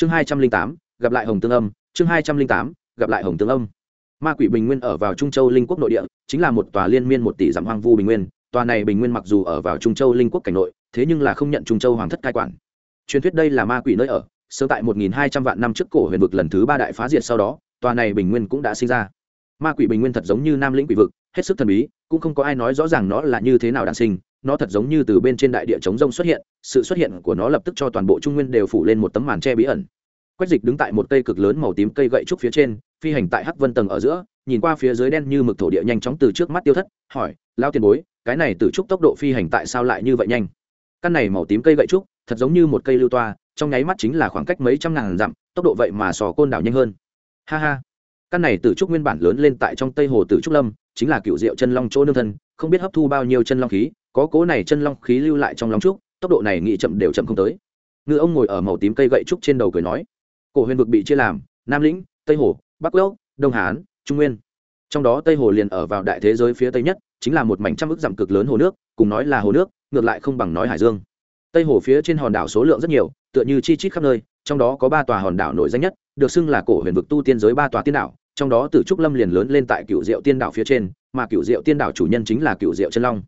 chương hai trăm linh tám, gặp lại hồng tương âm. Chương hai trăm linh tám, gặp lại hồng tương âm. Ma quỷ bình nguyên ở vào trung châu linh quốc nội địa, chính là một tòa liên miên một tỷ dặm hoang vu bình nguyên. Tòa này bình nguyên mặc dù ở vào trung châu linh quốc cảnh nội, thế nhưng là không nhận trung châu hoàng thất cai quản. Truyền thuyết đây là ma quỷ nơi ở, sớm tại một nghìn hai trăm vạn năm trước cổ huyền vực lần thứ ba đại phá diệt sau đó, tòa này bình nguyên cũng đã sinh ra. Ma quỷ bình nguyên thật giống như nam lĩnh quỷ vực, hết sức thần bí, cũng không có ai nói rõ ràng nó là như thế nào đản sinh nó thật giống như từ bên trên đại địa chống rông xuất hiện, sự xuất hiện của nó lập tức cho toàn bộ trung nguyên đều phủ lên một tấm màn che bí ẩn. Quách dịch đứng tại một cây cực lớn màu tím cây gậy trúc phía trên, phi hành tại hắc vân tầng ở giữa, nhìn qua phía dưới đen như mực thổ địa nhanh chóng từ trước mắt tiêu thất, hỏi lao tiền bối, cái này từ trúc tốc độ phi hành tại sao lại như vậy nhanh? Căn này màu tím cây gậy trúc, thật giống như một cây lưu toa, trong nháy mắt chính là khoảng cách mấy trăm ngàn dặm, tốc độ vậy mà sò côn đảo nhanh hơn. Ha ha. Căn này từ trúc nguyên bản lớn lên tại trong tây hồ tử trúc lâm, chính là cựu diệu chân long chỗ nương thân, không biết hấp thu bao nhiêu chân long khí có cố này chân long khí lưu lại trong long trúc, tốc độ này nghĩ chậm đều chậm không tới. Ngư ông ngồi ở màu tím cây gậy trúc trên đầu cười nói, cổ huyền vực bị chia làm, nam lĩnh, tây hồ, bắc lâu đông hán, trung nguyên. Trong đó tây hồ liền ở vào đại thế giới phía tây nhất, chính là một mảnh trăm ước dặm cực lớn hồ nước, cùng nói là hồ nước, ngược lại không bằng nói hải dương. Tây hồ phía trên hòn đảo số lượng rất nhiều, tựa như chi chít khắp nơi, trong đó có ba tòa hòn đảo nổi danh nhất, được xưng là cổ huyền vực tu tiên giới ba tòa tiên đảo, trong đó tử trúc lâm liền lớn lên tại cựu diệu tiên đảo phía trên, mà cựu diệu tiên đảo chủ nhân chính là cựu diệu chân long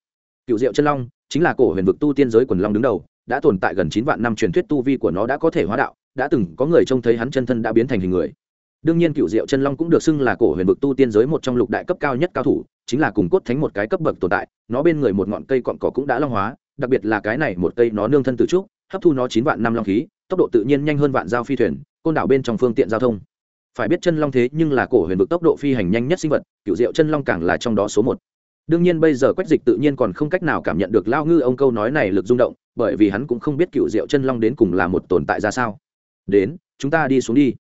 cựu diệu chân long, chính là cổ huyền vực tu tiên giới quần long đứng đầu, đã tồn tại gần chín vạn năm truyền thuyết tu vi của nó đã có thể hóa đạo, đã từng có người trông thấy hắn chân thân đã biến thành hình người. Đương nhiên cựu diệu chân long cũng được xưng là cổ huyền vực tu tiên giới một trong lục đại cấp cao nhất cao thủ, chính là cùng cốt thánh một cái cấp bậc tồn tại, nó bên người một ngọn cây cọn cỏ cũng đã long hóa, đặc biệt là cái này một cây nó nương thân từ trúc, hấp thu nó chín vạn năm long khí, tốc độ tự nhiên nhanh hơn vạn giao phi thuyền, côn đảo bên trong phương tiện giao thông. Phải biết chân long thế nhưng là cổ huyền vực tốc độ phi hành nhanh nhất sinh vật cựu diệu chân long càng là trong đó số một đương nhiên bây giờ quách dịch tự nhiên còn không cách nào cảm nhận được lao ngư ông câu nói này lực rung động, bởi vì hắn cũng không biết cựu diệu chân long đến cùng là một tồn tại ra sao. Đến, chúng ta đi xuống đi.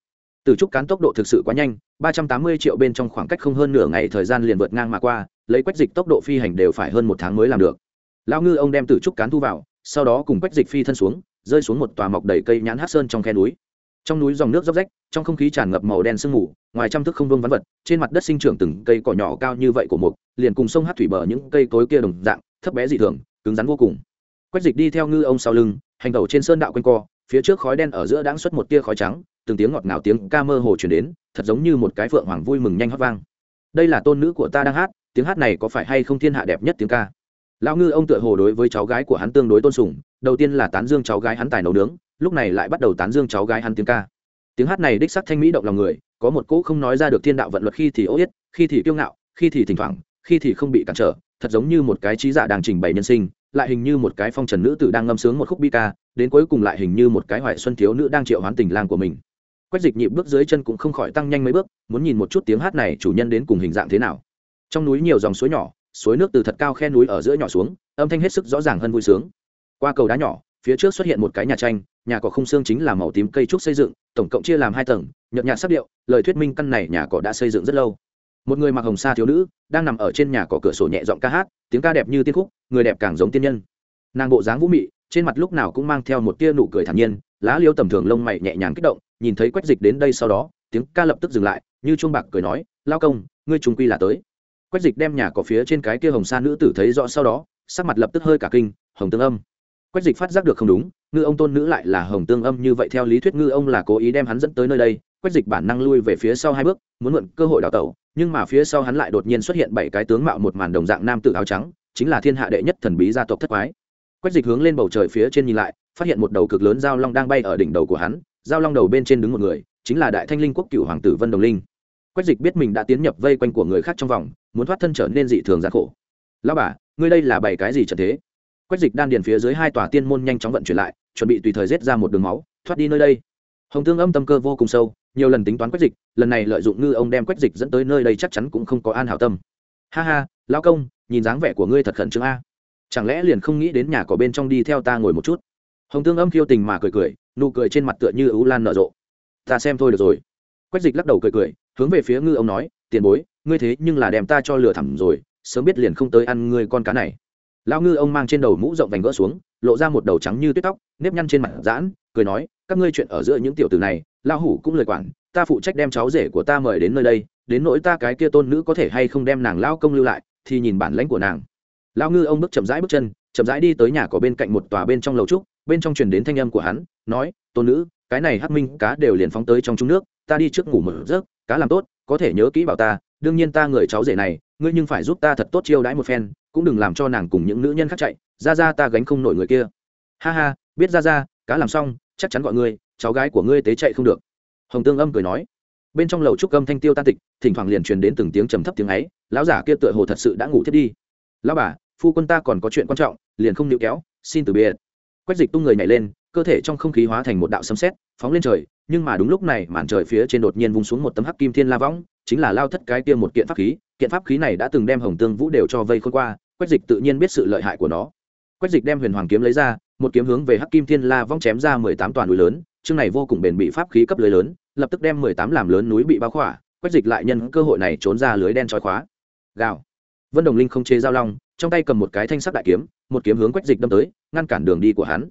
Từ trúc cán tốc độ thực sự quá nhanh, ba trăm tám mươi triệu bên trong khoảng cách không hơn nửa ngày thời gian liền vượt ngang mà qua, lấy quách dịch tốc độ phi hành đều phải hơn một tháng mới làm được. Lao ngư ông đem từ trúc cán thu vào, sau đó cùng quách dịch phi thân xuống, rơi xuống một tòa mọc đầy cây nhãn hát sơn trong khe núi trong núi dòng nước róc rách, trong không khí tràn ngập màu đen sương mù, ngoài trăm thước không vương vắn vật, trên mặt đất sinh trưởng từng cây cỏ nhỏ cao như vậy của mục, liền cùng sông hát thủy bờ những cây cối kia đồng dạng, thấp bé dị thường, cứng rắn vô cùng. Quách dịch đi theo ngư ông sau lưng, hành tẩu trên sơn đạo quanh co, phía trước khói đen ở giữa đãng xuất một tia khói trắng, từng tiếng ngọt ngào tiếng ca mơ hồ chuyển đến, thật giống như một cái phượng hoàng vui mừng nhanh hót vang. Đây là tôn nữ của ta đang hát, tiếng hát này có phải hay không thiên hạ đẹp nhất tiếng ca? Lão ngư ông tựa hồ đối với cháu gái của hắn tương đối tôn sùng, đầu tiên là tán dương cháu gái hắn tài nấu nướng lúc này lại bắt đầu tán dương cháu gái hắn tiếng ca. Tiếng hát này đích sắc thanh mỹ động lòng người, có một cỗ không nói ra được thiên đạo vận luật khi thì ô yết, khi thì kiêu ngạo, khi thì thỉnh thoảng, khi thì không bị cản trở, thật giống như một cái trí giả đang trình bày nhân sinh, lại hình như một cái phong trần nữ tử đang ngâm sướng một khúc bi ca, đến cuối cùng lại hình như một cái hoài xuân thiếu nữ đang triệu hoán tình lang của mình. Quách dịch nhịp bước dưới chân cũng không khỏi tăng nhanh mấy bước, muốn nhìn một chút tiếng hát này chủ nhân đến cùng hình dạng thế nào. Trong núi nhiều dòng suối nhỏ, suối nước từ thật cao khe núi ở giữa nhỏ xuống, âm thanh hết sức rõ ràng hơn vui sướng. Qua cầu đá nhỏ, phía trước xuất hiện một cái nhà tranh nhà cỏ khung xương chính là màu tím cây trúc xây dựng, tổng cộng chia làm hai tầng, nhợt nhạt sắc điệu, lời thuyết minh căn này nhà cỏ đã xây dựng rất lâu. Một người mặc hồng sa thiếu nữ, đang nằm ở trên nhà cỏ cửa sổ nhẹ giọng ca hát, tiếng ca đẹp như tiên khúc, người đẹp càng giống tiên nhân. Nàng bộ dáng vũ mị, trên mặt lúc nào cũng mang theo một tia nụ cười thản nhiên, lá liêu tầm thường lông mày nhẹ nhàng kích động, nhìn thấy quách dịch đến đây sau đó, tiếng ca lập tức dừng lại, như chuông bạc cười nói, lao công, ngươi trung quy là tới. Quách dịch đem nhà cỏ phía trên cái kia hồng sa nữ tử thấy rõ sau đó, sắc mặt lập tức hơi cả kinh, hồng tương âm quách dịch phát giác được không đúng, ngư ông tôn nữ lại là hồng tương âm như vậy theo lý thuyết ngư ông là cố ý đem hắn dẫn tới nơi đây. Quách dịch bản năng lui về phía sau hai bước, muốn mượn cơ hội đào tẩu, nhưng mà phía sau hắn lại đột nhiên xuất hiện bảy cái tướng mạo một màn đồng dạng nam tử áo trắng, chính là thiên hạ đệ nhất thần bí gia tộc thất quái. Quách dịch hướng lên bầu trời phía trên nhìn lại, phát hiện một đầu cực lớn giao long đang bay ở đỉnh đầu của hắn, giao long đầu bên trên đứng một người, chính là đại thanh linh quốc cựu hoàng tử vân đồng linh. Quách dịch biết mình đã tiến nhập vây quanh của người khác trong vòng, muốn thoát thân trở nên dị thường gian khổ. Lao bà, ngươi đây là bảy cái gì trận thế? Quách dịch đan điền phía dưới hai tòa tiên môn nhanh chóng vận chuyển lại, chuẩn bị tùy thời rết ra một đường máu, thoát đi nơi đây. Hồng tương âm tâm cơ vô cùng sâu, nhiều lần tính toán quách dịch, lần này lợi dụng ngư ông đem quách dịch dẫn tới nơi đây chắc chắn cũng không có an hảo tâm. Ha ha, lão công, nhìn dáng vẻ của ngươi thật khẩn trương a. Chẳng lẽ liền không nghĩ đến nhà có bên trong đi theo ta ngồi một chút? Hồng tương âm khiêu tình mà cười cười, nụ cười trên mặt tựa như ưu lan nở rộ. Ta xem thôi được rồi. Quách dịch lắc đầu cười cười, hướng về phía ngư ông nói, tiền bối, ngươi thế nhưng là đem ta cho lừa thẳm rồi, sớm biết liền không tới ăn ngươi con cá này lão ngư ông mang trên đầu mũ rộng vành gỡ xuống, lộ ra một đầu trắng như tuyết tóc, nếp nhăn trên mặt giãn, cười nói, các ngươi chuyện ở giữa những tiểu tử này, lão hủ cũng lời quản, ta phụ trách đem cháu rể của ta mời đến nơi đây, đến nỗi ta cái kia tôn nữ có thể hay không đem nàng lão công lưu lại, thì nhìn bản lãnh của nàng. Lão ngư ông bước chậm rãi bước chân, chậm rãi đi tới nhà có bên cạnh một tòa bên trong lầu trúc, bên trong truyền đến thanh âm của hắn, nói, tôn nữ, cái này hắc minh cá đều liền phóng tới trong trung nước, ta đi trước ngủ một giấc, cá làm tốt, có thể nhớ kỹ bảo ta, đương nhiên ta người cháu rể này, ngươi nhưng phải giúp ta thật tốt chiêu đãi một phen cũng đừng làm cho nàng cùng những nữ nhân khác chạy, ra ra ta gánh không nổi người kia. Ha ha, biết ra ra, cá làm xong, chắc chắn gọi ngươi, cháu gái của ngươi tế chạy không được. Hồng tương âm cười nói. Bên trong lầu trúc âm thanh tiêu tan tịch, thỉnh thoảng liền truyền đến từng tiếng trầm thấp tiếng ấy, lão giả kia tựa hồ thật sự đã ngủ thiết đi. Lão bà, phu quân ta còn có chuyện quan trọng, liền không níu kéo, xin từ biệt. Quách dịch tung người nhảy lên, cơ thể trong không khí hóa thành một đạo sấm sét, phóng lên trời, nhưng mà đúng lúc này màn trời phía trên đột nhiên vung xuống một tấm hắc kim thiên la võng, chính là lao thất cái kia một kiện pháp khí, kiện pháp khí này đã từng đem hồng tương vũ đều cho vây khôn qua quách dịch tự nhiên biết sự lợi hại của nó. Quách dịch đem huyền hoàng kiếm lấy ra, một kiếm hướng về hắc kim thiên la vong chém ra mười tám toàn núi lớn, chương này vô cùng bền bị pháp khí cấp lưới lớn, lập tức đem mười tám làm lớn núi bị bao khỏa, quách dịch lại nhân cơ hội này trốn ra lưới đen trói khóa. Gào. Vân đồng linh không chế giao long, trong tay cầm một cái thanh sắc đại kiếm, một kiếm hướng quách dịch đâm tới, ngăn cản đường đi của hắn.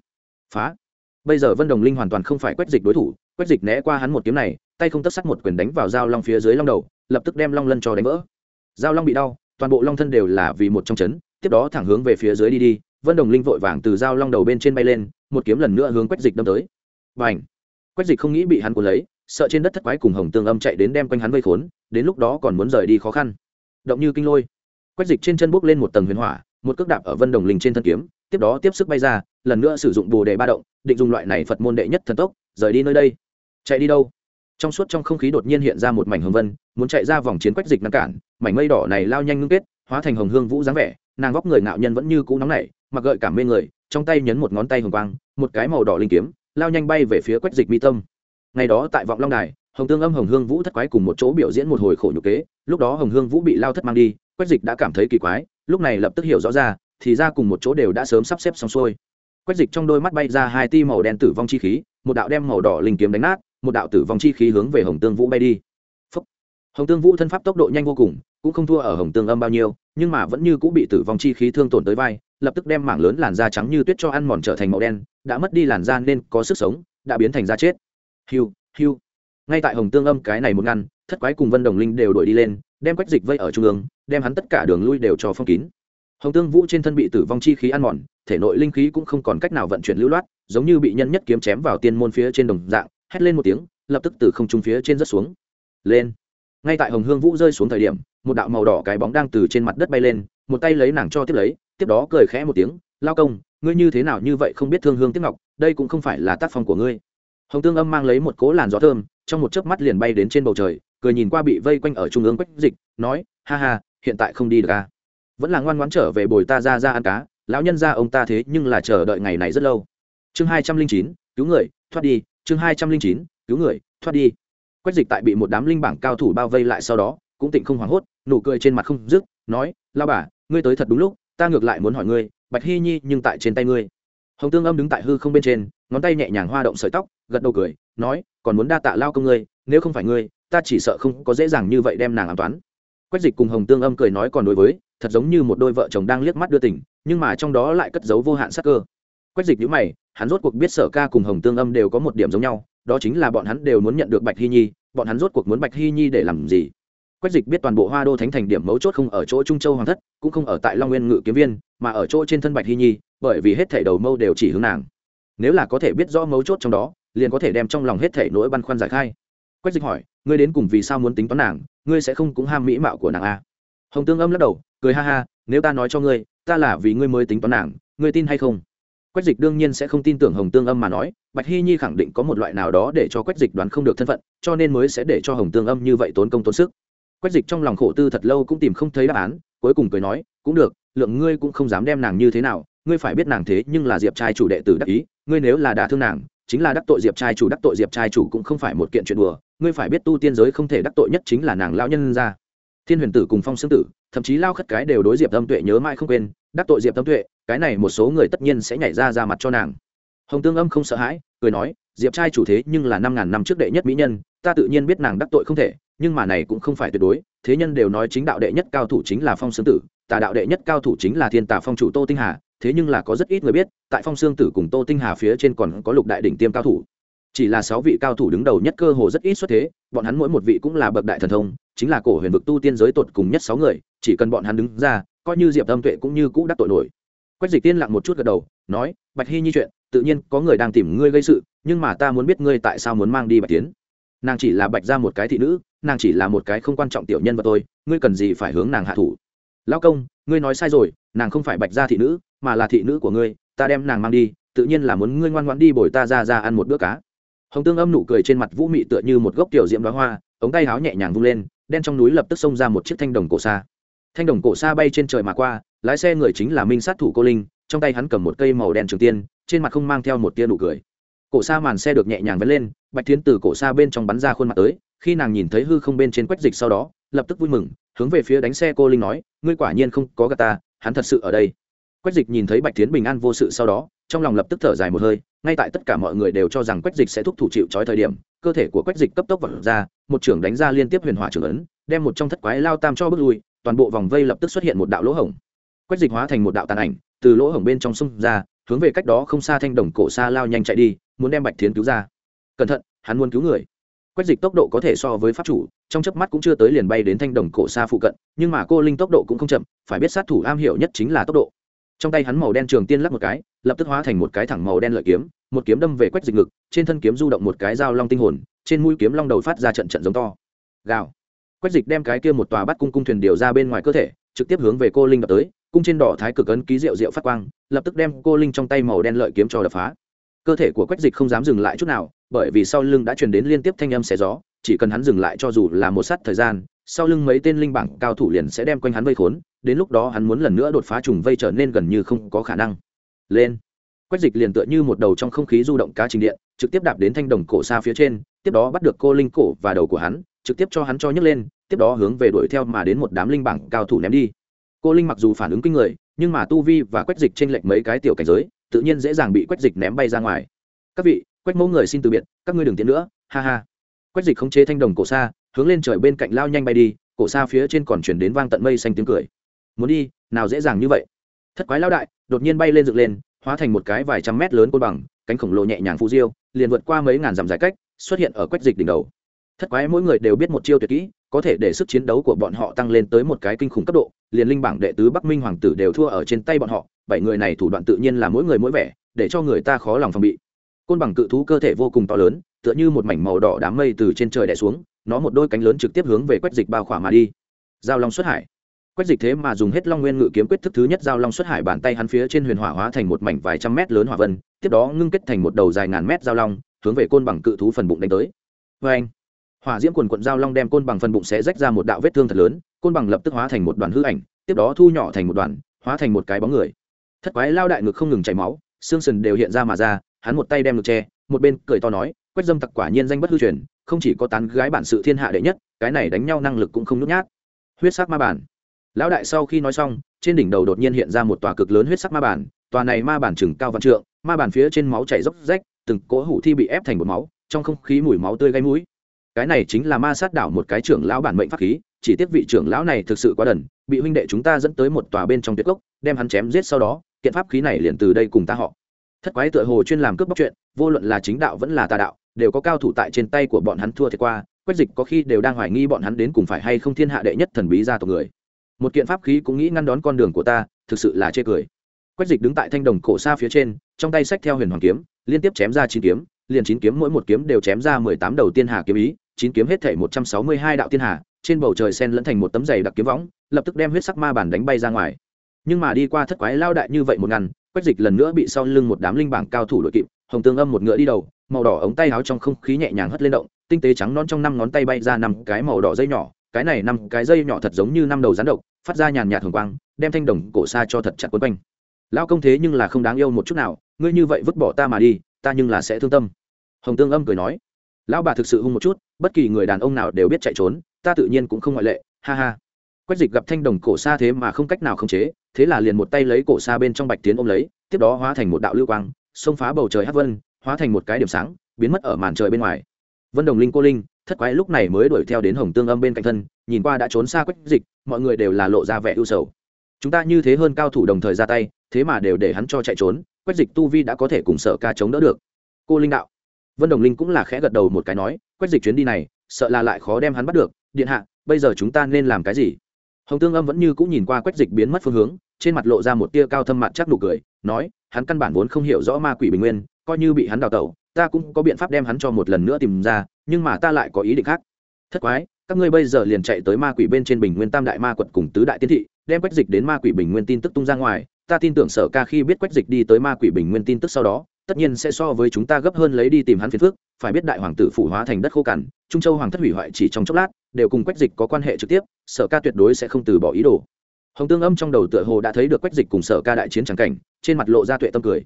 Phá. Bây giờ vân đồng linh hoàn toàn không phải quách dịch đối thủ, quách dịch né qua hắn một kiếm này, tay không tất sắc một quyền đánh vào dao long phía dưới long đầu, lập tức đem long lân cho đánh vỡ. Dao long bị đau toàn bộ long thân đều là vì một trong chấn, tiếp đó thẳng hướng về phía dưới đi đi, vân đồng linh vội vàng từ dao long đầu bên trên bay lên, một kiếm lần nữa hướng quách dịch đâm tới. Và ảnh quách dịch không nghĩ bị hắn cuốn lấy, sợ trên đất thất quái cùng hồng tương âm chạy đến đem quanh hắn vây khốn, đến lúc đó còn muốn rời đi khó khăn. Động như kinh lôi. Quách dịch trên chân bốc lên một tầng huyền hỏa, một cước đạp ở vân đồng linh trên thân kiếm, tiếp đó tiếp sức bay ra, lần nữa sử dụng bồ đề ba động, định dùng loại này phật môn đệ nhất thần tốc, rời đi nơi đây. Chạy đi đâu? Trong suốt trong không khí đột nhiên hiện ra một mảnh hồng vân, muốn chạy ra vòng chiến quách dịch ngăn cản, mảnh mây đỏ này lao nhanh ngưng kết, hóa thành hồng hương vũ dáng vẻ, nàng vóc người ngạo nhân vẫn như cũ nóng nảy, mặc gợi cảm mê người, trong tay nhấn một ngón tay hồng quang, một cái màu đỏ linh kiếm, lao nhanh bay về phía quách dịch mi tâm. Ngày đó tại vọng long đài, hồng tương âm hồng hương vũ thất quái cùng một chỗ biểu diễn một hồi khổ nhục kế, lúc đó hồng hương vũ bị lao thất mang đi, quách dịch đã cảm thấy kỳ quái, lúc này lập tức hiểu rõ ra, thì ra cùng một chỗ đều đã sớm sắp xếp xong xuôi. Quách dịch trong đôi mắt bay ra hai ti màu đen tử vong chi khí, một đạo đem màu đỏ linh kiếm đánh nát một đạo tử vong chi khí hướng về hồng tương vũ bay đi. Phúc. hồng tương vũ thân pháp tốc độ nhanh vô cùng, cũng không thua ở hồng tương âm bao nhiêu, nhưng mà vẫn như cũng bị tử vong chi khí thương tổn tới vai, lập tức đem mảng lớn làn da trắng như tuyết cho ăn mòn trở thành màu đen, đã mất đi làn da nên có sức sống, đã biến thành da chết. Hiu hiu. Ngay tại hồng tương âm cái này một ngăn, thất quái cùng vân đồng linh đều đuổi đi lên, đem quách dịch vây ở trung ương, đem hắn tất cả đường lui đều cho phong kín. Hồng tương vũ trên thân bị tử vong chi khí ăn mòn, thể nội linh khí cũng không còn cách nào vận chuyển lưu loát, giống như bị nhân nhất kiếm chém vào tiên môn phía trên đồng dạng hét lên một tiếng, lập tức từ không trung phía trên rớt xuống. Lên. Ngay tại hồng hương vũ rơi xuống thời điểm, một đạo màu đỏ cái bóng đang từ trên mặt đất bay lên, một tay lấy nàng cho tiếp lấy, tiếp đó cười khẽ một tiếng, lao công, ngươi như thế nào như vậy không biết thương hương tiếc ngọc, đây cũng không phải là tác phong của ngươi. Hồng tương âm mang lấy một cố làn gió thơm, trong một chớp mắt liền bay đến trên bầu trời, cười nhìn qua bị vây quanh ở trung ương quách dịch, nói, ha ha, hiện tại không đi được à? Vẫn là ngoan ngoãn trở về bồi ta ra ra ăn cá, lão nhân ra ông ta thế nhưng là chờ đợi ngày này rất lâu chương hai trăm linh chín, cứu người, thoát đi. Chương hai trăm linh chín, cứu người, thoát đi. Quách dịch tại bị một đám linh bảng cao thủ bao vây lại sau đó, cũng tỉnh không hoảng hốt, nụ cười trên mặt không dứt, nói lao bà, ngươi tới thật đúng lúc, ta ngược lại muốn hỏi ngươi, bạch hy nhi nhưng tại trên tay ngươi. Hồng tương âm đứng tại hư không bên trên, ngón tay nhẹ nhàng hoa động sợi tóc, gật đầu cười, nói, còn muốn đa tạ lao công ngươi, nếu không phải ngươi, ta chỉ sợ không có dễ dàng như vậy đem nàng an toán. Quách dịch cùng hồng tương âm cười nói còn đối với, thật giống như một đôi vợ chồng đang liếc mắt đưa tỉnh nhưng mà trong đó lại cất giấu vô hạn sắc cơ. Quách dịch nhữ mày hắn rốt cuộc biết sở ca cùng hồng tương âm đều có một điểm giống nhau, đó chính là bọn hắn đều muốn nhận được bạch hy nhi, bọn hắn rốt cuộc muốn bạch hy nhi để làm gì? Quách dịch biết toàn bộ hoa đô thánh thành điểm mấu chốt không ở chỗ trung châu hoàng thất, cũng không ở tại long nguyên ngự kiếm viên, mà ở chỗ trên thân bạch hy nhi, bởi vì hết thảy đầu mâu đều chỉ hướng nàng. Nếu là có thể biết rõ mấu chốt trong đó, liền có thể đem trong lòng hết thảy nỗi băn khoăn giải khai. Quách dịch hỏi, ngươi đến cùng vì sao muốn tính toán nàng? Ngươi sẽ không cũng ham mỹ mạo của nàng a à? hồng tương âm lắc đầu, cười ha ha, nếu ta nói cho ngươi, ta là vì ngươi mới tính toán nàng, ngươi tin hay không? Quách dịch đương nhiên sẽ không tin tưởng hồng tương âm mà nói, bạch hy nhi khẳng định có một loại nào đó để cho quách dịch đoán không được thân phận, cho nên mới sẽ để cho hồng tương âm như vậy tốn công tốn sức. Quách dịch trong lòng khổ tư thật lâu cũng tìm không thấy đáp án, cuối cùng cười nói, cũng được, lượng ngươi cũng không dám đem nàng như thế nào, ngươi phải biết nàng thế nhưng là diệp trai chủ đệ tử đắc ý, ngươi nếu là đả thương nàng, chính là đắc tội diệp trai chủ, đắc tội diệp trai chủ cũng không phải một kiện chuyện đùa, ngươi phải biết tu tiên giới không thể đắc tội nhất chính là nàng lao nhân ra thiên huyền tử cùng phong xương tử, thậm chí lao khất cái đều đối diệp tâm tuệ nhớ mãi không quên, đắc tội diệp tâm tuệ, cái này một số người tất nhiên sẽ nhảy ra ra mặt cho nàng. Hồng tương âm không sợ hãi, cười nói, diệp trai chủ thế nhưng là năm ngàn năm trước đệ nhất mỹ nhân, ta tự nhiên biết nàng đắc tội không thể, nhưng mà này cũng không phải tuyệt đối, thế nhân đều nói chính đạo đệ nhất cao thủ chính là phong xương tử, tà đạo đệ nhất cao thủ chính là thiên tà phong chủ tô tinh hà, thế nhưng là có rất ít người biết, tại phong xương tử cùng tô tinh hà phía trên còn có lục đại đỉnh tiêm cao thủ chỉ là sáu vị cao thủ đứng đầu nhất cơ hồ rất ít xuất thế, bọn hắn mỗi một vị cũng là bậc đại thần thông, chính là cổ huyền vực tu tiên giới tột cùng nhất sáu người, chỉ cần bọn hắn đứng ra, coi như diệp tâm tuệ cũng như cũ đắc tội nổi. Quách dịch tiên lặng một chút gật đầu, nói, bạch hy nhi chuyện, tự nhiên có người đang tìm ngươi gây sự, nhưng mà ta muốn biết ngươi tại sao muốn mang đi bạch tiến. Nàng chỉ là bạch ra một cái thị nữ, nàng chỉ là một cái không quan trọng tiểu nhân và tôi ngươi cần gì phải hướng nàng hạ thủ? Lao công, ngươi nói sai rồi, nàng không phải bạch gia thị nữ, mà là thị nữ của ngươi, ta đem nàng mang đi, tự nhiên là muốn ngươi ngoan ngoãn đi bồi ta ra ra ăn một bữa cá hồng tương âm nụ cười trên mặt vũ mị tựa như một gốc tiểu diễm đoá hoa, ống tay áo nhẹ nhàng vung lên, đen trong núi lập tức xông ra một chiếc thanh đồng cổ xa thanh đồng cổ xa bay trên trời mà qua, lái xe người chính là minh sát thủ cô linh, trong tay hắn cầm một cây màu đen trường tiên, trên mặt không mang theo một tia nụ cười. Cổ xa màn xe được nhẹ nhàng vén lên, bạch tiến từ cổ xa bên trong bắn ra khuôn mặt tới, khi nàng nhìn thấy hư không bên trên quách dịch sau đó, lập tức vui mừng, hướng về phía đánh xe cô linh nói, ngươi quả nhiên không có gà ta, hắn thật sự ở đây. Quách dịch nhìn thấy bạch tiến bình an vô sự sau đó trong lòng lập tức thở dài một hơi, ngay tại tất cả mọi người đều cho rằng quách dịch sẽ thúc thủ chịu trói thời điểm, cơ thể của quách dịch cấp tốc vật ra, một trưởng đánh ra liên tiếp huyền hỏa trưởng ấn, đem một trong thất quái lao tam cho bước lui, toàn bộ vòng vây lập tức xuất hiện một đạo lỗ hổng. Quách dịch hóa thành một đạo tàn ảnh, từ lỗ hổng bên trong sông ra, hướng về cách đó không xa thanh đồng cổ xa lao nhanh chạy đi, muốn đem bạch thiến cứu ra. Cẩn thận, hắn muốn cứu người. Quách dịch tốc độ có thể so với pháp chủ, trong chớp mắt cũng chưa tới liền bay đến thanh đồng cổ xa phụ cận, nhưng mà cô linh tốc độ cũng không chậm, phải biết sát thủ am hiểu nhất chính là tốc độ. Trong tay hắn màu đen trường tiên lắc một cái lập tức hóa thành một cái thẳng màu đen lợi kiếm, một kiếm đâm về quách dịch ngực, trên thân kiếm du động một cái dao long tinh hồn, trên mũi kiếm long đầu phát ra trận trận giống to. Gào. Quách dịch đem cái kia một tòa bắt cung cung thuyền điều ra bên ngoài cơ thể, trực tiếp hướng về cô linh đập tới, cung trên đỏ thái cực ấn ký rượu rượu phát quang, lập tức đem cô linh trong tay màu đen lợi kiếm cho đập phá. Cơ thể của quách dịch không dám dừng lại chút nào, bởi vì sau lưng đã truyền đến liên tiếp thanh âm xé gió, chỉ cần hắn dừng lại cho dù là một sát thời gian, sau lưng mấy tên linh bảng cao thủ liền sẽ đem quanh hắn vây khốn, đến lúc đó hắn muốn lần nữa đột phá trùng vây trở nên gần như không có khả năng lên. Quách dịch liền tựa như một đầu trong không khí du động cá trình điện, trực tiếp đạp đến thanh đồng cổ xa phía trên, tiếp đó bắt được cô linh cổ và đầu của hắn, trực tiếp cho hắn cho nhấc lên, tiếp đó hướng về đuổi theo mà đến một đám linh bảng cao thủ ném đi. Cô linh mặc dù phản ứng kinh người, nhưng mà tu vi và quách dịch t r ê n lệch mấy cái tiểu cảnh giới, tự nhiên dễ dàng bị quách dịch ném bay ra ngoài. Các vị, quách mẫu người xin từ biệt, các ngươi đừng tiến nữa, ha ha. Quách dịch khống chế thanh đồng cổ xa, hướng lên trời bên cạnh lao nhanh bay đi, cổ xa phía trên còn chuyển đến vang tận mây xanh tiếng cười. Muốn đi, nào dễ dàng như vậy thất quái lao đại, đột nhiên bay lên dựng lên, hóa thành một cái vài trăm mét lớn côn bằng, cánh khổng lồ nhẹ nhàng phu diêu, liền vượt qua mấy ngàn dặm dài cách, xuất hiện ở quách dịch đỉnh đầu. Thất quái mỗi người đều biết một chiêu tuyệt kỹ, có thể để sức chiến đấu của bọn họ tăng lên tới một cái kinh khủng cấp độ, liền linh bảng đệ tứ bắc minh hoàng tử đều thua ở trên tay bọn họ, bảy người này thủ đoạn tự nhiên là mỗi người mỗi vẻ, để cho người ta khó lòng phòng bị. Côn bằng cự thú cơ thể vô cùng to lớn, tựa như một mảnh màu đỏ đám mây từ trên trời đẻ xuống, nó một đôi cánh lớn trực tiếp hướng về quách dịch bao khỏa mà đi. Giao long xuất hải quách dịch thế mà dùng hết long nguyên ngự kiếm quyết thức thứ nhất giao long xuất hải bàn tay hắn phía trên huyền hỏa hóa thành một mảnh vài trăm mét lớn hỏa vân, tiếp đó ngưng kết thành một đầu dài ngàn mét giao long, hướng về côn bằng cự thú phần bụng đánh tới. Vê anh hỏa diễm quần quận giao long đem côn bằng phần bụng sẽ rách ra một đạo vết thương thật lớn, côn bằng lập tức hóa thành một đoàn hư ảnh, tiếp đó thu nhỏ thành một đoàn, hóa thành một cái bóng người. Thất quái lao đại ngực không ngừng chảy máu, xương sần đều hiện ra mà ra, hắn một tay đem ngực che, một bên cười to nói, quách dâm tặc quả nhiên danh bất hư truyền, không chỉ có tán gái bản sự thiên hạ đệ nhất, cái này đánh nhau năng lực cũng không nhút nhát. Huyết sắc ma bản lão đại sau khi nói xong, trên đỉnh đầu đột nhiên hiện ra một tòa cực lớn huyết sắc ma bản tòa này ma bản chừng cao văn trượng, ma bản phía trên máu chảy dốc rách, từng cỗ hủ thi bị ép thành một máu, trong không khí mùi máu tươi gây mũi. Cái này chính là ma sát đảo một cái trưởng lão bản mệnh pháp khí, chỉ tiếc vị trưởng lão này thực sự quá đần, bị huynh đệ chúng ta dẫn tới một tòa bên trong tuyệt cốc, đem hắn chém giết sau đó, kiện pháp khí này liền từ đây cùng ta họ. Thất quái tựa hồ chuyên làm cướp bóc chuyện, vô luận là chính đạo vẫn là tà đạo, đều có cao thủ tại trên tay của bọn hắn thua thiệt qua, quách dịch có khi đều đang hoài nghi bọn hắn đến cùng phải hay không thiên hạ đệ nhất thần bí gia tộc người một kiện pháp khí cũng nghĩ ngăn đón con đường của ta, thực sự là chê cười. Quách dịch đứng tại thanh đồng cổ xa phía trên, trong tay sách theo huyền hoàng kiếm, liên tiếp chém ra chín kiếm, liền chín kiếm mỗi một kiếm đều chém ra mười tám đầu tiên hà kiếm ý, chín kiếm hết thể một trăm sáu mươi hai đạo tiên hà, trên bầu trời sen lẫn thành một tấm giày đặc kiếm võng, lập tức đem huyết sắc ma bản đánh bay ra ngoài. Nhưng mà đi qua thất quái lao đại như vậy một ngăn quách dịch lần nữa bị sau lưng một đám linh bảng cao thủ đội kịp, hồng tương âm một ngựa đi đầu, màu đỏ ống tay áo trong không khí nhẹ nhàng hất lên động, tinh tế trắng non trong năm ngón tay bay ra năm cái màu đỏ dây nhỏ cái này năm cái dây nhỏ thật giống như năm đầu rắn độc, phát ra nhàn nhạt hồng quang, đem thanh đồng cổ xa cho thật chặt quấn quanh. Lao công thế nhưng là không đáng yêu một chút nào, ngươi như vậy vứt bỏ ta mà đi, ta nhưng là sẽ thương tâm. Hồng tương âm cười nói, lão bà thực sự hung một chút, bất kỳ người đàn ông nào đều biết chạy trốn, ta tự nhiên cũng không ngoại lệ, ha ha. Quách dịch gặp thanh đồng cổ xa thế mà không cách nào khống chế, thế là liền một tay lấy cổ xa bên trong bạch tiến ôm lấy, tiếp đó hóa thành một đạo lưu quang, xông phá bầu trời hát vân, hóa thành một cái điểm sáng, biến mất ở màn trời bên ngoài vân đồng linh, cô linh, thất quái lúc này mới đuổi theo đến hồng tương âm bên cạnh thân, nhìn qua đã trốn xa quách dịch, mọi người đều là lộ ra vẻ ưu sầu. Chúng ta như thế hơn cao thủ đồng thời ra tay, thế mà đều để hắn cho chạy trốn, quách dịch tu vi đã có thể cùng sợ ca chống đỡ được. Cô linh đạo. Vân đồng linh cũng là khẽ gật đầu một cái nói, quách dịch chuyến đi này, sợ là lại khó đem hắn bắt được, điện hạ, bây giờ chúng ta nên làm cái gì? Hồng tương âm vẫn như cũng nhìn qua quách dịch biến mất phương hướng, trên mặt lộ ra một tia cao thâm mặt chắc nụ cười, nói, hắn căn bản vốn không hiểu rõ ma quỷ bình nguyên, coi như bị hắn đào tẩu ta cũng có biện pháp đem hắn cho một lần nữa tìm ra, nhưng mà ta lại có ý định khác. Thất quái, các ngươi bây giờ liền chạy tới ma quỷ bên trên bình nguyên tam đại ma quật cùng tứ đại tiến thị, đem quách dịch đến ma quỷ bình nguyên tin tức tung ra ngoài. Ta tin tưởng sở ca khi biết quách dịch đi tới ma quỷ bình nguyên tin tức sau đó, tất nhiên sẽ so với chúng ta gấp hơn lấy đi tìm hắn phiền phước phải biết đại hoàng tử phủ hóa thành đất khô cằn, trung châu hoàng thất hủy hoại chỉ trong chốc lát, đều cùng quách dịch có quan hệ trực tiếp, sở ca tuyệt đối sẽ không từ bỏ ý đồ. Hồng tương âm trong đầu tựa hồ đã thấy được quách dịch cùng sở ca đại chiến trắng cảnh, trên mặt lộ ra tuệ tâm cười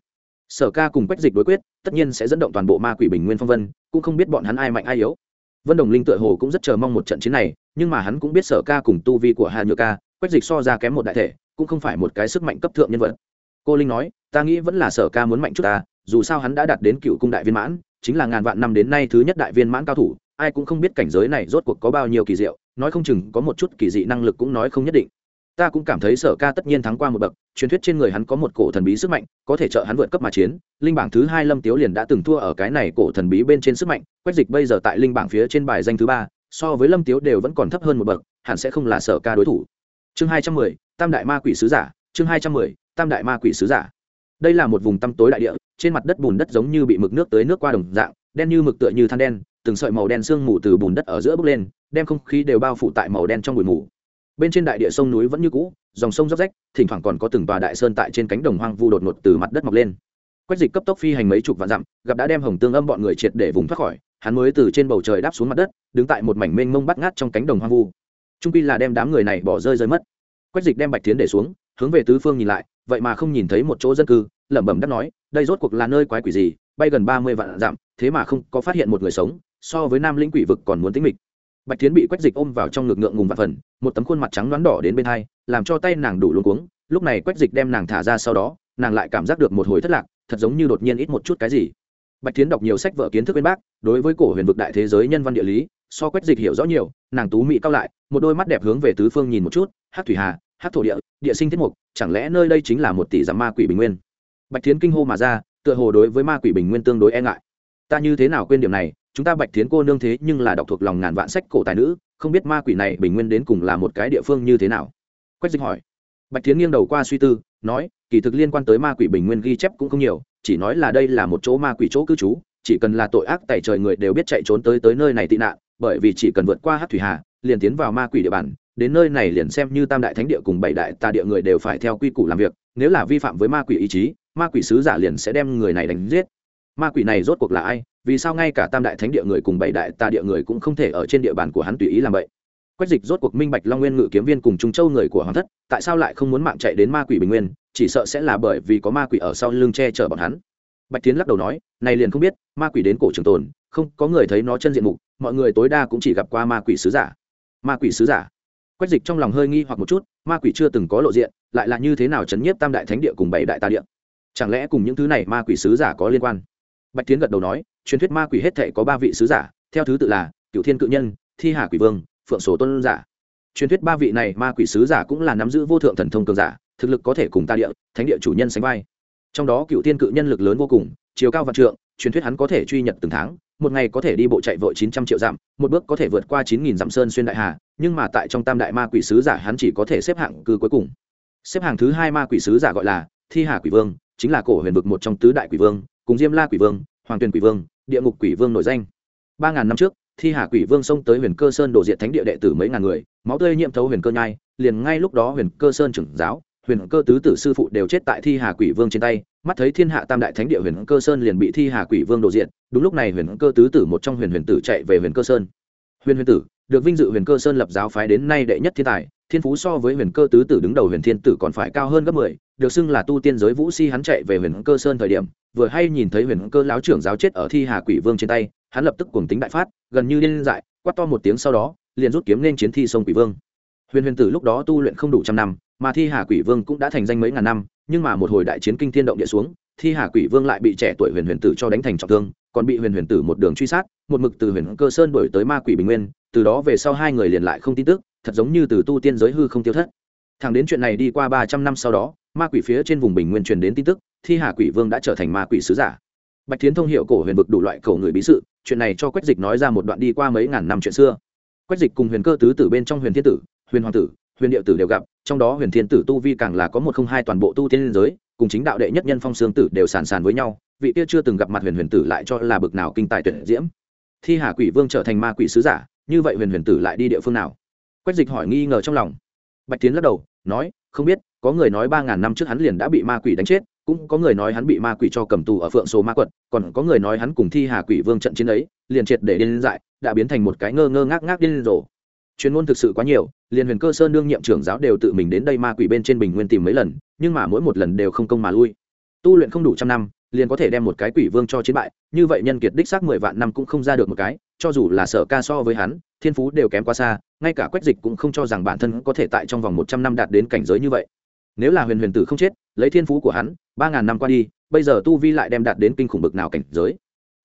sở ca cùng quách dịch đối quyết, tất nhiên sẽ dẫn động toàn bộ ma quỷ bình nguyên phong vân, cũng không biết bọn hắn ai mạnh ai yếu. Vân đồng linh tựa hồ cũng rất chờ mong một trận chiến này, nhưng mà hắn cũng biết sở ca cùng tu vi của hà nhựa ca, quách dịch so ra kém một đại thể, cũng không phải một cái sức mạnh cấp thượng nhân vật. Cô linh nói, ta nghĩ vẫn là sở ca muốn mạnh chút ta, dù sao hắn đã đạt đến cựu cung đại viên mãn, chính là ngàn vạn năm đến nay thứ nhất đại viên mãn cao thủ, ai cũng không biết cảnh giới này rốt cuộc có bao nhiêu kỳ diệu, nói không chừng có một chút kỳ dị năng lực cũng nói không nhất định ta cũng cảm thấy sở ca tất nhiên thắng qua một bậc, truyền thuyết trên người hắn có một cổ thần bí sức mạnh, có thể trợ hắn vượt cấp mà chiến, linh bảng thứ hai lâm tiếu liền đã từng thua ở cái này cổ thần bí bên trên sức mạnh, quách dịch bây giờ tại linh bảng phía trên bài danh thứ ba, so với lâm tiếu đều vẫn còn thấp hơn một bậc, hẳn sẽ không là sở ca đối thủ. Chương hai trăm mười, tam đại ma quỷ sứ giả, chương hai trăm mười, tam đại ma quỷ sứ giả. Đây là một vùng tăm tối đại địa, trên mặt đất bùn đất giống như bị mực nước tới nước qua đồng dạng, đen như mực tựa như than đen, từng sợi màu đen sương mù từ bùn đất ở giữa bốc lên, đem không khí đều bao phủ tại màu đen trong bụi mù bên trên đại địa sông núi vẫn như cũ, dòng sông dốc rách, thỉnh thoảng còn có từng tòa đại sơn tại trên cánh đồng hoang vu đột ngột từ mặt đất mọc lên. Quách dịch cấp tốc phi hành mấy chục vạn dặm, gặp đã đem hồng tương âm bọn người triệt để vùng thoát khỏi, hắn mới từ trên bầu trời đáp xuống mặt đất, đứng tại một mảnh mênh mông bắt ngát trong cánh đồng hoang vu. Trung pi là đem đám người này bỏ rơi rơi mất. Quách dịch đem bạch tiến để xuống, hướng về tứ phương nhìn lại, vậy mà không nhìn thấy một chỗ dân cư, lẩm bẩm đắc nói, đây rốt cuộc là nơi quái quỷ gì, bay gần ba mươi vạn dặm, thế mà không có phát hiện một người sống, so với nam lĩnh quỷ vực còn muốn tính mịch bạch tiến bị quách dịch ôm vào trong ngực ngượng ngùng và phần, một tấm khuôn mặt trắng đoán đỏ đến bên hai, làm cho tay nàng đủ luôn cuống. Lúc này quách dịch đem nàng thả ra sau đó, nàng lại cảm giác được một hồi thất lạc, thật giống như đột nhiên ít một chút cái gì. Bạch tiến đọc nhiều sách vở kiến thức bên bác, đối với cổ huyền vực đại thế giới nhân văn địa lý, so quách dịch hiểu rõ nhiều, nàng tú mỹ cao lại, một đôi mắt đẹp hướng về tứ phương nhìn một chút hát thủy hà hát thổ địa địa sinh thiết mục, chẳng lẽ nơi đây chính là một tỷ giám ma quỷ bình nguyên? Bạch tiến kinh hô mà ra, tựa hồ đối với ma quỷ bình nguyên tương đối e ngại. Ta như thế nào quên điểm này chúng ta bạch tiến cô nương thế nhưng là đọc thuộc lòng ngàn vạn sách cổ tài nữ, không biết ma quỷ này bình nguyên đến cùng là một cái địa phương như thế nào? Quách dịch hỏi. Bạch tiến nghiêng đầu qua suy tư, nói, kỳ thực liên quan tới ma quỷ bình nguyên ghi chép cũng không nhiều, chỉ nói là đây là một chỗ ma quỷ chỗ cư trú, chỉ cần là tội ác tại trời người đều biết chạy trốn tới tới nơi này tị nạn, bởi vì chỉ cần vượt qua hát thủy hà, liền tiến vào ma quỷ địa bàn, đến nơi này liền xem như tam đại thánh địa cùng bảy đại tà địa người đều phải theo quy củ làm việc, nếu là vi phạm với ma quỷ ý chí, ma quỷ sứ giả liền sẽ đem người này đánh giết. Ma quỷ này rốt cuộc là ai? Vì sao ngay cả tam đại thánh địa người cùng bảy đại tà địa người cũng không thể ở trên địa bàn của hắn tùy ý làm vậy? Quách dịch rốt cuộc minh bạch long nguyên ngự kiếm viên cùng trung châu người của hoàng thất, tại sao lại không muốn mạng chạy đến ma quỷ bình nguyên, chỉ sợ sẽ là bởi vì có ma quỷ ở sau lưng che chở bọn hắn. Bạch tiến lắc đầu nói, này liền không biết, ma quỷ đến cổ trường tồn, không, có người thấy nó chân diện mục, mọi người tối đa cũng chỉ gặp qua ma quỷ sứ giả. Ma quỷ sứ giả? Quách dịch trong lòng hơi nghi hoặc một chút, ma quỷ chưa từng có lộ diện, lại là như thế nào chấn nhiếp tam đại thánh địa cùng bảy đại tà địa? Chẳng lẽ cùng những thứ này ma quỷ sứ giả có liên quan? Bạch tiến gật đầu nói, truyền thuyết ma quỷ hết thệ có ba vị sứ giả, theo thứ tự là cựu thiên cự nhân, thi hà quỷ vương, phượng sổ tôn giả. Truyền thuyết ba vị này ma quỷ sứ giả cũng là nắm giữ vô thượng thần thông cường giả, thực lực có thể cùng ta địa, thánh địa chủ nhân sánh vai. Trong đó cựu thiên cự nhân lực lớn vô cùng, chiều cao vạn trượng, truyền thuyết hắn có thể truy nhật từng tháng, một ngày có thể đi bộ chạy vội chín trăm triệu dặm, một bước có thể vượt qua chín nghìn dặm sơn xuyên đại hà, nhưng mà tại trong tam đại ma quỷ sứ giả hắn chỉ có thể xếp hạng cư cuối cùng. Xếp hạng thứ hai ma quỷ sứ giả gọi là thi hà quỷ vương, chính là cổ huyền vực một trong tứ đại quỷ vương cùng diêm la quỷ vương, hoàng tuyền quỷ vương, địa ngục quỷ vương nổi danh. Ba ngàn năm trước, thi hà quỷ vương xông tới huyền cơ sơn đổ diện thánh địa đệ tử mấy ngàn người, máu tươi nhiễm thấu huyền cơ nhai, liền ngay lúc đó huyền cơ sơn trưởng giáo, huyền cơ tứ tử sư phụ đều chết tại thi hà quỷ vương trên tay, mắt thấy thiên hạ tam đại thánh địa huyền cơ sơn liền bị thi hà quỷ vương đổ diện đúng lúc này huyền cơ tứ tử một trong huyền huyền tử chạy về huyền cơ sơn. Huyền huyền tử, được vinh dự huyền cơ sơn lập giáo phái đến nay đệ nhất thiên tài, thiên phú so với huyền cơ tứ tử đứng đầu huyền thiên tử còn phải cao hơn gấp mười được xưng là tu tiên giới vũ si hắn chạy về huyền cơ sơn thời điểm, vừa hay nhìn thấy huyền cơ láo trưởng giáo chết ở thi hà quỷ vương trên tay, hắn lập tức cuồng tính đại phát, gần như điên dại, quát to một tiếng sau đó, liền rút kiếm lên chiến thi sông quỷ vương. Huyền huyền tử lúc đó tu luyện không đủ trăm năm, mà thi hà quỷ vương cũng đã thành danh mấy ngàn năm, nhưng mà một hồi đại chiến kinh thiên động địa xuống, thi hà quỷ vương lại bị trẻ tuổi huyền huyền tử cho đánh thành trọng thương, còn bị huyền huyền tử một đường truy sát, một mực từ huyền cơ sơn đổi tới ma quỷ bình nguyên, từ đó về sau hai người liền lại không tin tức, thật giống như từ tu tiên giới hư không tiêu thất. Thẳng đến chuyện này đi qua ba trăm năm sau đó ma quỷ phía trên vùng bình nguyên truyền đến tin tức, thi hà quỷ vương đã trở thành ma quỷ sứ giả. Bạch tiến thông hiệu cổ huyền vực đủ loại cổ người bí sự, chuyện này cho quách dịch nói ra một đoạn đi qua mấy ngàn năm chuyện xưa. Quách dịch cùng huyền cơ tứ tử bên trong huyền thiên tử, huyền hoàng tử, huyền điệu tử đều gặp, trong đó huyền thiên tử tu vi càng là có một không hai toàn bộ tu tiên giới, cùng chính đạo đệ nhất nhân phong sương tử đều sàn sàn với nhau, vị kia chưa từng gặp mặt huyền huyền tử lại cho là bực nào kinh tài tuyệt diễm. Thi hà quỷ vương trở thành ma quỷ sứ giả, như vậy huyền huyền tử lại đi địa phương nào? Quách dịch hỏi nghi ngờ trong lòng. Bạch tiến lắc đầu, nói, không biết có người nói ba ngàn năm trước hắn liền đã bị ma quỷ đánh chết, cũng có người nói hắn bị ma quỷ cho cầm tù ở phượng số ma quật, còn có người nói hắn cùng thi hà quỷ vương trận chiến ấy, liền triệt để điên dại, đã biến thành một cái ngơ ngơ ngác ngác điên rồ. Chuyên môn thực sự quá nhiều, liền huyền cơ sơn đương nhiệm trưởng giáo đều tự mình đến đây ma quỷ bên trên bình nguyên tìm mấy lần, nhưng mà mỗi một lần đều không công mà lui. Tu luyện không đủ trăm năm, liền có thể đem một cái quỷ vương cho chiến bại, như vậy nhân kiệt đích xác mười vạn năm cũng không ra được một cái, cho dù là sở ca so với hắn, thiên phú đều kém quá xa, ngay cả quách dịch cũng không cho rằng bản thân có thể tại trong vòng một trăm năm đạt đến cảnh giới như vậy nếu là huyền huyền tử không chết, lấy thiên phú của hắn, ba ngàn năm qua đi, bây giờ tu vi lại đem đạt đến kinh khủng bực nào cảnh giới.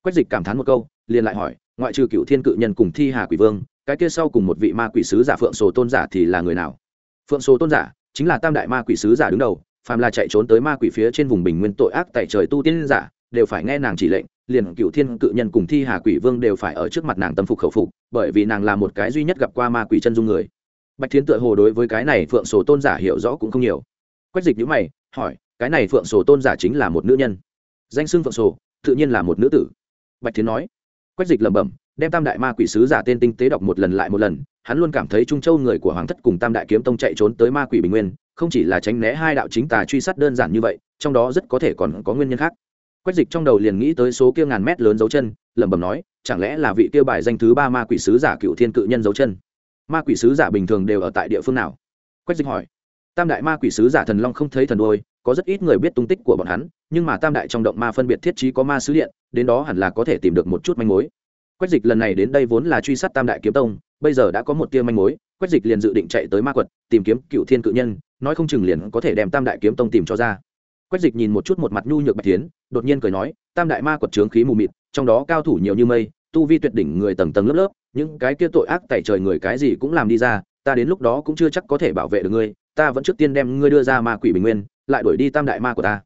Quách dịch cảm thán một câu, liền lại hỏi, ngoại trừ cựu thiên cự nhân cùng thi hà quỷ vương, cái kia sau cùng một vị ma quỷ sứ giả phượng sổ tôn giả thì là người nào? Phượng sổ tôn giả chính là tam đại ma quỷ sứ giả đứng đầu, phàm là chạy trốn tới ma quỷ phía trên vùng bình nguyên tội ác tại trời tu tiên giả, đều phải nghe nàng chỉ lệnh, liền cựu thiên cự nhân cùng thi hà quỷ vương đều phải ở trước mặt nàng tâm phục khẩu phục, bởi vì nàng là một cái duy nhất gặp qua ma quỷ chân dung người. Bạch thiến tựa hồ đối với cái này phượng sổ tôn giả hiểu rõ cũng không nhiều quách dịch nhữ mày, hỏi, cái này phượng sổ tôn giả chính là một nữ nhân? Danh xưng phượng sổ, tự nhiên là một nữ tử. Bạch thiến nói. Quách dịch lẩm bẩm, đem tam đại ma quỷ sứ giả tên tinh tế đọc một lần lại một lần, hắn luôn cảm thấy trung châu người của hoàng thất cùng tam đại kiếm tông chạy trốn tới ma quỷ bình nguyên, không chỉ là tránh né hai đạo chính tà truy sát đơn giản như vậy, trong đó rất có thể còn có nguyên nhân khác. Quách dịch trong đầu liền nghĩ tới số kia ngàn mét lớn dấu chân, lẩm bẩm nói, chẳng lẽ là vị kia bài danh thứ ba ma quỷ sứ giả cựu thiên cự nhân dấu chân? Ma quỷ sứ giả bình thường đều ở tại địa phương nào? Quách dịch hỏi tam đại ma quỷ sứ giả thần long không thấy thần đôi có rất ít người biết tung tích của bọn hắn, nhưng mà tam đại trong động ma phân biệt thiết trí có ma sứ điện, đến đó hẳn là có thể tìm được một chút manh mối. Quách dịch lần này đến đây vốn là truy sát tam đại kiếm tông, bây giờ đã có một tia manh mối, quách dịch liền dự định chạy tới ma quật, tìm kiếm cựu thiên cự nhân, nói không chừng liền có thể đem tam đại kiếm tông tìm cho ra. Quách dịch nhìn một chút một mặt nhu nhược bạch tiến đột nhiên cười nói, tam đại ma quật trướng khí mù mịt, trong đó cao thủ nhiều như mây, tu vi tuyệt đỉnh người tầng tầng lớp lớp, những cái kia tội ác tại trời người cái gì cũng làm đi ra, ta đến lúc đó cũng chưa chắc có thể bảo vệ được ngươi ta vẫn trước tiên đem ngươi đưa ra ma quỷ bình nguyên, lại đuổi đi tam đại ma của ta.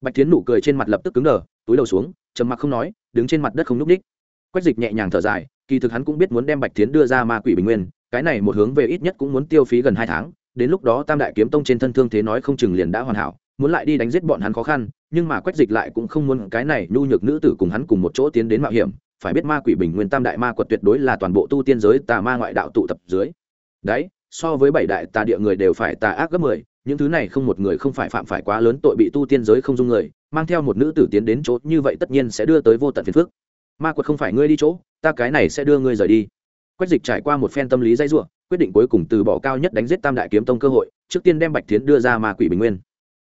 Bạch tiến nụ cười trên mặt lập tức cứng đờ, túi đầu xuống, trầm mặc không nói, đứng trên mặt đất không n ú c ních. Quách dịch nhẹ nhàng thở dài, kỳ thực hắn cũng biết muốn đem bạch tiến đưa ra ma quỷ bình nguyên, cái này một hướng về ít nhất cũng muốn tiêu phí gần hai tháng, đến lúc đó tam đại kiếm tông trên thân thương thế nói không chừng liền đã hoàn hảo, muốn lại đi đánh giết bọn hắn khó khăn, nhưng mà quách dịch lại cũng không muốn cái này nhu nhược nữ tử cùng hắn cùng một chỗ tiến đến mạo hiểm, phải biết ma quỷ bình nguyên tam đại ma quật tuyệt đối là toàn bộ tu tiên giới tà ma ngoại đạo tụ tập dưới. Đấy so với bảy đại tà địa người đều phải tà ác gấp mười, những thứ này không một người không phải phạm phải quá lớn tội bị tu tiên giới không dung người, mang theo một nữ tử tiến đến chỗ như vậy tất nhiên sẽ đưa tới vô tận phiền phức. Ma quật không phải ngươi đi chỗ, ta cái này sẽ đưa ngươi rời đi. Quách dịch trải qua một phen tâm lý dây dụa quyết định cuối cùng từ bỏ cao nhất đánh giết tam đại kiếm tông cơ hội, trước tiên đem bạch tiến đưa ra ma quỷ bình nguyên.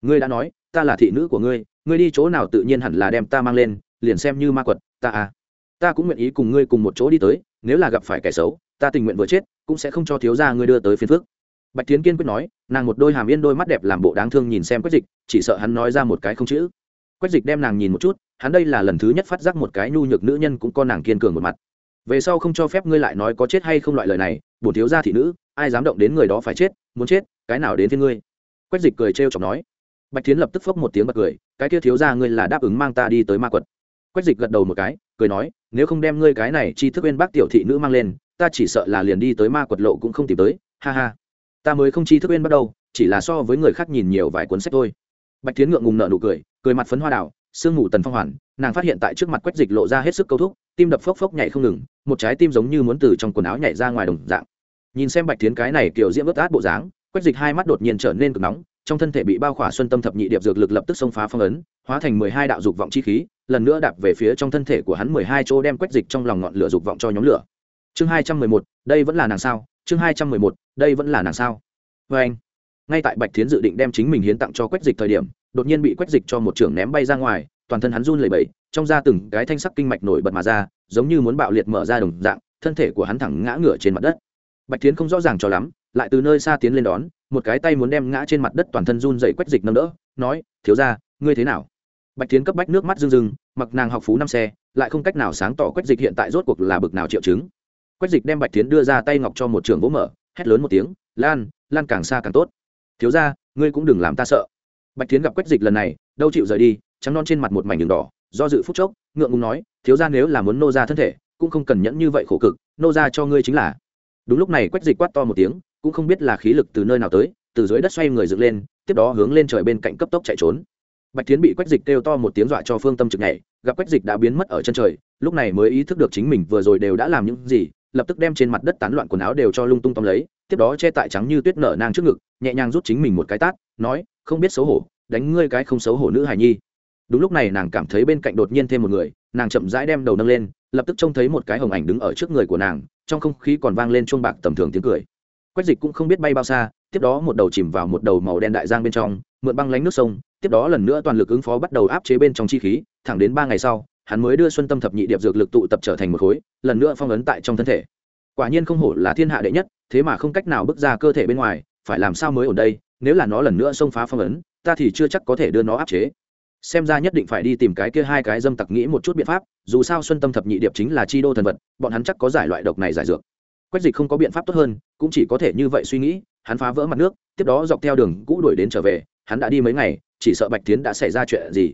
Ngươi đã nói, ta là thị nữ của ngươi ngươi đi chỗ nào tự nhiên hẳn là đem ta mang lên, liền xem như ma quật, ta à. Ta cũng nguyện ý cùng ngươi cùng một chỗ đi tới, nếu là gặp phải kẻ xấu, ta tình nguyện vừa chết cũng sẽ không cho thiếu gia ngươi đưa tới phiền phước bạch tiến kiên quyết nói, nàng một đôi hàm yên đôi mắt đẹp làm bộ đáng thương nhìn xem quách dịch, chỉ sợ hắn nói ra một cái không chữ. Quách dịch đem nàng nhìn một chút, hắn đây là lần thứ nhất phát giác một cái nhu nhược nữ nhân cũng có nàng kiên cường một mặt. Về sau không cho phép ngươi lại nói có chết hay không loại lời này, bổn thiếu gia thị nữ, ai dám động đến người đó phải chết, muốn chết, cái nào đến với ngươi? Quách dịch cười trêu chọc nói. Bạch tiến lập tức phốc một tiếng bật cười, cái kia thiếu gia ngươi là đáp ứng mang ta đi tới ma quật. Quách dịch gật đầu một cái, cười nói, nếu không đem ngươi cái này chi thức bên bác tiểu thị nữ mang lên ta chỉ sợ là liền đi tới ma quật lộ cũng không tìm tới, ha ha. Ta mới không chi thức bên bắt đầu, chỉ là so với người khác nhìn nhiều vài cuốn sách thôi. Bạch tiến ngượng ngùng nợ nụ cười cười mặt phấn hoa đảo sương ngủ tần phong hoàn, nàng phát hiện tại trước mặt quách dịch lộ ra hết sức câu thúc, tim đập phốc phốc nhảy không ngừng, một trái tim giống như muốn từ trong quần áo nhảy ra ngoài đồng dạng. Nhìn xem bạch tiến cái này kiểu diễm ướt át bộ dáng, quách dịch hai mắt đột nhiên trở nên cực nóng, trong thân thể bị bao khỏa xuân tâm thập nhị điệp dược lực lập tức xông phá phong ấn, hóa thành mười hai đạo dục vọng chi khí, lần nữa đạp về phía trong thân thể của hắn mười hai chỗ đem quách dịch trong lòng ngọn lửa dục vọng cho nhóm lửa chương hai trăm mười một, đây vẫn là nàng sao? Chương hai trăm mười một, đây vẫn là nàng sao? Vê anh. Ngay tại bạch thiến dự định đem chính mình hiến tặng cho quách dịch thời điểm, đột nhiên bị quách dịch cho một trưởng ném bay ra ngoài, toàn thân hắn run lẩy bẩy, trong da từng cái thanh sắc kinh mạch nổi bật mà ra, giống như muốn bạo liệt mở ra đồng dạng, thân thể của hắn thẳng ngã ngửa trên mặt đất. Bạch thiến không rõ ràng cho lắm, lại từ nơi xa tiến lên đón, một cái tay muốn đem ngã trên mặt đất toàn thân run dậy quách dịch nâng đỡ, nói, thiếu ra ngươi thế nào? Bạch thiến cấp bách nước mắt rưng rưng, mặc nàng học phú năm xe, lại không cách nào sáng tỏ quách dịch hiện tại rốt cuộc là bực nào triệu chứng quách dịch đem bạch tiến đưa ra tay ngọc cho một trường vỗ mở, hét lớn một tiếng, lan lan càng xa càng tốt. Thiếu ra ngươi cũng đừng làm ta sợ. Bạch tiến gặp quách dịch lần này, đâu chịu rời đi, trắng non trên mặt một mảnh đường đỏ, do dự phút chốc, ngượng ngùng nói, thiếu ra nếu là muốn nô ra thân thể, cũng không cần nhẫn như vậy khổ cực, nô ra cho ngươi chính là. Đúng lúc này quách dịch quát to một tiếng, cũng không biết là khí lực từ nơi nào tới, từ dưới đất xoay người dựng lên, tiếp đó hướng lên trời bên cạnh cấp tốc chạy trốn. Bạch tiến bị quách dịch kêu to một tiếng dọa cho phương tâm trực nhảy, gặp quách dịch đã biến mất ở chân trời, lúc này mới ý thức được chính mình vừa rồi đều đã làm những gì lập tức đem trên mặt đất tán loạn quần áo đều cho lung tung tóm lấy, tiếp đó che tại trắng như tuyết nở nang trước ngực, nhẹ nhàng rút chính mình một cái tát, nói, không biết xấu hổ, đánh ngươi cái không xấu hổ nữ hài nhi. Đúng lúc này nàng cảm thấy bên cạnh đột nhiên thêm một người, nàng chậm rãi đem đầu nâng lên, lập tức trông thấy một cái hồng ảnh đứng ở trước người của nàng, trong không khí còn vang lên chuông bạc tầm thường tiếng cười. Quách dịch cũng không biết bay bao xa, tiếp đó một đầu chìm vào một đầu màu đen đại giang bên trong, mượn băng lánh nước sông, tiếp đó lần nữa toàn lực ứng phó bắt đầu áp chế bên trong chi khí, thẳng đến ba ngày sau hắn mới đưa xuân tâm thập nhị điệp dược lực tụ tập trở thành một khối, lần nữa phong ấn tại trong thân thể. Quả nhiên không hổ là thiên hạ đệ nhất, thế mà không cách nào bước ra cơ thể bên ngoài, phải làm sao mới ở đây, nếu là nó lần nữa xông phá phong ấn, ta thì chưa chắc có thể đưa nó áp chế. Xem ra nhất định phải đi tìm cái kia hai cái dâm tặc nghĩ một chút biện pháp, dù sao xuân tâm thập nhị điệp chính là chi đô thần vật, bọn hắn chắc có giải loại độc này giải dược. Quách dịch không có biện pháp tốt hơn, cũng chỉ có thể như vậy suy nghĩ, hắn phá vỡ mặt nước, tiếp đó dọc theo đường cũ đuổi đến trở về, hắn đã đi mấy ngày, chỉ sợ bạch tiến đã xảy ra chuyện gì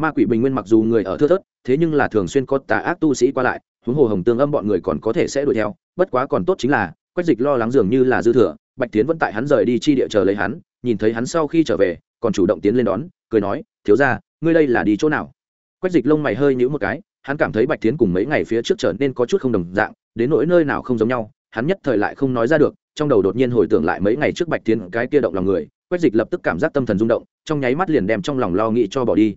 ma quỷ bình nguyên mặc dù người ở thưa thớt, thế nhưng là thường xuyên có tà ác tu sĩ qua lại, huống hồ hồng tương âm bọn người còn có thể sẽ đuổi theo, bất quá còn tốt chính là, quách dịch lo lắng dường như là dư thừa, bạch tiến vẫn tại hắn rời đi chi địa chờ lấy hắn, nhìn thấy hắn sau khi trở về, còn chủ động tiến lên đón, cười nói, thiếu ra ngươi đây là đi chỗ nào? Quách dịch lông mày hơi nhíu một cái, hắn cảm thấy bạch tiến cùng mấy ngày phía trước trở nên có chút không đồng dạng, đến nỗi nơi nào không giống nhau, hắn nhất thời lại không nói ra được, trong đầu đột nhiên hồi tưởng lại mấy ngày trước bạch tiến cái kia động lòng người, quách dịch lập tức cảm giác tâm thần rung động, trong nháy mắt liền đem trong lòng lo nghĩ cho bỏ đi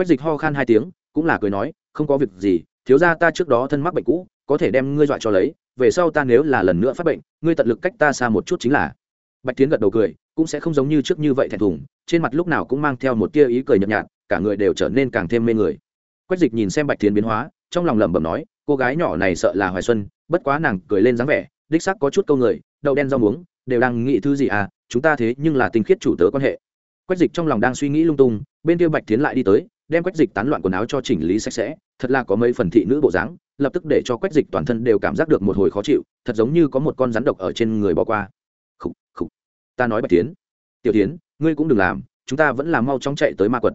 quách dịch ho khan hai tiếng, cũng là cười nói, không có việc gì, thiếu ra ta trước đó thân mắc bệnh cũ, có thể đem ngươi dọa cho lấy, về sau ta nếu là lần nữa phát bệnh, ngươi tận lực cách ta xa một chút chính là. Bạch tiến gật đầu cười, cũng sẽ không giống như trước như vậy thẹn thùng, trên mặt lúc nào cũng mang theo một tia ý cười nhợt nhạt, cả người đều trở nên càng thêm mê người. Quách dịch nhìn xem bạch tiến biến hóa, trong lòng lẩm bẩm nói, cô gái nhỏ này sợ là hoài xuân, bất quá nàng cười lên dáng vẻ, đích sắc có chút câu người, đậu đen rau muống, đều đang nghĩ thứ gì à chúng ta thế nhưng là tinh khiết chủ tớ quan hệ. Quách dịch trong lòng đang suy nghĩ lung tung, bên kia bạch tiến lại đi tới đem quách dịch tán loạn quần áo cho chỉnh lý sạch sẽ, thật là có mấy phần thị nữ bộ dáng, lập tức để cho quách dịch toàn thân đều cảm giác được một hồi khó chịu, thật giống như có một con rắn độc ở trên người bỏ qua. Khúc khúc ta nói bạch tiến. Tiểu tiến, ngươi cũng đừng làm, chúng ta vẫn là mau chóng chạy tới ma quật.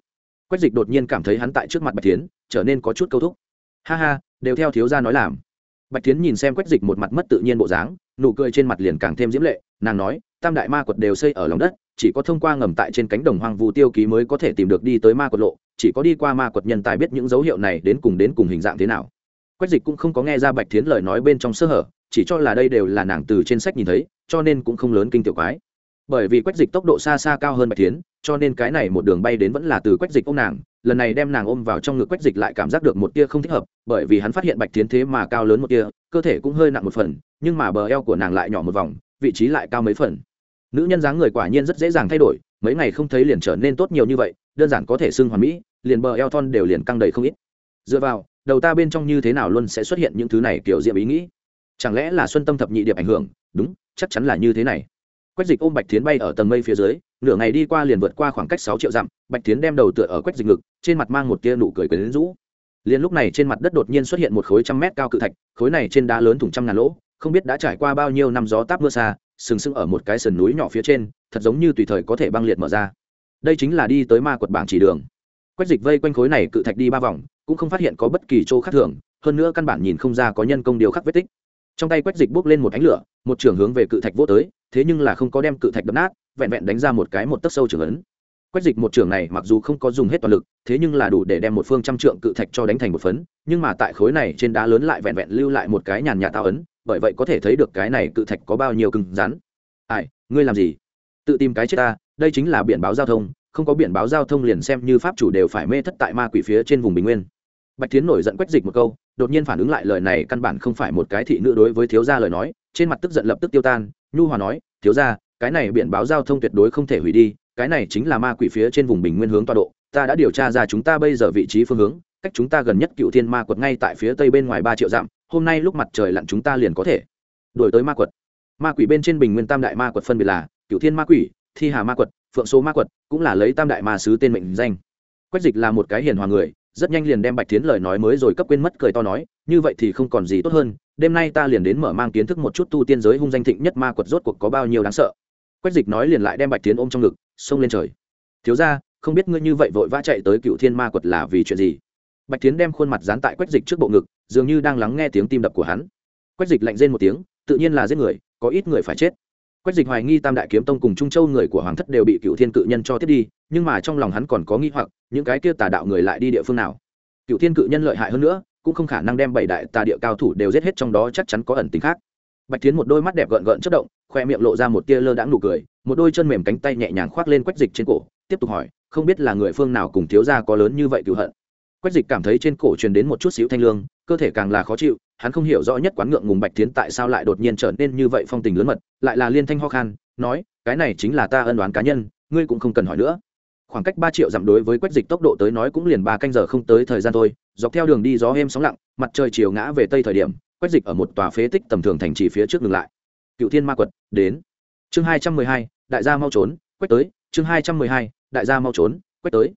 Quách dịch đột nhiên cảm thấy hắn tại trước mặt bạch tiến, trở nên có chút câu thúc. Ha ha, đều theo thiếu gia nói làm. Bạch tiến nhìn xem quách dịch một mặt mất tự nhiên bộ dáng, nụ cười trên mặt liền càng thêm diễm lệ, nàng nói, tam đại ma quật đều xây ở lòng đất, chỉ có thông qua ngầm tại trên cánh đồng hoang vu tiêu ký mới có thể tìm được đi tới ma quật lộ chỉ có đi qua ma quật nhân tài biết những dấu hiệu này đến cùng đến cùng hình dạng thế nào. Quách dịch cũng không có nghe ra bạch thiến lời nói bên trong sơ hở, chỉ cho là đây đều là nàng từ trên sách nhìn thấy, cho nên cũng không lớn kinh tiểu quái. Bởi vì quách dịch tốc độ xa xa cao hơn bạch thiến, cho nên cái này một đường bay đến vẫn là từ quách dịch ôm nàng, lần này đem nàng ôm vào trong ngực quách dịch lại cảm giác được một tia không thích hợp, bởi vì hắn phát hiện bạch thiến thế mà cao lớn một tia, cơ thể cũng hơi nặng một phần, nhưng mà bờ eo của nàng lại nhỏ một vòng, vị trí lại cao mấy phần. Nữ nhân dáng người quả nhiên rất dễ dàng thay đổi mấy ngày không thấy liền trở nên tốt nhiều như vậy, đơn giản có thể xưng hoàn mỹ, liền bờ eo thon đều liền căng đầy không ít. Dựa vào, đầu ta bên trong như thế nào luôn sẽ xuất hiện những thứ này kiểu diệm ý nghĩ? Chẳng lẽ là xuân tâm thập nhị điệp ảnh hưởng? Đúng, chắc chắn là như thế này. Quách dịch ôm bạch tiến bay ở tầng mây phía dưới, nửa ngày đi qua liền vượt qua khoảng cách sáu triệu dặm, bạch tiến đem đầu tựa ở quách dịch ngực, trên mặt mang một tia nụ cười quyến rũ. Liền lúc này trên mặt đất đột nhiên xuất hiện một khối trăm mét cao cự thạch, khối này trên đá lớn thủng trăm ngàn lỗ, không biết đã trải qua bao nhiêu năm gió táp mưa xa sừng sững ở một cái sườn núi nhỏ phía trên, thật giống như tùy thời có thể băng liệt mở ra. Đây chính là đi tới ma quật bảng chỉ đường. Quách dịch vây quanh khối này cự thạch đi ba vòng, cũng không phát hiện có bất kỳ chỗ khác thường, hơn nữa căn bản nhìn không ra có nhân công điều khắc vết tích. Trong tay quách dịch bốc lên một ánh lửa, một trường hướng về cự thạch vô tới, thế nhưng là không có đem cự thạch đập nát, vẹn vẹn đánh ra một cái một tấc sâu trường ấn. Quách dịch một trường này mặc dù không có dùng hết toàn lực, thế nhưng là đủ để đem một phương trăm trượng cự thạch cho đánh thành một phấn, nhưng mà tại khối này trên đá lớn lại vẹn vẹn lưu lại một cái nhàn nhà tao ấn bởi vậy có thể thấy được cái này cự thạch có bao nhiêu cứng rắn. Ai, ngươi làm gì? Tự tìm cái chết ta, đây chính là biển báo giao thông, không có biển báo giao thông liền xem như pháp chủ đều phải mê thất tại ma quỷ phía trên vùng bình nguyên. Bạch tiến nổi giận quách dịch một câu, đột nhiên phản ứng lại lời này căn bản không phải một cái thị nữ đối với thiếu gia lời nói, trên mặt tức giận lập tức tiêu tan, nhu hòa nói, thiếu gia, cái này biển báo giao thông tuyệt đối không thể hủy đi, cái này chính là ma quỷ phía trên vùng bình nguyên hướng tọa độ, ta đã điều tra ra chúng ta bây giờ vị trí phương hướng, cách chúng ta gần nhất cựu thiên ma quật ngay tại phía tây bên ngoài ba triệu dặm hôm nay lúc mặt trời lặn chúng ta liền có thể. Đổi tới ma quật. Ma quỷ bên trên bình nguyên tam đại ma quật phân biệt là cựu thiên ma quỷ, thi hà ma quật, phượng số ma quật, cũng là lấy tam đại ma sứ tên mệnh danh. Quách dịch là một cái hiền hòa người, rất nhanh liền đem bạch tiến lời nói mới rồi cấp quên mất cười to nói, như vậy thì không còn gì tốt hơn, đêm nay ta liền đến mở mang kiến thức một chút tu tiên giới hung danh thịnh nhất ma quật rốt cuộc có bao nhiêu đáng sợ. Quách dịch nói liền lại đem bạch tiến ôm trong ngực, xông lên trời. Thiếu ra không biết ngươi như vậy vội vã chạy tới cựu thiên ma quật là vì chuyện gì? Bạch tiến đem khuôn mặt dán tại quách dịch trước bộ ngực, dường như đang lắng nghe tiếng tim đập của hắn. Quách dịch lạnh rên một tiếng, tự nhiên là giết người, có ít người phải chết. Quách dịch hoài nghi tam đại kiếm tông cùng trung châu người của hoàng thất đều bị cựu thiên cự nhân cho tiếp đi, nhưng mà trong lòng hắn còn có nghi hoặc, những cái kia tà đạo người lại đi địa phương nào? Cựu thiên cự nhân lợi hại hơn nữa, cũng không khả năng đem bảy đại tà địa cao thủ đều giết hết trong đó, chắc chắn có ẩn tính khác. Bạch tiến một đôi mắt đẹp gợn gợn chất động, khoe miệng lộ ra một tia lơ đãng nụ cười, một đôi chân mềm cánh tay nhẹ nhàng khoác lên quách dịch trên cổ, tiếp tục hỏi, không biết là người phương nào cùng thiếu gia có lớn như vậy cựu hận? Quách dịch cảm thấy trên cổ truyền đến một chút xíu thanh lương, cơ thể càng là khó chịu, hắn không hiểu rõ nhất quán ngượng ngùng bạch tiến tại sao lại đột nhiên trở nên như vậy phong tình lớn mật, lại là liên thanh ho khan, nói, cái này chính là ta ân đoán cá nhân, ngươi cũng không cần hỏi nữa. Khoảng cách ba triệu dặm đối với quách dịch tốc độ tới nói cũng liền ba canh giờ không tới thời gian thôi, dọc theo đường đi gió êm sóng lặng, mặt trời chiều ngã về tây thời điểm, quách dịch ở một tòa phế tích tầm thường thành trì phía trước ngừng lại. Cựu thiên ma quật, đến. Chương hai trăm mười hai, đại gia mau trốn, quách tới. Chương hai trăm mười hai, đại gia mau trốn, quách tới.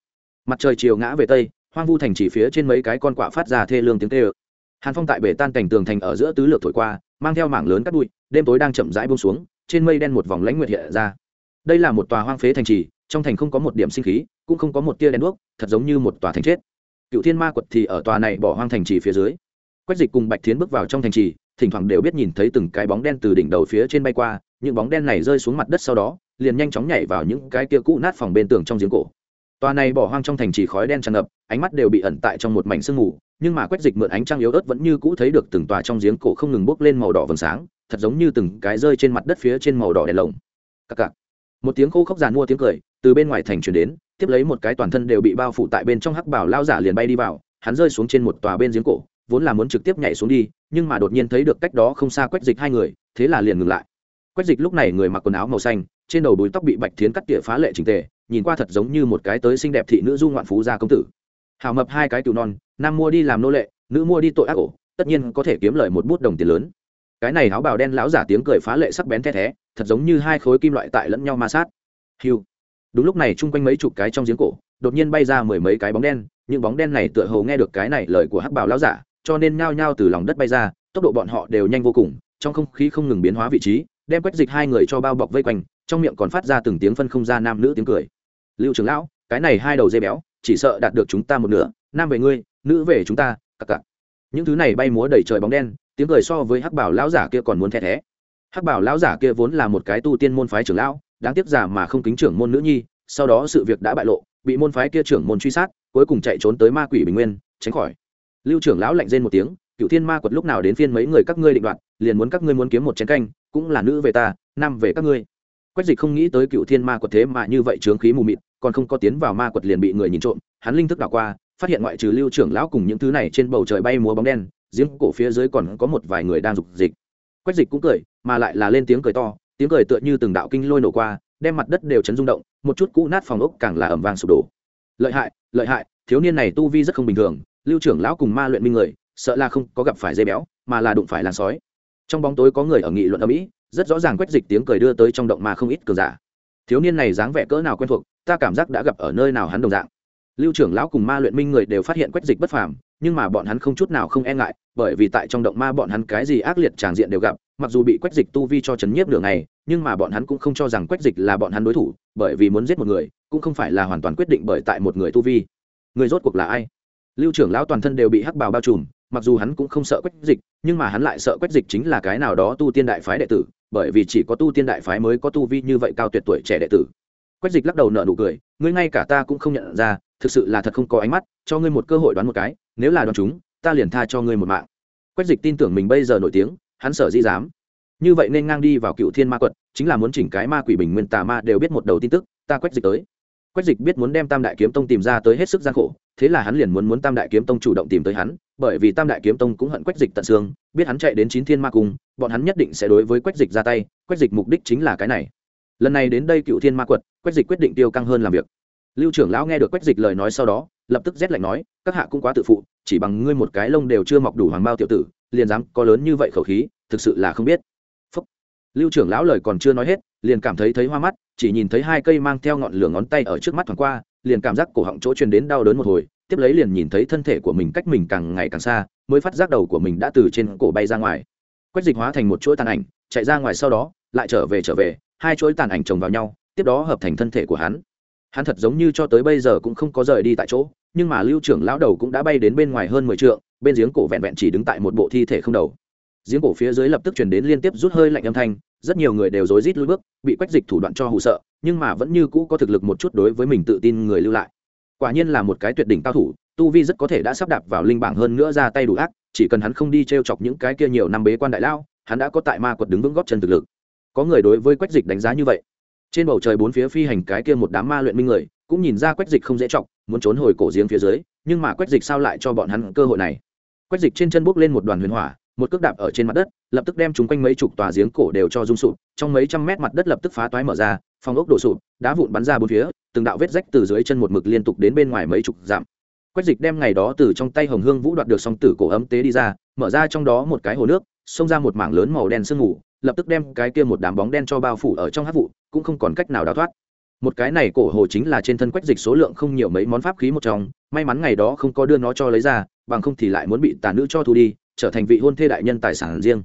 Mặt trời chiều ngã về tây hoang vu thành chỉ phía trên mấy cái con quạ phát ra thê lương tiếng tê ơ. Hàn phong tại bể tan cảnh tường thành ở giữa tứ lược thổi qua, mang theo mảng lớn cắt bụi, đêm tối đang chậm rãi bông xuống, trên mây đen một vòng lãnh nguyệt hiện ra. Đây là một tòa hoang phế thành trì, trong thành không có một điểm sinh khí, cũng không có một tia đèn đuốc, thật giống như một tòa thành chết. Cựu thiên ma quật thì ở tòa này bỏ hoang thành trì phía dưới. Quách dịch cùng bạch Thiến bước vào trong thành trì, thỉnh thoảng đều biết nhìn thấy từng cái bóng đen từ đỉnh đầu phía trên bay qua, những bóng đen này rơi xuống mặt đất sau đó, liền nhanh chóng nhảy vào những cái kia cũ nát phòng bên tường trong giếng cổ. Toàn này bỏ hoang trong thành trì khói đen tràn ngập, ánh mắt đều bị ẩn tại trong một mảnh sương mù, nhưng mà quét dịch mượn ánh trăng yếu ớt vẫn như cũ thấy được từng tòa trong giếng cổ không ngừng bốc lên màu đỏ vầng sáng, thật giống như từng cái rơi trên mặt đất phía trên màu đỏ đèn lồng Các các. một tiếng khô khốc giàn mua tiếng cười từ bên ngoài thành truyền đến, tiếp lấy một cái toàn thân đều bị bao phủ tại bên trong hắc bảo lao giả liền bay đi vào, hắn rơi xuống trên một tòa bên giếng cổ, vốn là muốn trực tiếp nhảy xuống đi, nhưng mà đột nhiên thấy được cách đó không xa quét dịch hai người, thế là liền ngừng lại quách dịch lúc này người mặc quần áo màu xanh, trên đầu đuôi tóc bị bạch thiến cắt tỉa phá lệ trình tề, nhìn qua thật giống như một cái tới xinh đẹp thị nữ du ngoạn phú gia công tử. Hào mập hai cái cừu non, nam mua đi làm nô lệ, nữ mua đi tội ác ổ, tất nhiên có thể kiếm lời một bút đồng tiền lớn. Cái này áo bào đen lão giả tiếng cười phá lệ sắc bén the thé, thật giống như hai khối kim loại tại lẫn nhau ma sát. Hiu. Đúng lúc này chung quanh mấy chục cái trong giếng cổ, đột nhiên bay ra mười mấy cái bóng đen, những bóng đen này tựa hồ nghe được cái này lời của hắc bào lão giả, cho nên nhao nhao từ lòng đất bay ra, tốc độ bọn họ đều nhanh vô cùng, trong không khí không ngừng biến hóa vị trí đem quách dịch hai người cho bao bọc vây quanh, trong miệng còn phát ra từng tiếng phân không ra nam nữ tiếng cười. Lưu trưởng lão, cái này hai đầu dây béo, chỉ sợ đạt được chúng ta một nửa, nam về ngươi, nữ về chúng ta cặp cặp những thứ này bay múa đầy trời bóng đen, tiếng cười so với hắc bảo lão giả kia còn muốn the thé hắc bảo lão giả kia vốn là một cái tu tiên môn phái trưởng lão, đáng tiếc giả mà không kính trưởng môn nữ nhi, sau đó sự việc đã bại lộ, bị môn phái kia trưởng môn truy sát, cuối cùng chạy trốn tới ma quỷ bình nguyên, tránh khỏi. Lưu trưởng lão lạnh rên một tiếng cựu thiên ma quật lúc nào đến phiên mấy người các ngươi định đoạt, liền muốn các ngươi muốn kiếm một chén canh cũng là nữ về ta, nam về các ngươi. Quách dịch không nghĩ tới cựu thiên ma quật thế mà như vậy trướng khí mù mịt, còn không có tiến vào ma quật liền bị người nhìn trộm, hắn linh thức đảo qua, phát hiện ngoại trừ lưu trưởng lão cùng những thứ này trên bầu trời bay múa bóng đen, giếng cổ phía dưới còn có một vài người đang dục dịch. Quách dịch cũng cười, mà lại là lên tiếng cười to, tiếng cười tựa như từng đạo kinh lôi nổ qua, đem mặt đất đều chấn rung động, một chút cũ nát phòng ốc càng là ẩm vang sụp đổ. Lợi hại lợi hại, thiếu niên này tu vi rất không bình thường, lưu trưởng lão cùng ma luyện minh người, sợ là không có gặp phải dây béo, mà là đụng phải làn sói trong bóng tối có người ở nghị luận ở mỹ rất rõ ràng quét dịch tiếng cười đưa tới trong động mà không ít cường giả. Thiếu niên này dáng vẻ cỡ nào quen thuộc, ta cảm giác đã gặp ở nơi nào hắn đồng dạng. Lưu trưởng lão cùng ma luyện minh người đều phát hiện quét dịch bất phàm, nhưng mà bọn hắn không chút nào không e ngại, bởi vì tại trong động ma bọn hắn cái gì ác liệt tràng diện đều gặp, mặc dù bị quét dịch tu vi cho chấn nhiếp đường này nhưng mà bọn hắn cũng không cho rằng quét dịch là bọn hắn đối thủ, bởi vì muốn giết một người, cũng không phải là hoàn toàn quyết định bởi tại một người tu vi. Người rốt cuộc là ai? Lưu trưởng lão toàn thân đều bị hắc bào bao trùm mặc dù hắn cũng không sợ quách dịch, nhưng mà hắn lại sợ quách dịch chính là cái nào đó tu tiên đại phái đệ tử, bởi vì chỉ có tu tiên đại phái mới có tu vi như vậy cao tuyệt tuổi trẻ đệ tử. Quách dịch lắc đầu nợ nụ cười, ngươi ngay cả ta cũng không nhận ra, thực sự là thật không có ánh mắt, cho ngươi một cơ hội đoán một cái, nếu là đoán chúng, ta liền tha cho ngươi một mạng. Quách dịch tin tưởng mình bây giờ nổi tiếng, hắn sợ di dám. Như vậy nên ngang đi vào cựu thiên ma quật, chính là muốn chỉnh cái ma quỷ bình nguyên tà ma đều biết một đầu tin tức, ta quách dịch tới. Quách dịch biết muốn đem tam đại kiếm tông tìm ra tới hết sức gian khổ, thế là hắn liền muốn muốn tam đại kiếm tông chủ động tìm tới hắn bởi vì tam đại kiếm tông cũng hận quách dịch tận xương, biết hắn chạy đến chín thiên ma cung, bọn hắn nhất định sẽ đối với quách dịch ra tay, quách dịch mục đích chính là cái này. Lần này đến đây cựu thiên ma quật, quách dịch quyết định tiêu căng hơn làm việc. Lưu trưởng lão nghe được quách dịch lời nói sau đó, lập tức rét lạnh nói, các hạ cũng quá tự phụ, chỉ bằng ngươi một cái lông đều chưa mọc đủ hoàng bao tiểu tử, liền dám có lớn như vậy khẩu khí, thực sự là không biết. Phúc. lưu trưởng lão lời còn chưa nói hết, liền cảm thấy thấy hoa mắt, chỉ nhìn thấy hai cây mang theo ngọn lửa ngón tay ở trước mắt thoáng qua liền cảm giác cổ họng chỗ truyền đến đau đớn một hồi, tiếp lấy liền nhìn thấy thân thể của mình cách mình càng ngày càng xa, mới phát giác đầu của mình đã từ trên cổ bay ra ngoài. Quách dịch hóa thành một chuỗi tàn ảnh, chạy ra ngoài sau đó, lại trở về trở về, hai chuỗi tàn ảnh chồng vào nhau, tiếp đó hợp thành thân thể của hắn. Hắn thật giống như cho tới bây giờ cũng không có rời đi tại chỗ, nhưng mà lưu trưởng lão đầu cũng đã bay đến bên ngoài hơn mười t bên giếng cổ vẹn vẹn chỉ đứng tại một bộ thi thể không đầu. Giếng cổ phía dưới lập tức chuyển đến liên tiếp rút hơi lạnh âm thanh, rất nhiều người đều rối rít lui bước, bị quách dịch thủ đoạn cho hụ sợ nhưng mà vẫn như cũ có thực lực một chút đối với mình tự tin người lưu lại. Quả nhiên là một cái tuyệt đỉnh cao thủ, tu vi rất có thể đã sắp đạp vào linh bảng hơn nữa ra tay đủ ác, chỉ cần hắn không đi t r e o chọc những cái kia nhiều năm bế quan đại lao, hắn đã có tại ma quật đứng vững góp chân thực lực. Có người đối với quách dịch đánh giá như vậy. Trên bầu trời bốn phía phi hành cái kia một đám ma luyện minh người, cũng nhìn ra quách dịch không dễ chọc, muốn trốn hồi cổ giếng phía dưới, nhưng mà quách dịch sao lại cho bọn hắn cơ hội này? Quách dịch trên chân bước lên một đoàn huyền hỏa, một cước đạp ở trên mặt đất, lập tức đem chúng quanh mấy chục tòa giếng cổ đều cho rung sụp, trong mấy trăm mét mặt đất lập tức phá toái mở ra phòng ốc đổ sụp, đá vụn bắn ra bốn phía, từng đạo vết rách từ dưới chân một mực liên tục đến bên ngoài mấy chục dặm. Quách dịch đem ngày đó từ trong tay hồng hương vũ đoạt được song tử cổ ấm tế đi ra, mở ra trong đó một cái hồ nước, xông ra một mảng lớn màu đen sương mù, lập tức đem cái kia một đám bóng đen cho bao phủ ở trong hát vụ, cũng không còn cách nào đào thoát. Một cái này cổ hồ chính là trên thân quách dịch số lượng không nhiều mấy món pháp khí một trong, may mắn ngày đó không có đưa nó cho lấy ra, bằng không thì lại muốn bị tàn nữ cho thu đi, trở thành vị hôn thê đại nhân tài sản riêng.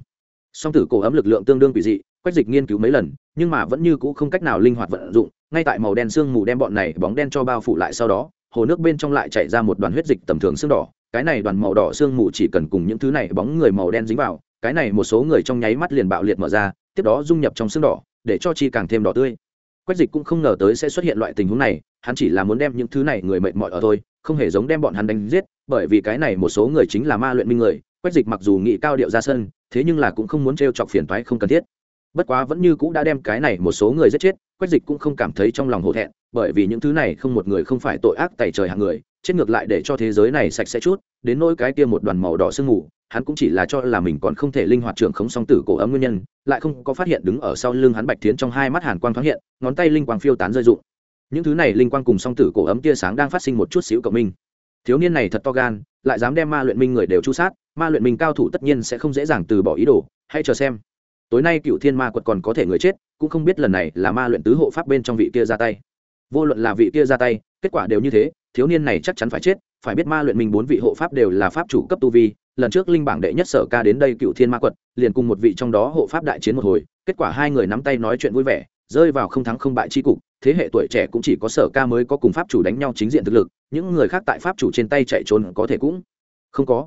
Song tử cổ ấm lực lượng tương đương quỷ dị quách dịch nghiên cứu mấy lần, nhưng mà vẫn như cũ không cách nào linh hoạt vận dụng, ngay tại màu đen sương mù đem bọn này bóng đen cho bao phủ lại sau đó, hồ nước bên trong lại chảy ra một đoàn huyết dịch tầm thường xương đỏ. Cái này đoàn màu đỏ sương mù chỉ cần cùng những thứ này bóng người màu đen dính vào, cái này một số người trong nháy mắt liền bạo liệt mở ra, tiếp đó dung nhập trong xương đỏ, để cho chi càng thêm đỏ tươi. Quách dịch cũng không ngờ tới sẽ xuất hiện loại tình huống này, hắn chỉ là muốn đem những thứ này người mệt mỏi ở thôi, không hề giống đem bọn hắn đánh giết, bởi vì cái này một số người chính là ma luyện minh người. Quách dịch mặc dù nghị cao điệu ra sân, thế nhưng là cũng không muốn t chọc phiền toái không cần thiết bất quá vẫn như cũ đã đem cái này một số người giết chết, quách dịch cũng không cảm thấy trong lòng hổ thẹn, bởi vì những thứ này không một người không phải tội ác tại trời hạng người, chết ngược lại để cho thế giới này sạch sẽ chút, đến nỗi cái kia một đoàn màu đỏ sương mù, hắn cũng chỉ là cho là mình còn không thể linh hoạt trưởng khống song tử cổ ấm nguyên nhân, lại không có phát hiện đứng ở sau lưng hắn bạch tiến trong hai mắt hàn quang thoáng hiện, ngón tay linh quang phiêu tán rơi rụng. Những thứ này linh quang cùng song tử cổ ấm tia sáng đang phát sinh một chút xíu cộng minh. Thiếu niên này thật to gan, lại dám đem ma luyện minh người đều chu sát, ma luyện minh cao thủ tất nhiên sẽ không dễ dàng từ bỏ ý đồ, hãy chờ xem tối nay cựu thiên ma quật còn có thể người chết, cũng không biết lần này là ma luyện tứ hộ pháp bên trong vị kia ra tay. Vô luận là vị kia ra tay, kết quả đều như thế, thiếu niên này chắc chắn phải chết, phải biết ma luyện minh bốn vị hộ pháp đều là pháp chủ cấp tu vi, lần trước linh bảng đệ nhất sở ca đến đây cựu thiên ma quật, liền cùng một vị trong đó hộ pháp đại chiến một hồi, kết quả hai người nắm tay nói chuyện vui vẻ, rơi vào không thắng không bại chi cục, thế hệ tuổi trẻ cũng chỉ có sở ca mới có cùng pháp chủ đánh nhau chính diện thực lực, những người khác tại pháp chủ trên tay chạy trốn có thể cũng không có.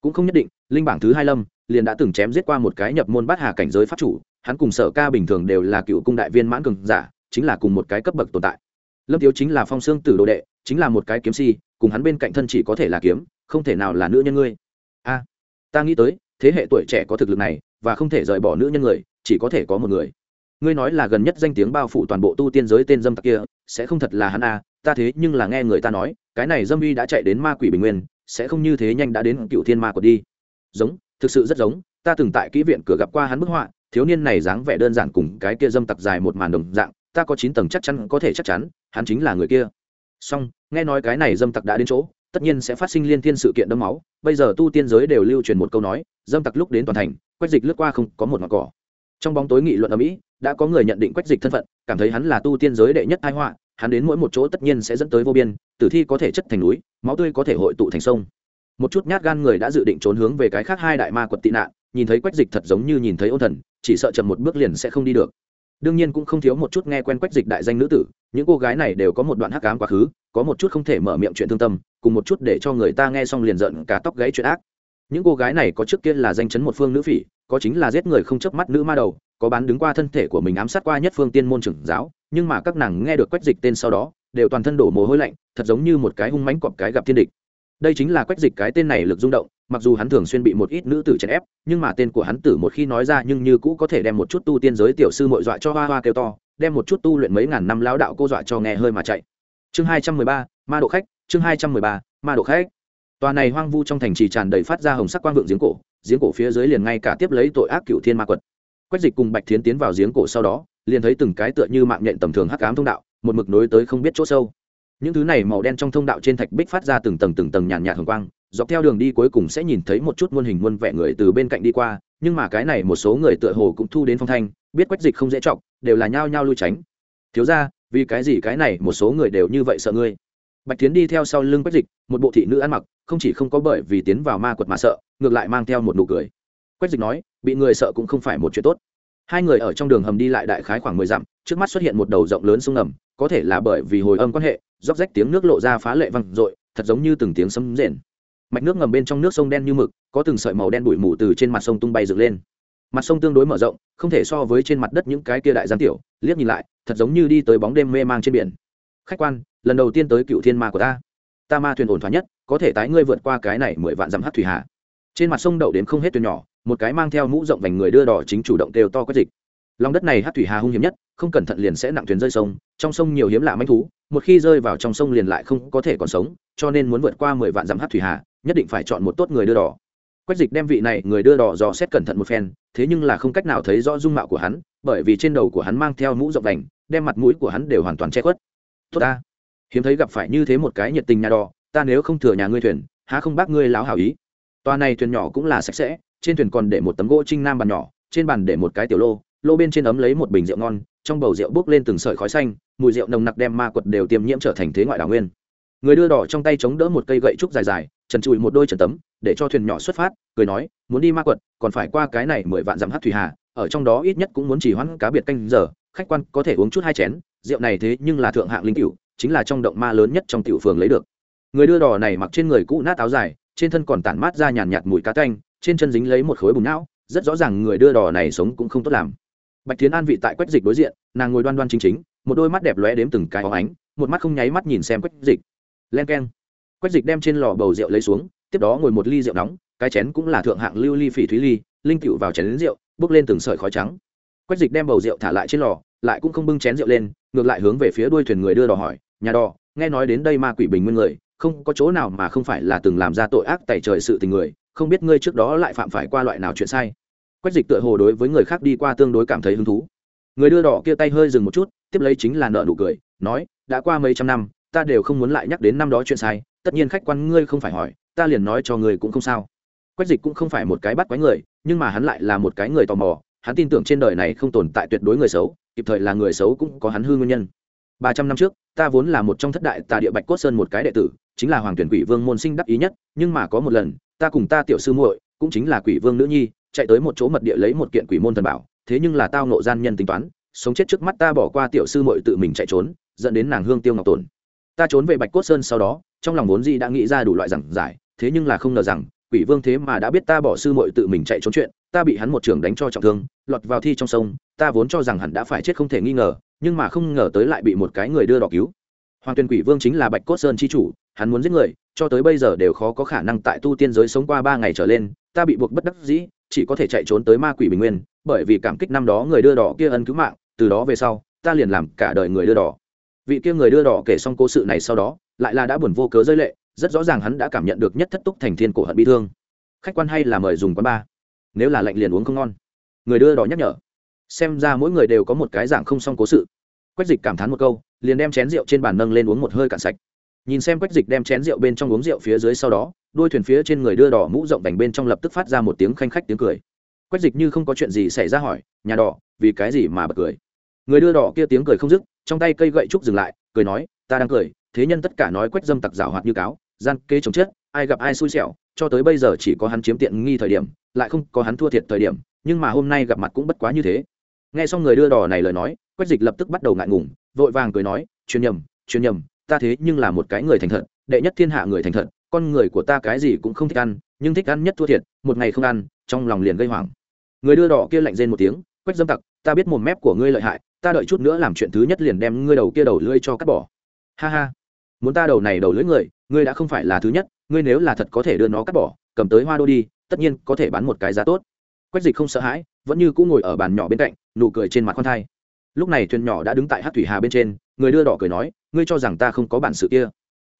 Cũng không nhất định, linh bảng thứ hai lâm liền đã từng chém giết qua một cái nhập môn bát hà cảnh giới pháp chủ, hắn cùng sở ca bình thường đều là cựu cung đại viên mãn cường giả, chính là cùng một cái cấp bậc tồn tại. Lâm tiếu chính là phong xương tử đồ đệ, chính là một cái kiếm si, cùng hắn bên cạnh thân chỉ có thể là kiếm, không thể nào là nữ nhân ngươi. A, ta nghĩ tới, thế hệ tuổi trẻ có thực lực này, và không thể rời bỏ nữ nhân người, chỉ có thể có một người. Ngươi nói là gần nhất danh tiếng bao phủ toàn bộ tu tiên giới tên dâm tặc kia, sẽ không thật là hắn a, ta thế nhưng là nghe người ta nói, cái này dâm uy đã chạy đến ma quỷ bình nguyên, sẽ không như thế nhanh đã đến cựu thiên ma quật đi. Giống thực sự rất giống, ta từng tại kỹ viện cửa gặp qua hắn bức họa, thiếu niên này dáng vẻ đơn giản cùng cái kia dâm tặc dài một màn đồng dạng, ta có chín tầng chắc chắn, có thể chắc chắn, hắn chính là người kia. Song nghe nói cái này dâm tặc đã đến chỗ, tất nhiên sẽ phát sinh liên thiên sự kiện đẫm máu, bây giờ tu tiên giới đều lưu truyền một câu nói, dâm tặc lúc đến toàn thành, quách dịch lướt qua không có một mặt cỏ. Trong bóng tối nghị luận ở mỹ đã có người nhận định quách dịch thân phận, cảm thấy hắn là tu tiên giới đệ nhất thái họa, hắn đến mỗi một chỗ tất nhiên sẽ dẫn tới vô biên, tử thi có thể chất thành núi, máu tươi có thể hội tụ thành sông một chút nhát gan người đã dự định trốn hướng về cái khác hai đại ma quật tị nạn, nhìn thấy quách dịch thật giống như nhìn thấy ôn thần, chỉ sợ chậm một bước liền sẽ không đi được. Đương nhiên cũng không thiếu một chút nghe quen quách dịch đại danh nữ tử, những cô gái này đều có một đoạn hắc ám quá khứ, có một chút không thể mở miệng chuyện thương tâm, cùng một chút để cho người ta nghe xong liền giận cả tóc gãy chuyện ác. Những cô gái này có trước kia là danh chấn một phương nữ phỉ, có chính là giết người không chớp mắt nữ ma đầu, có bán đứng qua thân thể của mình ám sát qua nhất phương tiên môn trưởng giáo, nhưng mà các nàng nghe được quách dịch tên sau đó, đều toàn thân đổ mồ hôi lạnh, thật giống như một cái hung mánh cọp cái gặp thiên địch đây chính là quách dịch cái tên này lực rung động, mặc dù hắn thường xuyên bị một ít nữ tử chèn ép, nhưng mà tên của hắn tử một khi nói ra nhưng như cũ có thể đem một chút tu tiên giới tiểu sư mội dọa cho hoa hoa kêu to, đem một chút tu luyện mấy ngàn năm lão đạo cô dọa cho nghe hơi mà chạy. Chương hai trăm mười ba, ma độ khách, chương hai trăm mười ba, ma độ khách. Tòa này hoang vu trong thành trì tràn đầy phát ra hồng sắc quang vượng giếng cổ giếng cổ phía dưới liền ngay cả tiếp lấy tội ác cựu thiên ma quật. Quách dịch cùng bạch thiến tiến vào giếng cổ sau đó, liền thấy từng cái tựa như mạng nhện tầm thường hắc ám thông đạo, một mực nối tới không biết chỗ sâu những thứ này màu đen trong thông đạo trên thạch bích phát ra từng tầng từng tầng nhàn nhạt hồng quang, dọc theo đường đi cuối cùng sẽ nhìn thấy một chút muôn hình muôn vẻ người từ bên cạnh đi qua, nhưng mà cái này một số người tựa hồ cũng thu đến phong thanh, biết quách dịch không dễ chọc, đều là nhao nhao lui tránh. Thiếu ra vì cái gì cái này một số người đều như vậy sợ ngươi? Bạch tiến đi theo sau lưng quách dịch, một bộ thị nữ ăn mặc, không chỉ không có bởi vì tiến vào ma quật mà sợ, ngược lại mang theo một nụ cười. Quách dịch nói, bị người sợ cũng không phải một chuyện tốt. Hai người ở trong đường hầm đi lại đại khái khoảng mười dặm, trước mắt xuất hiện một đầu rộng lớn sông ngầm có thể là bởi vì hồi âm quan hệ, róc rách tiếng nước lộ ra phá lệ văng r ộ i thật giống như từng tiếng sấm rền. Mạch nước ngầm bên trong nước sông đen như mực, có từng sợi màu đen bụi mù từ trên mặt sông tung bay dựng lên. Mặt sông tương đối mở rộng, không thể so với trên mặt đất những cái kia đại giang tiểu, liếc nhìn lại, thật giống như đi tới bóng đêm mê mang trên biển. Khách quan, lần đầu tiên tới cựu thiên ma của ta. Ta ma thuyền ổn thỏa nhất, có thể tái ngươi vượt qua cái này mười vạn dặm hát thủy hạ. Trên mặt sông đậu đến không hết thuyền nhỏ, một cái mang theo mũ rộng vành người đưa đỏ chính chủ động đều to quét dịch lòng đất này hát thủy hà hung hiểm nhất, không cẩn thận liền sẽ nặng thuyền rơi sông, trong sông nhiều hiếm lạ manh thú, một khi rơi vào trong sông liền lại không có thể còn sống, cho nên muốn vượt qua mười vạn dặm hát thủy hà, nhất định phải chọn một tốt người đưa đỏ. Quách dịch đem vị này người đưa đỏ dò xét cẩn thận một phen, thế nhưng là không cách nào thấy rõ dung mạo của hắn, bởi vì trên đầu của hắn mang theo mũ rộng đành, đem mặt mũi của hắn đều hoàn toàn che khuất. Tốt ta, hiếm thấy gặp phải như thế một cái nhiệt tình nhà đò ta nếu không thừa nhà ngươi thuyền, há không bác ngươi láo hảo ý? Toa này thuyền nhỏ cũng là sạch sẽ, trên thuyền còn để một tấm gỗ trinh nam bàn nhỏ, trên bàn để một cái tiểu lô lô bên trên ấm lấy một bình rượu ngon, trong bầu rượu bốc lên từng sợi khói xanh, mùi rượu nồng nặc đem ma quật đều tiêm nhiễm trở thành thế ngoại đảo nguyên. Người đưa đỏ trong tay chống đỡ một cây gậy trúc dài dài, trần trụi một đôi trần tấm, để cho thuyền nhỏ xuất phát, cười nói, muốn đi ma quật, còn phải qua cái này mười vạn dặm hát thủy hà, ở trong đó ít nhất cũng muốn chỉ hoãn cá biệt canh giờ, khách quan có thể uống chút hai chén, rượu này thế nhưng là thượng hạng linh cửu, chính là trong động ma lớn nhất trong tiểu phường lấy được. Người đưa đỏ này mặc trên người cũ nát áo dài, trên thân còn tản mát ra nhàn nhạt mùi cá canh, trên chân dính lấy một khối bùn não, rất rõ ràng người đưa đỏ này sống cũng không tốt làm bạch thiến an vị tại quách dịch đối diện, nàng ngồi đoan đoan chính chính, một đôi mắt đẹp lóe đếm từng cái óng ánh, một mắt không nháy mắt nhìn xem quách dịch. Len k e n quách dịch đem trên lò bầu rượu lấy xuống, tiếp đó ngồi một ly rượu nóng, cái chén cũng là thượng hạng lưu ly phỉ thúy ly, linh cựu vào chén đến rượu, bước lên từng sợi khói trắng. Quách dịch đem bầu rượu thả lại trên lò, lại cũng không bưng chén rượu lên, ngược lại hướng về phía đuôi thuyền người đưa đò hỏi, nhà đò, nghe nói đến đây ma quỷ bình nguyên người, không có chỗ nào mà không phải là từng làm ra tội ác tẩy trời sự tình người, không biết ngươi trước đó lại phạm phải qua loại nào chuyện sai? Quách dịch tựa hồ đối với người khác đi qua tương đối cảm thấy hứng thú. Người đưa đỏ kia tay hơi dừng một chút, tiếp lấy chính là nợ nụ cười, nói, đã qua mấy trăm năm, ta đều không muốn lại nhắc đến năm đó chuyện sai, tất nhiên khách quan ngươi không phải hỏi, ta liền nói cho ngươi cũng không sao. Quách dịch cũng không phải một cái bắt quái người, nhưng mà hắn lại là một cái người tò mò, hắn tin tưởng trên đời này không tồn tại tuyệt đối người xấu, kịp thời là người xấu cũng có hắn hư nguyên nhân. Ba trăm năm trước, ta vốn là một trong thất đại tà địa bạch cốt sơn một cái đệ tử, chính là hoàng tuyển quỷ vương môn sinh đắc ý nhất, nhưng mà có một lần, ta cùng ta tiểu sư muội, cũng chính là quỷ vương nữ nhi chạy tới một chỗ mật địa lấy một kiện quỷ môn thần bảo, thế nhưng là tao nộ gian nhân tính toán, sống chết trước mắt ta bỏ qua tiểu sư muội tự mình chạy trốn, dẫn đến nàng hương tiêu ngọc tồn ta trốn về bạch cốt sơn sau đó, trong lòng vốn gì đã nghĩ ra đủ loại giảng giải, thế nhưng là không ngờ rằng, quỷ vương thế mà đã biết ta bỏ sư muội tự mình chạy trốn chuyện, ta bị hắn một trường đánh cho trọng thương, lọt vào thi trong sông, ta vốn cho rằng hắn đã phải chết không thể nghi ngờ, nhưng mà không ngờ tới lại bị một cái người đưa đỏ cứu. Hoàng tuyên quỷ vương chính là bạch cốt sơn chi chủ, hắn muốn giết người, cho tới bây giờ đều khó có khả năng tại tu tiên giới sống qua ba ngày trở lên, ta bị buộc bất đắc dĩ chỉ có thể chạy trốn tới ma quỷ bình nguyên, bởi vì cảm kích năm đó người đưa đỏ kia ân cứu mạng, từ đó về sau, ta liền làm cả đời người đưa đỏ. Vị kia người đưa đỏ kể xong cố sự này sau đó, lại là đã buồn vô cớ rơi lệ, rất rõ ràng hắn đã cảm nhận được nhất thất túc thành thiên cổ hận bi thương. Khách quan hay là mời dùng quán ba? Nếu là lạnh liền uống không ngon. Người đưa đỏ nhắc nhở. Xem ra mỗi người đều có một cái dạng không xong cố sự. Quách dịch cảm thán một câu, liền đem chén rượu trên bàn nâng lên uống một hơi cạn sạch. Nhìn xem quách dịch đem chén rượu bên trong uống rượu phía dưới sau đó đuôi thuyền phía trên người đưa đỏ mũ rộng vành bên trong lập tức phát ra một tiếng khanh khách tiếng cười. Quách dịch như không có chuyện gì xảy ra hỏi, nhà đỏ, vì cái gì mà bật cười? Người đưa đỏ kia tiếng cười không dứt, trong tay cây gậy trúc dừng lại, cười nói, ta đang cười, thế nhân tất cả nói quách dâm tặc rào hoạt như cáo, gian kê chống chết, ai gặp ai xui xẻo, cho tới bây giờ chỉ có hắn chiếm tiện nghi thời điểm, lại không có hắn thua thiệt thời điểm, nhưng mà hôm nay gặp mặt cũng bất quá như thế. Nghe xong người đưa đỏ này lời nói, quách dịch lập tức bắt đầu ngại ngùng, vội vàng cười nói, chuyên nhầm chuyên nhầm, ta thế nhưng là một cái người thành thật, đệ nhất thiên hạ người thành thật con người của ta cái gì cũng không thích ăn, nhưng thích ăn nhất thua thiệt, một ngày không ăn, trong lòng liền gây hoảng. Người đưa đỏ kia lạnh rên một tiếng, quách dâm tặc, ta biết một mép của ngươi lợi hại, ta đợi chút nữa làm chuyện thứ nhất liền đem ngươi đầu kia đầu lưỡi cho cắt bỏ. Ha ha, muốn ta đầu này đầu lưỡi người, ngươi đã không phải là thứ nhất, ngươi nếu là thật có thể đưa nó cắt bỏ, cầm tới hoa đô đi, tất nhiên có thể bán một cái giá tốt. Quách dịch không sợ hãi, vẫn như cũng ngồi ở bàn nhỏ bên cạnh, nụ cười trên mặt con thai. Lúc này thuyền nhỏ đã đứng tại hát thủy hà bên trên, người đưa đỏ cười nói, ngươi cho rằng ta không có bản sự kia.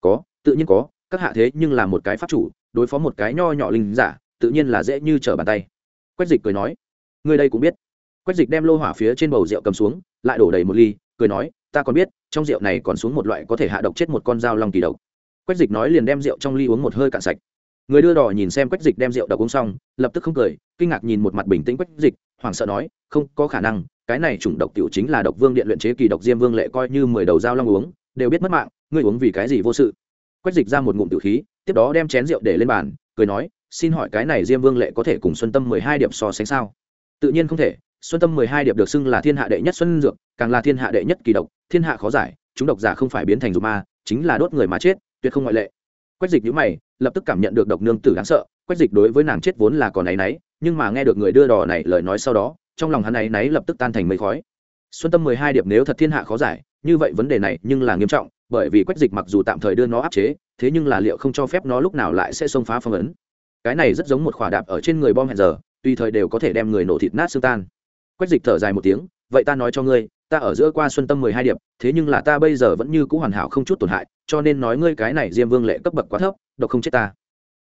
Có, tự nhiên có các hạ thế nhưng là một cái pháp chủ, đối phó một cái nho nhỏ linh giả, tự nhiên là dễ như trở bàn tay. Quách dịch cười nói người đây cũng biết. Quách dịch đem lô hỏa phía trên bầu rượu cầm xuống, lại đổ đầy một ly, cười nói, ta còn biết, trong rượu này còn xuống một loại có thể hạ độc chết một con dao long kỳ độc. Quách dịch nói liền đem rượu trong ly uống một hơi cạn sạch. Người đưa đỏ nhìn xem quách dịch đem rượu độc uống xong, lập tức không cười, kinh ngạc nhìn một mặt bình tĩnh quách dịch, hoảng sợ nói, không, có khả năng, cái này chủng độc tiểu chính là độc vương điện luyện chế kỳ độc diêm vương lệ coi như mười đầu dao long uống, đều biết mất mạng, ngươi uống vì cái gì vô sự? Quách dịch ra một ngụm tử khí, tiếp đó đem chén rượu để lên bàn, cười nói, xin hỏi cái này diêm vương lệ có thể cùng xuân tâm mười hai điệp so sánh sao? Tự nhiên không thể, xuân tâm mười hai điệp được xưng là thiên hạ đệ nhất xuân dược, càng là thiên hạ đệ nhất kỳ độc, thiên hạ khó giải, chúng độc giả không phải biến thành dục ma, chính là đốt người mà chết, tuyệt không ngoại lệ. Quách dịch nhữ mày, lập tức cảm nhận được độc nương tử đáng sợ, quách dịch đối với nàng chết vốn là còn áy náy, nhưng mà nghe được người đưa đò này lời nói sau đó, trong lòng hắn áy náy lập tức tan thành mây khói. Xuân tâm mười hai điệp nếu thật thiên hạ khó giải, như vậy vấn đề này nhưng là nghiêm trọng bởi vì quách dịch mặc dù tạm thời đưa nó áp chế, thế nhưng là liệu không cho phép nó lúc nào lại sẽ xông phá phong ấn. Cái này rất giống một khỏa đạp ở trên người bom hẹn giờ, tùy thời đều có thể đem người nổ thịt nát xương tan. Quách dịch thở dài một tiếng, vậy ta nói cho ngươi, ta ở giữa qua xuân tâm mười hai điệp, thế nhưng là ta bây giờ vẫn như c ũ hoàn hảo không chút tổn hại, cho nên nói ngươi cái này diêm vương lệ cấp bậc quá thấp, độc không chết ta.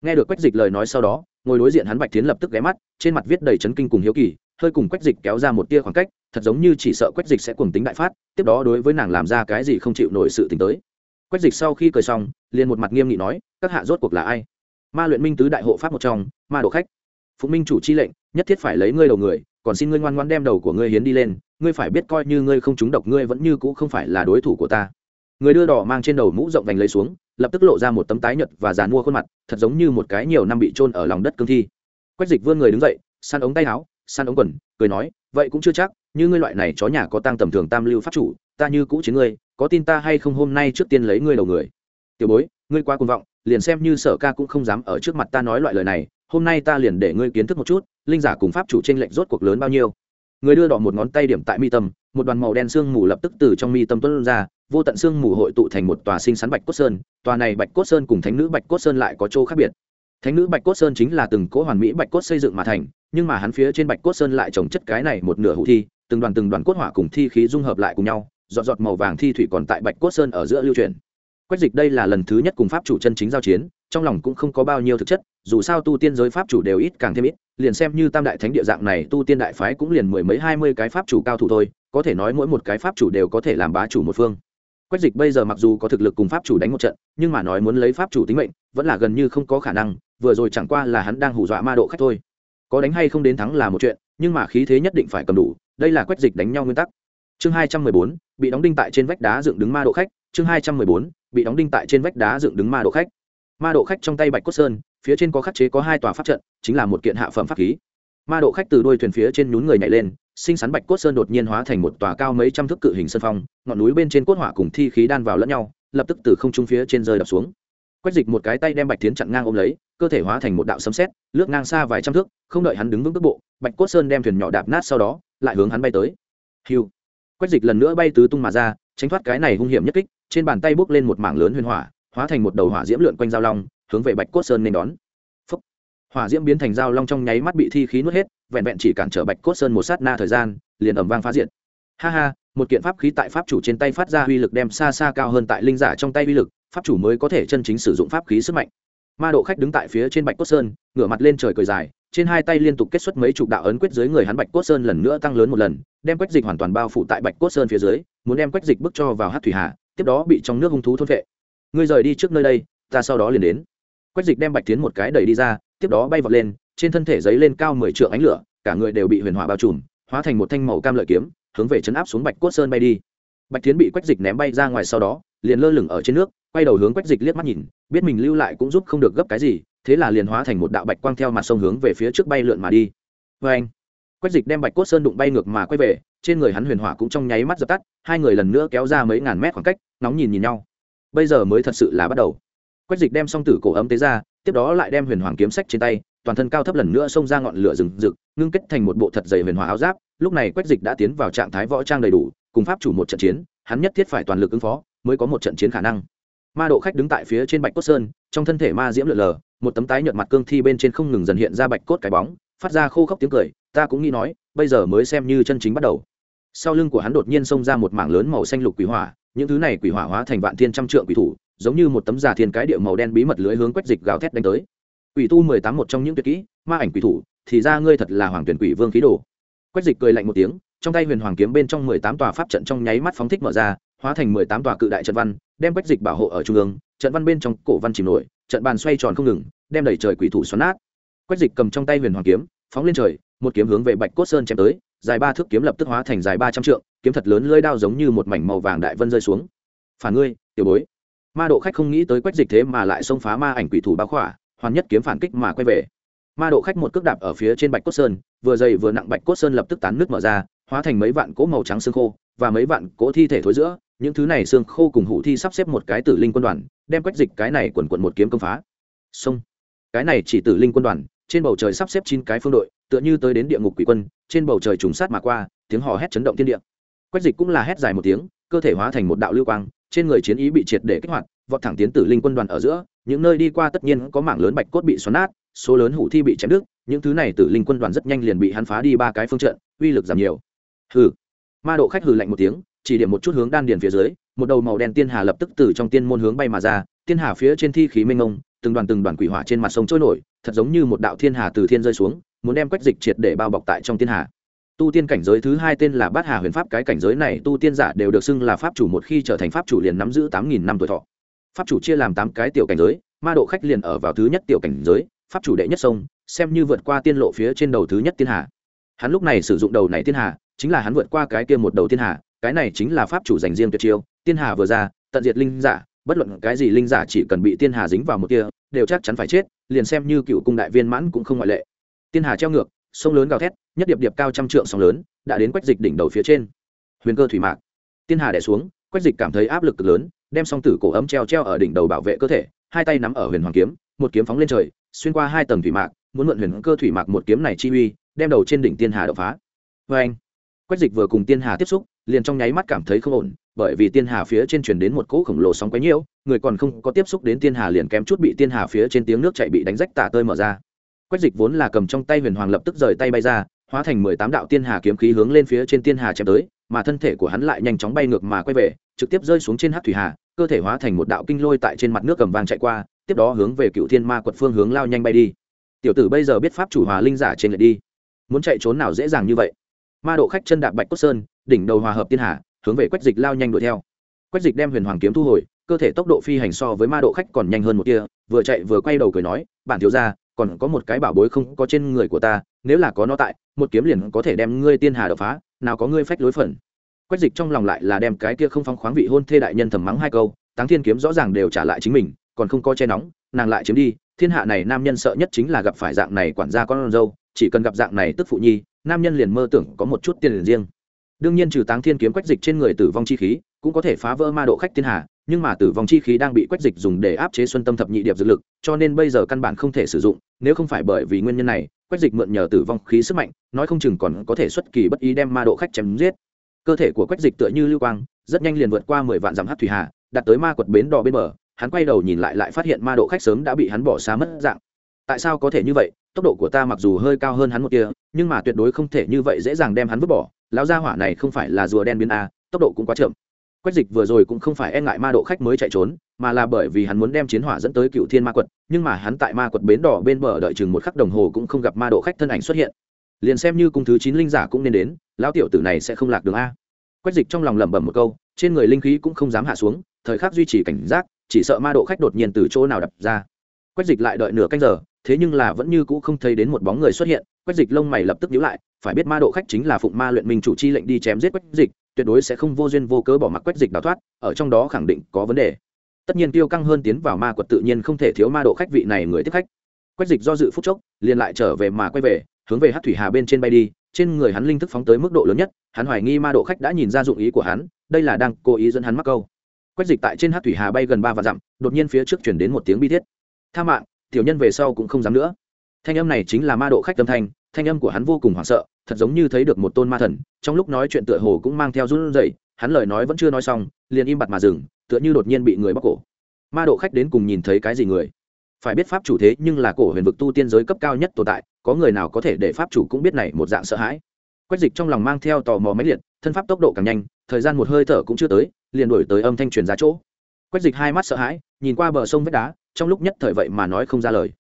Nghe được quách dịch lời nói sau đó ngồi đối diện hắn bạch tiến lập tức ghé mắt, trên mặt viết đầy chấn kinh cùng hiếu kỳ, hơi cùng quách dịch kéo ra một tia khoảng cách, thật giống như chỉ sợ quách dịch sẽ cùng tính đại phát, tiếp đó đối với nàng làm ra cái gì không chịu nổi sự t tới. Quách dịch sau khi cười xong, liền một mặt nghiêm nghị nói, các hạ rốt cuộc là ai? Ma luyện minh tứ đại hộ pháp một trong, ma độ khách. Phụ minh chủ chi lệnh, nhất thiết phải lấy ngươi đầu người, còn xin ngươi ngoan ngoan đem đầu của ngươi hiến đi lên, ngươi phải biết coi như ngươi không trúng độc, ngươi vẫn như cũ không phải là đối thủ của ta người đưa đỏ mang trên đầu mũ rộng vành lấy xuống, lập tức lộ ra một tấm tái nhợt và dàn mua khuôn mặt, thật giống như một cái nhiều năm bị trôn ở lòng đất cương thi. Quách dịch vươn người đứng dậy, săn ống tay áo, săn ống quần, cười nói, vậy cũng chưa chắc, như ngươi loại này chó nhà có tăng tầm thường tam lưu pháp chủ, ta như cũ chiến ngươi, có tin ta hay không hôm nay trước tiên lấy ngươi đầu người? Tiểu bối, ngươi quá cuồng vọng, liền xem như sở ca cũng không dám ở trước mặt ta nói loại lời này, hôm nay ta liền để ngươi kiến thức một chút, linh giả cùng pháp chủ tranh lệnh rốt cuộc lớn bao nhiêu. Người đưa đỏ một ngón tay điểm tại mi tâm, một đoàn màu đen sương mù lập tức từ trong mi tâm tuân ra vô tận xương mù hội tụ thành một tòa sinh sắn bạch cốt sơn, tòa này bạch cốt sơn cùng thánh nữ bạch cốt sơn lại có chỗ khác biệt. Thánh nữ bạch cốt sơn chính là từng cỗ hoàn mỹ bạch cốt xây dựng mà thành, nhưng mà hắn phía trên bạch cốt sơn lại trồng chất cái này một nửa hụ thi, từng đoàn từng đoàn cốt hỏa cùng thi khí dung hợp lại cùng nhau dọn dọt màu vàng thi thủy còn tại bạch cốt sơn ở giữa lưu truyền quách dịch đây là lần thứ nhất cùng pháp chủ chân chính giao chiến, trong lòng cũng không có bao nhiêu thực chất, dù sao tu tiên giới pháp chủ đều ít càng thêm ít, liền xem như tam đại thánh địa dạng này tu tiên đại phái cũng liền mười mấy hai mươi cái pháp chủ cao thủ thôi, có thể nói mỗi một cái pháp chủ đều có thể làm bá chủ một phương quách dịch bây giờ mặc dù có thực lực cùng pháp chủ đánh một trận, nhưng mà nói muốn lấy pháp chủ tính mệnh, vẫn là gần như không có khả năng, vừa rồi chẳng qua là hắn đang hù dọa ma độ khách thôi. Có đánh hay không đến thắng là một chuyện, nhưng mà khí thế nhất định phải cầm đủ, đây là quách dịch đánh nhau nguyên tắc. Chương hai trăm mười bốn, bị đóng đinh tại trên vách đá dựng đứng ma độ khách, chương hai trăm mười bốn, bị đóng đinh tại trên vách đá dựng đứng ma độ khách. Ma độ khách trong tay bạch cốt sơn, phía trên có khắc chế có hai tòa pháp trận, chính là một kiện hạ phẩm pháp khí. Ma độ khách từ đuôi thuyền phía trên nhún người nhảy lên sinh sắn bạch cốt sơn đột nhiên hóa thành một tòa cao mấy trăm thước cự hình sân phong, ngọn núi bên trên cốt hỏa cùng thi khí đan vào lẫn nhau, lập tức từ không trung phía trên rơi đập xuống. Quách dịch một cái tay đem bạch tiến chặn ngang ôm lấy, cơ thể hóa thành một đạo sấm sét, lướt ngang xa vài trăm thước, không đợi hắn đứng vững bước bộ, bạch cốt sơn đem thuyền nhỏ đạp nát sau đó, lại hướng hắn bay tới. Hiu quách dịch lần nữa bay tứ tung mà ra, tránh thoát cái này hung hiểm nhất kích, trên bàn tay bốc lên một mảng lớn huyền hỏa, hóa thành một đầu hỏa diễm lượn quanh giao long, hướng về bạch cốt sơn nên đón. Phúc. hỏa diễm biến thành giao long trong nháy mắt bị thi khí nuốt hết vẹn vẹn chỉ cản trở bạch cốt sơn một sát na thời gian, liền ẩm vang phá diện ha ha, một kiện pháp khí tại pháp chủ trên tay phát ra uy lực đem xa xa cao hơn tại linh giả trong tay uy lực, pháp chủ mới có thể chân chính sử dụng pháp khí sức mạnh. Ma độ khách đứng tại phía trên bạch cốt sơn, ngửa mặt lên trời cười dài, trên hai tay liên tục kết xuất mấy chục đạo ấn quyết dưới người hắn bạch cốt sơn lần nữa tăng lớn một lần, đem quách dịch hoàn toàn bao phủ tại bạch cốt sơn phía dưới, muốn đem quách dịch bước cho vào hát thủy hà, tiếp đó bị trong nước hung thú thôn vệ. Ngươi rời đi trước nơi đây, ta sau đó liền đến. Quách dịch đem bạch tiến một cái đẩy đi ra, tiếp đó bay vọt lên trên thân thể giấy lên cao mười trượng ánh lửa, cả người đều bị huyền hỏa bao trùm, hóa thành một thanh màu cam lợi kiếm, hướng về chấn áp xuống bạch cốt sơn bay đi. Bạch tiến bị quách dịch ném bay ra ngoài sau đó, liền lơ lửng ở trên nước, quay đầu hướng quách dịch liếc mắt nhìn, biết mình lưu lại cũng giúp không được gấp cái gì, thế là liền hóa thành một đạo bạch quang theo mặt sông hướng về phía trước bay lượn mà đi. Vê anh, quách dịch đem bạch cốt sơn đụng bay ngược mà quay về, trên người hắn huyền hỏa cũng trong nháy mắt dập tắt, hai người lần nữa kéo ra mấy ngàn mét khoảng cách, nóng nhìn nhìn nhau. Bây giờ mới thật sự là bắt đầu. Quách dịch đem song tử cổ ấm tế ra, tiếp đó lại đem huyền hoàng kiếm sách trên tay toàn thân cao thấp lần nữa xông ra ngọn lửa rừng rực, ngưng kết thành một bộ thật dày huyền hòa áo giáp, lúc này quách dịch đã tiến vào trạng thái võ trang đầy đủ, cùng pháp chủ một trận chiến, hắn nhất thiết phải toàn lực ứng phó, mới có một trận chiến khả năng. Ma độ khách đứng tại phía trên bạch cốt sơn, trong thân thể ma diễm lượn lờ, một tấm tái nhợt mặt cương thi bên trên không ngừng dần hiện ra bạch cốt cái bóng, phát ra khô khốc tiếng cười, ta cũng nghĩ nói, bây giờ mới xem như chân chính bắt đầu. Sau lưng của hắn đột nhiên xông ra một mảng lớn màu xanh lục quỷ hỏa, những thứ này quỷ hỏa hóa thành vạn thiên trăm trượng quỷ thủ, giống như một tấm giả thiên cái địa màu đen bí mật lưới hướng quách dịch gào thét đánh tới quỷ tu mười tám một trong những tuyệt kỹ, ma ảnh quỷ thủ, thì ra ngươi thật là hoàng tuyển quỷ vương khí đồ. Quách dịch cười lạnh một tiếng, trong tay huyền hoàng kiếm bên trong mười tám tòa pháp trận trong nháy mắt phóng thích mở ra, hóa thành mười tám tòa cự đại trận văn, đem quách dịch bảo hộ ở trung ương. Trận văn bên trong cổ văn chìm nổi, trận bàn xoay tròn không ngừng, đem đẩy trời quỷ thủ xoắn nát. Quách dịch cầm trong tay huyền hoàng kiếm, phóng lên trời, một kiếm hướng về bạch cốt sơn chém tới, dài ba thước kiếm lập tức hóa thành dài ba trăm trượng, kiếm thật lớn lưỡi đao giống như một mảnh màu vàng đại vân rơi xuống. Phản ngươi, tiểu bối. Ma độ khách không nghĩ tới quách dịch thế mà lại xông phá ma ảnh quỷ thủ báo khỏa hoàn nhất kiếm phản kích mà quay về. Ma độ khách một cước đạp ở phía trên bạch cốt sơn, vừa dày vừa nặng bạch cốt sơn lập tức tán nước mở ra, hóa thành mấy vạn cỗ màu trắng xương khô và mấy vạn cỗ thi thể thối giữa. Những thứ này xương khô cùng hủ thi sắp xếp một cái tử linh quân đoàn, đem quách dịch cái này quần quận một kiếm công phá. Xong. Cái này chỉ tử linh quân đoàn, trên bầu trời sắp xếp chín cái phương đội, tựa như tới đến địa ngục quỷ quân, trên bầu trời trùng sát mà qua, tiếng hò hét chấn động thiên địa. Quách dịch cũng là hét dài một tiếng, cơ thể hóa thành một đạo lưu quang, trên người chiến ý bị triệt để kích hoạt vọt thẳng tiến tử linh quân đoàn ở giữa, những nơi đi qua tất nhiên có mảng lớn bạch cốt bị xoắn nát, số lớn hủ thi bị chém đứt, những thứ này tử linh quân đoàn rất nhanh liền bị hắn phá đi ba cái phương trận, uy lực giảm nhiều. Hừ. Ma độ khách hừ lạnh một tiếng, chỉ điểm một chút hướng đan điền phía dưới, một đầu màu đen tiên hà lập tức từ trong tiên môn hướng bay mà ra, tiên hà phía trên thi khí mênh mông, từng đoàn từng đoàn quỷ hỏa trên mặt sông trôi nổi, thật giống như một đạo thiên hà từ thiên rơi xuống, muốn đem quách dịch triệt để bao bọc tại trong tiên hà. Tu tiên cảnh giới thứ hai tên là bát hà huyền pháp, cái cảnh giới này tu tiên giả đều được xưng là pháp chủ một khi trở thành pháp chủ liền nắm giữ tám nghìn năm tuổi thọ pháp chủ chia làm tám cái tiểu cảnh giới, ma độ khách liền ở vào thứ nhất tiểu cảnh giới, pháp chủ đệ nhất sông, xem như vượt qua tiên lộ phía trên đầu thứ nhất tiên hà. Hắn lúc này sử dụng đầu này tiên hà, chính là hắn vượt qua cái kia một đầu tiên hà, cái này chính là pháp chủ dành riêng tuyệt chiêu, tiên hà vừa ra, tận diệt linh giả, bất luận cái gì linh giả chỉ cần bị tiên hà dính vào một kia, đều chắc chắn phải chết, liền xem như cựu cung đại viên mãn cũng không ngoại lệ. Tiên hà treo ngược, sông lớn gào thét, nhất điệp điệp cao trăm trượng sóng lớn, đã đến quách dịch đỉnh đầu phía trên. Huyền cơ thủy mạc. Tiên hà đẻ xuống, quách dịch cảm thấy áp lực cực lớn đem song tử cổ ấm treo treo ở đỉnh đầu bảo vệ cơ thể, hai tay nắm ở huyền hoàng kiếm, một kiếm phóng lên trời, xuyên qua hai tầng thủy mạc, muốn mượn huyền cơ thủy mạc một kiếm này chi uy, đem đầu trên đỉnh tiên hà đập phá. Vê anh quách dịch vừa cùng tiên hà tiếp xúc, liền trong nháy mắt cảm thấy không ổn, bởi vì tiên hà phía trên truyền đến một cỗ khổng lồ sóng quấy nhiễu, người còn không có tiếp xúc đến tiên hà liền kém chút bị tiên hà phía trên tiếng nước chạy bị đánh rách tả tơi mở ra. Quách dịch vốn là cầm trong tay huyền hoàng lập tức rời tay bay ra, hóa thành mười tám đạo tiên hà kiếm khí hướng lên phía trên tiên hà chém tới mà thân thể của hắn lại nhanh chóng bay ngược mà quay về, trực tiếp rơi xuống trên hát thủy hà, cơ thể hóa thành một đạo kinh lôi tại trên mặt nước cầm vàng chạy qua, tiếp đó hướng về cựu thiên ma quật phương hướng lao nhanh bay đi. Tiểu tử bây giờ biết pháp chủ hòa linh giả trên lệ đi. Muốn chạy trốn nào dễ dàng như vậy? Ma độ khách chân đạp bạch cốt sơn, đỉnh đầu hòa hợp tiên hà, hướng về quách dịch lao nhanh đuổi theo. Quách dịch đem huyền hoàng kiếm thu hồi, cơ thể tốc độ phi hành so với ma độ khách còn nhanh hơn một kia vừa chạy vừa quay đầu cười nói, bản thiếu ra còn có một cái bảo bối không có trên người của ta, nếu là có nó tại, một kiếm liền có thể đem ngươi tiên hà đập phá nào có ngươi phách lối phần. Quách dịch trong lòng lại là đem cái kia không phong khoáng vị hôn thê đại nhân thầm mắng hai câu, táng thiên kiếm rõ ràng đều trả lại chính mình, còn không có che nóng, nàng lại chiếm đi, thiên hạ này nam nhân sợ nhất chính là gặp phải dạng này quản gia con dâu, chỉ cần gặp dạng này tức phụ nhi, nam nhân liền mơ tưởng có một chút tiền riêng. Đương nhiên trừ táng thiên kiếm quách dịch trên người tử vong chi khí, cũng có thể phá vỡ ma độ khách thiên hà nhưng mà tử vong chi khí đang bị quách dịch dùng để áp chế xuân tâm thập nhị điệp dược lực, cho nên bây giờ căn bản không thể sử dụng, nếu không phải bởi vì nguyên nhân này quách dịch mượn nhờ tử vong khí sức mạnh, nói không chừng còn có thể xuất kỳ bất ý đem ma độ khách chém giết. Cơ thể của quách dịch tựa như lưu quang, rất nhanh liền vượt qua mười vạn dặm hát thủy hà đặt tới ma quật bến đò bên bờ, hắn quay đầu nhìn lại lại phát hiện ma độ khách sớm đã bị hắn bỏ xa mất dạng. Tại sao có thể như vậy? Tốc độ của ta mặc dù hơi cao hơn hắn một kia nhưng mà tuyệt đối không thể như vậy dễ dàng đem hắn vứt bỏ. Lão gia hỏa này không phải là rùa đen biến a, tốc độ cũng quá chậm quách dịch vừa rồi cũng không phải e ngại ma độ khách mới chạy trốn, mà là bởi vì hắn muốn đem chiến hỏa dẫn tới cựu thiên ma quật, nhưng mà hắn tại ma quật bến đỏ bên bờ đợi chừng một khắc đồng hồ cũng không gặp ma độ khách thân ảnh xuất hiện. Liền xem như cung thứ chín linh giả cũng nên đến, lão tiểu tử này sẽ không lạc đường a. Quách dịch trong lòng lẩm bẩm một câu, trên người linh khí cũng không dám hạ xuống, thời khắc duy trì cảnh giác, chỉ sợ ma độ khách đột nhiên từ chỗ nào đập ra. Quách dịch lại đợi nửa canh giờ, thế nhưng là vẫn như cũ không thấy đến một bóng người xuất hiện. Quách dịch lông mày lập tức nhíu lại, phải biết ma độ khách chính là phụng ma luyện minh chủ chi lệnh đi chém giết quách dịch tuyệt đối sẽ không vô duyên vô cớ bỏ mặc quách dịch đào thoát, ở trong đó khẳng định có vấn đề. Tất nhiên tiêu căng hơn tiến vào ma quật tự nhiên không thể thiếu ma độ khách vị này người tiếp khách. Quách dịch do dự phút chốc, liền lại trở về mà quay về, hướng về hát thủy hà bên trên bay đi, trên người hắn linh thức phóng tới mức độ lớn nhất, hắn hoài nghi ma độ khách đã nhìn ra dụng ý của hắn, đây là đang cố ý dẫn hắn mắc câu. Quách dịch tại trên hát thủy hà bay gần ba và dặm, đột nhiên phía trước chuyển đến một tiếng bi thiết. Tha mạng, tiểu nhân về sau cũng không dám nữa. Thanh âm này chính là ma độ khách âm thanh thanh âm của hắn vô cùng hoảng sợ, thật giống như thấy được một tôn ma thần, trong lúc nói chuyện tựa hồ cũng mang theo run rẩy, hắn lời nói vẫn chưa nói xong, liền im bặt mà dừng, tựa như đột nhiên bị người bóc cổ. Ma độ khách đến cùng nhìn thấy cái gì người? Phải biết pháp chủ thế nhưng là cổ huyền vực tu tiên giới cấp cao nhất tồn tại, có người nào có thể để pháp chủ cũng biết này một dạng sợ hãi? Quách dịch trong lòng mang theo tò mò máy liệt, thân pháp tốc độ càng nhanh, thời gian một hơi thở cũng chưa tới, liền đổi tới âm thanh truyền ra chỗ. Quách dịch hai mắt sợ hãi, nhìn qua bờ sông vách đá, trong lúc nhất thời vậy mà nói không ra lời.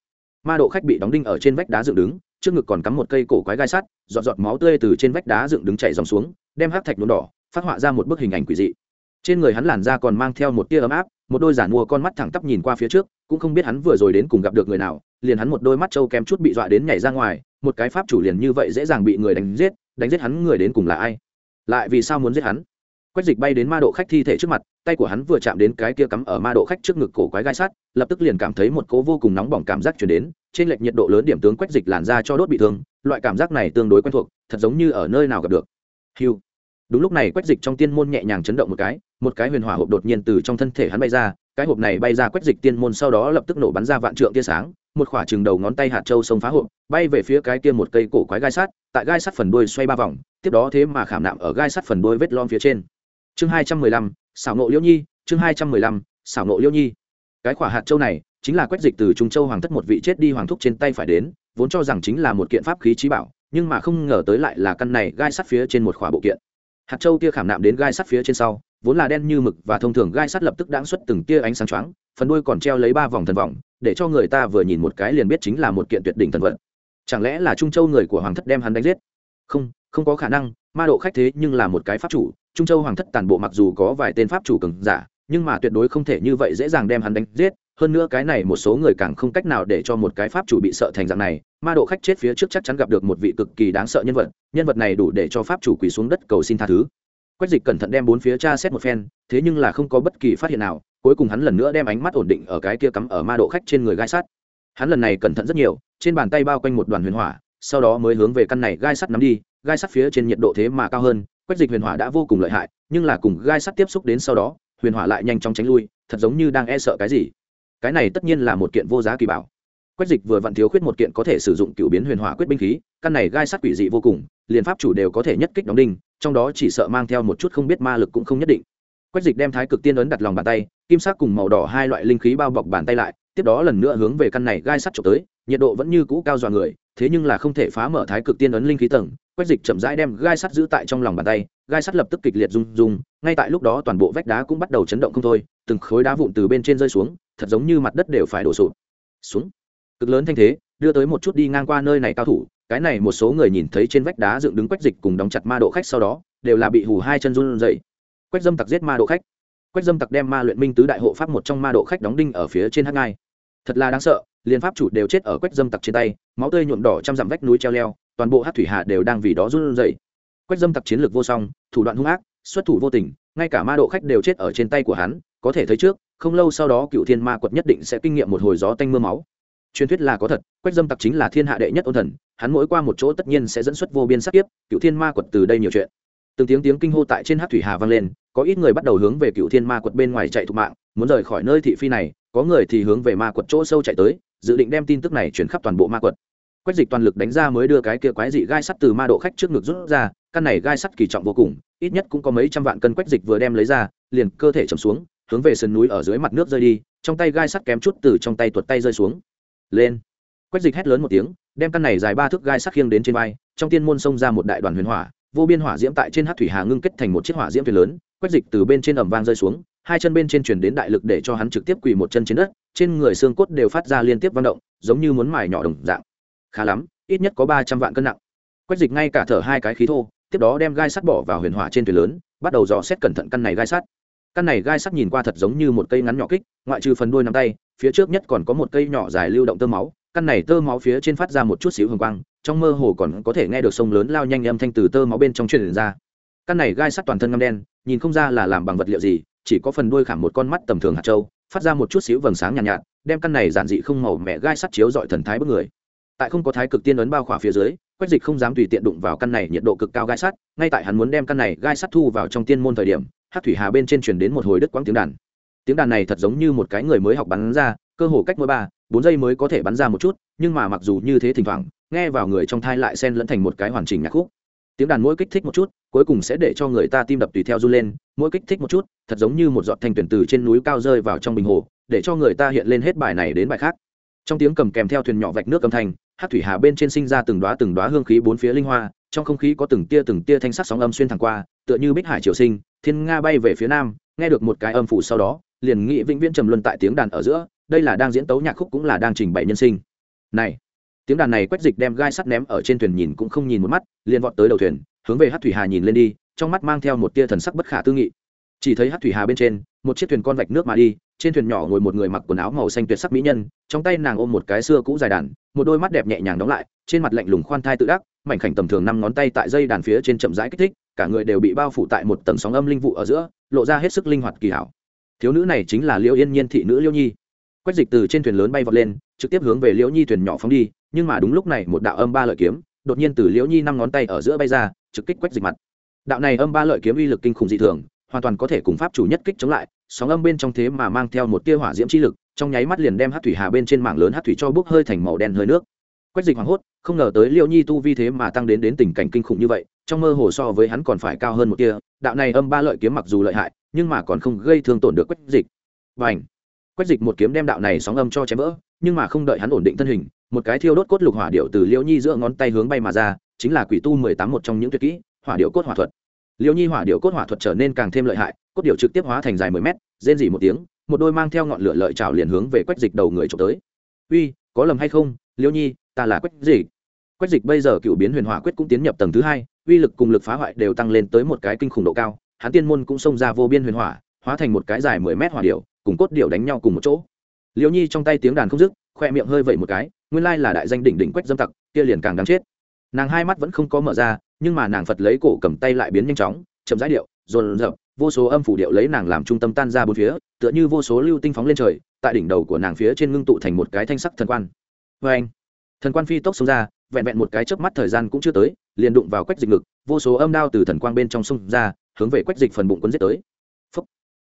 Ma độ khách bị đóng đinh ở trên vách đá dựng đứng trước ngực còn cắm một cây cổ quái gai sắt, giọt giọt máu tươi từ trên vách đá dựng đứng chảy dòng xuống, đem hắc thạch nhuộm đỏ, phát họa ra một bức hình ảnh quỷ dị. Trên người hắn làn da còn mang theo một tia ấm áp, một đôi giản mua con mắt thẳng tắp nhìn qua phía trước, cũng không biết hắn vừa rồi đến cùng gặp được người nào, liền hắn một đôi mắt trâu kém chút bị dọa đến nhảy ra ngoài, một cái pháp chủ liền như vậy dễ dàng bị người đánh giết đánh giết hắn người đến cùng là ai? Lại vì sao muốn giết hắn? Quách dịch bay đến ma độ khách thi thể trước mặt, tay của hắn vừa chạm đến cái kia cắm ở ma độ khách trước ngực cổ quái gai sắt lập tức liền cảm thấy một cố vô cùng nóng bỏng cảm giác chuyển đến, trên lệch nhiệt độ lớn điểm tướng quách dịch làn ra cho đốt bị thương, loại cảm giác này tương đối quen thuộc, thật giống như ở nơi nào gặp được. Hiu. Đúng lúc này quách dịch trong tiên môn nhẹ nhàng chấn động một cái một cái huyền hỏa hộp đột nhiên từ trong thân thể hắn bay ra, cái hộp này bay ra quách dịch tiên môn sau đó lập tức nổ bắn ra vạn trượng tia sáng, một khỏa chừng đầu ngón tay hạt châu sông phá hộp, bay về phía cái kia một cây cổ quái gai sắt tại gai sắt phần đuôi xoay ba vòng, tiếp đó thế mà khảm nạm ở gai sắt phần đuôi vết lon phía trên chương hai trăm mười lăm, xảo nộ liễu nhi, chương hai trăm mười lăm, xảo nộ liễu nhi. Cái khỏa hạt châu này chính là quách dịch từ trung châu hoàng thất một vị chết đi hoàng thúc trên tay phải đến, vốn cho rằng chính là một kiện pháp khí trí bảo, nhưng mà không ngờ tới lại là căn này gai sắt phía trên một khỏa bộ kiện. Hạt châu kia khảm nạm đến gai sắt phía trên sau, vốn là đen như mực và thông thường gai sắt lập tức đãng xuất từng tia ánh sáng choáng, phần đuôi còn treo lấy ba vòng thần vòng, để cho người ta vừa nhìn một cái liền biết chính là một kiện tuyệt đỉnh thần vận chẳng lẽ là trung châu người của hoàng thất đem hắn đánh giết? Không không có khả năng, ma độ khách thế nhưng là một cái pháp chủ trung châu hoàng thất tàn bộ mặc dù có vài tên pháp chủ cường giả, nhưng mà tuyệt đối không thể như vậy dễ dàng đem hắn đánh giết. Hơn nữa cái này một số người càng không cách nào để cho một cái pháp chủ bị sợ thành dạng này. Ma độ khách chết phía trước chắc chắn gặp được một vị cực kỳ đáng sợ nhân vật. Nhân vật này đủ để cho pháp chủ quỳ xuống đất cầu xin tha thứ. Quách dịch cẩn thận đem bốn phía tra xét một phen, thế nhưng là không có bất kỳ phát hiện nào. Cuối cùng hắn lần nữa đem ánh mắt ổn định ở cái kia cắm ở ma độ khách trên người gai sắt. Hắn lần này cẩn thận rất nhiều, trên bàn tay bao quanh một đoàn huyền hỏa, sau đó mới hướng về căn này gai sắt nắm đi. Gai sắt phía trên nhiệt độ thế mà cao hơn quách dịch huyền hỏa đã vô cùng lợi hại, nhưng là cùng gai sắt tiếp xúc đến sau đó, huyền hỏa lại nhanh chóng tránh lui, thật giống như đang e sợ cái gì. Cái này tất nhiên là một kiện vô giá kỳ bảo. Quách dịch vừa vặn thiếu khuyết một kiện có thể sử dụng cựu biến huyền hỏa quyết binh khí, căn này gai sắt quỷ dị vô cùng, liền pháp chủ đều có thể nhất kích đóng đinh, trong đó chỉ sợ mang theo một chút không biết ma lực cũng không nhất định. Quách dịch đem thái cực tiên ấn đặt lòng bàn tay, kim sắc cùng màu đỏ hai loại linh khí bao bọc bàn tay lại, tiếp đó lần nữa hướng về căn này gai sắt trộm tới, nhiệt độ vẫn như cũ cao dọa người, thế nhưng là không thể phá mở thái cực tiên ấn linh khí tầng quách dịch chậm rãi đem gai sắt giữ tại trong lòng bàn tay, gai sắt lập tức kịch liệt rung rung, ngay tại lúc đó toàn bộ vách đá cũng bắt đầu chấn động không thôi, từng khối đá vụn từ bên trên rơi xuống, thật giống như mặt đất đều phải đổ sụp. Xuống. Cực lớn thanh thế, đưa tới một chút đi ngang qua nơi này cao thủ, cái này một số người nhìn thấy trên vách đá dựng đứng quách dịch cùng đóng chặt ma độ khách sau đó, đều là bị hù hai chân run dậy quách dâm tặc giết ma độ khách. Quách dâm tặc đem ma luyện minh tứ đại hộ pháp một trong ma độ khách đóng đinh ở phía trên hát ngai. Thật là đáng sợ, liên pháp chủ đều chết ở quách dâm tặc trên tay, máu tươi nhuộm đỏ trăm dặm vách núi treo leo toàn bộ hát thủy hạ đều đang vì đó run dậy quách dâm tặc chiến lược vô song, thủ đoạn hung ác, xuất thủ vô tình, ngay cả ma độ khách đều chết ở trên tay của hắn, có thể thấy trước, không lâu sau đó cựu thiên ma quật nhất định sẽ kinh nghiệm một hồi gió tanh mưa máu. Truyền thuyết là có thật, quách dâm tặc chính là thiên hạ đệ nhất ôn thần, hắn mỗi qua một chỗ tất nhiên sẽ dẫn xuất vô biên sắc tiếp cựu thiên ma quật từ đây nhiều chuyện. Từng tiếng tiếng kinh hô tại trên hát thủy hà vang lên, có ít người bắt đầu hướng về cựu thiên ma quật bên ngoài chạy thục mạng, muốn rời khỏi nơi thị phi này, có người thì hướng về ma quật chỗ sâu chạy tới, dự định đem tin tức này chuyển khắp toàn bộ ma quật quách dịch toàn lực đánh ra mới đưa cái kia quái dị gai sắt từ ma độ khách trước ngực rút ra, căn này gai sắt kỳ trọng vô cùng, ít nhất cũng có mấy trăm vạn cân quách dịch vừa đem lấy ra, liền cơ thể chầm xuống, hướng về sườn núi ở dưới mặt nước rơi đi, trong tay gai sắt kém chút từ trong tay tuột tay rơi xuống. Lên. Quách dịch hét lớn một tiếng, đem căn này dài ba thước gai sắt khiêng đến trên vai, trong tiên môn xông ra một đại đoàn huyền hỏa, vô biên hỏa diễm tại trên hát thủy hà ngưng kết thành một chiếc hỏa diễm thuyền lớn, quách dịch từ bên trên ẩm vang rơi xuống, hai chân bên trên chuyển đến đại lực để cho hắn trực tiếp quỳ một chân trên đất, trên người xương cốt đều phát ra liên tiếp vang động, giống như muốn mài nhỏ đồng dạng khá lắm ít nhất có ba trăm vạn cân nặng. Quách dịch ngay cả thở hai cái khí thô tiếp đó đem gai sắt bỏ vào huyền hỏa trên thuyền lớn bắt đầu dò xét cẩn thận căn này gai sắt. Căn này gai sắt nhìn qua thật giống như một cây ngắn nhỏ kích ngoại trừ phần đuôi nắm tay phía trước nhất còn có một cây nhỏ dài lưu động tơ máu căn này tơ máu phía trên phát ra một chút xíu hồng quang trong mơ hồ còn có thể nghe được sông lớn lao nhanh âm thanh từ tơ máu bên trong truyền ra. Căn này gai sắt toàn thân ngâm đen nhìn không ra là làm bằng vật liệu gì chỉ có phần đuôi khảm một con mắt tầm thường hạt trâu phát ra một chút xíu vầng sáng nhàn nhạt, nhạt đem căn này giản dị không màu mẹ gai sắt chiếu dọi thần thái bức người tại không có thái cực tiên ấn bao khỏa phía dưới, quách dịch không dám tùy tiện đụng vào căn này nhiệt độ cực cao gai sắt, ngay tại hắn muốn đem căn này gai sắt thu vào trong tiên môn thời điểm hát thủy hà bên trên truyền đến một hồi đứt quãng tiếng đàn. Tiếng đàn này thật giống như một cái người mới học bắn ra, cơ hồ cách mỗi ba, bốn giây mới có thể bắn ra một chút, nhưng mà mặc dù như thế thỉnh thoảng, nghe vào người trong thai lại xen lẫn thành một cái hoàn chỉnh nhạc khúc. Tiếng đàn mỗi kích thích một chút, cuối cùng sẽ để cho người ta tim đập tùy theo run lên, mỗi kích thích một chút, thật giống như một giọt thanh tuyển từ trên núi cao rơi vào trong bình hồ, để cho người ta hiện lên hết bài này đến bài khác. Trong tiếng cầm kèm theo thuyền nhỏ vạch nước âm thanh hát thủy hà bên trên sinh ra từng đoá từng đoá hương khí bốn phía linh hoa, trong không khí có từng tia từng tia thanh sắc sóng âm xuyên thẳng qua, tựa như bích hải triều sinh, thiên nga bay về phía nam, nghe được một cái âm phủ sau đó, liền nghĩ vĩnh viễn trầm luân tại tiếng đàn ở giữa, đây là đang diễn tấu nhạc khúc cũng là đang trình bày nhân sinh. Này, tiếng đàn này quách dịch đem gai sắt ném ở trên thuyền nhìn cũng không nhìn một mắt, liền vọt tới đầu thuyền, hướng về hát thủy hà nhìn lên đi, trong mắt mang theo một tia thần sắc bất khả tư nghị. Chỉ thấy hát thủy hà bên trên một chiếc thuyền con vạch nước mà đi, trên thuyền nhỏ ngồi một người mặc quần áo màu xanh tuyệt sắc mỹ nhân, trong tay nàng ôm một cái xưa cũ dài đàn, một đôi mắt đẹp nhẹ nhàng đóng lại, trên mặt lạnh lùng khoan thai tự đắc, mảnh khảnh tầm thường năm ngón tay tại dây đàn phía trên chậm rãi kích thích, cả người đều bị bao phủ tại một tầng sóng âm linh vụ ở giữa, lộ ra hết sức linh hoạt kỳ hảo. Thiếu nữ này chính là liễu yên nhiên thị nữ liễu nhi. Quách dịch từ trên thuyền lớn bay vọt lên, trực tiếp hướng về liễu nhi thuyền nhỏ phóng đi, nhưng mà đúng lúc này một đạo âm ba lợi kiếm, đột nhiên từ liễu nhi năm ngón tay ở giữa bay ra, trực kích quách dịch mặt. Đạo này âm ba lợi kiếm uy lực kinh khủng dị thường hoàn toàn có thể cùng pháp chủ nhất kích chống lại, sóng âm bên trong thế mà mang theo một tia hỏa diễm chi lực, trong nháy mắt liền đem hát thủy hà bên trên mảng lớn hát thủy cho bốc hơi thành màu đen hơi nước. Quách dịch hoảng hốt, không ngờ tới liệu nhi tu vi thế mà tăng đến đến tình cảnh kinh khủng như vậy, trong mơ hồ so với hắn còn phải cao hơn một tia, đạo này âm ba lợi kiếm mặc dù lợi hại, nhưng mà còn không gây thương tổn được quách dịch. Và ảnh quách dịch một kiếm đem đạo này sóng âm cho chém vỡ, nhưng mà không đợi hắn ổn định thân hình, một cái thiêu đốt cốt lục hỏa điệu từ liễu nhi giữa ngón tay hướng bay mà ra, chính là quỷ tu mười tám một trong những tuyệt kỹ, hỏa điệu cốt hỏa thuật liễu nhi hỏa điệu cốt hỏa thuật trở nên càng thêm lợi hại, cốt điệu trực tiếp hóa thành dài mười mét, rên dỉ một tiếng, một đôi mang theo ngọn lửa lợi trào liền hướng về quách dịch đầu người trộm tới. Uy, có lầm hay không? Liễu nhi, ta là quách dịch. Quách dịch bây giờ cựu biến huyền hỏa quyết cũng tiến nhập tầng thứ hai, uy lực cùng lực phá hoại đều tăng lên tới một cái kinh khủng độ cao, hắn tiên môn cũng xông ra vô biên huyền hỏa, hóa thành một cái dài mười mét hỏa điệu cùng cốt điệu đánh nhau cùng một chỗ. Liễu nhi trong tay tiếng đàn không dứt, khoe miệng hơi vẩy một cái, nguyên lai là đại danh đỉnh đỉnh quách dâm tặc, kia liền càng đáng chết. Nàng hai mắt vẫn không có mở ra nhưng mà nàng phật lấy cổ cầm tay lại biến nhanh chóng, chậm rãi điệu, dồn dập, vô số âm phủ điệu lấy nàng làm trung tâm tan ra bốn phía, tựa như vô số lưu tinh phóng lên trời, tại đỉnh đầu của nàng phía trên ngưng tụ thành một cái thanh sắc thần quan vê anh, thần quan phi tốc xông ra, vẹn vẹn một cái chớp mắt thời gian cũng chưa tới, liền đụng vào quách dịch ngực, vô số âm đao từ thần quang bên trong sông ra, hướng về quách dịch phần bụng quấn giết tới Phúc.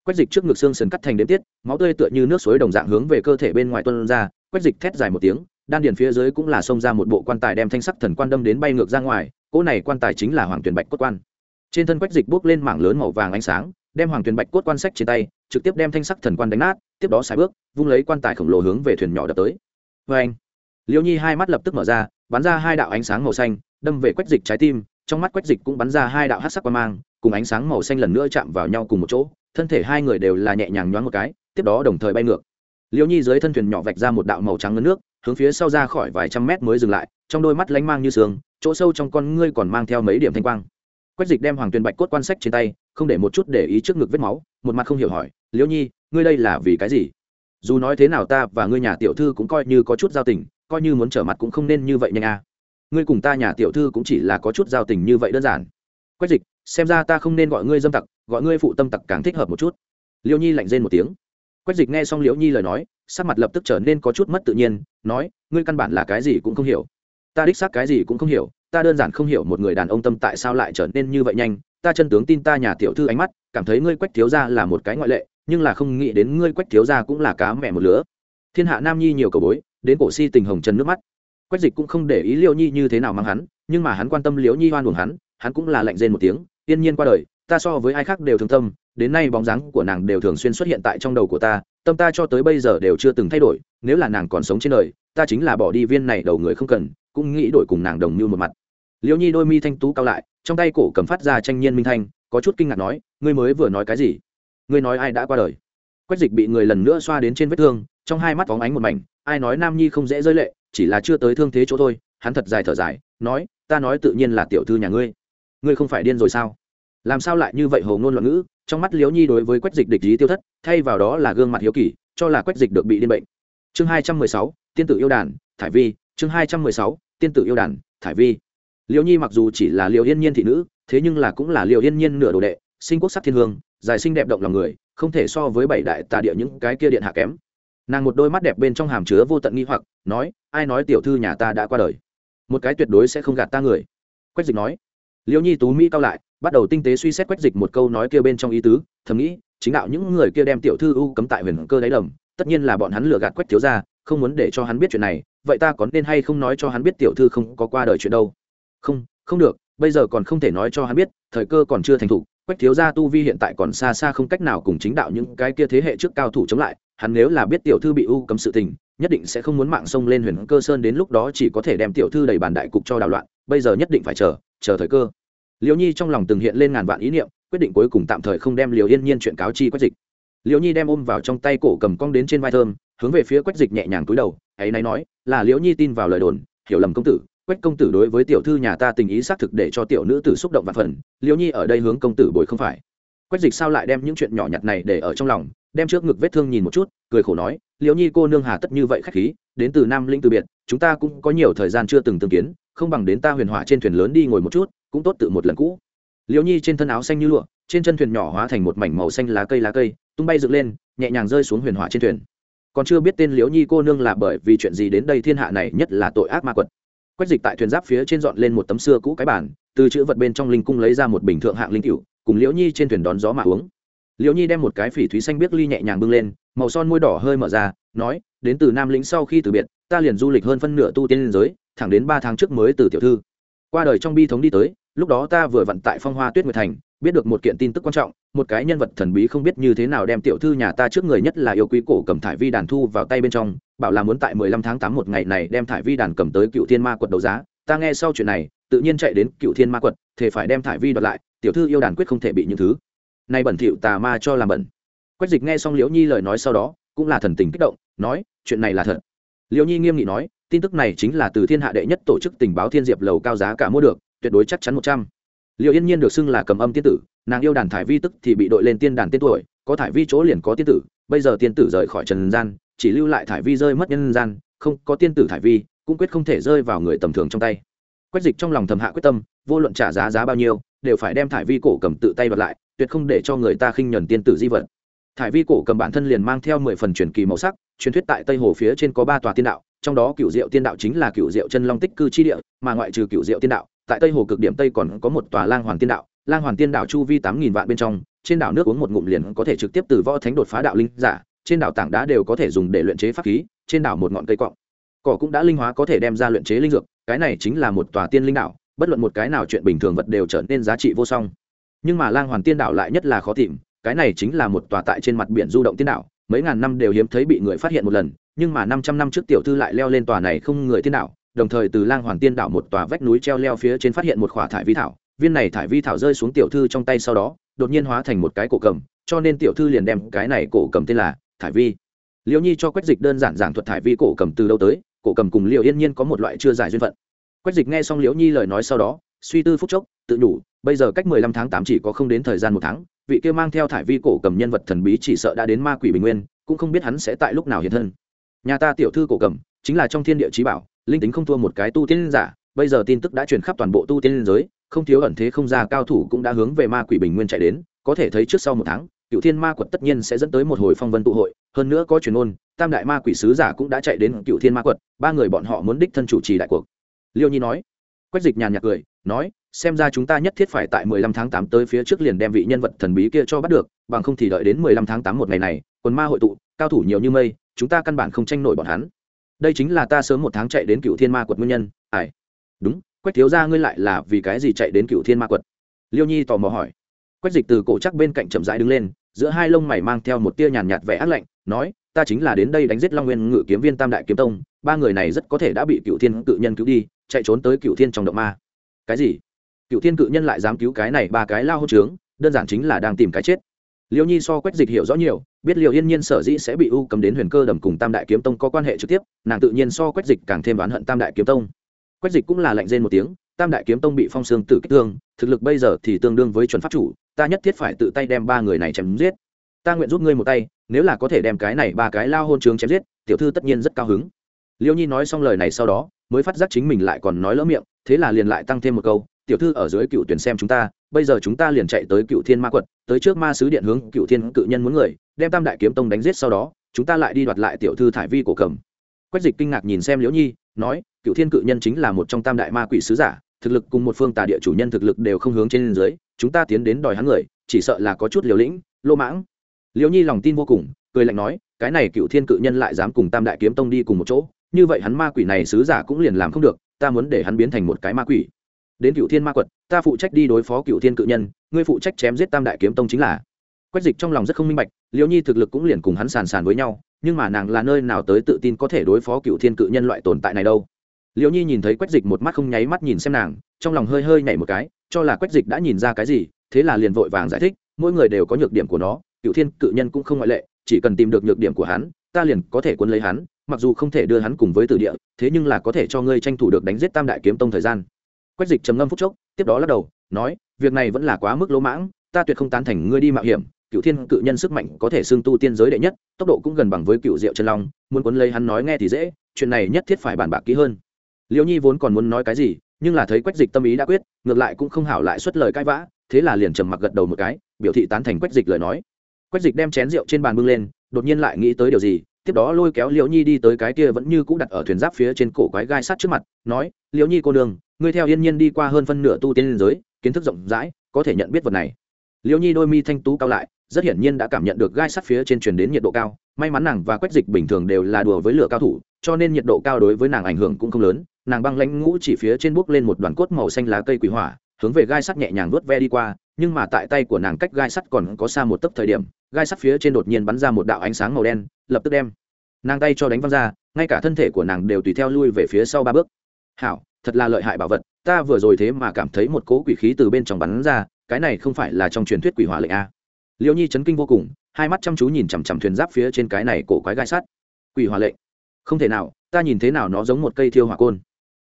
quách dịch trước ngực xương sườn cắt thành đếm tiết, máu tươi tựa như nước suối đồng dạng hướng về cơ thể bên ngoài tuân ra, quách dịch thét dài một tiếng, đan điền phía dưới cũng là xông ra một bộ quan tài đem thanh sắc thần quan đâm đến bay ngược ra ngoài cỗ này quan tài chính là hoàng tuyền bạch cốt quan. Trên thân quách dịch bước lên mảng lớn màu vàng ánh sáng, đem hoàng tuyền bạch cốt quan sách trên tay, trực tiếp đem thanh sắc thần quan đánh nát, tiếp đó xài bước, vung lấy quan tài khổng lồ hướng về thuyền nhỏ đập tới. Vê anh, liêu nhi hai mắt lập tức mở ra, bắn ra hai đạo ánh sáng màu xanh, đâm về quách dịch trái tim, trong mắt quách dịch cũng bắn ra hai đạo hát sắc quan mang, cùng ánh sáng màu xanh lần nữa chạm vào nhau cùng một chỗ, thân thể hai người đều là nhẹ nhàng nhoáng một cái, tiếp đó đồng thời bay ngược. Liêu nhi dưới thân thuyền nhỏ vạch ra một đạo màu trắng ngấn nước, hướng phía sau ra khỏi vài trăm mét mới dừng lại, trong đôi mắt lánh mang như sương chỗ sâu trong con ngươi còn mang theo mấy điểm thanh quang. Quách dịch đem hoàng tuyền bạch cốt quan sách trên tay, không để một chút để ý trước ngực vết máu, một mặt không hiểu hỏi, liễu nhi, ngươi đây là vì cái gì? Dù nói thế nào ta và ngươi nhà tiểu thư cũng coi như có chút giao tình, coi như muốn trở mặt cũng không nên như vậy nhanh à. ngươi cùng ta nhà tiểu thư cũng chỉ là có chút giao tình như vậy đơn giản. Quách dịch, xem ra ta không nên gọi ngươi dâm tặc, gọi ngươi phụ tâm tặc càng thích hợp một chút. Liễu nhi lạnh rên một tiếng. Quách dịch nghe xong liễu nhi lời nói, sắc mặt lập tức trở nên có chút mất tự nhiên, nói, ngươi căn bản là cái gì cũng không hiểu ta đích xác cái gì cũng không hiểu, ta đơn giản không hiểu một người đàn ông tâm tại sao lại trở nên như vậy nhanh. Ta chân tướng tin ta nhà tiểu thư ánh mắt, cảm thấy ngươi quách thiếu gia là một cái ngoại lệ, nhưng là không nghĩ đến ngươi quách thiếu gia cũng là cá mẹ một lứa. Thiên hạ nam nhi nhiều cầu bối, đến cổ si tình hồng trần nước mắt. Quách dịch cũng không để ý liễu nhi như thế nào mang hắn, nhưng mà hắn quan tâm liễu nhi hoan buồng hắn hắn cũng là lạnh rên một tiếng, yên nhiên qua đời ta so với ai khác đều thương tâm, đến nay bóng dáng của nàng đều thường xuyên xuất hiện tại trong đầu của ta, tâm ta cho tới bây giờ đều chưa từng thay đổi, nếu là nàng còn sống trên đời, ta chính là bỏ đi viên này đầu người không cần, cũng nghĩ đổi cùng nàng đồng như một mặt. Liễu nhi đôi mi thanh tú cao lại, trong tay cổ cầm phát ra tranh nhiên minh thanh, có chút kinh ngạc nói, ngươi mới vừa nói cái gì? Ngươi nói ai đã qua đời? Quách dịch bị người lần nữa xoa đến trên vết thương, trong hai mắt phóng ánh một mảnh, ai nói nam nhi không dễ rơi lệ, chỉ là chưa tới thương thế chỗ thôi, hắn thật dài thở dài, nói, ta nói tự nhiên là tiểu thư nhà ngươi. Ngươi không phải điên rồi sao? Làm sao lại như vậy hồ ngôn loạn ngữ, trong mắt liễu nhi đối với quách dịch địch ý tiêu thất, thay vào đó là gương mặt hiếu kỳ, cho là quách dịch được bị điên bệnh. Chương hai trăm mười sáu, tiên tử yêu đàn, thải vi, chương hai trăm mười sáu, tiên tử yêu đàn, thải vi. Liễu nhi mặc dù chỉ là liễu yên nhiên thị nữ, thế nhưng là cũng là liễu yên nhiên nửa đồ đệ, sinh quốc sắc thiên hương, dài sinh đẹp động lòng người, không thể so với bảy đại tà địa những cái kia điện hạ kém. Nàng một đôi mắt đẹp bên trong hàm chứa vô tận nghi hoặc, nói, ai nói tiểu thư nhà ta đã qua đời? Một cái tuyệt đối sẽ không gạt ta người. Quách dịch nói. Liễu nhi tú mỹ cao lại bắt đầu tinh tế suy xét quách dịch một câu nói kia bên trong ý tứ, thầm nghĩ, chính đạo những người kia đem tiểu thư u cấm tại huyền cơ đáy lầm, tất nhiên là bọn hắn lừa gạt quách thiếu ra không muốn để cho hắn biết chuyện này, vậy ta có nên hay không nói cho hắn biết tiểu thư không có qua đời chuyện đâu? Không không được, bây giờ còn không thể nói cho hắn biết, thời cơ còn chưa thành thủ quách thiếu gia tu vi hiện tại còn xa xa không cách nào cùng chính đạo những cái kia thế hệ trước cao thủ chống lại, hắn nếu là biết tiểu thư bị u cấm sự tình, nhất định sẽ không muốn mạng sông lên huyền cơ sơn đến lúc đó chỉ có thể đem tiểu thư đầy bàn đại cục cho đảo loạn, bây giờ nhất định phải chờ chờ thời cơ liễu nhi trong lòng từng hiện lên ngàn vạn ý niệm, quyết định cuối cùng tạm thời không đem liều yên nhiên chuyện cáo chi quách dịch. Liễu nhi đem ôm vào trong tay cổ cầm cong đến trên vai thơm, hướng về phía quách dịch nhẹ nhàng túi đầu, ấy nay nói là liễu nhi tin vào lời đồn, hiểu lầm công tử, quách công tử đối với tiểu thư nhà ta tình ý xác thực để cho tiểu nữ tử xúc động và phần liễu nhi ở đây hướng công tử bồi không phải. Quách dịch sao lại đem những chuyện nhỏ nhặt này để ở trong lòng, đem trước ngực vết thương nhìn một chút, cười khổ nói liễu nhi cô nương hà tất như vậy khách khí, đến từ nam linh từ biệt, chúng ta cũng có nhiều thời gian chưa từng tương kiến không bằng đến ta huyền hỏa trên thuyền lớn đi ngồi một chút, cũng tốt tự một lần cũ. Liễu nhi trên thân áo xanh như lụa, trên chân thuyền nhỏ hóa thành một mảnh màu xanh lá cây lá cây, tung bay dựng lên, nhẹ nhàng rơi xuống huyền hỏa trên thuyền. Còn chưa biết tên liễu nhi cô nương là bởi vì chuyện gì đến đây thiên hạ này, nhất là tội ác ma quật. Quách dịch tại thuyền giáp phía trên dọn lên một tấm xưa cũ cái bản từ chữ vật bên trong linh cung lấy ra một bình thượng hạng linh cựu cùng liễu nhi trên thuyền đón gió mà uống. Liễu nhi đem một cái phỉ thúy xanh biếc ly nhẹ nhàng bưng lên, màu son môi đỏ hơi mở ra, nói, đến từ nam lĩnh sau khi từ biệt, ta liền du lịch hơn phân nửa tu tiên liên giới thẳng đến ba tháng trước mới từ tiểu thư. Qua đời trong bi thống đi tới, lúc đó ta vừa vặn tại phong hoa tuyết nguyệt thành, biết được một kiện tin tức quan trọng, một cái nhân vật thần bí không biết như thế nào đem tiểu thư nhà ta trước người nhất là yêu quý cổ cầm thải vi đàn thu vào tay bên trong, bảo là muốn tại mười lăm tháng tám một ngày này đem thải vi đàn cầm tới cựu thiên ma quật đấu giá. Ta nghe sau chuyện này, tự nhiên chạy đến cựu thiên ma quật thì phải đem thải vi đoạt lại, tiểu thư yêu đàn quyết không thể bị những thứ. Này bẩn thỉu tà ma cho làm bẩn. Quách dịch nghe xong liễu nhi lời nói sau đó, cũng là thần tình kích động, nói, chuyện này là thật. Liễu nhi nghiêm nghị nói tin tức này chính là từ thiên hạ đệ nhất tổ chức tình báo thiên diệp lầu cao giá cả mua được, tuyệt đối chắc chắn một trăm. Liệu yên nhiên được xưng là cầm âm tiên tử, nàng yêu đàn thải vi tức thì bị đội lên tiên đàn tiên tuổi, có thải vi chỗ liền có tiên tử, bây giờ tiên tử rời khỏi trần gian, chỉ lưu lại thải vi rơi mất nhân gian, không có tiên tử thải vi, cũng quyết không thể rơi vào người tầm thường trong tay. Quách dịch trong lòng thầm hạ quyết tâm, vô luận trả giá giá bao nhiêu, đều phải đem thải vi cổ cầm tự tay bật lại, tuyệt không để cho người ta khinh nhuần tiên tử di vật. Thải vi cổ cầm bản thân liền mang theo mười phần truyền kỳ màu sắc, truyền thuyết tại tây hồ phía trên có ba tòa tiên đạo trong đó cựu diệu tiên đạo chính là cựu diệu chân long tích cư chi địa, mà ngoại trừ cựu diệu tiên đạo, tại tây hồ cực điểm tây còn có một tòa lang hoàng tiên đạo. Lang hoàng tiên đạo chu vi tám nghìn vạn bên trong, trên đảo nước uống một ngụm liền có thể trực tiếp từ võ thánh đột phá đạo linh giả, trên đảo tảng đá đều có thể dùng để luyện chế pháp khí, trên đảo một ngọn cây cọng cỏ cũng đã linh hóa có thể đem ra luyện chế linh dược, cái này chính là một tòa tiên linh đạo bất luận một cái nào chuyện bình thường vật đều trở nên giá trị vô song. Nhưng mà lang hoàng tiên đạo lại nhất là khó tìm, cái này chính là một tòa tại trên mặt biển du động tiên đạo mấy ngàn năm đều hiếm thấy bị người phát hiện một lần nhưng mà năm trăm năm trước tiểu thư lại leo lên tòa này không người tiên đảo, đồng thời từ lang hoàng tiên đảo một tòa vách núi treo leo phía trên phát hiện một khỏa thải vi thảo viên này thải vi thảo rơi xuống tiểu thư trong tay sau đó đột nhiên hóa thành một cái cổ cầm cho nên tiểu thư liền đem cái này cổ cầm tên là thải vi. Liễu nhi cho quách dịch đơn giản giảng thuật thải vi cổ cầm từ đâu tới cổ cầm cùng liễu yên nhiên có một loại chưa giải duyên phận. Quách dịch nghe xong liễu nhi lời nói sau đó suy tư phút chốc tự nhủ bây giờ cách mười lăm tháng tám chỉ có không đến thời gian một tháng vị kia mang theo thải vi cổ cầm nhân vật thần bí chỉ sợ đã đến ma quỷ bình nguyên cũng không biết hắn sẽ tại lúc nào hiện thân nhà ta tiểu thư cổ cầm, chính là trong thiên địa trí bảo, linh tính không thua một cái tu tiên giả, bây giờ tin tức đã truyền khắp toàn bộ tu tiên giới, không thiếu ẩn thế không ra cao thủ cũng đã hướng về ma quỷ bình nguyên chạy đến, có thể thấy trước sau một tháng, cựu thiên ma quật tất nhiên sẽ dẫn tới một hồi phong vân tụ hội, hơn nữa có truyền ôn tam đại ma quỷ sứ giả cũng đã chạy đến cựu thiên ma quật, ba người bọn họ muốn đích thân chủ trì đại cuộc. Liêu nhi nói, quách dịch nhàn nhạt cười, nói, xem ra chúng ta nhất thiết phải tại mười lăm tháng tám tới phía trước liền đem vị nhân vật thần bí kia cho bắt được, bằng không thì đợi đến mười lăm tháng tám một ngày này, quần ma hội tụ, cao thủ nhiều như mây chúng ta căn bản không tranh nổi bọn hắn. Đây chính là ta sớm một tháng chạy đến cựu thiên ma quật nguyên nhân, ai? Đúng, quách thiếu ra ngươi lại là vì cái gì chạy đến cựu thiên ma quật? Liêu nhi tò mò hỏi. Quách dịch từ cổ chắc bên cạnh chậm rãi đứng lên, giữa hai lông mày mang theo một tia nhàn nhạt vẻ ác lạnh, nói, ta chính là đến đây đánh giết long nguyên ngự kiếm viên tam đại kiếm tông, ba người này rất có thể đã bị cựu thiên cự nhân cứu đi, chạy trốn tới cựu thiên trong động ma. Cái gì? Cựu thiên cự nhân lại dám cứu cái này ba cái lao hôn trướng, đơn giản chính là đang tìm cái chết liêu nhi so quách dịch hiểu rõ nhiều, biết liệu yên nhiên sở dĩ sẽ bị u cầm đến huyền cơ đầm cùng tam đại kiếm tông có quan hệ trực tiếp, nàng tự nhiên so quách dịch càng thêm oán hận tam đại kiếm tông. Quách dịch cũng là lạnh rên một tiếng, tam đại kiếm tông bị phong sương tử kích thương, thực lực bây giờ thì tương đương với chuẩn pháp chủ, ta nhất thiết phải tự tay đem ba người này chém giết. Ta nguyện giúp ngươi một tay, nếu là có thể đem cái này ba cái lao hôn trướng chém giết, tiểu thư tất nhiên rất cao hứng. Liêu nhi nói xong lời này sau đó, mới phát giác chính mình lại còn nói lỡ miệng, thế là liền lại tăng thêm một câu tiểu thư ở dưới cựu tuyển xem chúng ta, bây giờ chúng ta liền chạy tới cựu thiên ma quật, tới trước ma sứ điện hướng cựu thiên cự nhân muốn người, đem tam đại kiếm tông đánh giết sau đó, chúng ta lại đi đoạt lại tiểu thư thải vi cổ cầm. Quách dịch kinh ngạc nhìn xem liễu nhi, nói, cựu thiên cự nhân chính là một trong tam đại ma quỷ sứ giả, thực lực cùng một phương tà địa chủ nhân thực lực đều không hướng trên dưới, chúng ta tiến đến đòi hắn người, chỉ sợ là có chút liều lĩnh, lô mãng. Liễu nhi lòng tin vô cùng, cười lạnh nói, cái này cựu thiên cự nhân lại dám cùng tam đại kiếm tông đi cùng một chỗ, như vậy hắn ma quỷ này sứ giả cũng liền làm không được, ta muốn để hắn biến thành một cái ma quỷ đến cựu thiên ma quật, ta phụ trách đi đối phó cựu thiên cự nhân, ngươi phụ trách chém giết tam đại kiếm tông chính là. Quách dịch trong lòng rất không minh bạch, liễu nhi thực lực cũng liền cùng hắn sàn sàn với nhau, nhưng mà nàng là nơi nào tới tự tin có thể đối phó cựu thiên cự nhân loại tồn tại này đâu. Liễu nhi nhìn thấy quách dịch một mắt không nháy mắt nhìn xem nàng, trong lòng hơi hơi nhảy một cái, cho là quách dịch đã nhìn ra cái gì, thế là liền vội vàng giải thích, mỗi người đều có nhược điểm của nó, cựu thiên cự nhân cũng không ngoại lệ, chỉ cần tìm được nhược điểm của hắn, ta liền có thể quân lấy hắn, mặc dù không thể đưa hắn cùng với tử địa, thế nhưng là có thể cho ngươi tranh thủ được đánh giết tam đại kiếm tông thời gian quách dịch trầm ngâm phút chốc, tiếp đó lắc đầu, nói, việc này vẫn là quá mức lỗ mãng, ta tuyệt không tán thành ngươi đi mạo hiểm. Cựu thiên cự nhân sức mạnh có thể xưng tu tiên giới đệ nhất, tốc độ cũng gần bằng với cựu diệu chân long, muốn cuốn lấy hắn nói nghe thì dễ, chuyện này nhất thiết phải bàn bạc kỹ hơn. Liễu nhi vốn còn muốn nói cái gì, nhưng là thấy quách dịch tâm ý đã quyết, ngược lại cũng không hảo lại xuất lời cãi vã, thế là liền trầm mặc gật đầu một cái, biểu thị tán thành quách dịch lời nói. Quách dịch đem chén rượu trên bàn bưng lên, đột nhiên lại nghĩ tới điều gì tiếp đó lôi kéo liễu nhi đi tới cái kia vẫn như cũ đặt ở thuyền giáp phía trên cổ quái gai sắt trước mặt, nói, liễu nhi cô đường ngươi theo yên nhiên đi qua hơn phân nửa tu tiên liên giới, kiến thức rộng rãi, có thể nhận biết vật này. Liễu nhi đôi mi thanh tú cao lại, rất hiển nhiên đã cảm nhận được gai sắt phía trên truyền đến nhiệt độ cao, may mắn nàng và quách dịch bình thường đều là đùa với lửa cao thủ, cho nên nhiệt độ cao đối với nàng ảnh hưởng cũng không lớn, nàng băng lãnh ngũ chỉ phía trên bước lên một đoàn cốt màu xanh lá cây quỷ hỏa, hướng về gai sắt nhẹ nhàng vuốt ve đi qua, nhưng mà tại tay của nàng cách gai sắt còn có xa một tấc thời điểm gai sắt phía trên đột nhiên bắn ra một đạo ánh sáng màu đen, lập tức đem nàng tay cho đánh văng ra, ngay cả thân thể của nàng đều tùy theo lui về phía sau ba bước. Hảo, thật là lợi hại bảo vật, ta vừa rồi thế mà cảm thấy một cỗ quỷ khí từ bên trong bắn ra, cái này không phải là trong truyền thuyết quỷ hỏa lệnh a. Liễu nhi chấn kinh vô cùng, hai mắt chăm chú nhìn chằm chằm thuyền giáp phía trên cái này cổ quái gai sắt. Quỷ hỏa lệnh? Không thể nào, ta nhìn thế nào nó giống một cây thiêu hỏa côn.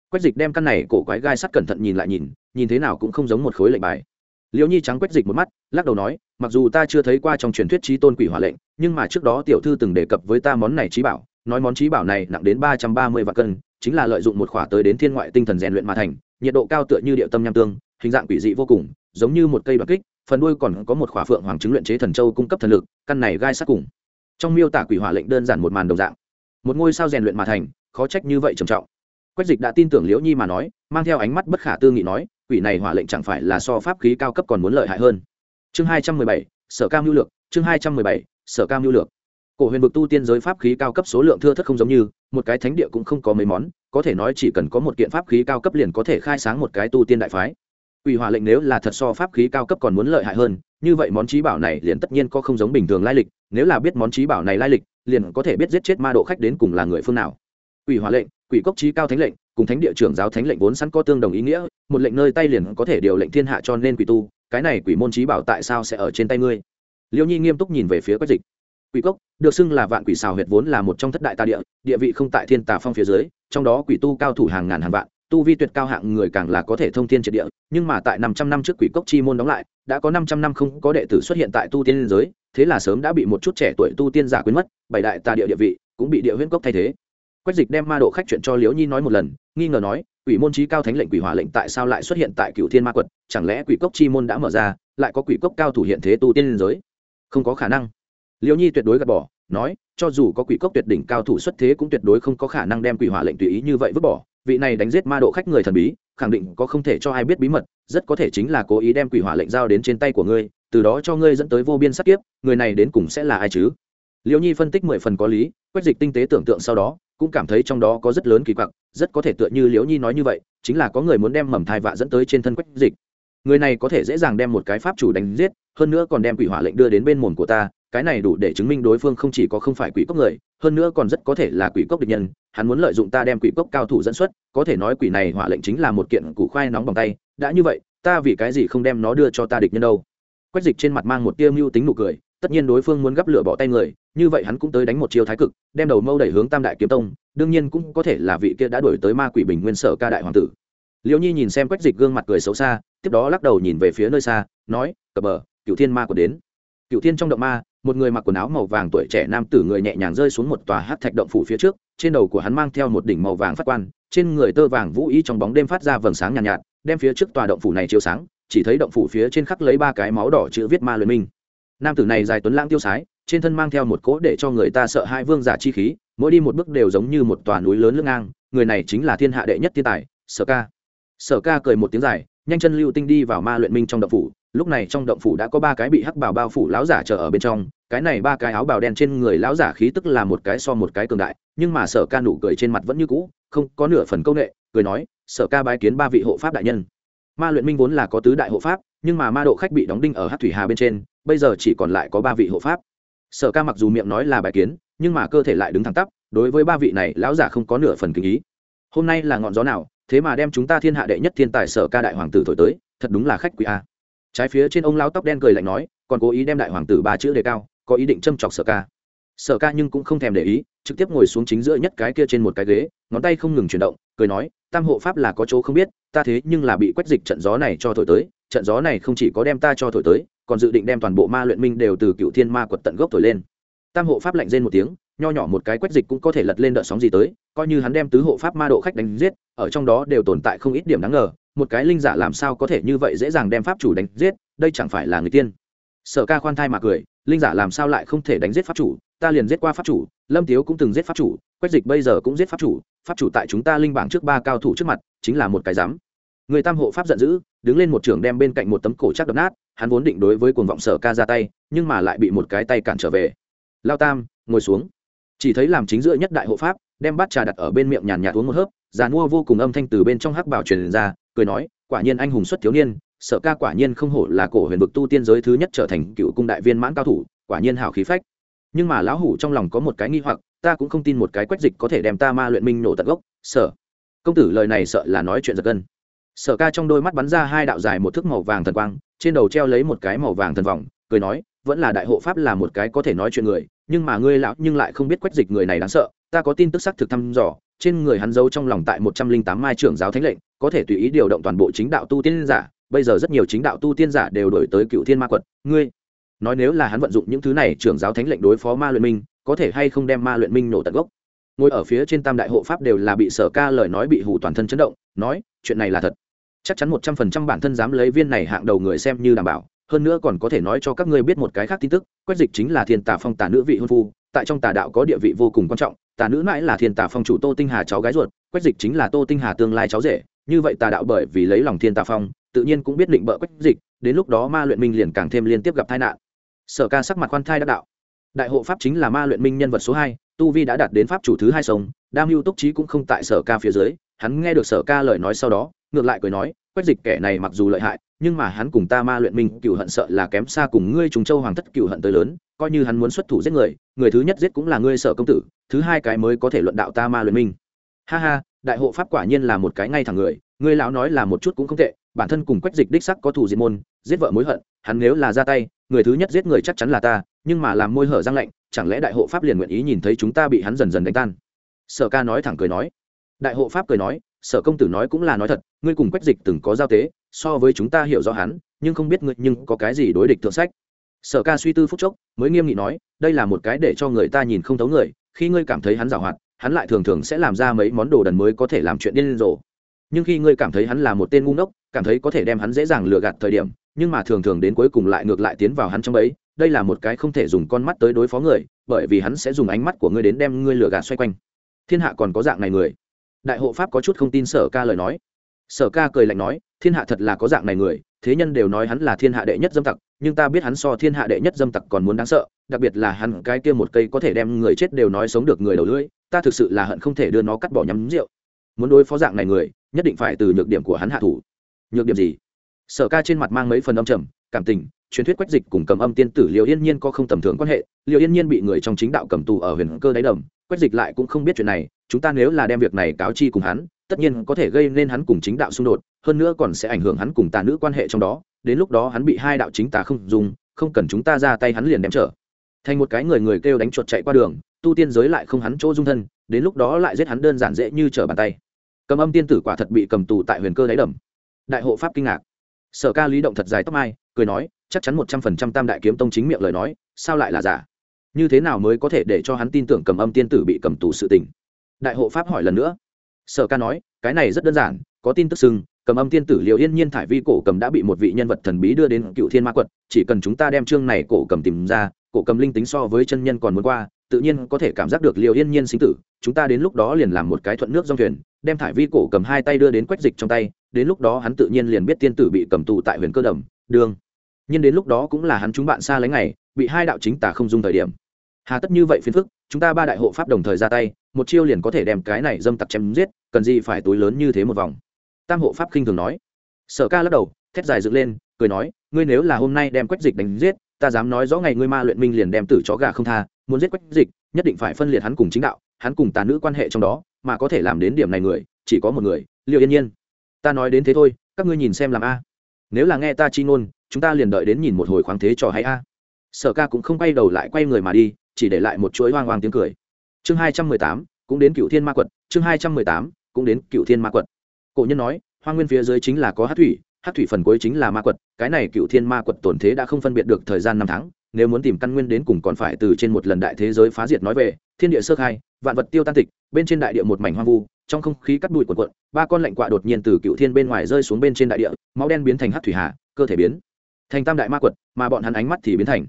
Quách dịch đem căn này cổ quái gai sắt cẩn thận nhìn lại nhìn nhìn thế nào cũng không giống một khối lệnh bài liễu nhi trắng quét dịch một mắt, lắc đầu nói, mặc dù ta chưa thấy qua trong truyền thuyết trí tôn quỷ hỏa lệnh, nhưng mà trước đó tiểu thư từng đề cập với ta món này trí bảo, nói món trí bảo này nặng đến ba trăm ba mươi vạn cân, chính là lợi dụng một khỏa tới đến thiên ngoại tinh thần rèn luyện mà thành, nhiệt độ cao tựa như địa tâm nham tương, hình dạng quỷ dị vô cùng, giống như một cây bạc kích, phần đuôi còn có một khỏa phượng hoàng chứng luyện chế thần châu cung cấp thần lực, căn này gai sát cùng. Trong miêu tả quỷ hỏa lệnh đơn giản một màn đồng dạng. Một ngôi sao rèn luyện mà thành, khó trách như vậy trầm trọng. Quách dịch đã tin tưởng liễu nhi mà nói, mang theo ánh mắt bất khả tư nghị nói quỷ này hỏa lệnh chẳng phải là so pháp khí cao cấp còn muốn lợi hại hơn. Chương hai trăm mười bảy, sở cam lưu lược, chương hai trăm mười bảy, sở cam lưu lược. Cổ huyền vực tu tiên giới pháp khí cao cấp số lượng thưa thất không giống như, một cái thánh địa cũng không có mấy món, có thể nói chỉ cần có một kiện pháp khí cao cấp liền có thể khai sáng một cái tu tiên đại phái. Quỷ hỏa lệnh nếu là thật so pháp khí cao cấp còn muốn lợi hại hơn, như vậy món trí bảo này liền tất nhiên có không giống bình thường lai lịch, nếu là biết món trí bảo này lai lịch, liền có thể biết giết chết ma độ khách đến cùng là người phương nào. Quỷ hỏa lệnh, quỷ cốc chí cao thánh lệnh cùng thánh địa trưởng giáo thánh lệnh vốn sẵn có tương đồng ý nghĩa, một lệnh nơi tay liền có thể điều lệnh thiên hạ cho nên quỷ tu, cái này quỷ môn trí bảo tại sao sẽ ở trên tay ngươi? Liêu nhi nghiêm túc nhìn về phía quách dịch. Quỷ cốc, được xưng là vạn quỷ xào huyệt vốn là một trong thất đại ta địa địa vị không tại thiên tà phong phía dưới, trong đó quỷ tu cao thủ hàng ngàn hàng vạn, tu vi tuyệt cao hạng người càng là có thể thông thiên triệt địa, nhưng mà tại năm trăm năm trước quỷ cốc chi môn đóng lại, đã có năm trăm năm không có đệ tử xuất hiện tại tu tiên giới, thế là sớm đã bị một chút trẻ tuổi tu tiên giả quên mất, bảy đại tà địa địa vị cũng bị địa huyễn cốc thay thế quách dịch đem ma độ khách chuyện cho liễu nhi nói một lần, nghi ngờ nói, quỷ môn trí cao thánh lệnh quỷ hỏa lệnh tại sao lại xuất hiện tại cựu thiên ma quật? Chẳng lẽ quỷ cốc chi môn đã mở ra, lại có quỷ cốc cao thủ hiện thế tu tiên liên giới? Không có khả năng. Liễu nhi tuyệt đối gạt bỏ, nói, cho dù có quỷ cốc tuyệt đỉnh cao thủ xuất thế cũng tuyệt đối không có khả năng đem quỷ hỏa lệnh tùy ý như vậy vứt bỏ. Vị này đánh giết ma độ khách người thần bí, khẳng định có không thể cho ai biết bí mật, rất có thể chính là cố ý đem quỷ hỏa lệnh giao đến trên tay của ngươi, từ đó cho ngươi dẫn tới vô biên sát kiếp, người này đến cùng sẽ là ai chứ? Liễu nhi phân tích mười phần có lý, quách dịch tinh tế tưởng tượng sau đó cũng cảm thấy trong đó có rất lớn kỳ quặc, rất có thể tựa như liễu nhi nói như vậy, chính là có người muốn đem mầm thai vạ dẫn tới trên thân quách dịch. Người này có thể dễ dàng đem một cái pháp chủ đánh giết, hơn nữa còn đem quỷ hỏa lệnh đưa đến bên mồm của ta, cái này đủ để chứng minh đối phương không chỉ có không phải quỷ cốc người, hơn nữa còn rất có thể là quỷ cốc địch nhân, hắn muốn lợi dụng ta đem quỷ cốc cao thủ dẫn xuất, có thể nói quỷ này hỏa lệnh chính là một kiện củ khoai nóng bằng tay, đã như vậy, ta vì cái gì không đem nó đưa cho ta địch nhân đâu? Quách dịch trên mặt mang một tia mưu tính nụ cười tất nhiên đối phương muốn gấp lửa bỏ tay người như vậy hắn cũng tới đánh một chiêu thái cực đem đầu mâu đẩy hướng tam đại kiếm tông đương nhiên cũng có thể là vị kia đã đổi tới ma quỷ bình nguyên sở ca đại hoàng tử. Liễu nhi nhìn xem quách dịch gương mặt cười xấu xa tiếp đó lắc đầu nhìn về phía nơi xa nói cờ bờ cựu thiên ma của đến. Cựu thiên trong động ma một người mặc quần áo màu vàng tuổi trẻ nam tử người nhẹ nhàng rơi xuống một tòa hát thạch động phủ phía trước trên đầu của hắn mang theo một đỉnh màu vàng phát quan trên người tơ vàng vũ ý trong bóng đêm phát ra vầng sáng nhàn nhạt, nhạt đem phía trước tòa động phủ này chiếu sáng chỉ thấy động phủ phía trên khắc lấy ba cái máu đỏ chữ viết ma luyện minh nam tử này dài tuấn lãng tiêu sái, trên thân mang theo một cỗ để cho người ta sợ hai vương giả chi khí, mỗi đi một bước đều giống như một tòa núi lớn lưng ngang, người này chính là thiên hạ đệ nhất thiên tài, sở ca. Sở ca cười một tiếng dài, nhanh chân lưu tinh đi vào ma luyện minh trong động phủ, lúc này trong động phủ đã có ba cái bị hắc bảo bao phủ lão giả chờ ở bên trong, cái này ba cái áo bào đen trên người lão giả khí tức là một cái so một cái cường đại, nhưng mà sở ca nụ cười trên mặt vẫn như cũ, không có nửa phần công nghệ, cười nói, sở ca bái kiến ba vị hộ pháp đại nhân. Ma luyện minh vốn là có tứ đại hộ pháp nhưng mà ma độ khách bị đóng đinh ở hát thủy hà bên trên, bây giờ chỉ còn lại có ba vị hộ pháp. Sở ca mặc dù miệng nói là bài kiến, nhưng mà cơ thể lại đứng thẳng tắp, đối với ba vị này, lão giả không có nửa phần kinh ý. Hôm nay là ngọn gió nào, thế mà đem chúng ta thiên hạ đệ nhất thiên tài sở ca đại hoàng tử thổi tới, thật đúng là khách quý a. Trái phía trên ông lão tóc đen cười lạnh nói, còn cố ý đem đại hoàng tử ba chữ đề cao, có ý định châm chọc sở ca. Sở ca nhưng cũng không thèm để ý, trực tiếp ngồi xuống chính giữa nhất cái kia trên một cái ghế, ngón tay không ngừng chuyển động, cười nói, tam hộ pháp là có chỗ không biết, ta thế nhưng là bị quách dịch trận gió này cho thổi tới trận gió này không chỉ có đem ta cho thổi tới, còn dự định đem toàn bộ ma luyện minh đều từ cựu thiên ma quật tận gốc thổi lên. Tam hộ pháp lạnh rên một tiếng, nho nhỏ một cái quét dịch cũng có thể lật lên đợt sóng gì tới, coi như hắn đem tứ hộ pháp ma độ khách đánh giết, ở trong đó đều tồn tại không ít điểm đáng ngờ, một cái linh giả làm sao có thể như vậy dễ dàng đem pháp chủ đánh giết, đây chẳng phải là người tiên. Sở ca khoan thai mà cười, linh giả làm sao lại không thể đánh giết pháp chủ, ta liền giết qua pháp chủ, lâm tiếu cũng từng giết pháp chủ, quách dịch bây giờ cũng giết pháp chủ pháp chủ tại chúng ta linh bảng trước ba cao thủ trước mặt, chính là một cái dám người tam hộ pháp giận dữ, đứng lên một trường đem bên cạnh một tấm cổ chắc đập nát, hắn vốn định đối với cuồng vọng sở ca ra tay, nhưng mà lại bị một cái tay cản trở về. Lao tam, ngồi xuống. Chỉ thấy làm chính giữa nhất đại hộ pháp, đem bát trà đặt ở bên miệng nhàn nhạt uống một hớp, già mua vô cùng âm thanh từ bên trong hắc bảo truyền ra, cười nói, quả nhiên anh hùng xuất thiếu niên, sở ca quả nhiên không hổ là cổ huyền vực tu tiên giới thứ nhất trở thành cựu cung đại viên mãn cao thủ, quả nhiên hảo khí phách. Nhưng mà lão hủ trong lòng có một cái nghi hoặc, ta cũng không tin một cái quách dịch có thể đem ta ma luyện minh nổ tận gốc, sở. Công tử lời này sợ là nói chuyện giật gân sở ca trong đôi mắt bắn ra hai đạo dài một thước màu vàng thần quang, trên đầu treo lấy một cái màu vàng thần vòng, cười nói, vẫn là đại hộ pháp là một cái có thể nói chuyện người, nhưng mà ngươi lão nhưng lại không biết quách dịch người này đáng sợ, ta có tin tức xác thực thăm dò, trên người hắn giấu trong lòng tại một trăm linh tám mai trưởng giáo thánh lệnh, có thể tùy ý điều động toàn bộ chính đạo tu tiên giả, bây giờ rất nhiều chính đạo tu tiên giả đều đổi tới cựu thiên ma quật, ngươi nói nếu là hắn vận dụng những thứ này trưởng giáo thánh lệnh đối phó ma luyện minh, có thể hay không đem ma luyện minh nổ tận gốc? Ngồi ở phía trên tam đại hộ pháp đều là bị sở ca lời nói bị hủ toàn thân chấn động, nói, chuyện này là thật chắc chắn một trăm phần trăm bản thân dám lấy viên này hạng đầu người xem như đảm bảo, hơn nữa còn có thể nói cho các ngươi biết một cái khác tin tức, quách dịch chính là thiên tà phong tà nữ vị hôn phu, tại trong tà đạo có địa vị vô cùng quan trọng, tà nữ mãi là thiên tà phong chủ tô tinh hà cháu gái ruột, quách dịch chính là tô tinh hà tương lai cháu rể, như vậy tà đạo bởi vì lấy lòng thiên tà phong, tự nhiên cũng biết định bợ quách dịch, đến lúc đó ma luyện minh liền càng thêm liên tiếp gặp tai nạn. Sở ca sắc mặt khoan thai đắc đạo. Đại hộ pháp chính là ma luyện minh nhân vật số hai, tu vi đã đạt đến pháp chủ thứ hai sống đam mưu túc trí cũng không tại sở ca phía dưới, hắn nghe được sở ca lời nói sau đó ngược lại cười nói, quách dịch kẻ này mặc dù lợi hại, nhưng mà hắn cùng ta ma luyện minh cựu hận sợ là kém xa cùng ngươi trùng châu hoàng thất cựu hận tới lớn, coi như hắn muốn xuất thủ giết người người thứ nhất giết cũng là ngươi sở công tử, thứ hai cái mới có thể luận đạo ta ma luyện minh ha ha, đại hộ pháp quả nhiên là một cái ngay thẳng người, ngươi lão nói là một chút cũng không tệ, bản thân cùng quách dịch đích sắc có thủ diệt môn, giết vợ mối hận, hắn nếu là ra tay, người thứ nhất giết người chắc chắn là ta, nhưng mà làm môi hở răng lạnh, chẳng lẽ đại hộ pháp liền nguyện ý nhìn thấy chúng ta bị hắn dần dần đánh tan? Sở ca nói thẳng cười nói. Đại hộ pháp cười nói sở công tử nói cũng là nói thật, ngươi cùng quách dịch từng có giao tế, so với chúng ta hiểu rõ hắn, nhưng không biết ngươi nhưng có cái gì đối địch thượng sách. Sở ca suy tư phúc chốc, mới nghiêm nghị nói, đây là một cái để cho người ta nhìn không thấu người, khi ngươi cảm thấy hắn giảo hoạt, hắn lại thường thường sẽ làm ra mấy món đồ đần mới có thể làm chuyện điên rồ. Nhưng khi ngươi cảm thấy hắn là một tên ngu ngốc, cảm thấy có thể đem hắn dễ dàng lừa gạt thời điểm, nhưng mà thường thường đến cuối cùng lại ngược lại tiến vào hắn trong ấy đây là một cái không thể dùng con mắt tới đối phó người, bởi vì hắn sẽ dùng ánh mắt của ngươi đến đem ngươi lừa gạt xoay quanh. Thiên hạ còn có dạng này người đại hộ pháp có chút không tin sở ca lời nói. Sở ca cười lạnh nói, thiên hạ thật là có dạng này người, thế nhân đều nói hắn là thiên hạ đệ nhất dâm tặc, nhưng ta biết hắn so thiên hạ đệ nhất dâm tặc còn muốn đáng sợ, đặc biệt là hắn cái kia một cây có thể đem người chết đều nói sống được người đầu lưỡi, ta thực sự là hận không thể đưa nó cắt bỏ nhắm rượu. Muốn đối phó dạng này người, nhất định phải từ nhược điểm của hắn hạ thủ. Nhược điểm gì? Sở ca trên mặt mang mấy phần âm trầm, cảm tình truyền thuyết quách dịch cùng cầm âm tiên tử liệu yên nhiên có không tầm thường quan hệ liệu yên nhiên bị người trong chính đạo cầm tù ở huyền cơ đáy đầm, quách dịch lại cũng không biết chuyện này, chúng ta nếu là đem việc này cáo chi cùng hắn, tất nhiên có thể gây nên hắn cùng chính đạo xung đột, hơn nữa còn sẽ ảnh hưởng hắn cùng tà nữ quan hệ trong đó, đến lúc đó hắn bị hai đạo chính tà không dùng, không cần chúng ta ra tay hắn liền đem trở. Thành một cái người người kêu đánh chuột chạy qua đường, tu tiên giới lại không hắn chỗ dung thân, đến lúc đó lại giết hắn đơn giản dễ như trở bàn tay. Cầm âm tiên tử quả thật bị cầm tù tại huyền cơ đáy đầm. Đại hộ pháp kinh ngạc. Sở ca lý động thật dài tóc mai, cười nói chắc chắn một trăm phần trăm tam đại kiếm tông chính miệng lời nói, sao lại là giả? Như thế nào mới có thể để cho hắn tin tưởng cầm âm tiên tử bị cầm tù sự tình? Đại hộ pháp hỏi lần nữa. Sở ca nói, cái này rất đơn giản, có tin tức sưng cầm âm tiên tử liệu yên nhiên thải vi cổ cầm đã bị một vị nhân vật thần bí đưa đến cựu thiên ma quật, chỉ cần chúng ta đem chương này cổ cầm tìm ra, cổ cầm linh tính so với chân nhân còn muốn qua, tự nhiên có thể cảm giác được liệu yên nhiên sinh tử, chúng ta đến lúc đó liền làm một cái thuận nước dòng thuyền, đem thải vi cổ cầm hai tay đưa đến quách dịch trong tay, đến lúc đó hắn tự nhiên liền biết tiên tử bị cầm tù tại huyền cơ đầm đương nhưng đến lúc đó cũng là hắn chúng bạn xa lấy ngày, bị hai đạo chính tả không dung thời điểm. Hà tất như vậy phiền phức, chúng ta ba đại hộ pháp đồng thời ra tay, một chiêu liền có thể đem cái này dâm tặc chém giết, cần gì phải túi lớn như thế một vòng. Tam hộ pháp khinh thường nói. Sở ca lắc đầu, thét dài dựng lên, cười nói, ngươi nếu là hôm nay đem quách dịch đánh giết, ta dám nói rõ ngày ngươi ma luyện minh liền đem tử chó gà không tha, muốn giết quách dịch, nhất định phải phân liệt hắn cùng chính đạo, hắn cùng tà nữ quan hệ trong đó, mà có thể làm đến điểm này người, chỉ có một người liệu yên nhiên. Ta nói đến thế thôi, các ngươi nhìn xem làm a. Nếu là nghe ta chi ngôn chúng ta liền đợi đến nhìn một hồi khoáng thế trò hay a. Sở ca cũng không quay đầu lại quay người mà đi, chỉ để lại một chuỗi hoang hoang tiếng cười. Chương hai trăm mười tám, cũng đến cựu thiên ma quật, chương hai trăm mười tám, cũng đến cựu thiên ma quật. Cổ nhân nói hoa nguyên phía dưới chính là có hát thủy hát thủy phần cuối chính là ma quật, cái này cựu thiên ma quật tổn thế đã không phân biệt được thời gian năm tháng, nếu muốn tìm căn nguyên đến cùng còn phải từ trên một lần đại thế giới phá diệt nói về, thiên địa sơ khai, vạn vật tiêu tan tịch, bên trên đại địa một mảnh hoang vu, trong không khí cắt bụi quần quận ba con lạnh quạ đột nhiên từ cựu thiên bên ngoài rơi xuống bên trên đại địa, máu đen biến thành hát thủy hà, cơ thể biến thành tam đại ma quật, mà bọn hắn ánh mắt thì biến thành.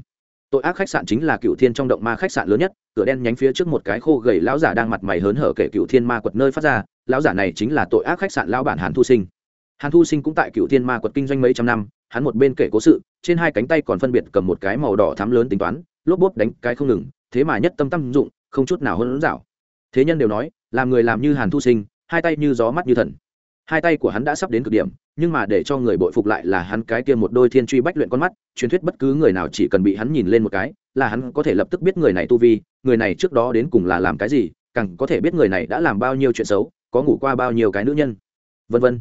Tội ác khách sạn chính là cựu thiên trong động ma khách sạn lớn nhất, cửa đen nhánh phía trước một cái khô gầy lão giả đang mặt mày hớn hở kể cựu thiên ma quật nơi phát ra, lão giả này chính là tội ác khách sạn lão bản hàn thu sinh. Hàn thu sinh cũng tại cựu thiên ma quật kinh doanh mấy trăm năm, hắn một bên kể cố sự, trên hai cánh tay còn phân biệt cầm một cái màu đỏ thắm lớn tính toán, lốp bốp đánh cái không ngừng, thế mà nhất tâm tâm dụng, không chút nào hơn dạo thế nhân đều nói, làm người làm như hàn thu sinh, hai tay như gió mắt như thần hai tay của hắn đã sắp đến cực điểm, nhưng mà để cho người bội phục lại là hắn cái kia một đôi thiên truy bách luyện con mắt, truyền thuyết bất cứ người nào chỉ cần bị hắn nhìn lên một cái, là hắn có thể lập tức biết người này tu vi, người này trước đó đến cùng là làm cái gì, càng có thể biết người này đã làm bao nhiêu chuyện xấu, có ngủ qua bao nhiêu cái nữ nhân. Vân vân.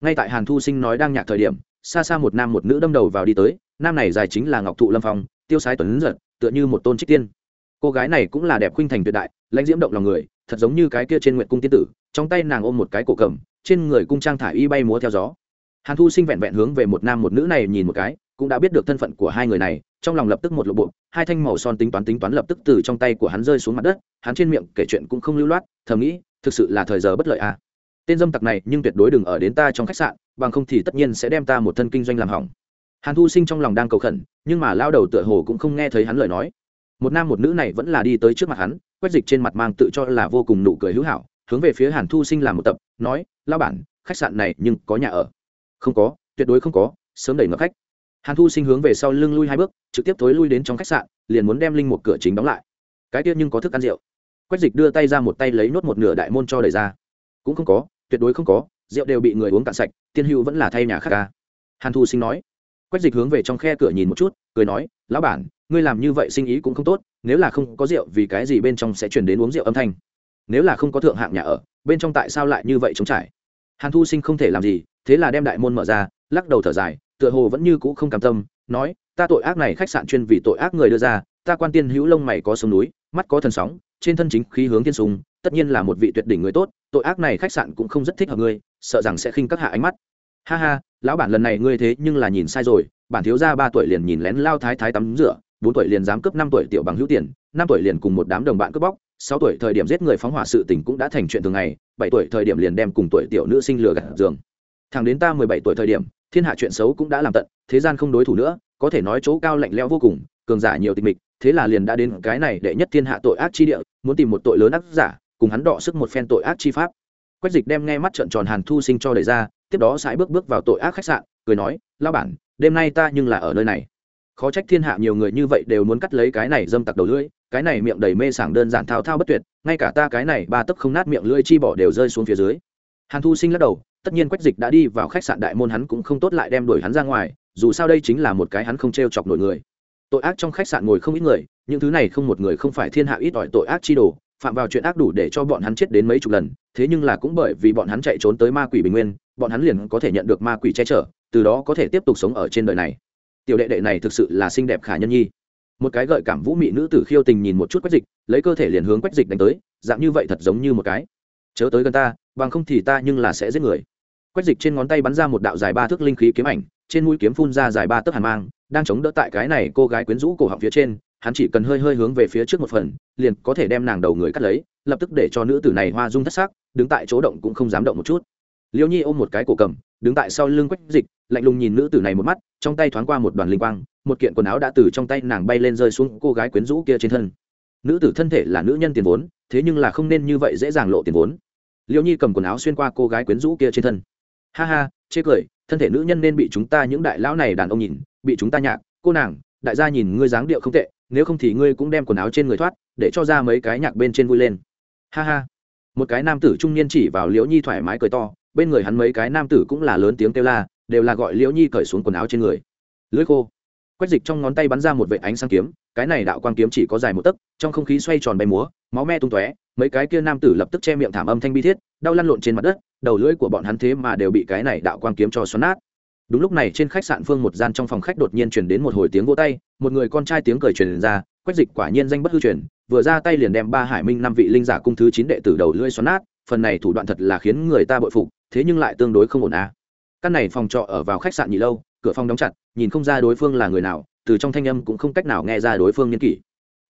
Ngay tại hàn thu sinh nói đang nhạc thời điểm, xa xa một nam một nữ đâm đầu vào đi tới, nam này dài chính là ngọc thụ lâm phong, tiêu sái tuấn giật, tựa như một tôn trích tiên. Cô gái này cũng là đẹp khuynh thành tuyệt đại, lãnh diễm động lòng người, thật giống như cái kia trên nguyện cung tiên tử, trong tay nàng ôm một cái cổ cầm trên người cung trang thả y bay múa theo gió. Hàn thu sinh vẹn vẹn hướng về một nam một nữ này nhìn một cái, cũng đã biết được thân phận của hai người này, trong lòng lập tức một lộ bộ, hai thanh màu son tính toán tính toán lập tức từ trong tay của hắn rơi xuống mặt đất, hắn trên miệng kể chuyện cũng không lưu loát, thầm nghĩ, thực sự là thời giờ bất lợi à. tên dâm tặc này nhưng tuyệt đối đừng ở đến ta trong khách sạn, bằng không thì tất nhiên sẽ đem ta một thân kinh doanh làm hỏng. Hàn thu sinh trong lòng đang cầu khẩn, nhưng mà lao đầu tựa hồ cũng không nghe thấy hắn lời nói. Một nam một nữ này vẫn là đi tới trước mặt hắn, quét dịch trên mặt mang tự cho là vô cùng nụ cười hữu hảo, hướng về phía hàn thu sinh làm một tập nói lao bản, khách sạn này nhưng có nhà ở. Không có, tuyệt đối không có, sớm đẩy ngập khách. Hàn thu sinh hướng về sau lưng lui hai bước, trực tiếp thối lui đến trong khách sạn, liền muốn đem linh một cửa chính đóng lại. Cái tiết nhưng có thức ăn rượu. Quách dịch đưa tay ra một tay lấy nốt một nửa đại môn cho đẩy ra. Cũng không có, tuyệt đối không có, rượu đều bị người uống cạn sạch, tiên hữu vẫn là thay nhà khác ca. Hàn thu sinh nói. Quách dịch hướng về trong khe cửa nhìn một chút, cười nói, lão bản, ngươi làm như vậy sinh ý cũng không tốt, nếu là không có rượu vì cái gì bên trong sẽ chuyển đến uống rượu âm thanh? Nếu là không có thượng hạng nhà ở, bên trong tại sao lại như vậy chống trải? Hàn thu sinh không thể làm gì, thế là đem đại môn mở ra, lắc đầu thở dài, tựa hồ vẫn như cũ không cam tâm, nói, ta tội ác này khách sạn chuyên vì tội ác người đưa ra, ta quan tiên hữu lông mày có sông núi, mắt có thần sóng, trên thân chính khí hướng thiên sùng, tất nhiên là một vị tuyệt đỉnh người tốt, tội ác này khách sạn cũng không rất thích hợp ngươi, sợ rằng sẽ khinh các hạ ánh mắt. Ha ha, lão bản lần này ngươi thế nhưng là nhìn sai rồi, bản thiếu gia ba tuổi liền nhìn lén lao thái thái tắm rửa, bốn tuổi liền dám cướp năm tuổi tiểu bằng hữu tiền, năm tuổi liền cùng một đám đồng bạn cướp bóc sáu tuổi thời điểm giết người phóng hỏa sự tình cũng đã thành chuyện thường ngày, bảy tuổi thời điểm liền đem cùng tuổi tiểu nữ sinh lừa gạt giường. Thằng đến ta mười bảy tuổi thời điểm, thiên hạ chuyện xấu cũng đã làm tận, thế gian không đối thủ nữa, có thể nói chỗ cao lạnh lẽo vô cùng, cường giả nhiều tịch mịch, thế là liền đã đến cái này đệ nhất thiên hạ tội ác chi địa, muốn tìm một tội lớn ác giả, cùng hắn đọ sức một phen tội ác chi pháp. Quách dịch đem nghe mắt trợn tròn hàn thu sinh cho đẩy ra, tiếp đó sải bước bước vào tội ác khách sạn, cười nói lao bản, đêm nay ta nhưng là ở nơi này. Khó trách thiên hạ nhiều người như vậy đều muốn cắt lấy cái này dâm tặc đầu lưỡi cái này miệng đầy mê sảng đơn giản thao thao bất tuyệt, ngay cả ta cái này ba tấc không nát miệng lưỡi chi bỏ đều rơi xuống phía dưới. Hàn thu sinh lắc đầu, tất nhiên quách dịch đã đi vào khách sạn đại môn hắn cũng không tốt lại đem đuổi hắn ra ngoài, dù sao đây chính là một cái hắn không t r e o chọc nổi người. Tội ác trong khách sạn ngồi không ít người, những thứ này không một người không phải thiên hạ ít ỏi tội ác chi đồ, phạm vào chuyện ác đủ để cho bọn hắn chết đến mấy chục lần, thế nhưng là cũng bởi vì bọn hắn chạy trốn tới ma quỷ bình nguyên, bọn hắn liền có thể nhận được ma quỷ che chở, từ đó có thể tiếp tục sống ở trên đời này. Tiểu đệ đệ này thực sự là xinh đẹp khả nhân nhi một cái gợi cảm vũ mị nữ tử khiêu tình nhìn một chút quách dịch, lấy cơ thể liền hướng quách dịch đánh tới, dạng như vậy thật giống như một cái. Chớ tới gần ta, bằng không thì ta nhưng là sẽ giết người. Quách dịch trên ngón tay bắn ra một đạo dài ba thước linh khí kiếm ảnh, trên mũi kiếm phun ra dài ba tấc hàn mang, đang chống đỡ tại cái này cô gái quyến rũ cổ họng phía trên, hắn chỉ cần hơi hơi hướng về phía trước một phần, liền có thể đem nàng đầu người cắt lấy, lập tức để cho nữ tử này hoa dung thất xác đứng tại chỗ động cũng không dám động một chút liêu nhi ôm một cái cổ cầm, đứng tại sau lưng quách dịch, lạnh lùng nhìn nữ tử này một mắt, trong tay thoáng qua một đoàn linh quang, một kiện quần áo đã từ trong tay nàng bay lên rơi xuống cô gái quyến rũ kia trên thân. Nữ tử thân thể là nữ nhân tiền vốn, thế nhưng là không nên như vậy dễ dàng lộ tiền vốn. Liêu nhi cầm quần áo xuyên qua cô gái quyến rũ kia trên thân. Ha ha, chê cười, thân thể nữ nhân nên bị chúng ta những đại lão này đàn ông nhìn, bị chúng ta nhạc, cô nàng, đại gia nhìn ngươi dáng điệu không tệ, nếu không thì ngươi cũng đem quần áo trên người thoát, để cho ra mấy cái nhạc bên trên vui lên. Ha ha. Một cái nam tử trung niên chỉ vào liễu nhi thoải mái cười to bên người hắn mấy cái nam tử cũng là lớn tiếng kêu la, đều là gọi liễu nhi cởi xuống quần áo trên người. Lưỡi khô. Quách dịch trong ngón tay bắn ra một vệ ánh sáng kiếm, cái này đạo quang kiếm chỉ có dài một tấc, trong không khí xoay tròn bay múa, máu me tung tóe, mấy cái kia nam tử lập tức che miệng thảm âm thanh bi thiết, đau lăn lộn trên mặt đất, đầu lưỡi của bọn hắn thế mà đều bị cái này đạo quang kiếm cho xoắn nát. Đúng lúc này trên khách sạn phương một gian trong phòng khách đột nhiên truyền đến một hồi tiếng vô tay, một người con trai tiếng cười truyền ra, quách dịch quả nhiên danh bất hư truyền, vừa ra tay liền đem ba hải minh năm vị linh giả cung thứ chín đệ tử đầu lưỡi xoắn nát, phần này thủ đoạn thật là khiến người ta bội phục thế nhưng lại tương đối không ổn à. căn này phòng trọ ở vào khách sạn nhị lâu, cửa phòng đóng chặt, nhìn không ra đối phương là người nào, từ trong thanh âm cũng không cách nào nghe ra đối phương nhân kỷ.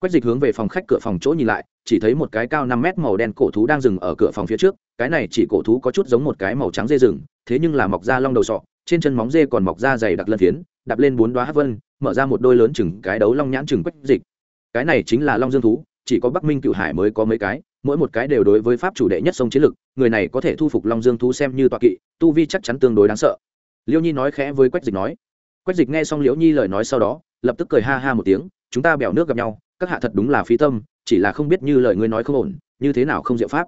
Quách dịch hướng về phòng khách cửa phòng chỗ nhìn lại, chỉ thấy một cái cao năm mét màu đen cổ thú đang dừng ở cửa phòng phía trước, cái này chỉ cổ thú có chút giống một cái màu trắng dê rừng, thế nhưng là mọc da long đầu sọ, trên chân móng dê còn mọc da dày đặc lân phiến, đạp lên bốn đoá hát vân, mở ra một đôi lớn chừng cái đấu long nhãn chừng quách dịch. Cái này chính là long dương thú, chỉ có bắc minh cựu hải mới có mấy cái mỗi một cái đều đối với pháp chủ đệ nhất sông chiến lực, người này có thể thu phục long dương thú xem như tọa kỵ, tu vi chắc chắn tương đối đáng sợ. Liêu nhi nói khẽ với quách dịch nói. Quách dịch nghe xong liễu nhi lời nói sau đó, lập tức cười ha ha một tiếng, chúng ta bèo nước gặp nhau, các hạ thật đúng là phí tâm, chỉ là không biết như lời ngươi nói không ổn, như thế nào không diệu pháp.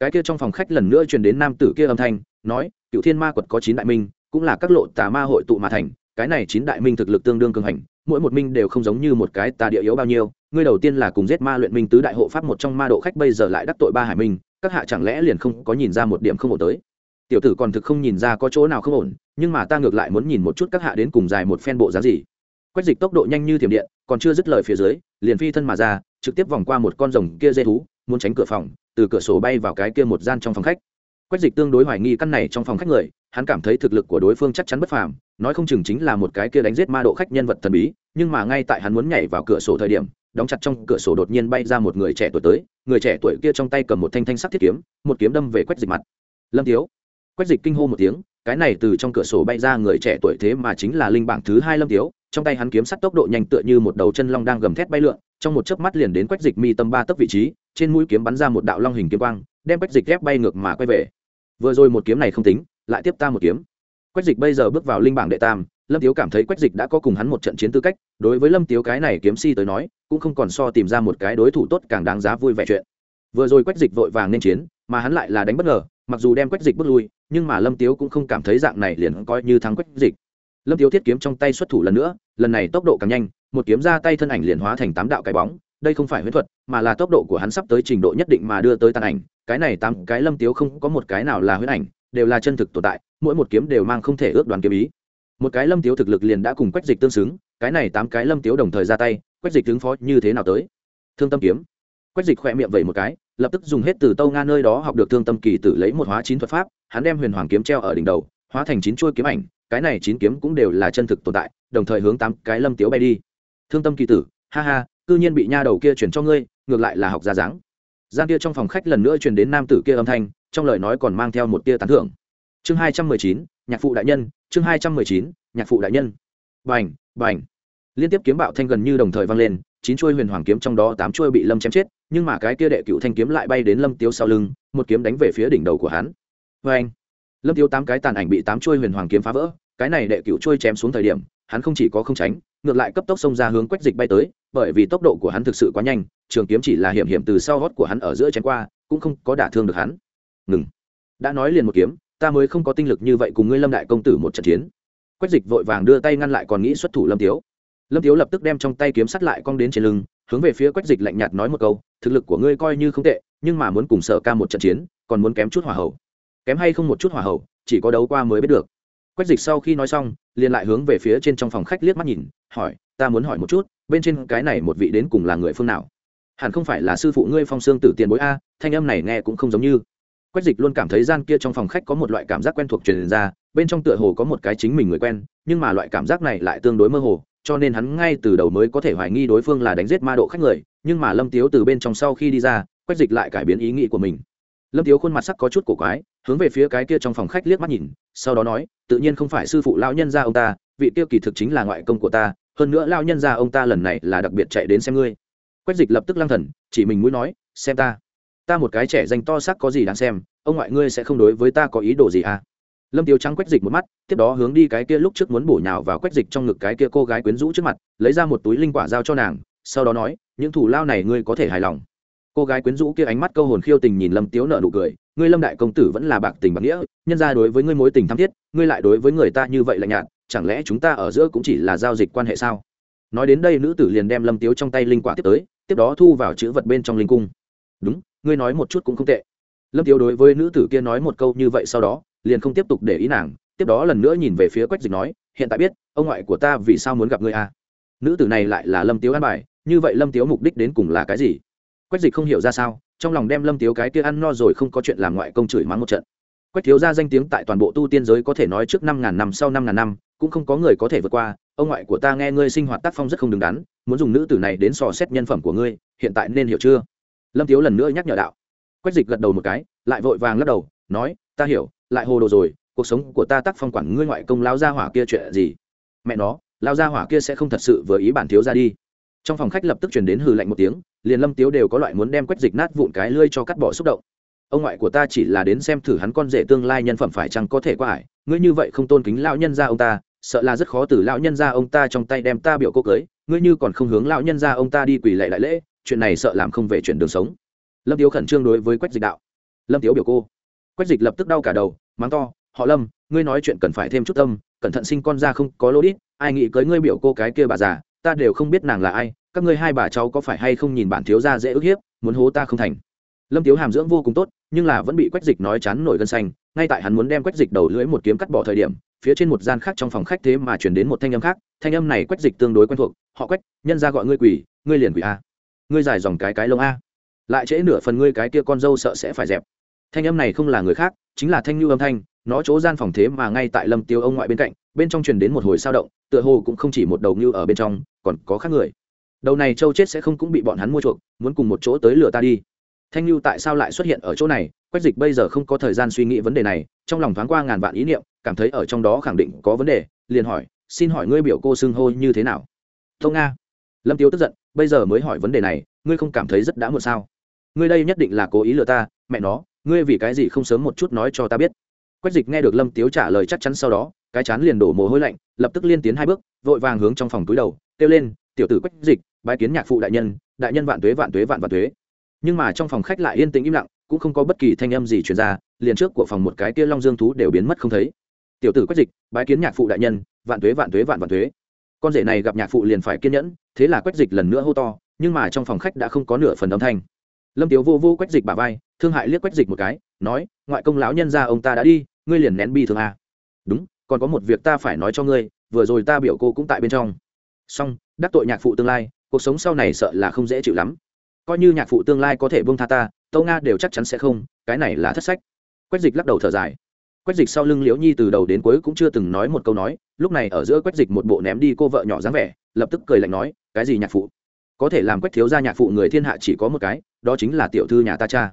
Cái kia trong phòng khách lần nữa truyền đến nam tử kia âm thanh, nói, cựu thiên ma quật có chín đại minh, cũng là các lộ tà ma hội tụ mà thành, cái này chín đại minh thực lực tương đương cường hành, mỗi một minh đều không giống như một cái tà địa yếu bao nhiêu ngươi đầu tiên là cùng giết ma luyện minh tứ đại hộ pháp một trong ma độ khách, bây giờ lại đắc tội ba hải minh, các hạ chẳng lẽ liền không có nhìn ra một điểm không ổn tới? Tiểu tử còn thực không nhìn ra có chỗ nào không ổn, nhưng mà ta ngược lại muốn nhìn một chút các hạ đến cùng dài một phen bộ dáng gì. Quách dịch tốc độ nhanh như thiểm điện, còn chưa dứt lời phía dưới, liền phi thân mà ra, trực tiếp vòng qua một con rồng kia dây thú, muốn tránh cửa phòng, từ cửa sổ bay vào cái kia một gian trong phòng khách. Quách dịch tương đối hoài nghi căn này trong phòng khách người, hắn cảm thấy thực lực của đối phương chắc chắn bất phàm, nói không chừng chính là một cái kia đánh giết ma độ khách nhân vật thần bí, nhưng mà ngay tại hắn muốn nhảy vào cửa sổ thời điểm đóng chặt trong cửa sổ đột nhiên bay ra một người trẻ tuổi tới, người trẻ tuổi kia trong tay cầm một thanh thanh sắc thiết kiếm, một kiếm đâm về quách dịch mặt. Lâm thiếu. Quách dịch kinh hô một tiếng, cái này từ trong cửa sổ bay ra người trẻ tuổi thế mà chính là linh bảng thứ hai lâm thiếu, trong tay hắn kiếm sắt tốc độ nhanh tựa như một đầu chân long đang gầm thét bay lượn, trong một chớp mắt liền đến quách dịch mi tâm ba tấc vị trí, trên mũi kiếm bắn ra một đạo long hình kiếm quang, đem quách dịch ghép bay ngược mà quay về. Vừa rồi một kiếm này không tính, lại tiếp ta một kiếm. Quách dịch bây giờ bước vào linh bảng đệ tam lâm tiếu cảm thấy quách dịch đã có cùng hắn một trận chiến tư cách, đối với lâm tiếu cái này kiếm si tới nói, cũng không còn so tìm ra một cái đối thủ tốt càng đáng giá vui vẻ chuyện. Vừa rồi quách dịch vội vàng nên chiến, mà hắn lại là đánh bất ngờ, mặc dù đem quách dịch bước lui, nhưng mà lâm tiếu cũng không cảm thấy dạng này liền coi như thắng quách dịch. Lâm tiếu thiết kiếm trong tay xuất thủ lần nữa, lần này tốc độ càng nhanh, một kiếm ra tay thân ảnh liền hóa thành tám đạo cái bóng, đây không phải huyễn thuật, mà là tốc độ của hắn sắp tới trình độ nhất định mà đưa tới tàn ảnh, cái này tám cái lâm tiếu không có một cái nào là huyễn ảnh, đều là chân thực tồn tại, mỗi một kiếm đều mang không thể ước đoán kiếm ý một cái lâm tiếu thực lực liền đã cùng quách dịch tương xứng, cái này tám cái lâm tiếu đồng thời ra tay, quách dịch ứng phó như thế nào tới? Thương tâm kiếm. Quách dịch khỏe miệng vẩy một cái, lập tức dùng hết từ tâu nga nơi đó học được thương tâm kỳ tử lấy một hóa chín thuật pháp, hắn đem huyền hoàng kiếm treo ở đỉnh đầu, hóa thành chín chuôi kiếm ảnh, cái này chín kiếm cũng đều là chân thực tồn tại, đồng thời hướng tám cái lâm tiếu bay đi. Thương tâm kỳ tử, ha ha, cư nhiên bị nha đầu kia chuyển cho ngươi, ngược lại là học ra dáng. Gian kia trong phòng khách lần nữa truyền đến nam tử kia âm thanh, trong lời nói còn mang theo một tia tán thưởng. Chương hai trăm mười chín nhạc phụ đại nhân, chương hai trăm mười chín, nhạc phụ đại nhân. Bành bành. Liên tiếp kiếm bạo thanh gần như đồng thời vang lên, chín chuôi huyền hoàng kiếm trong đó tám chuôi bị lâm chém chết, nhưng mà cái kia đệ cựu thanh kiếm lại bay đến lâm tiếu sau lưng, một kiếm đánh về phía đỉnh đầu của hắn. Vê anh lâm tiếu tám cái tàn ảnh bị tám chuôi huyền hoàng kiếm phá vỡ, cái này đệ cựu chuôi chém xuống thời điểm, hắn không chỉ có không tránh, ngược lại cấp tốc xông ra hướng quách dịch bay tới, bởi vì tốc độ của hắn thực sự quá nhanh, trường kiếm chỉ là hiểm hiểm từ sau gót của hắn ở giữa chém qua, cũng không có đả thương được hắn. Ngừng. Đã nói liền một kiếm ta mới không có tinh lực như vậy cùng ngươi lâm đại công tử một trận chiến. Quách dịch vội vàng đưa tay ngăn lại còn nghĩ xuất thủ lâm tiếu. Lâm tiếu lập tức đem trong tay kiếm sắt lại cong đến trên lưng, hướng về phía quách dịch lạnh nhạt nói một câu, thực lực của ngươi coi như không tệ, nhưng mà muốn cùng sở ca một trận chiến, còn muốn kém chút hỏa hậu kém hay không một chút hỏa hậu chỉ có đấu qua mới biết được. Quách dịch sau khi nói xong, liền lại hướng về phía trên trong phòng khách liếc mắt nhìn, hỏi, ta muốn hỏi một chút, bên trên cái này một vị đến cùng là người phương nào? Hẳn không phải là sư phụ ngươi phong xương tử tiền bối a, thanh âm này nghe cũng không giống như quách dịch luôn cảm thấy gian kia trong phòng khách có một loại cảm giác quen thuộc truyền ra, bên trong tựa hồ có một cái chính mình người quen, nhưng mà loại cảm giác này lại tương đối mơ hồ, cho nên hắn ngay từ đầu mới có thể hoài nghi đối phương là đánh giết ma độ khách người, nhưng mà lâm tiếu từ bên trong sau khi đi ra, quách dịch lại cải biến ý nghĩ của mình. Lâm tiếu khuôn mặt sắc có chút cổ quái, hướng về phía cái kia trong phòng khách liếc mắt nhìn, sau đó nói, tự nhiên không phải sư phụ lão nhân gia ông ta, vị tiêu kỳ thực chính là ngoại công của ta, hơn nữa lão nhân gia ông ta lần này là đặc biệt chạy đến xem ngươi. Quách dịch lập tức lang thần, chỉ mình mũi nói, xem ta ta một cái trẻ danh to sắc có gì đáng xem, ông ngoại ngươi sẽ không đối với ta có ý đồ gì à? Lâm tiêu trắng quách dịch một mắt, tiếp đó hướng đi cái kia lúc trước muốn bổ nhào vào quách dịch trong ngực cái kia cô gái quyến rũ trước mặt, lấy ra một túi linh quả giao cho nàng, sau đó nói, những thủ lao này ngươi có thể hài lòng. Cô gái quyến rũ kia ánh mắt câu hồn khiêu tình nhìn lâm tiếu nợ nụ cười, ngươi lâm đại công tử vẫn là bạc tình bạc nghĩa, nhân ra đối với ngươi mối tình tham thiết, ngươi lại đối với người ta như vậy lạnh nhạt, chẳng lẽ chúng ta ở giữa cũng chỉ là giao dịch quan hệ sao? Nói đến đây nữ tử liền đem lâm tiếu trong tay linh quả tiếp tới, tiếp đó thu vào chữ vật bên trong linh cung. Đúng ngươi nói một chút cũng không tệ. Lâm tiếu đối với nữ tử kia nói một câu như vậy sau đó, liền không tiếp tục để ý nàng, tiếp đó lần nữa nhìn về phía quách dịch nói, hiện tại biết, ông ngoại của ta vì sao muốn gặp ngươi à? nữ tử này lại là lâm tiếu an bài, như vậy lâm tiếu mục đích đến cùng là cái gì? Quách dịch không hiểu ra sao, trong lòng đem lâm tiếu cái kia ăn no rồi không có chuyện làm ngoại công chửi mắng một trận. Quách thiếu ra danh tiếng tại toàn bộ tu tiên giới có thể nói trước năm ngàn năm sau năm ngàn năm, cũng không có người có thể vượt qua, ông ngoại của ta nghe ngươi sinh hoạt tác phong rất không đứng đắn, muốn dùng nữ tử này đến sò xét nhân phẩm của ngươi, hiện tại nên hiểu chưa? Lâm tiếu lần nữa nhắc nhở đạo. Quách dịch gật đầu một cái, lại vội vàng lắc đầu, nói, ta hiểu, lại hồ đồ rồi, cuộc sống của ta tác phong quản ngươi ngoại công lao ra hỏa kia chuyện gì? Mẹ nó lao gia hỏa kia sẽ không thật sự vừa ý bản thiếu ra đi. Trong phòng khách lập tức chuyển đến hừ lạnh một tiếng, liền lâm tiếu đều có loại muốn đem quách dịch nát vụn cái lươi cho cắt bỏ xúc động. Ông ngoại của ta chỉ là đến xem thử hắn con rể tương lai nhân phẩm phải chăng có thể qua ải, ngươi như vậy không tôn kính lão nhân gia ông ta, sợ là rất khó từ lão nhân gia ông ta trong tay đem ta biểu cô cưới, ngươi như còn không hướng lão nhân gia ông ta đi quỳ lệ đại lễ chuyện này sợ làm không về chuyện đường sống. Lâm tiếu khẩn trương đối với quách dịch đạo. Lâm tiếu biểu cô. Quách dịch lập tức đau cả đầu, mắng to, họ lâm, ngươi nói chuyện cần phải thêm chút tâm, cẩn thận sinh con ra không có lô đít ai nghĩ cưới ngươi biểu cô cái kia bà già, ta đều không biết nàng là ai, các ngươi hai bà cháu có phải hay không nhìn bản thiếu ra dễ ức hiếp, muốn hố ta không thành. Lâm tiếu hàm dưỡng vô cùng tốt, nhưng là vẫn bị quách dịch nói chán nổi gân xanh, ngay tại hắn muốn đem quách dịch đầu lưỡi một kiếm cắt bỏ thời điểm, phía trên một gian khác trong phòng khách thế mà chuyển đến một thanh âm khác, thanh âm này quách dịch tương đối quen thuộc, họ quách, nhân ra gọi ngươi quỷ, ngươi liền quỷ a ngươi dài dòng cái cái lông a. Lại trễ nửa phần ngươi cái kia con dâu sợ sẽ phải dẹp. Thanh âm này không là người khác, chính là thanh như âm thanh, nó chỗ gian phòng thế mà ngay tại lâm tiêu ông ngoại bên cạnh, bên trong truyền đến một hồi sao động, tựa hồ cũng không chỉ một đầu như ở bên trong, còn có khác người. Đầu này châu chết sẽ không cũng bị bọn hắn mua chuộc, muốn cùng một chỗ tới lừa ta đi. Thanh lưu tại sao lại xuất hiện ở chỗ này? Quách dịch bây giờ không có thời gian suy nghĩ vấn đề này, trong lòng thoáng qua ngàn vạn ý niệm, cảm thấy ở trong đó khẳng định có vấn đề, liền hỏi, xin hỏi ngươi biểu cô xưng hô như thế nào? Tông nga lâm Tiêu tức giận bây giờ mới hỏi vấn đề này, ngươi không cảm thấy rất đã muộn sao? Ngươi đây nhất định là cố ý lừa ta, mẹ nó, ngươi vì cái gì không sớm một chút nói cho ta biết? Quách dịch nghe được lâm tiếu trả lời chắc chắn sau đó, cái chán liền đổ mồ hôi lạnh, lập tức liên tiến hai bước, vội vàng hướng trong phòng túi đầu, kêu lên, tiểu tử quách dịch, bái kiến nhạc phụ đại nhân đại nhân vạn tuế vạn tuế, vạn vạn tuế. Nhưng mà trong phòng khách lại yên tĩnh im lặng, cũng không có bất kỳ thanh âm gì truyền ra, liền trước của phòng một cái kia long dương thú đều biến mất không thấy. Tiểu tử quách dịch, bái kiến nhạc phụ đại nhân, vạn tuế vạn tuế, vạn vạn tuế con rể này gặp nhạc phụ liền phải kiên nhẫn, thế là quách dịch lần nữa hô to, nhưng mà trong phòng khách đã không có nửa phần âm thanh. Lâm tiếu vô vô quách dịch bà vai, thương hại liếc quách dịch một cái, nói, ngoại công lão nhân ra ông ta đã đi, ngươi liền nén bi thương à. đúng, còn có một việc ta phải nói cho ngươi, vừa rồi ta biểu cô cũng tại bên trong. Song đắc tội nhạc phụ tương lai, cuộc sống sau này sợ là không dễ chịu lắm. Coi như nhạc phụ tương lai có thể buông tha ta, tâu nga đều chắc chắn sẽ không, cái này là thất sách. Quách dịch lắc đầu thở dài quách dịch sau lưng liễu nhi từ đầu đến cuối cũng chưa từng nói một câu nói, lúc này ở giữa quách dịch một bộ ném đi cô vợ nhỏ dáng vẻ, lập tức cười lạnh nói, cái gì nhạc phụ? Có thể làm quách thiếu gia nhạc phụ người thiên hạ chỉ có một cái, đó chính là tiểu thư nhà ta cha.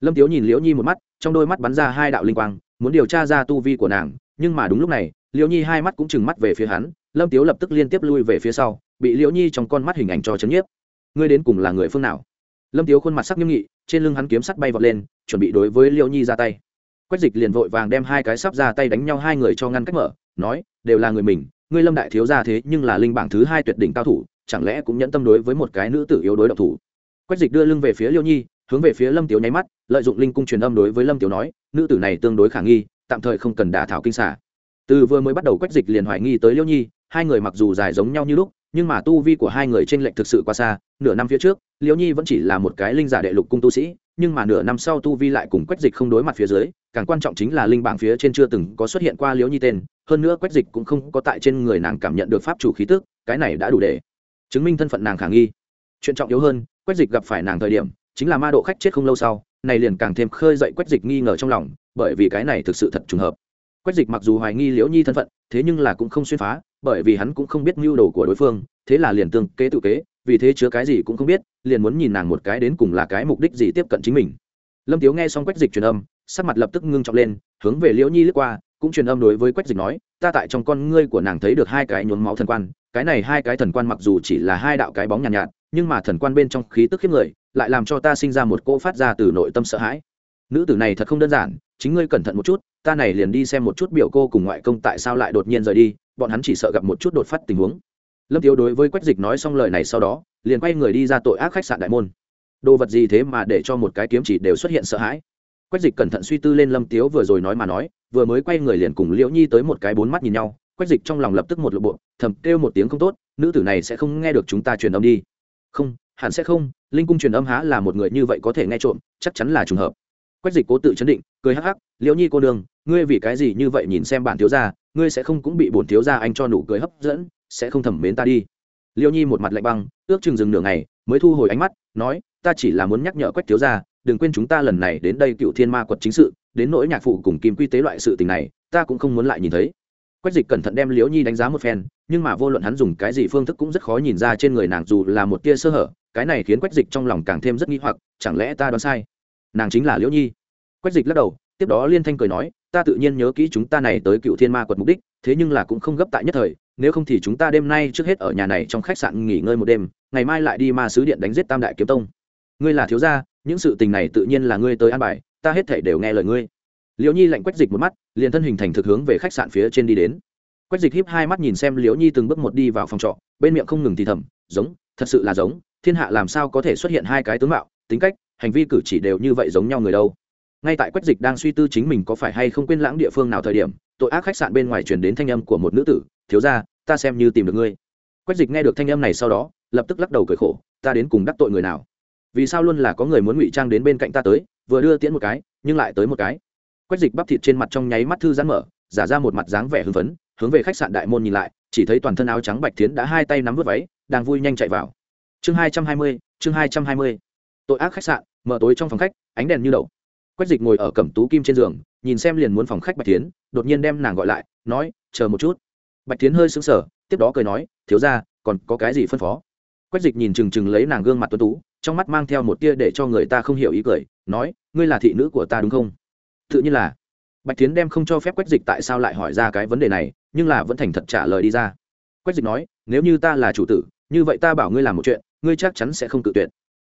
Lâm tiếu nhìn liễu nhi một mắt, trong đôi mắt bắn ra hai đạo linh quang, muốn điều tra ra tu vi của nàng, nhưng mà đúng lúc này, liễu nhi hai mắt cũng chừng mắt về phía hắn, lâm tiếu lập tức liên tiếp lui về phía sau, bị liễu nhi trong con mắt hình ảnh cho chấn nhiếp. Ngươi đến cùng là người phương nào? Lâm tiếu khuôn mặt sắc nghiêm nghị, trên lưng hắn kiếm sắt bay vọt lên, chuẩn bị đối với liễu nhi ra tay quách dịch liền vội vàng đem hai cái sắp ra tay đánh nhau hai người cho ngăn cách mở, nói, đều là người mình, ngươi lâm đại thiếu ra thế nhưng là linh bảng thứ hai tuyệt đỉnh cao thủ, chẳng lẽ cũng nhẫn tâm đối với một cái nữ tử yếu đối độc thủ? Quách dịch đưa lưng về phía liêu nhi, hướng về phía lâm tiếu nháy mắt, lợi dụng linh cung truyền âm đối với lâm tiếu nói, nữ tử này tương đối khả nghi, tạm thời không cần đả thảo kinh xả từ vừa mới bắt đầu quách dịch liền hoài nghi tới liêu nhi, hai người mặc dù dài giống nhau như lúc nhưng mà tu vi của hai người trên lệnh thực sự quá xa, nửa năm phía trước, liễu nhi vẫn chỉ là một cái linh giả đệ lục cung tu sĩ, nhưng mà nửa năm sau tu vi lại cùng quách dịch không đối mặt phía dưới, càng quan trọng chính là linh bảng phía trên chưa từng có xuất hiện qua liễu nhi tên, hơn nữa quách dịch cũng không có tại trên người nàng cảm nhận được pháp chủ khí tức, cái này đã đủ để chứng minh thân phận nàng khả nghi. Chuyện trọng yếu hơn, quách dịch gặp phải nàng thời điểm, chính là ma độ khách chết không lâu sau, này liền càng thêm khơi dậy quách dịch nghi ngờ trong lòng, bởi vì cái này thực sự thật trùng hợp quách dịch mặc dù hoài nghi liễu nhi thân phận thế nhưng là cũng không xuyên phá bởi vì hắn cũng không biết mưu đồ của đối phương thế là liền tương kế tự kế vì thế chứa cái gì cũng không biết liền muốn nhìn nàng một cái đến cùng là cái mục đích gì tiếp cận chính mình. Lâm tiếu nghe xong quách dịch truyền âm sắc mặt lập tức ngưng trọng lên hướng về liễu nhi lướt qua cũng truyền âm đối với quách dịch nói ta tại trong con ngươi của nàng thấy được hai cái nhuốm máu thần quan cái này hai cái thần quan mặc dù chỉ là hai đạo cái bóng nhàn nhạt, nhạt nhưng mà thần quan bên trong khí tức khiếp người lại làm cho ta sinh ra một cỗ phát ra từ nội tâm sợ hãi. Nữ tử này thật không đơn giản chính ngươi cẩn thận một chút, ta này liền đi xem một chút biểu cô cùng ngoại công tại sao lại đột nhiên rời đi, bọn hắn chỉ sợ gặp một chút đột phát tình huống. Lâm tiếu đối với quách dịch nói xong lời này sau đó, liền quay người đi ra tội ác khách sạn đại môn. Đồ vật gì thế mà để cho một cái kiếm chỉ đều xuất hiện sợ hãi? Quách dịch cẩn thận suy tư lên lâm tiếu vừa rồi nói mà nói, vừa mới quay người liền cùng liễu nhi tới một cái bốn mắt nhìn nhau, quách dịch trong lòng lập tức một lộ bộ, thầm kêu một tiếng không tốt, nữ tử này sẽ không nghe được chúng ta truyền âm đi. Không, hẳn sẽ không, linh cung truyền âm há là một người như vậy có thể nghe trộm, chắc chắn là trùng hợp quách dịch cố tự chấn định, cười hắc hắc, liễu nhi cô đường ngươi vì cái gì như vậy nhìn xem bản thiếu gia, ngươi sẽ không cũng bị bổn thiếu gia anh cho nụ cười hấp dẫn, sẽ không thẩm mến ta đi. Liễu nhi một mặt lạnh băng, ước chừng dừng nửa ngày, mới thu hồi ánh mắt, nói, ta chỉ là muốn nhắc nhở quách thiếu gia, đừng quên chúng ta lần này đến đây cựu thiên ma quật chính sự, đến nỗi nhạc phụ cùng kim quy tế loại sự tình này, ta cũng không muốn lại nhìn thấy. Quách dịch cẩn thận đem liễu nhi đánh giá một phen, nhưng mà vô luận hắn dùng cái gì phương thức cũng rất khó nhìn ra trên người nàng dù là một tia sơ hở, cái này khiến quách dịch trong lòng càng thêm rất nghi hoặc, chẳng lẽ ta đoán sai? Nàng chính là liễu nhi. Quách dịch lắc đầu, tiếp đó liên thanh cười nói, ta tự nhiên nhớ kỹ chúng ta này tới cựu thiên ma quật mục đích, thế nhưng là cũng không gấp tại nhất thời, nếu không thì chúng ta đêm nay trước hết ở nhà này trong khách sạn nghỉ ngơi một đêm, ngày mai lại đi ma sứ điện đánh giết tam đại kiếm tông. Ngươi là thiếu gia, những sự tình này tự nhiên là ngươi tới an bài, ta hết thể đều nghe lời ngươi. Liễu nhi lạnh quách dịch một mắt, liền thân hình thành thực hướng về khách sạn phía trên đi đến. Quách dịch híp hai mắt nhìn xem liễu nhi từng bước một đi vào phòng trọ, bên miệng không ngừng thì thầm, giống, thật sự là giống, thiên hạ làm sao có thể xuất hiện hai cái tướng mạo, tính cách hành vi cử chỉ đều như vậy giống nhau người đâu. Ngay tại quách dịch đang suy tư chính mình có phải hay không quên lãng địa phương nào thời điểm, tội ác khách sạn bên ngoài truyền đến thanh âm của một nữ tử, thiếu ra ta xem như tìm được ngươi. Quách dịch nghe được thanh âm này sau đó, lập tức lắc đầu cười khổ, ta đến cùng đắc tội người nào? Vì sao luôn là có người muốn ngụy trang đến bên cạnh ta tới, vừa đưa tiễn một cái, nhưng lại tới một cái? Quách dịch bắp thịt trên mặt trong nháy mắt thư giãn mở, giả ra một mặt dáng vẻ hưng phấn, hướng về khách sạn đại môn nhìn lại, chỉ thấy toàn thân áo trắng bạch tiến đã hai tay nắm vớt váy, đang vui nhanh chạy vào. Chương hai trăm hai mươi, chương hai trăm hai mươi. Tội ác khách sạn mở tối trong phòng khách, ánh đèn như đậu. Quách dịch ngồi ở cẩm tú kim trên giường, nhìn xem liền muốn phòng khách bạch tiến đột nhiên đem nàng gọi lại, nói, chờ một chút. Bạch tiến hơi sững sờ, tiếp đó cười nói, thiếu ra còn có cái gì phân phó? Quách dịch nhìn chừng chừng lấy nàng gương mặt tuấn tú, trong mắt mang theo một tia để cho người ta không hiểu ý cười, nói, ngươi là thị nữ của ta đúng không? Tự nhiên là. Bạch tiến đem không cho phép quách dịch tại sao lại hỏi ra cái vấn đề này, nhưng là vẫn thành thật trả lời đi ra. Quách dịch nói, nếu như ta là chủ tử, như vậy ta bảo ngươi làm một chuyện, ngươi chắc chắn sẽ không tự tuyệt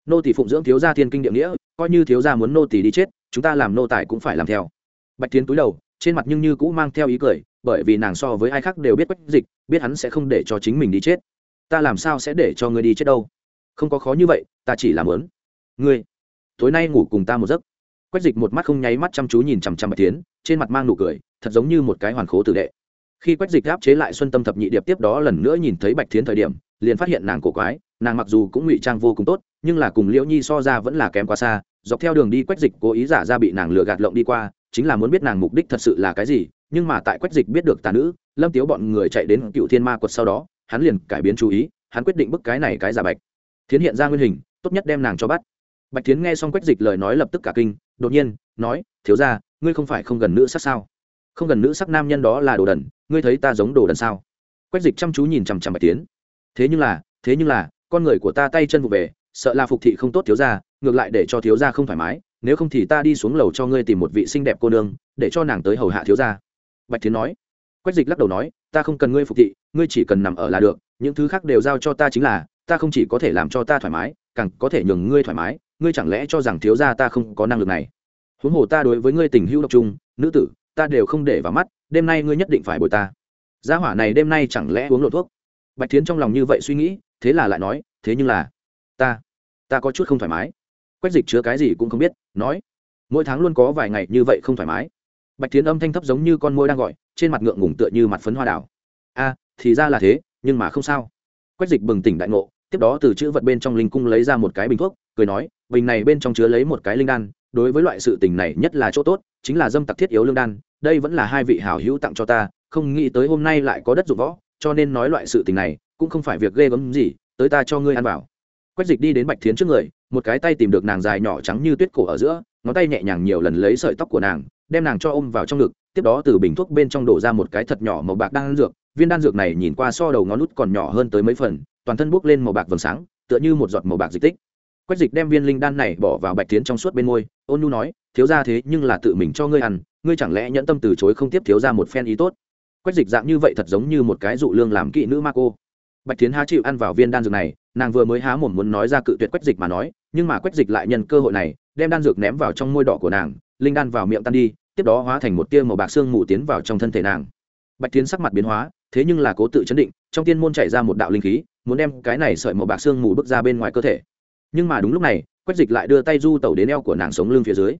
nô tỷ phụng dưỡng thiếu gia thiên kinh địa nghĩa, coi như thiếu gia muốn nô tỷ đi chết, chúng ta làm nô tài cũng phải làm theo. Bạch tiến túi đầu, trên mặt nhưng như cũ mang theo ý cười, bởi vì nàng so với ai khác đều biết quách dịch, biết hắn sẽ không để cho chính mình đi chết. Ta làm sao sẽ để cho ngươi đi chết đâu? Không có khó như vậy, ta chỉ làm lớn. Ngươi, tối nay ngủ cùng ta một giấc. Quách dịch một mắt không nháy mắt chăm chú nhìn chằm chằm bạch tiến trên mặt mang nụ cười, thật giống như một cái hoàn khố tử đệ. Khi quách dịch áp chế lại xuân tâm thập nhị điệp tiếp đó lần nữa nhìn thấy bạch tiến thời điểm, liền phát hiện nàng cổ quái, nàng mặc dù cũng ngụy trang vô cùng tốt nhưng là cùng liễu nhi so ra vẫn là kém quá xa, dọc theo đường đi quách dịch cố ý giả ra bị nàng lừa gạt lộng đi qua, chính là muốn biết nàng mục đích thật sự là cái gì, nhưng mà tại quách dịch biết được tà nữ, lâm tiếu bọn người chạy đến cựu thiên ma quật sau đó, hắn liền cải biến chú ý, hắn quyết định bức cái này cái giả bạch. Thiến hiện ra nguyên hình, tốt nhất đem nàng cho bắt. Bạch thiến nghe xong quách dịch lời nói lập tức cả kinh, đột nhiên, nói, thiếu ra ngươi không phải không gần nữ sắc sao? Không gần nữ sắc nam nhân đó là đồ đần, ngươi thấy ta giống đồ đần sao? Quách dịch chăm chú nhìn chằm chằm bạch tiến thế nhưng là, thế nhưng là, con người của ta tay chân vụ về sợ là phục thị không tốt thiếu gia, ngược lại để cho thiếu gia không thoải mái nếu không thì ta đi xuống lầu cho ngươi tìm một vị xinh đẹp cô nương để cho nàng tới hầu hạ thiếu gia. bạch Thiến nói. Quách dịch lắc đầu nói ta không cần ngươi phục thị ngươi chỉ cần nằm ở là được những thứ khác đều giao cho ta chính là ta không chỉ có thể làm cho ta thoải mái càng có thể nhường ngươi thoải mái ngươi chẳng lẽ cho rằng thiếu gia ta không có năng lực này? Huống hồ ta đối với ngươi tình hữu độc trung nữ tử ta đều không để vào mắt đêm nay ngươi nhất định phải bồi ta. Gia hỏa này đêm nay chẳng lẽ uống lộ thuốc? Bạch Thiến trong lòng như vậy suy nghĩ thế là lại nói thế nhưng là ta ta có chút không thoải mái. Quách dịch chứa cái gì cũng không biết, nói, mỗi tháng luôn có vài ngày như vậy không thoải mái. Bạch tiến âm thanh thấp giống như con môi đang gọi, trên mặt ngượng ngùng tựa như mặt phấn hoa đảo a, thì ra là thế, nhưng mà không sao. Quách dịch bừng tỉnh đại ngộ, tiếp đó từ chữ vật bên trong linh cung lấy ra một cái bình thuốc, cười nói, bình này bên trong chứa lấy một cái linh đan, đối với loại sự tình này nhất là chỗ tốt, chính là dâm tặc thiết yếu lương đan, đây vẫn là hai vị hảo hữu tặng cho ta, không nghĩ tới hôm nay lại có đất dụng võ, cho nên nói loại sự tình này, cũng không phải việc ghê gớm gì, tới ta cho ngươi ăn bảo quách dịch đi đến bạch thiến trước người, một cái tay tìm được nàng dài nhỏ trắng như tuyết cổ ở giữa, ngón tay nhẹ nhàng nhiều lần lấy sợi tóc của nàng, đem nàng cho ôm vào trong ngực, tiếp đó từ bình thuốc bên trong đổ ra một cái thật nhỏ màu bạc đan dược, viên đan dược này nhìn qua so đầu ngón nút còn nhỏ hơn tới mấy phần, toàn thân bốc lên màu bạc vầng sáng, tựa như một giọt màu bạc dịch tích. Quách dịch đem viên linh đan này bỏ vào bạch tiến trong suốt bên môi, ôn nhu nói, thiếu ra thế nhưng là tự mình cho ngươi ăn, ngươi chẳng lẽ nhẫn tâm từ chối không tiếp thiếu ra một phen ý tốt? Quách dịch dạng như vậy thật giống như một cái dụ lương làm kỵ nữ ma cô bạch tiến há chịu ăn vào viên đan dược này, nàng vừa mới há mồm muốn nói ra cự tuyệt quách dịch mà nói, nhưng mà quách dịch lại nhân cơ hội này, đem đan dược ném vào trong môi đỏ của nàng, linh đan vào miệng tan đi, tiếp đó hóa thành một tia màu bạc xương mù tiến vào trong thân thể nàng. Bạch tiến sắc mặt biến hóa, thế nhưng là cố tự chấn định, trong tiên môn chạy ra một đạo linh khí, muốn đem cái này sợi màu bạc xương mù bước ra bên ngoài cơ thể. Nhưng mà đúng lúc này, quách dịch lại đưa tay du tẩu đến eo của nàng sống lưng phía dưới.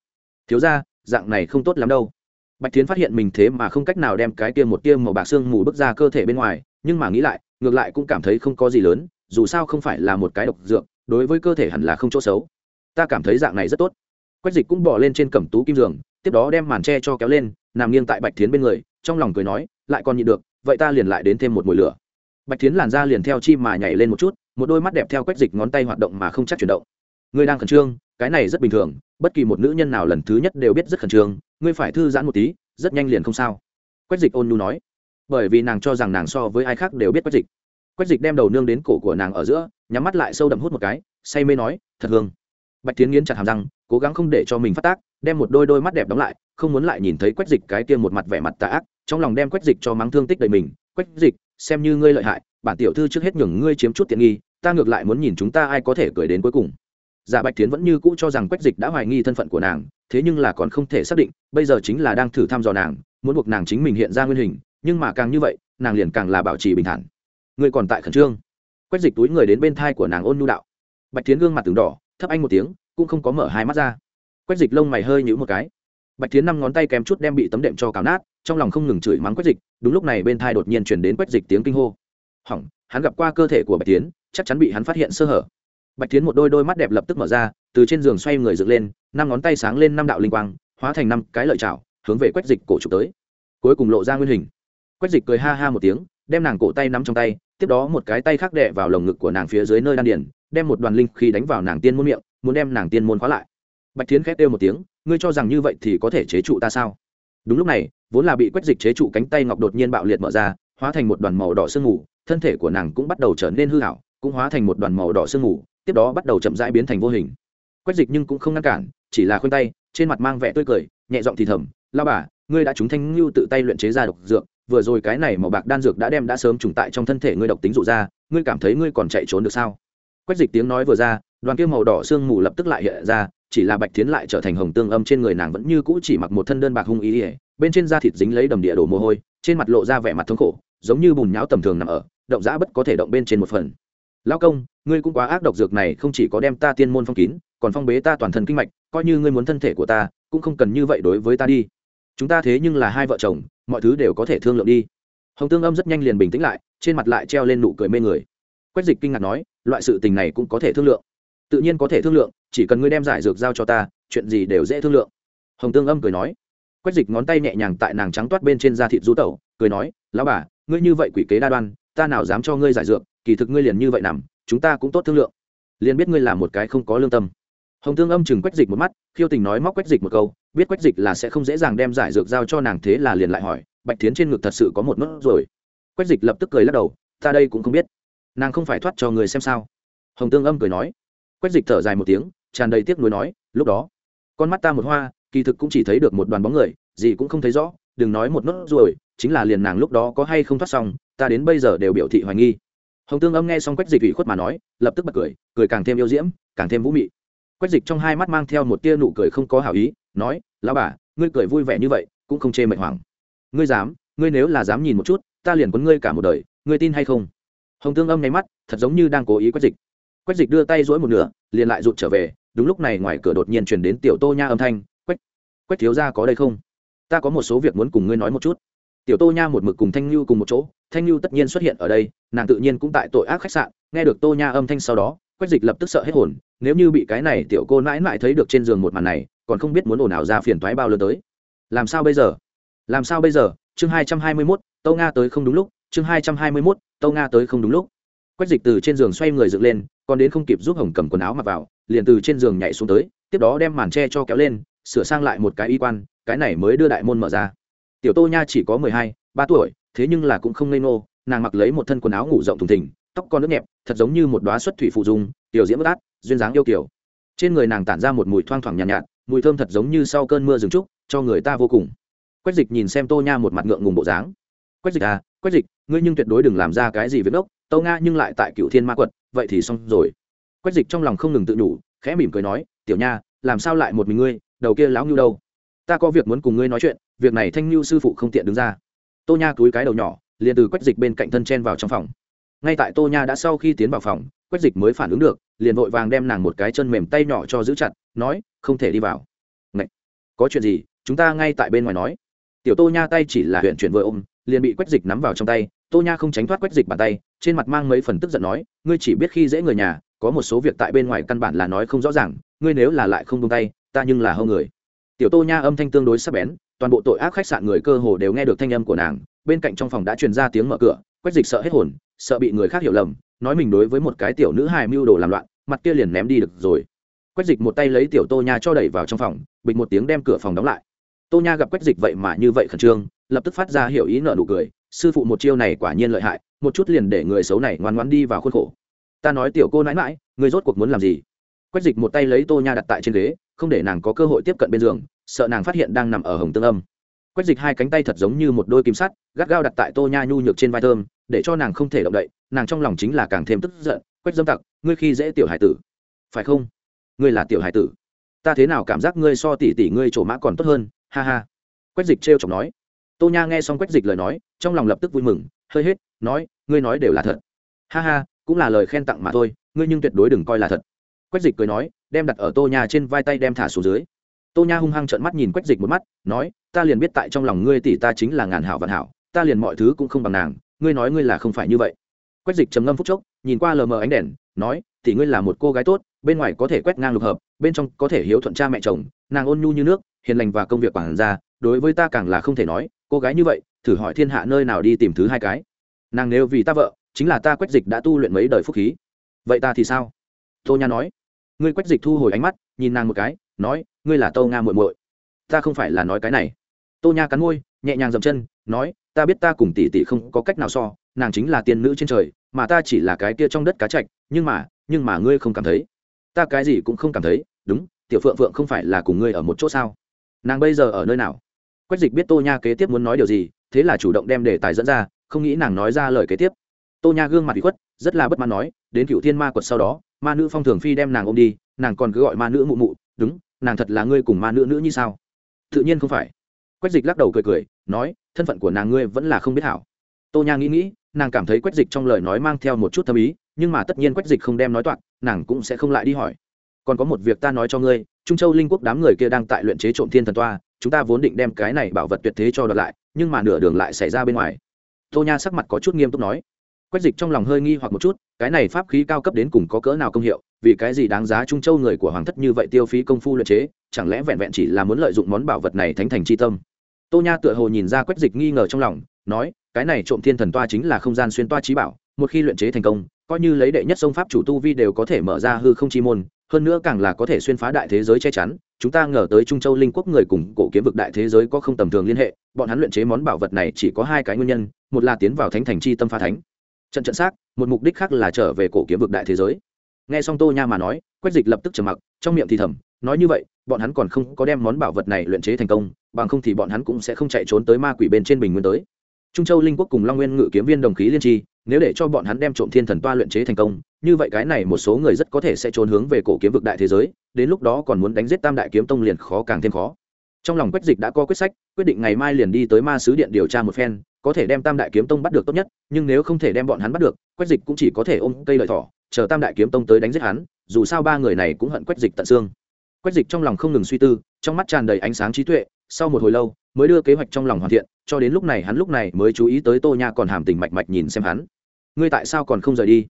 Thiếu ra dạng này không tốt lắm đâu. Bạch tiến phát hiện mình thế mà không cách nào đem cái tia một tiêm màu bạc xương mù bước ra cơ thể bên ngoài, nhưng mà nghĩ lại ngược lại cũng cảm thấy không có gì lớn, dù sao không phải là một cái độc dược, đối với cơ thể hẳn là không chỗ xấu. Ta cảm thấy dạng này rất tốt. Quách dịch cũng bỏ lên trên cẩm tú kim giường, tiếp đó đem màn tre cho kéo lên, nằm nghiêng tại bạch Thiến bên người, trong lòng cười nói, lại còn nhịn được, vậy ta liền lại đến thêm một mùi lửa. Bạch Thiến làn ra liền theo chi mà nhảy lên một chút, một đôi mắt đẹp theo quách dịch ngón tay hoạt động mà không chắc chuyển động. Ngươi đang khẩn trương, cái này rất bình thường, bất kỳ một nữ nhân nào lần thứ nhất đều biết rất khẩn trương, ngươi phải thư giãn một tí, rất nhanh liền không sao. Quách dịch ôn nhu nói bởi vì nàng cho rằng nàng so với ai khác đều biết quách dịch. Quách dịch đem đầu nương đến cổ của nàng ở giữa, nhắm mắt lại sâu đậm hút một cái, say mê nói, thật hương. Bạch tiến nghiến chặt hàm răng, cố gắng không để cho mình phát tác, đem một đôi đôi mắt đẹp đóng lại, không muốn lại nhìn thấy quách dịch cái kia một mặt vẻ mặt tà ác, trong lòng đem quách dịch cho mắng thương tích đầy mình. Quách dịch, xem như ngươi lợi hại, bản tiểu thư trước hết nhường ngươi chiếm chút tiện nghi, ta ngược lại muốn nhìn chúng ta ai có thể cười đến cuối cùng. Giả bạch tiến vẫn như cũ cho rằng quách dịch đã hoài nghi thân phận của nàng, thế nhưng là còn không thể xác định, bây giờ chính là đang thử thăm dò nàng, muốn buộc nàng chính mình hiện ra nguyên hình nhưng mà càng như vậy, nàng liền càng là bảo trì bình thản. Người còn tại khẩn trương. Quét dịch túi người đến bên thai của nàng ôn nhu đạo. Bạch tiến gương mặt từng đỏ, thấp anh một tiếng, cũng không có mở hai mắt ra. Quét dịch lông mày hơi nhũ một cái. Bạch tiến năm ngón tay kém chút đem bị tấm đệm cho cào nát, trong lòng không ngừng chửi mắng quét dịch, đúng lúc này bên thai đột nhiên chuyển đến quét dịch tiếng kinh hô. Hỏng, hắn gặp qua cơ thể của bạch tiến chắc chắn bị hắn phát hiện sơ hở. Bạch tiến một đôi đôi mắt đẹp lập tức mở ra, từ trên giường xoay người dựng lên, năm ngón tay sáng lên năm đạo linh quang, hóa thành năm cái lợi chảo, hướng về quét dịch cổ trục tới. Cuối cùng lộ ra nguyên hình quách dịch cười ha ha một tiếng, đem nàng cổ tay nắm trong tay, tiếp đó một cái tay khác đè vào lồng ngực của nàng phía dưới nơi đan điền, đem một đoàn linh khí đánh vào nàng tiên môn miệng, muốn đem nàng tiên môn khóa lại. Bạch Thiến khét kêu một tiếng, ngươi cho rằng như vậy thì có thể chế trụ ta sao? Đúng lúc này, vốn là bị quách dịch chế trụ cánh tay ngọc đột nhiên bạo liệt mở ra, hóa thành một đoàn màu đỏ sương mù, thân thể của nàng cũng bắt đầu trở nên hư hảo cũng hóa thành một đoàn màu đỏ sương mù, tiếp đó bắt đầu chậm rãi biến thành vô hình. Quách dịch nhưng cũng không ngăn cản, chỉ là khoanh tay, trên mặt mang vẻ tươi cười, nhẹ giọng thì thầm lao bà, ngươi đã trúng thanh ngưu tự tay luyện chế ra độc dược vừa rồi cái này màu bạc đan dược đã đem đã sớm trùng tại trong thân thể ngươi độc tính dụ ra, ngươi cảm thấy ngươi còn chạy trốn được sao? Quách dịch tiếng nói vừa ra, đoàn kia màu đỏ sương mù lập tức lại hiện ra, chỉ là bạch tiến lại trở thành hồng tương âm trên người nàng vẫn như cũ chỉ mặc một thân đơn bạc hung ý ỉa bên trên da thịt dính lấy đầm địa đổ mồ hôi, trên mặt lộ ra vẻ mặt thống khổ, giống như bùn nháo tầm thường nằm ở, động giã bất có thể động bên trên một phần. Lao công, ngươi cũng quá ác độc dược này, không chỉ có đem ta tiên môn phong kín, còn phong bế ta toàn thân kinh mạch, coi như ngươi muốn thân thể của ta, cũng không cần như vậy đối với ta đi chúng ta thế nhưng là hai vợ chồng, mọi thứ đều có thể thương lượng đi. Hồng tương âm rất nhanh liền bình tĩnh lại, trên mặt lại treo lên nụ cười mê người. Quách dịch kinh ngạc nói, loại sự tình này cũng có thể thương lượng. Tự nhiên có thể thương lượng, chỉ cần ngươi đem giải dược giao cho ta, chuyện gì đều dễ thương lượng. Hồng tương âm cười nói. Quách dịch ngón tay nhẹ nhàng tại nàng trắng toát bên trên da thịt rú tẩu, cười nói, lão bà, ngươi như vậy quỷ kế đa đoan, ta nào dám cho ngươi giải dược, kỳ thực ngươi liền như vậy nằm, chúng ta cũng tốt thương lượng. Liền biết ngươi là một cái không có lương tâm. Hồng tương âm chừng quách dịch một mắt, khiêu tình nói móc quách dịch một câu biết quách dịch là sẽ không dễ dàng đem giải dược giao cho nàng thế là liền lại hỏi, bạch tiến trên ngực thật sự có một nốt rồi quách dịch lập tức cười lắc đầu, ta đây cũng không biết. Nàng không phải thoát cho người xem sao. Hồng tương âm cười nói. Quách dịch thở dài một tiếng, tràn đầy tiếc nuối nói, lúc đó, con mắt ta một hoa, kỳ thực cũng chỉ thấy được một đoàn bóng người, gì cũng không thấy rõ, đừng nói một nốt rồi chính là liền nàng lúc đó có hay không thoát xong, ta đến bây giờ đều biểu thị hoài nghi. Hồng tương âm nghe xong quách dịch ủy khuất mà nói, lập tức bật cười cười càng thêm yêu diễm, càng thêm vũ mị. Quách dịch trong hai mắt mang theo một tia nụ cười không có hảo ý nói, lão bà, ngươi cười vui vẻ như vậy, cũng không chê mệnh hoàng ngươi dám, ngươi nếu là dám nhìn một chút, ta liền quấn ngươi cả một đời, ngươi tin hay không? Hồng tương âm nháy mắt, thật giống như đang cố ý quách dịch. Quách dịch đưa tay dỗi một nửa, liền lại rụt trở về, đúng lúc này ngoài cửa đột nhiên chuyển đến tiểu tô nha âm thanh, quách quách thiếu ra có đây không? Ta có một số việc muốn cùng ngươi nói một chút. Tiểu tô nha một mực cùng thanh lưu cùng một chỗ, thanh lưu tất nhiên xuất hiện ở đây, nàng tự nhiên cũng tại tội ác khách sạn, nghe được tô nha âm thanh sau đó quách dịch lập tức sợ hết hồn, nếu như bị cái này tiểu cô mãi mãi thấy được trên giường một màn này còn không biết muốn ồn ào ra phiền toái bao lớn tới. Làm sao bây giờ? Làm sao bây giờ? Chương hai trăm hai mươi mốt tâu nga tới không đúng lúc. Chương hai trăm hai mươi mốt tâu nga tới không đúng lúc. Quách dịch từ trên giường xoay người dựng lên còn đến không kịp giúp hồng cầm quần áo mặc vào liền từ trên giường nhảy xuống tới tiếp đó đem màn tre cho kéo lên sửa sang lại một cái y quan cái này mới đưa đại môn mở ra. Tiểu tô nha chỉ có mười hai ba tuổi thế nhưng là cũng không ngây ngô nàng mặc lấy một thân quần áo ngủ rộng thùng thình tóc con nước nhẹp thật giống như một đoá xuất thủy phụ dung tiểu diễm bất át duyên dáng yêu kiểu trên người nàng tản ra một mùi thoang thoảng nhàn nhạt, nhạt mùi thơm thật giống như sau cơn mưa rừng trúc, cho người ta vô cùng. Quách dịch nhìn xem tô nha một mặt ngượng ngùng bộ dáng. Quách dịch à quách dịch, ngươi nhưng tuyệt đối đừng làm ra cái gì việc đốc tâu nga nhưng lại tại cựu thiên ma quật, vậy thì xong rồi. Quách dịch trong lòng không ngừng tự nhủ, khẽ mỉm cười nói, tiểu nha, làm sao lại một mình ngươi, đầu kia lão ngưu đâu? Ta có việc muốn cùng ngươi nói chuyện, việc này thanh ngưu sư phụ không tiện đứng ra. Tô nha túi cái đầu nhỏ, liền từ quách dịch bên cạnh thân chen vào trong phòng. Ngay tại tô nha đã sau khi tiến vào phòng, quách dịch mới phản ứng được, liền vội vàng đem nàng một cái chân mềm tay nhỏ cho giữ chặt nói, không thể đi vào. Ngậy! có chuyện gì? Chúng ta ngay tại bên ngoài nói. Tiểu tô nha tay chỉ là huyện chuyển vừa ôm, liền bị quách dịch nắm vào trong tay. Tô nha không tránh thoát quách dịch bàn tay, trên mặt mang mấy phần tức giận nói, ngươi chỉ biết khi dễ người nhà, có một số việc tại bên ngoài căn bản là nói không rõ ràng, ngươi nếu là lại không tung tay, ta nhưng là hơn người. Tiểu tô nha âm thanh tương đối sắc bén, toàn bộ tội ác khách sạn người cơ hồ đều nghe được thanh âm của nàng. Bên cạnh trong phòng đã truyền ra tiếng mở cửa, quách dịch sợ hết hồn, sợ bị người khác hiểu lầm, nói mình đối với một cái tiểu nữ hài mưu đồ làm loạn, mặt kia liền ném đi được rồi quách dịch một tay lấy tiểu tô nha cho đẩy vào trong phòng, bịch một tiếng đem cửa phòng đóng lại. Tô nha gặp quách dịch vậy mà như vậy khẩn trương, lập tức phát ra hiểu ý nợ nụ cười, sư phụ một chiêu này quả nhiên lợi hại, một chút liền để người xấu này ngoan ngoan đi vào khuôn khổ. Ta nói tiểu cô nãi mãi người rốt cuộc muốn làm gì? Quách dịch một tay lấy tô nha đặt tại trên ghế, không để nàng có cơ hội tiếp cận bên giường, sợ nàng phát hiện đang nằm ở hồng tương âm. Quách dịch hai cánh tay thật giống như một đôi kim sắt, gắt gao đặt tại tô nha nhu nhược trên vai thơm, để cho nàng không thể động đậy, nàng trong lòng chính là càng thêm tức giận. Quách dâm tặc, ngươi khi dễ tiểu hải tử, phải không? Ngươi là tiểu hải tử. Ta thế nào cảm giác ngươi so tỷ tỷ ngươi trổ mã còn tốt hơn? Ha ha. Quách dịch trêu chọc nói. Tô nha nghe xong quách dịch lời nói, trong lòng lập tức vui mừng, hơi hết, nói, ngươi nói đều là thật. Ha ha, cũng là lời khen tặng mà thôi, ngươi nhưng tuyệt đối đừng coi là thật. Quách dịch cười nói, đem đặt ở tô nha trên vai tay đem thả xuống dưới. Tô nha hung hăng trợn mắt nhìn quách dịch một mắt, nói, ta liền biết tại trong lòng ngươi tỷ ta chính là ngàn hảo vạn hảo, ta liền mọi thứ cũng không bằng nàng, ngươi nói ngươi là không phải như vậy. Quách dịch trầm ngâm phút chốc, nhìn qua lờ mờ ánh đèn, nói, tỷ ngươi là một cô gái tốt bên ngoài có thể quét ngang lục hợp, bên trong có thể hiếu thuận cha mẹ chồng, nàng ôn nhu như nước, hiền lành và công việc quản gia, đối với ta càng là không thể nói, cô gái như vậy, thử hỏi thiên hạ nơi nào đi tìm thứ hai cái. Nàng nếu vì ta vợ, chính là ta quách dịch đã tu luyện mấy đời phúc khí. Vậy ta thì sao? Tô nha nói. Ngươi quách dịch thu hồi ánh mắt, nhìn nàng một cái, nói, ngươi là tô nga muội muội. Ta không phải là nói cái này. Tô nha cắn môi, nhẹ nhàng dậm chân, nói, ta biết ta cùng tỷ tỷ không có cách nào so, nàng chính là tiên nữ trên trời, mà ta chỉ là cái kia trong đất cá trạch, nhưng mà nhưng mà ngươi không cảm thấy ta cái gì cũng không cảm thấy, đúng, tiểu phượng phượng không phải là cùng ngươi ở một chỗ sao? Nàng bây giờ ở nơi nào? Quách dịch biết tô nha kế tiếp muốn nói điều gì, thế là chủ động đem đề tài dẫn ra, không nghĩ nàng nói ra lời kế tiếp. Tô nha gương mặt bị khuất, rất là bất mãn nói, đến cựu thiên ma quật sau đó, ma nữ phong thường phi đem nàng ôm đi, nàng còn cứ gọi ma nữ mụ mụ, đúng, nàng thật là ngươi cùng ma nữ nữ như sao? Tự nhiên không phải. Quách dịch lắc đầu cười cười, nói, thân phận của nàng ngươi vẫn là không biết hảo. Tô nha nghĩ nghĩ, nàng cảm thấy quách dịch trong lời nói mang theo một chút tâm ý, nhưng mà tất nhiên quách dịch không đem nói toạc nàng cũng sẽ không lại đi hỏi. Còn có một việc ta nói cho ngươi, trung châu linh quốc đám người kia đang tại luyện chế trộm thiên thần toa, chúng ta vốn định đem cái này bảo vật tuyệt thế cho đợt lại, nhưng mà nửa đường lại xảy ra bên ngoài. Tô nha sắc mặt có chút nghiêm túc nói. Quách dịch trong lòng hơi nghi hoặc một chút, cái này pháp khí cao cấp đến cùng có cỡ nào công hiệu, vì cái gì đáng giá trung châu người của hoàng thất như vậy tiêu phí công phu luyện chế, chẳng lẽ vẹn vẹn chỉ là muốn lợi dụng món bảo vật này thánh thành c h i tâm? Tô nha tựa hồ nhìn ra quách dịch nghi ngờ trong lòng, nói, cái này trộm thiên thần toa chính là không gian xuyên toa trí bảo, một khi luyện chế thành công coi như lấy đệ nhất sông pháp chủ tu vi đều có thể mở ra hư không chi môn, hơn nữa càng là có thể xuyên phá đại thế giới che chắn, chúng ta ngờ tới trung châu linh quốc người cùng cổ kiếm vực đại thế giới có không tầm thường liên hệ, bọn hắn luyện chế món bảo vật này chỉ có hai cái nguyên nhân, một là tiến vào thánh thành chi tâm pha thánh. Trận trận xác, một mục đích khác là trở về cổ kiếm vực đại thế giới. Nghe xong tô nha mà nói, quách dịch lập tức trầm mặc, trong miệng thì thầm, nói như vậy, bọn hắn còn không có đem món bảo vật này luyện chế thành công, bằng không thì bọn hắn cũng sẽ không chạy trốn tới ma quỷ bên trên bình nguyên tới trung châu linh quốc cùng long nguyên ngự kiếm viên đồng khí liên tri, nếu để cho bọn hắn đem trộm thiên thần toa luyện chế thành công, như vậy cái này một số người rất có thể sẽ trốn hướng về cổ kiếm vực đại thế giới, đến lúc đó còn muốn đánh giết tam đại kiếm tông liền khó càng thêm khó. Trong lòng quách dịch đã có quyết sách, quyết định ngày mai liền đi tới ma sứ điện điều tra một phen, có thể đem tam đại kiếm tông bắt được tốt nhất, nhưng nếu không thể đem bọn hắn bắt được, quách dịch cũng chỉ có thể ôm cây lợi thỏ, chờ tam đại kiếm tông tới đánh giết hắn, dù sao ba người này cũng hận quách dịch tận xương. Quách dịch trong lòng không ngừng suy tư, trong mắt tràn đầy ánh sáng trí tuệ, sau một hồi lâu mới đưa kế hoạch trong lòng hoàn thiện, cho đến lúc này hắn lúc này mới chú ý tới tô nha còn hàm tình mạch mạch nhìn xem hắn. Ngươi tại sao còn không rời đi?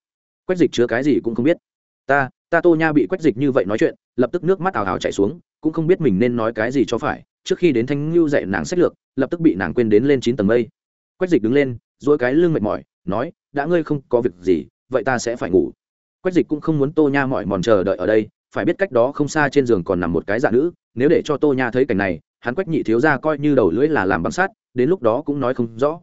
Quách dịch chứa cái gì cũng không biết. Ta ta tô nha bị quách dịch như vậy nói chuyện, lập tức nước mắt ào ào chảy xuống, cũng không biết mình nên nói cái gì cho phải. Trước khi đến thanh ngưu dạy nàng sách lược, lập tức bị nàng quên đến lên chín tầng mây. Quách dịch đứng lên dỗi cái lưng mệt mỏi, nói, đã ngươi không có việc gì, vậy ta sẽ phải ngủ. Quách dịch cũng không muốn tô nha mỏi mòn chờ đợi ở đây, phải biết cách đó không xa trên giường còn nằm một cái dạ nữ, nếu để cho tô nha thấy cảnh này hắn quách nhị thiếu ra coi như đầu lưỡi là làm băng sát đến lúc đó cũng nói không rõ.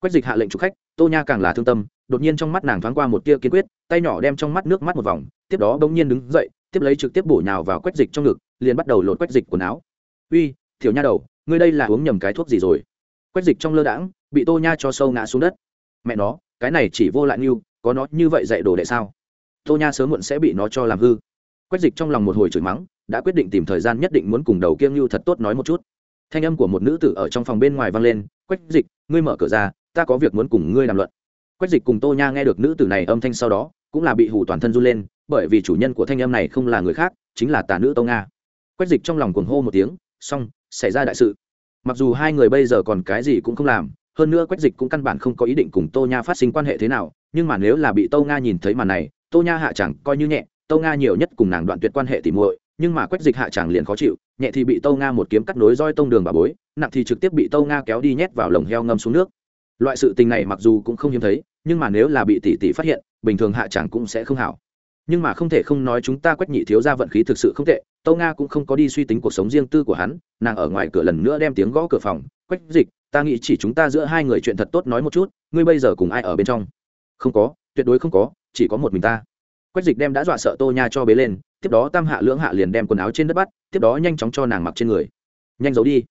Quách dịch hạ lệnh chụp khách, tô nha càng là thương tâm, đột nhiên trong mắt nàng thoáng qua một tia kiên quyết, tay nhỏ đem trong mắt nước mắt một vòng, tiếp đó bỗng nhiên đứng dậy, tiếp lấy trực tiếp bổ nhào vào quách dịch trong ngực, liền bắt đầu lột quách dịch quần áo. Uy thiểu nha đầu, ngươi đây là uống nhầm cái thuốc gì rồi? Quách dịch trong lơ đãng, bị tô nha cho sâu ngã xuống đất. Mẹ nó, cái này chỉ vô lại như có nó như vậy dạy đồ đệ sao? Tô nha sớm muộn sẽ bị nó cho làm hư. Quách dịch trong lòng một hồi chửi mắng đã quyết định tìm thời gian nhất định muốn cùng đầu kiêng như thật tốt nói một chút. Thanh âm của một nữ tử ở trong phòng bên ngoài vang lên, quách dịch, ngươi mở cửa ra, ta có việc muốn cùng ngươi làm luận. Quách dịch cùng tô nha nghe được nữ tử này âm thanh sau đó, cũng là bị hủ toàn thân run lên, bởi vì chủ nhân của thanh âm này không là người khác, chính là tà nữ tô nga. Quách dịch trong lòng cuồng hô một tiếng, xong, xảy ra đại sự. Mặc dù hai người bây giờ còn cái gì cũng không làm, hơn nữa quách dịch cũng căn bản không có ý định cùng tô nha phát sinh quan hệ thế nào, nhưng mà nếu là bị tô nga nhìn thấy màn này, tô nha hạ chẳng coi như nhẹ, tô nga nhiều nhất cùng nàng đoạn tuyệt quan hệ tìm muội nhưng mà quách dịch hạ chẳng liền khó chịu, nhẹ thì bị tô nga một kiếm cắt nối roi tông đường bà bối, nặng thì trực tiếp bị tô nga kéo đi nhét vào lồng heo ngâm xuống nước. Loại sự tình này mặc dù cũng không hiếm thấy, nhưng mà nếu là bị tỷ tỷ phát hiện, bình thường hạ chẳng cũng sẽ không hảo. Nhưng mà không thể không nói chúng ta quách nhị thiếu ra vận khí thực sự không tệ tô nga cũng không có đi suy tính cuộc sống riêng tư của hắn, nàng ở ngoài cửa lần nữa đem tiếng gõ cửa phòng, quách dịch, ta nghĩ chỉ chúng ta giữa hai người chuyện thật tốt nói một chút, ngươi bây giờ cùng ai ở bên trong? Không có, tuyệt đối không có, chỉ có một mình ta quách dịch đem đã dọa sợ tô nha cho bế lên, tiếp đó tam hạ lưỡng hạ liền đem quần áo trên đất bắt, tiếp đó nhanh chóng cho nàng mặc trên người. Nhanh giấu đi.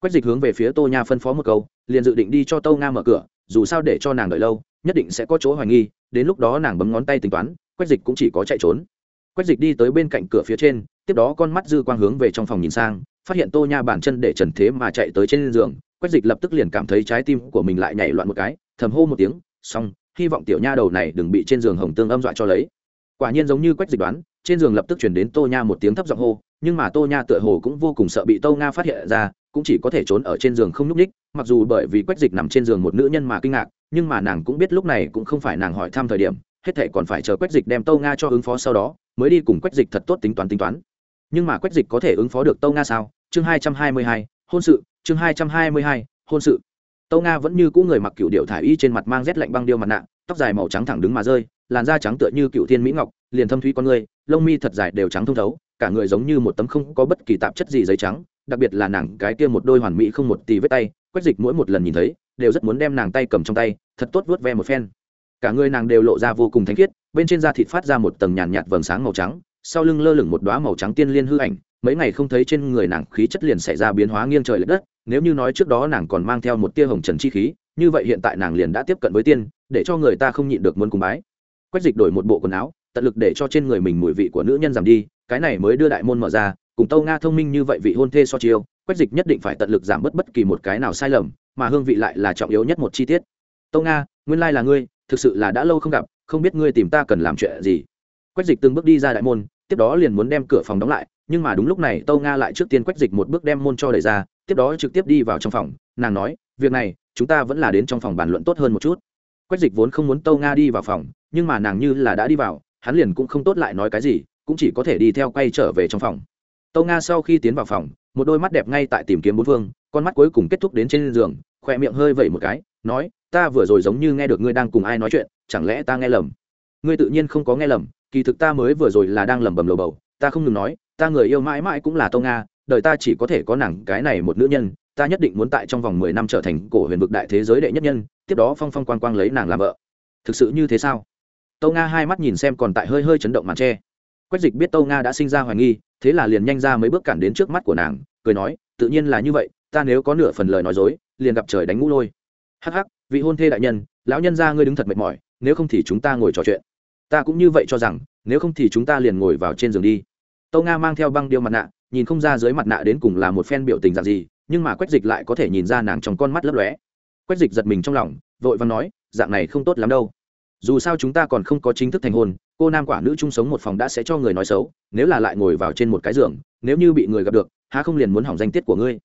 Quách dịch hướng về phía tô nha phân phó một câu, liền dự định đi cho tô nga mở cửa, dù sao để cho nàng đợi lâu, nhất định sẽ có chỗ hoài nghi, đến lúc đó nàng bấm ngón tay tính toán, quách dịch cũng chỉ có chạy trốn. Quách dịch đi tới bên cạnh cửa phía trên, tiếp đó con mắt dư quang hướng về trong phòng nhìn sang, phát hiện tô nha bàn chân để trần thế mà chạy tới trên giường, quách dịch lập tức liền cảm thấy trái tim của mình lại nhảy loạn một cái, thầm hô một tiếng, xong, hy vọng tiểu nha đầu này đừng bị trên giường hồng tương âm dọa cho lấy quả nhiên giống như quách dịch đoán, trên giường lập tức chuyển đến tô nha một tiếng thấp giọng hô, nhưng mà tô nha tựa hồ cũng vô cùng sợ bị tô nga phát hiện ra, cũng chỉ có thể trốn ở trên giường không nhúc ních mặc dù bởi vì quách dịch nằm trên giường một nữ nhân mà kinh ngạc, nhưng mà nàng cũng biết lúc này cũng không phải nàng hỏi thăm thời điểm, hết thệ còn phải chờ quách dịch đem tô nga cho ứng phó sau đó, mới đi cùng quách dịch thật tốt tính toán tính toán. Nhưng mà quách dịch có thể ứng phó được tô nga sao? Chương hai trăm hai mươi hai, hôn sự, chương hai trăm hai mươi hai, hôn sự. Tô nga vẫn như cũ người mặc cựu điệu thải y trên mặt mang rét lạnh băng điêu mặt nạ tóc dài màu trắng thẳng đứng mà rơi, làn da trắng tựa như cựu thiên mỹ ngọc, liền thâm thúy con người, lông mi thật dài đều trắng thông thấu, cả người giống như một tấm không có bất kỳ tạp chất gì giấy trắng, đặc biệt là nàng cái kia một đôi hoàn mỹ không một tì vết tay quách dịch mỗi một lần nhìn thấy, đều rất muốn đem nàng tay cầm trong tay, thật tốt vuốt ve một phen. Cả người nàng đều lộ ra vô cùng thanh khiết, bên trên da thịt phát ra một tầng nhàn nhạt vầng sáng màu trắng, sau lưng lơ lửng một đoá màu trắng tiên liên hư ảnh, mấy ngày không thấy trên người nàng khí chất liền xảy ra biến hóa nghiêng trời l ệ đất, nếu như nói trước đó nàng còn mang theo một tia hồng trần chi khí, như vậy hiện tại nàng liền đã tiếp cận với tiên để cho người ta không nhịn được muốn cùng bái. Quách dịch đổi một bộ quần áo, tận lực để cho trên người mình mùi vị của nữ nhân giảm đi, cái này mới đưa đại môn mở ra, cùng tâu nga thông minh như vậy vị hôn thê so chiêu, quách dịch nhất định phải tận lực giảm bớt bất kỳ một cái nào sai lầm, mà hương vị lại là trọng yếu nhất một chi tiết. Tâu nga, nguyên lai là ngươi, thực sự là đã lâu không gặp, không biết ngươi tìm ta cần làm chuyện gì. Quách dịch từng bước đi ra đại môn, tiếp đó liền muốn đem cửa phòng đóng lại, nhưng mà đúng lúc này tâu nga lại trước tiên quách dịch một bước đem môn cho đẩy ra, tiếp đó trực tiếp đi vào trong phòng, nàng nói, việc này, chúng ta vẫn là đến trong phòng bàn luận tốt hơn một chút quách dịch vốn không muốn tâu nga đi vào phòng, nhưng mà nàng như là đã đi vào, hắn liền cũng không tốt lại nói cái gì, cũng chỉ có thể đi theo quay trở về trong phòng. Tâu nga sau khi tiến vào phòng, một đôi mắt đẹp ngay tại tìm kiếm bốn phương, con mắt cuối cùng kết thúc đến trên giường, khỏe miệng hơi vẩy một cái, nói, ta vừa rồi giống như nghe được ngươi đang cùng ai nói chuyện, chẳng lẽ ta nghe lầm? Ngươi tự nhiên không có nghe lầm, kỳ thực ta mới vừa rồi là đang lẩm bẩm lầu bầu, ta không ngừng nói, ta người yêu mãi mãi cũng là tâu nga, đời ta chỉ có thể có nàng cái này một nữ nhân ta nhất định muốn tại trong vòng mười năm trở thành cổ huyền vực đại thế giới đệ nhất nhân, tiếp đó phong phong quang quang lấy nàng làm vợ. Thực sự như thế sao? Tâu nga hai mắt nhìn xem còn tại hơi hơi chấn động màn tre. Quách dịch biết tâu nga đã sinh ra hoài nghi, thế là liền nhanh ra mấy bước cản đến trước mắt của nàng, cười nói, tự nhiên là như vậy, ta nếu có nửa phần lời nói dối, liền gặp trời đánh ngũ lôi. Hắc hắc, vị hôn thê đại nhân, lão nhân ra ngươi đứng thật mệt mỏi, nếu không thì chúng ta ngồi trò chuyện. Ta cũng như vậy cho rằng, nếu không thì chúng ta liền ngồi vào trên giường đi. Tâu nga mang theo băng điêu mặt nạ, nhìn không ra dưới mặt nạ đến cùng là một phen biểu tình dạng gì nhưng mà quách dịch lại có thể nhìn ra nàng trong con mắt lấp lóe. Quách dịch giật mình trong lòng, vội và nói, dạng này không tốt lắm đâu. Dù sao chúng ta còn không có chính thức thành hôn, cô nam quả nữ chung sống một phòng đã sẽ cho người nói xấu, nếu là lại ngồi vào trên một cái giường, nếu như bị người gặp được, há không liền muốn hỏng danh tiết của ngươi?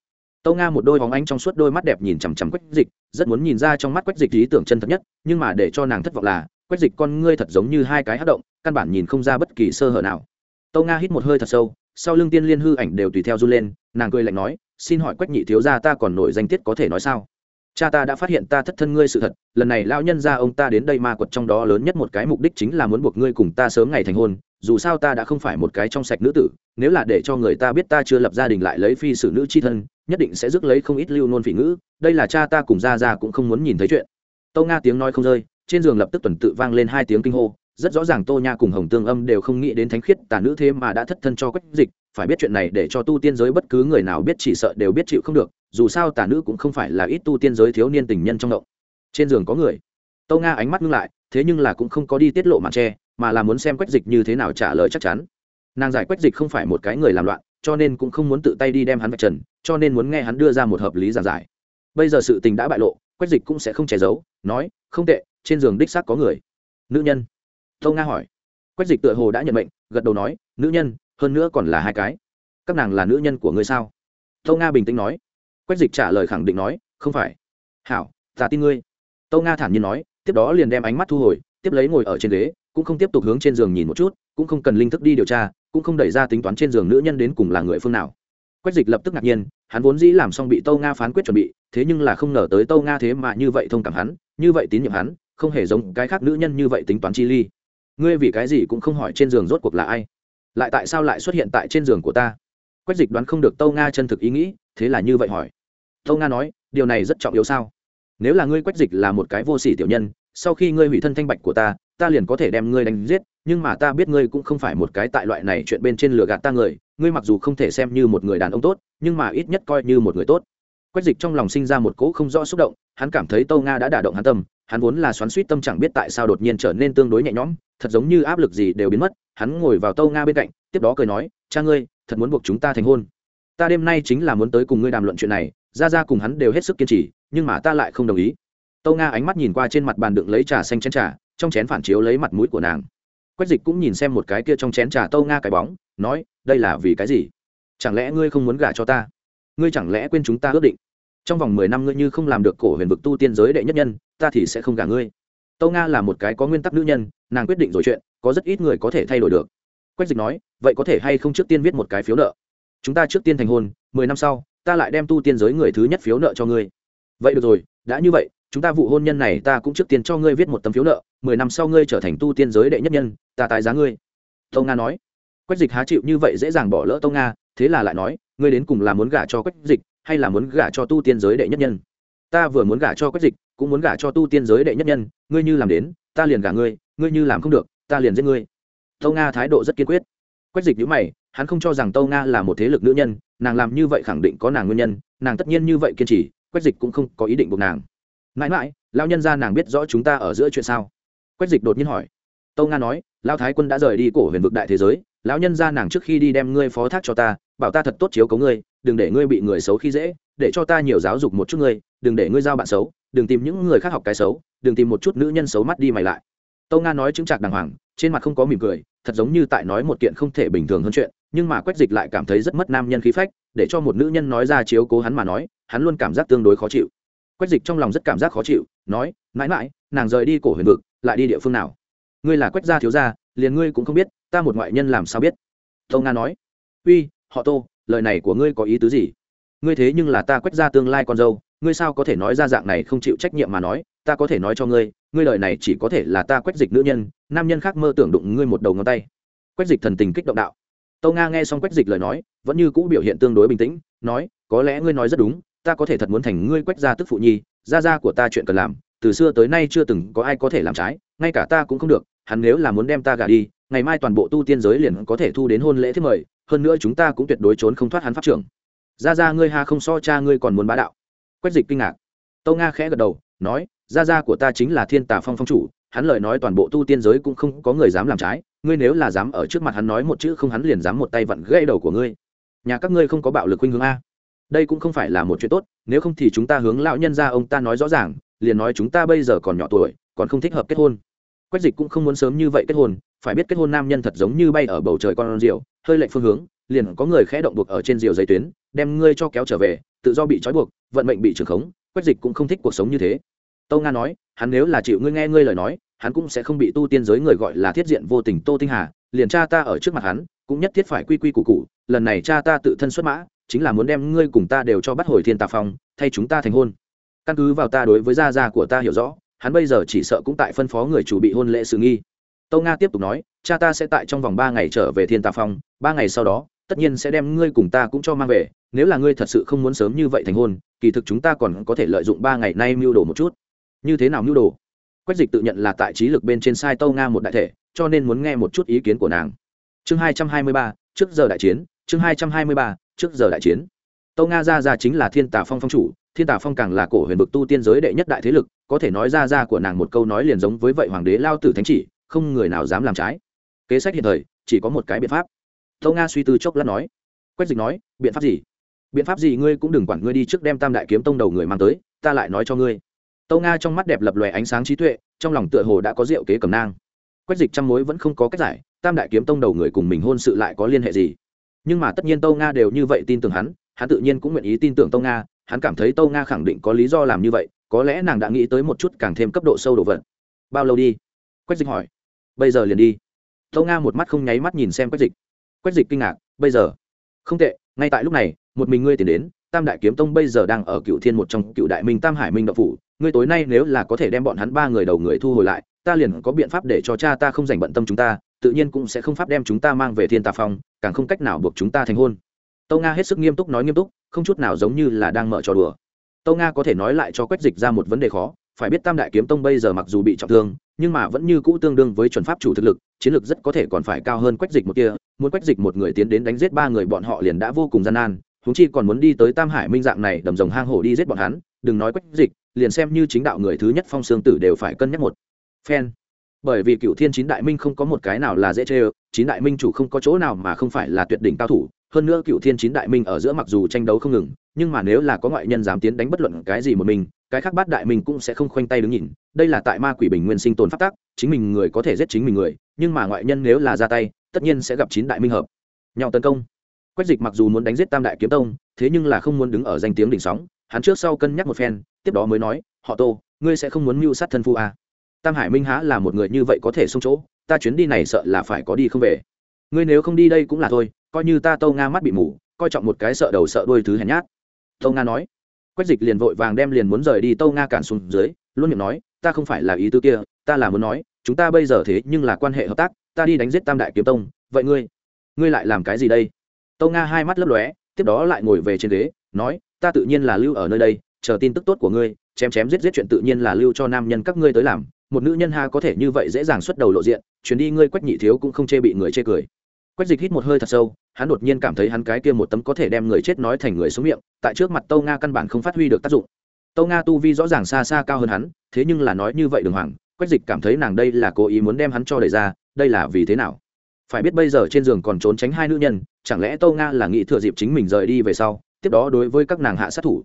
Tâu nga một đôi bóng ánh trong suốt đôi mắt đẹp nhìn chằm chằm quách dịch, rất muốn nhìn ra trong mắt quách dịch lý tưởng chân thật nhất, nhưng mà để cho nàng thất vọng là, quách dịch con ngươi thật giống như hai cái hát động, căn bản nhìn không ra bất kỳ sơ hở nào. Tâu nga hít một hơi thật sâu, sau lưng tiên liên hư ảnh đều tùy theo run lên, nàng cười lạnh nói xin hỏi quách nhị thiếu gia ta còn nổi danh tiết có thể nói sao? Cha ta đã phát hiện ta thất thân ngươi sự thật, lần này lão nhân ra ông ta đến đây ma quật trong đó lớn nhất một cái mục đích chính là muốn buộc ngươi cùng ta sớm ngày thành hôn, dù sao ta đã không phải một cái trong sạch nữ tử, nếu là để cho người ta biết ta chưa lập gia đình lại lấy phi xử nữ c h i thân, nhất định sẽ rước lấy không ít lưu nôn phỉ ngữ, đây là cha ta cùng ra ra cũng không muốn nhìn thấy chuyện. Tâu nga tiếng nói không rơi, trên giường lập tức tuần tự vang lên hai tiếng kinh hô rất rõ ràng tô nha cùng hồng tương âm đều không nghĩ đến thánh khiết tà nữ thế mà đã thất thân cho quách dịch, phải biết chuyện này để cho tu tiên giới bất cứ người nào biết chỉ sợ đều biết chịu không được, dù sao tà nữ cũng không phải là ít tu tiên giới thiếu niên tình nhân trong động. Trên giường có người. Tô nga ánh mắt ngưng lại, thế nhưng là cũng không có đi tiết lộ màn tre mà là muốn xem quách dịch như thế nào trả lời chắc chắn. Nàng giải quách dịch không phải một cái người làm loạn, cho nên cũng không muốn tự tay đi đem hắn vạch trần, cho nên muốn nghe hắn đưa ra một hợp lý giải giải. Bây giờ sự tình đã bại lộ, quách dịch cũng sẽ không che giấu, nói, không tệ, trên giường đích xác có người. Nữ nhân tâu nga hỏi. Quách dịch tựa hồ đã nhận mệnh, gật đầu nói, nữ nhân, hơn nữa còn là hai cái. Các nàng là nữ nhân của ngươi sao? Tâu nga bình tĩnh nói. Quách dịch trả lời khẳng định nói, không phải. Hảo, ta tin ngươi. Tâu nga thản nhiên nói, tiếp đó liền đem ánh mắt thu hồi, tiếp lấy ngồi ở trên ghế, cũng không tiếp tục hướng trên giường nhìn một chút, cũng không cần linh thức đi điều tra, cũng không đẩy ra tính toán trên giường nữ nhân đến cùng là người phương nào. Quách dịch lập tức ngạc nhiên, hắn vốn dĩ làm xong bị tâu nga phán quyết chuẩn bị, thế nhưng là không ngờ tới tâu nga thế mà như vậy thông cảm hắn, như vậy tín nhiệm hắn, không hề giống cái khác nữ nhân như vậy tính toán chi ly ngươi vì cái gì cũng không hỏi trên giường rốt cuộc là ai? Lại tại sao lại xuất hiện tại trên giường của ta? Quách dịch đoán không được tâu nga chân thực ý nghĩ, thế là như vậy hỏi. Tâu nga nói, điều này rất trọng yếu sao? Nếu là ngươi quách dịch là một cái vô sỉ tiểu nhân, sau khi ngươi hủy thân thanh bạch của ta ta liền có thể đem ngươi đánh giết, nhưng mà ta biết ngươi cũng không phải một cái tại loại này chuyện bên trên lừa gạt ta người, ngươi mặc dù không thể xem như một người đàn ông tốt, nhưng mà ít nhất coi như một người tốt quách dịch trong lòng sinh ra một cỗ không rõ xúc động, hắn cảm thấy tâu nga đã đả động hắn tâm, hắn vốn là xoắn suýt tâm chẳng biết tại sao đột nhiên trở nên tương đối nhẹ nhõm, thật giống như áp lực gì đều biến mất, hắn ngồi vào tâu nga bên cạnh, tiếp đó cười nói, cha ngươi, thật muốn buộc chúng ta thành hôn. Ta đêm nay chính là muốn tới cùng ngươi đàm luận chuyện này, ra ra cùng hắn đều hết sức kiên trì, nhưng mà ta lại không đồng ý. Tâu nga ánh mắt nhìn qua trên mặt bàn đựng lấy trà xanh chén trà, trong chén phản chiếu lấy mặt mũi của nàng. Quách dịch cũng nhìn xem một cái kia trong chén trà tâu nga cái bóng, nói, đây là vì cái gì? Chẳng lẽ ngươi không muốn gả cho ta? Ngươi chẳng lẽ quên chúng ta ước định? Trong vòng mười năm ngươi như không làm được cổ huyền vực tu tiên giới đệ nhất nhân, ta thì sẽ không gả ngươi. Tâu nga là một cái có nguyên tắc nữ nhân, nàng quyết định rồi chuyện, có rất ít người có thể thay đổi được. Quách dịch nói, vậy có thể hay không trước tiên viết một cái phiếu nợ? Chúng ta trước tiên thành hôn, mười năm sau, ta lại đem tu tiên giới người thứ nhất phiếu nợ cho ngươi. Vậy được rồi, đã như vậy, chúng ta vụ hôn nhân này ta cũng trước tiên cho ngươi viết một tấm phiếu nợ, mười năm sau ngươi trở thành tu tiên giới đệ nhất nhân, ta tài giá ngươi. Tâu nga nói. Quách dịch há chịu như vậy dễ dàng bỏ lỡ tâu nga, thế là lại nói ngươi đến cùng là muốn gả cho quách dịch, hay là muốn gả cho tu tiên giới đệ nhất nhân? Ta vừa muốn gả cho quách dịch, cũng muốn gả cho tu tiên giới đệ nhất nhân, ngươi như làm đến, ta liền gả ngươi ngươi như làm không được, ta liền giết ngươi. Tâu nga thái độ rất kiên quyết. Quách dịch nhữ mày, hắn không cho rằng tâu nga là một thế lực nữ nhân, nàng làm như vậy khẳng định có nàng nguyên nhân, nàng tất nhiên như vậy kiên trì, quách dịch cũng không có ý định buộc nàng. Mãi mãi lao nhân ra nàng biết rõ chúng ta ở giữa chuyện sao? Quách dịch đột nhiên hỏi. Tâu nga nói lao thái quân đã rời đi cổ huyền vực đại thế giới lão nhân ra nàng trước khi đi đem ngươi phó thác cho ta, bảo ta thật tốt chiếu cấu ngươi, đừng để ngươi bị người xấu khi dễ, để cho ta nhiều giáo dục một chút ngươi, đừng để ngươi giao bạn xấu, đừng tìm những người khác học cái xấu, đừng tìm một chút nữ nhân xấu mắt đi mày lại. Tâu nga nói chứng chạc đàng hoàng, trên mặt không có mỉm cười, thật giống như tại nói một kiện không thể bình thường hơn chuyện, nhưng mà quách dịch lại cảm thấy rất mất nam nhân khí phách, để cho một nữ nhân nói ra chiếu cố hắn mà nói, hắn luôn cảm giác tương đối khó chịu. Quách dịch trong lòng rất cảm giác khó chịu, nói, mãi mãi, nàng rời đi cổ huyền vực, lại đi địa phương nào? Ngươi là quách gia thiếu gia liền ngươi cũng không biết, ta một ngoại nhân làm sao biết? Tâu nga nói. Uy, họ tô, lời này của ngươi có ý tứ gì? Ngươi thế nhưng là ta quách gia tương lai con dâu, ngươi sao có thể nói ra dạng này không chịu trách nhiệm mà nói? Ta có thể nói cho ngươi ngươi lời này chỉ có thể là ta quách dịch nữ nhân, nam nhân khác mơ tưởng đụng ngươi một đầu ngón tay. Quách dịch thần tình kích động đạo. Tâu nga nghe xong quách dịch lời nói, vẫn như cũ biểu hiện tương đối bình tĩnh, nói, có lẽ ngươi nói rất đúng, ta có thể thật muốn thành ngươi quách gia tức phụ nhi, gia gia của ta chuyện cần làm, từ xưa tới nay chưa từng có ai có thể làm trái, ngay cả ta cũng không được hắn nếu là muốn đem ta gả đi, ngày mai toàn bộ tu tiên giới liền có thể thu đến hôn lễ thế mời, hơn nữa chúng ta cũng tuyệt đối trốn không thoát hắn pháp trưởng. Gia gia ngươi ha không so cha ngươi còn muốn bá đạo. Quách dịch kinh ngạc. Tâu nga khẽ gật đầu, nói, gia gia của ta chính là thiên tà phong phong chủ, hắn lời nói toàn bộ tu tiên giới cũng không có người dám làm trái, ngươi nếu là dám ở trước mặt hắn nói một chữ không hắn liền dám một tay vặn gãy đầu của ngươi. Nhà các ngươi không có bạo lực khuynh hướng a. Đây cũng không phải là một chuyện tốt, nếu không thì chúng ta hướng lão nhân ra ông ta nói rõ ràng, liền nói chúng ta bây giờ còn nhỏ tuổi, còn không thích hợp kết hôn quách dịch cũng không muốn sớm như vậy kết hôn, phải biết kết hôn nam nhân thật giống như bay ở bầu trời con rượu hơi lệnh phương hướng, liền có người khẽ động buộc ở trên rìu dây tuyến, đem ngươi cho kéo trở về, tự do bị trói buộc, vận mệnh bị trừng khống, quách dịch cũng không thích cuộc sống như thế tâu nga nói, hắn nếu là chịu ngươi nghe ngươi lời nói, hắn cũng sẽ không bị tu tiên giới người gọi là thiết diện vô tình tô tinh hà, liền cha ta ở trước mặt hắn, cũng nhất thiết phải quy quy củ củ. lần này cha ta tự thân xuất mã, chính là muốn đem ngươi cùng ta đều cho bắt hồi thiên tà phong, thay chúng ta thành hôn căn cứ vào ta đối với gia gia của ta hiểu rõ hắn bây giờ chỉ sợ cũng tại phân phó người chủ bị hôn lễ sự nghi. Tâu nga tiếp tục nói, cha ta sẽ tại trong vòng ba ngày trở về thiên tà phong, ba ngày sau đó, tất nhiên sẽ đem ngươi cùng ta cũng cho mang về, nếu là ngươi thật sự không muốn sớm như vậy thành hôn, kỳ thực chúng ta còn có thể lợi dụng ba ngày nay mưu đồ một chút. Như thế nào mưu đồ? Quách dịch tự nhận là tại trí lực bên trên sai tâu nga một đại thể, cho nên muốn nghe một chút ý kiến của nàng. Chương hai trăm hai mươi ba, trước giờ đại chiến, chương hai trăm hai mươi ba, trước giờ đại chiến. Tâu nga ra ra chính là thiên tà phong phong chủ thiên tà phong càng là cổ huyền vực tu tiên giới đệ nhất đại thế lực, có thể nói ra ra của nàng một câu nói liền giống với vậy hoàng đế lao tử thánh chỉ, không người nào dám làm trái. Kế sách hiện thời, chỉ có một cái biện pháp. Tâu nga suy tư chốc lát nói. Quách dịch nói, biện pháp gì? Biện pháp gì ngươi cũng đừng quản, ngươi đi trước đem tam đại kiếm tông đầu người mang tới, ta lại nói cho ngươi. Tâu nga trong mắt đẹp lập lòe ánh sáng trí tuệ, trong lòng tựa hồ đã có rượu kế cầm nang. Quách dịch trăm mối vẫn không có cách giải, tam đại kiếm tông đầu người cùng mình hôn sự lại có liên hệ gì? Nhưng mà tất nhiên tâu nga đều như vậy tin tưởng hắn hắn tự nhiên cũng nguyện ý tin tưởng tâu nga hắn cảm thấy tâu nga khẳng định có lý do làm như vậy, có lẽ nàng đã nghĩ tới một chút càng thêm cấp độ sâu đồ vật. Bao lâu đi? Quách dịch hỏi. Bây giờ liền đi. Tâu nga một mắt không nháy mắt nhìn xem quách dịch. Quách dịch kinh ngạc, bây giờ? Không tệ, ngay tại lúc này, một mình ngươi tiến đến, tam đại kiếm tông bây giờ đang ở cựu thiên một trong cựu đại minh tam hải minh đậu phủ. Ngươi tối nay nếu là có thể đem bọn hắn ba người đầu người thu hồi lại, ta liền có biện pháp để cho cha ta không giành bận tâm chúng ta, tự nhiên cũng sẽ không pháp đem chúng ta mang về thiên tà phong, càng không cách nào buộc chúng ta thành hôn. Tâu nga hết sức nghiêm túc nói nghiêm túc không chút nào giống như là đang mở trò đùa. Tâu nga có thể nói lại cho quách dịch ra một vấn đề khó, phải biết tam đại kiếm tông bây giờ mặc dù bị trọng thương, nhưng mà vẫn như cũ tương đương với chuẩn pháp chủ thực lực, chiến lược rất có thể còn phải cao hơn quách dịch một kia, muốn quách dịch một người tiến đến đánh giết ba người bọn họ liền đã vô cùng gian nan húng chi còn muốn đi tới tam hải minh dạng này, đầm rồng hang hổ đi giết bọn hắn, đừng nói quách dịch, liền xem như chính đạo người thứ nhất phong sương tử đều phải cân nhắc một. Phen. Bởi vì cựu thiên chín đại minh không có một cái nào là dễ chê chín đại minh chủ không có chỗ nào mà không phải là tuyệt đỉnh cao thủ hơn nữa cựu thiên chín đại minh ở giữa mặc dù tranh đấu không ngừng, nhưng mà nếu là có ngoại nhân dám tiến đánh bất luận cái gì một mình, cái khác bát đại minh cũng sẽ không khoanh tay đứng nhìn. Đây là tại ma quỷ bình nguyên sinh tồn phát tác chính mình người có thể giết chính mình người, nhưng mà ngoại nhân nếu là ra tay, tất nhiên sẽ gặp chín đại minh hợp. Nhau tấn công. Quách dịch mặc dù muốn đánh giết tam đại kiếm tông, thế nhưng là không muốn đứng ở danh tiếng đỉnh sóng. Hắn trước sau cân nhắc một phen, tiếp đó mới nói, họ tô, ngươi sẽ không muốn mưu sát thân phu à. tam hải minh há là một người như vậy có thể xông chỗ, ta chuyến đi này sợ là phải có đi không về. Ngươi nếu không đi đây cũng là thôi coi như ta tâu nga mắt bị mù, coi trọng một cái sợ đầu sợ đuôi thứ hèn nhát. Tâu nga nói. Quách dịch liền vội vàng đem liền muốn rời đi tâu nga cản xuống dưới, luôn miệng nói, ta không phải là ý tư kia, ta là muốn nói, chúng ta bây giờ thế nhưng là quan hệ hợp tác, ta đi đánh giết tam đại kiếm tông, vậy ngươi ngươi lại làm cái gì đây? Tâu nga hai mắt lấp lóe, tiếp đó lại ngồi về trên ghế, nói, ta tự nhiên là lưu ở nơi đây, chờ tin tức tốt của ngươi, chém chém giết giết chuyện tự nhiên là lưu cho nam nhân các ngươi tới làm, một nữ nhân ha có thể như vậy dễ dàng xuất đầu lộ diện, chuyến đi ngươi quách nhị thiếu cũng không chê bị người chê cười quách dịch hít một hơi thật sâu, hắn đột nhiên cảm thấy hắn cái kia một tấm có thể đem người chết nói thành người xuống miệng, tại trước mặt tâu nga căn bản không phát huy được tác dụng. Tâu nga tu vi rõ ràng xa xa cao hơn hắn, thế nhưng là nói như vậy đường hoàng, quách dịch cảm thấy nàng đây là cố ý muốn đem hắn cho đẩy ra, đây là vì thế nào? Phải biết bây giờ trên giường còn trốn tránh hai nữ nhân, chẳng lẽ tâu nga là nghĩ thừa dịp chính mình rời đi về sau, tiếp đó đối với các nàng hạ sát thủ?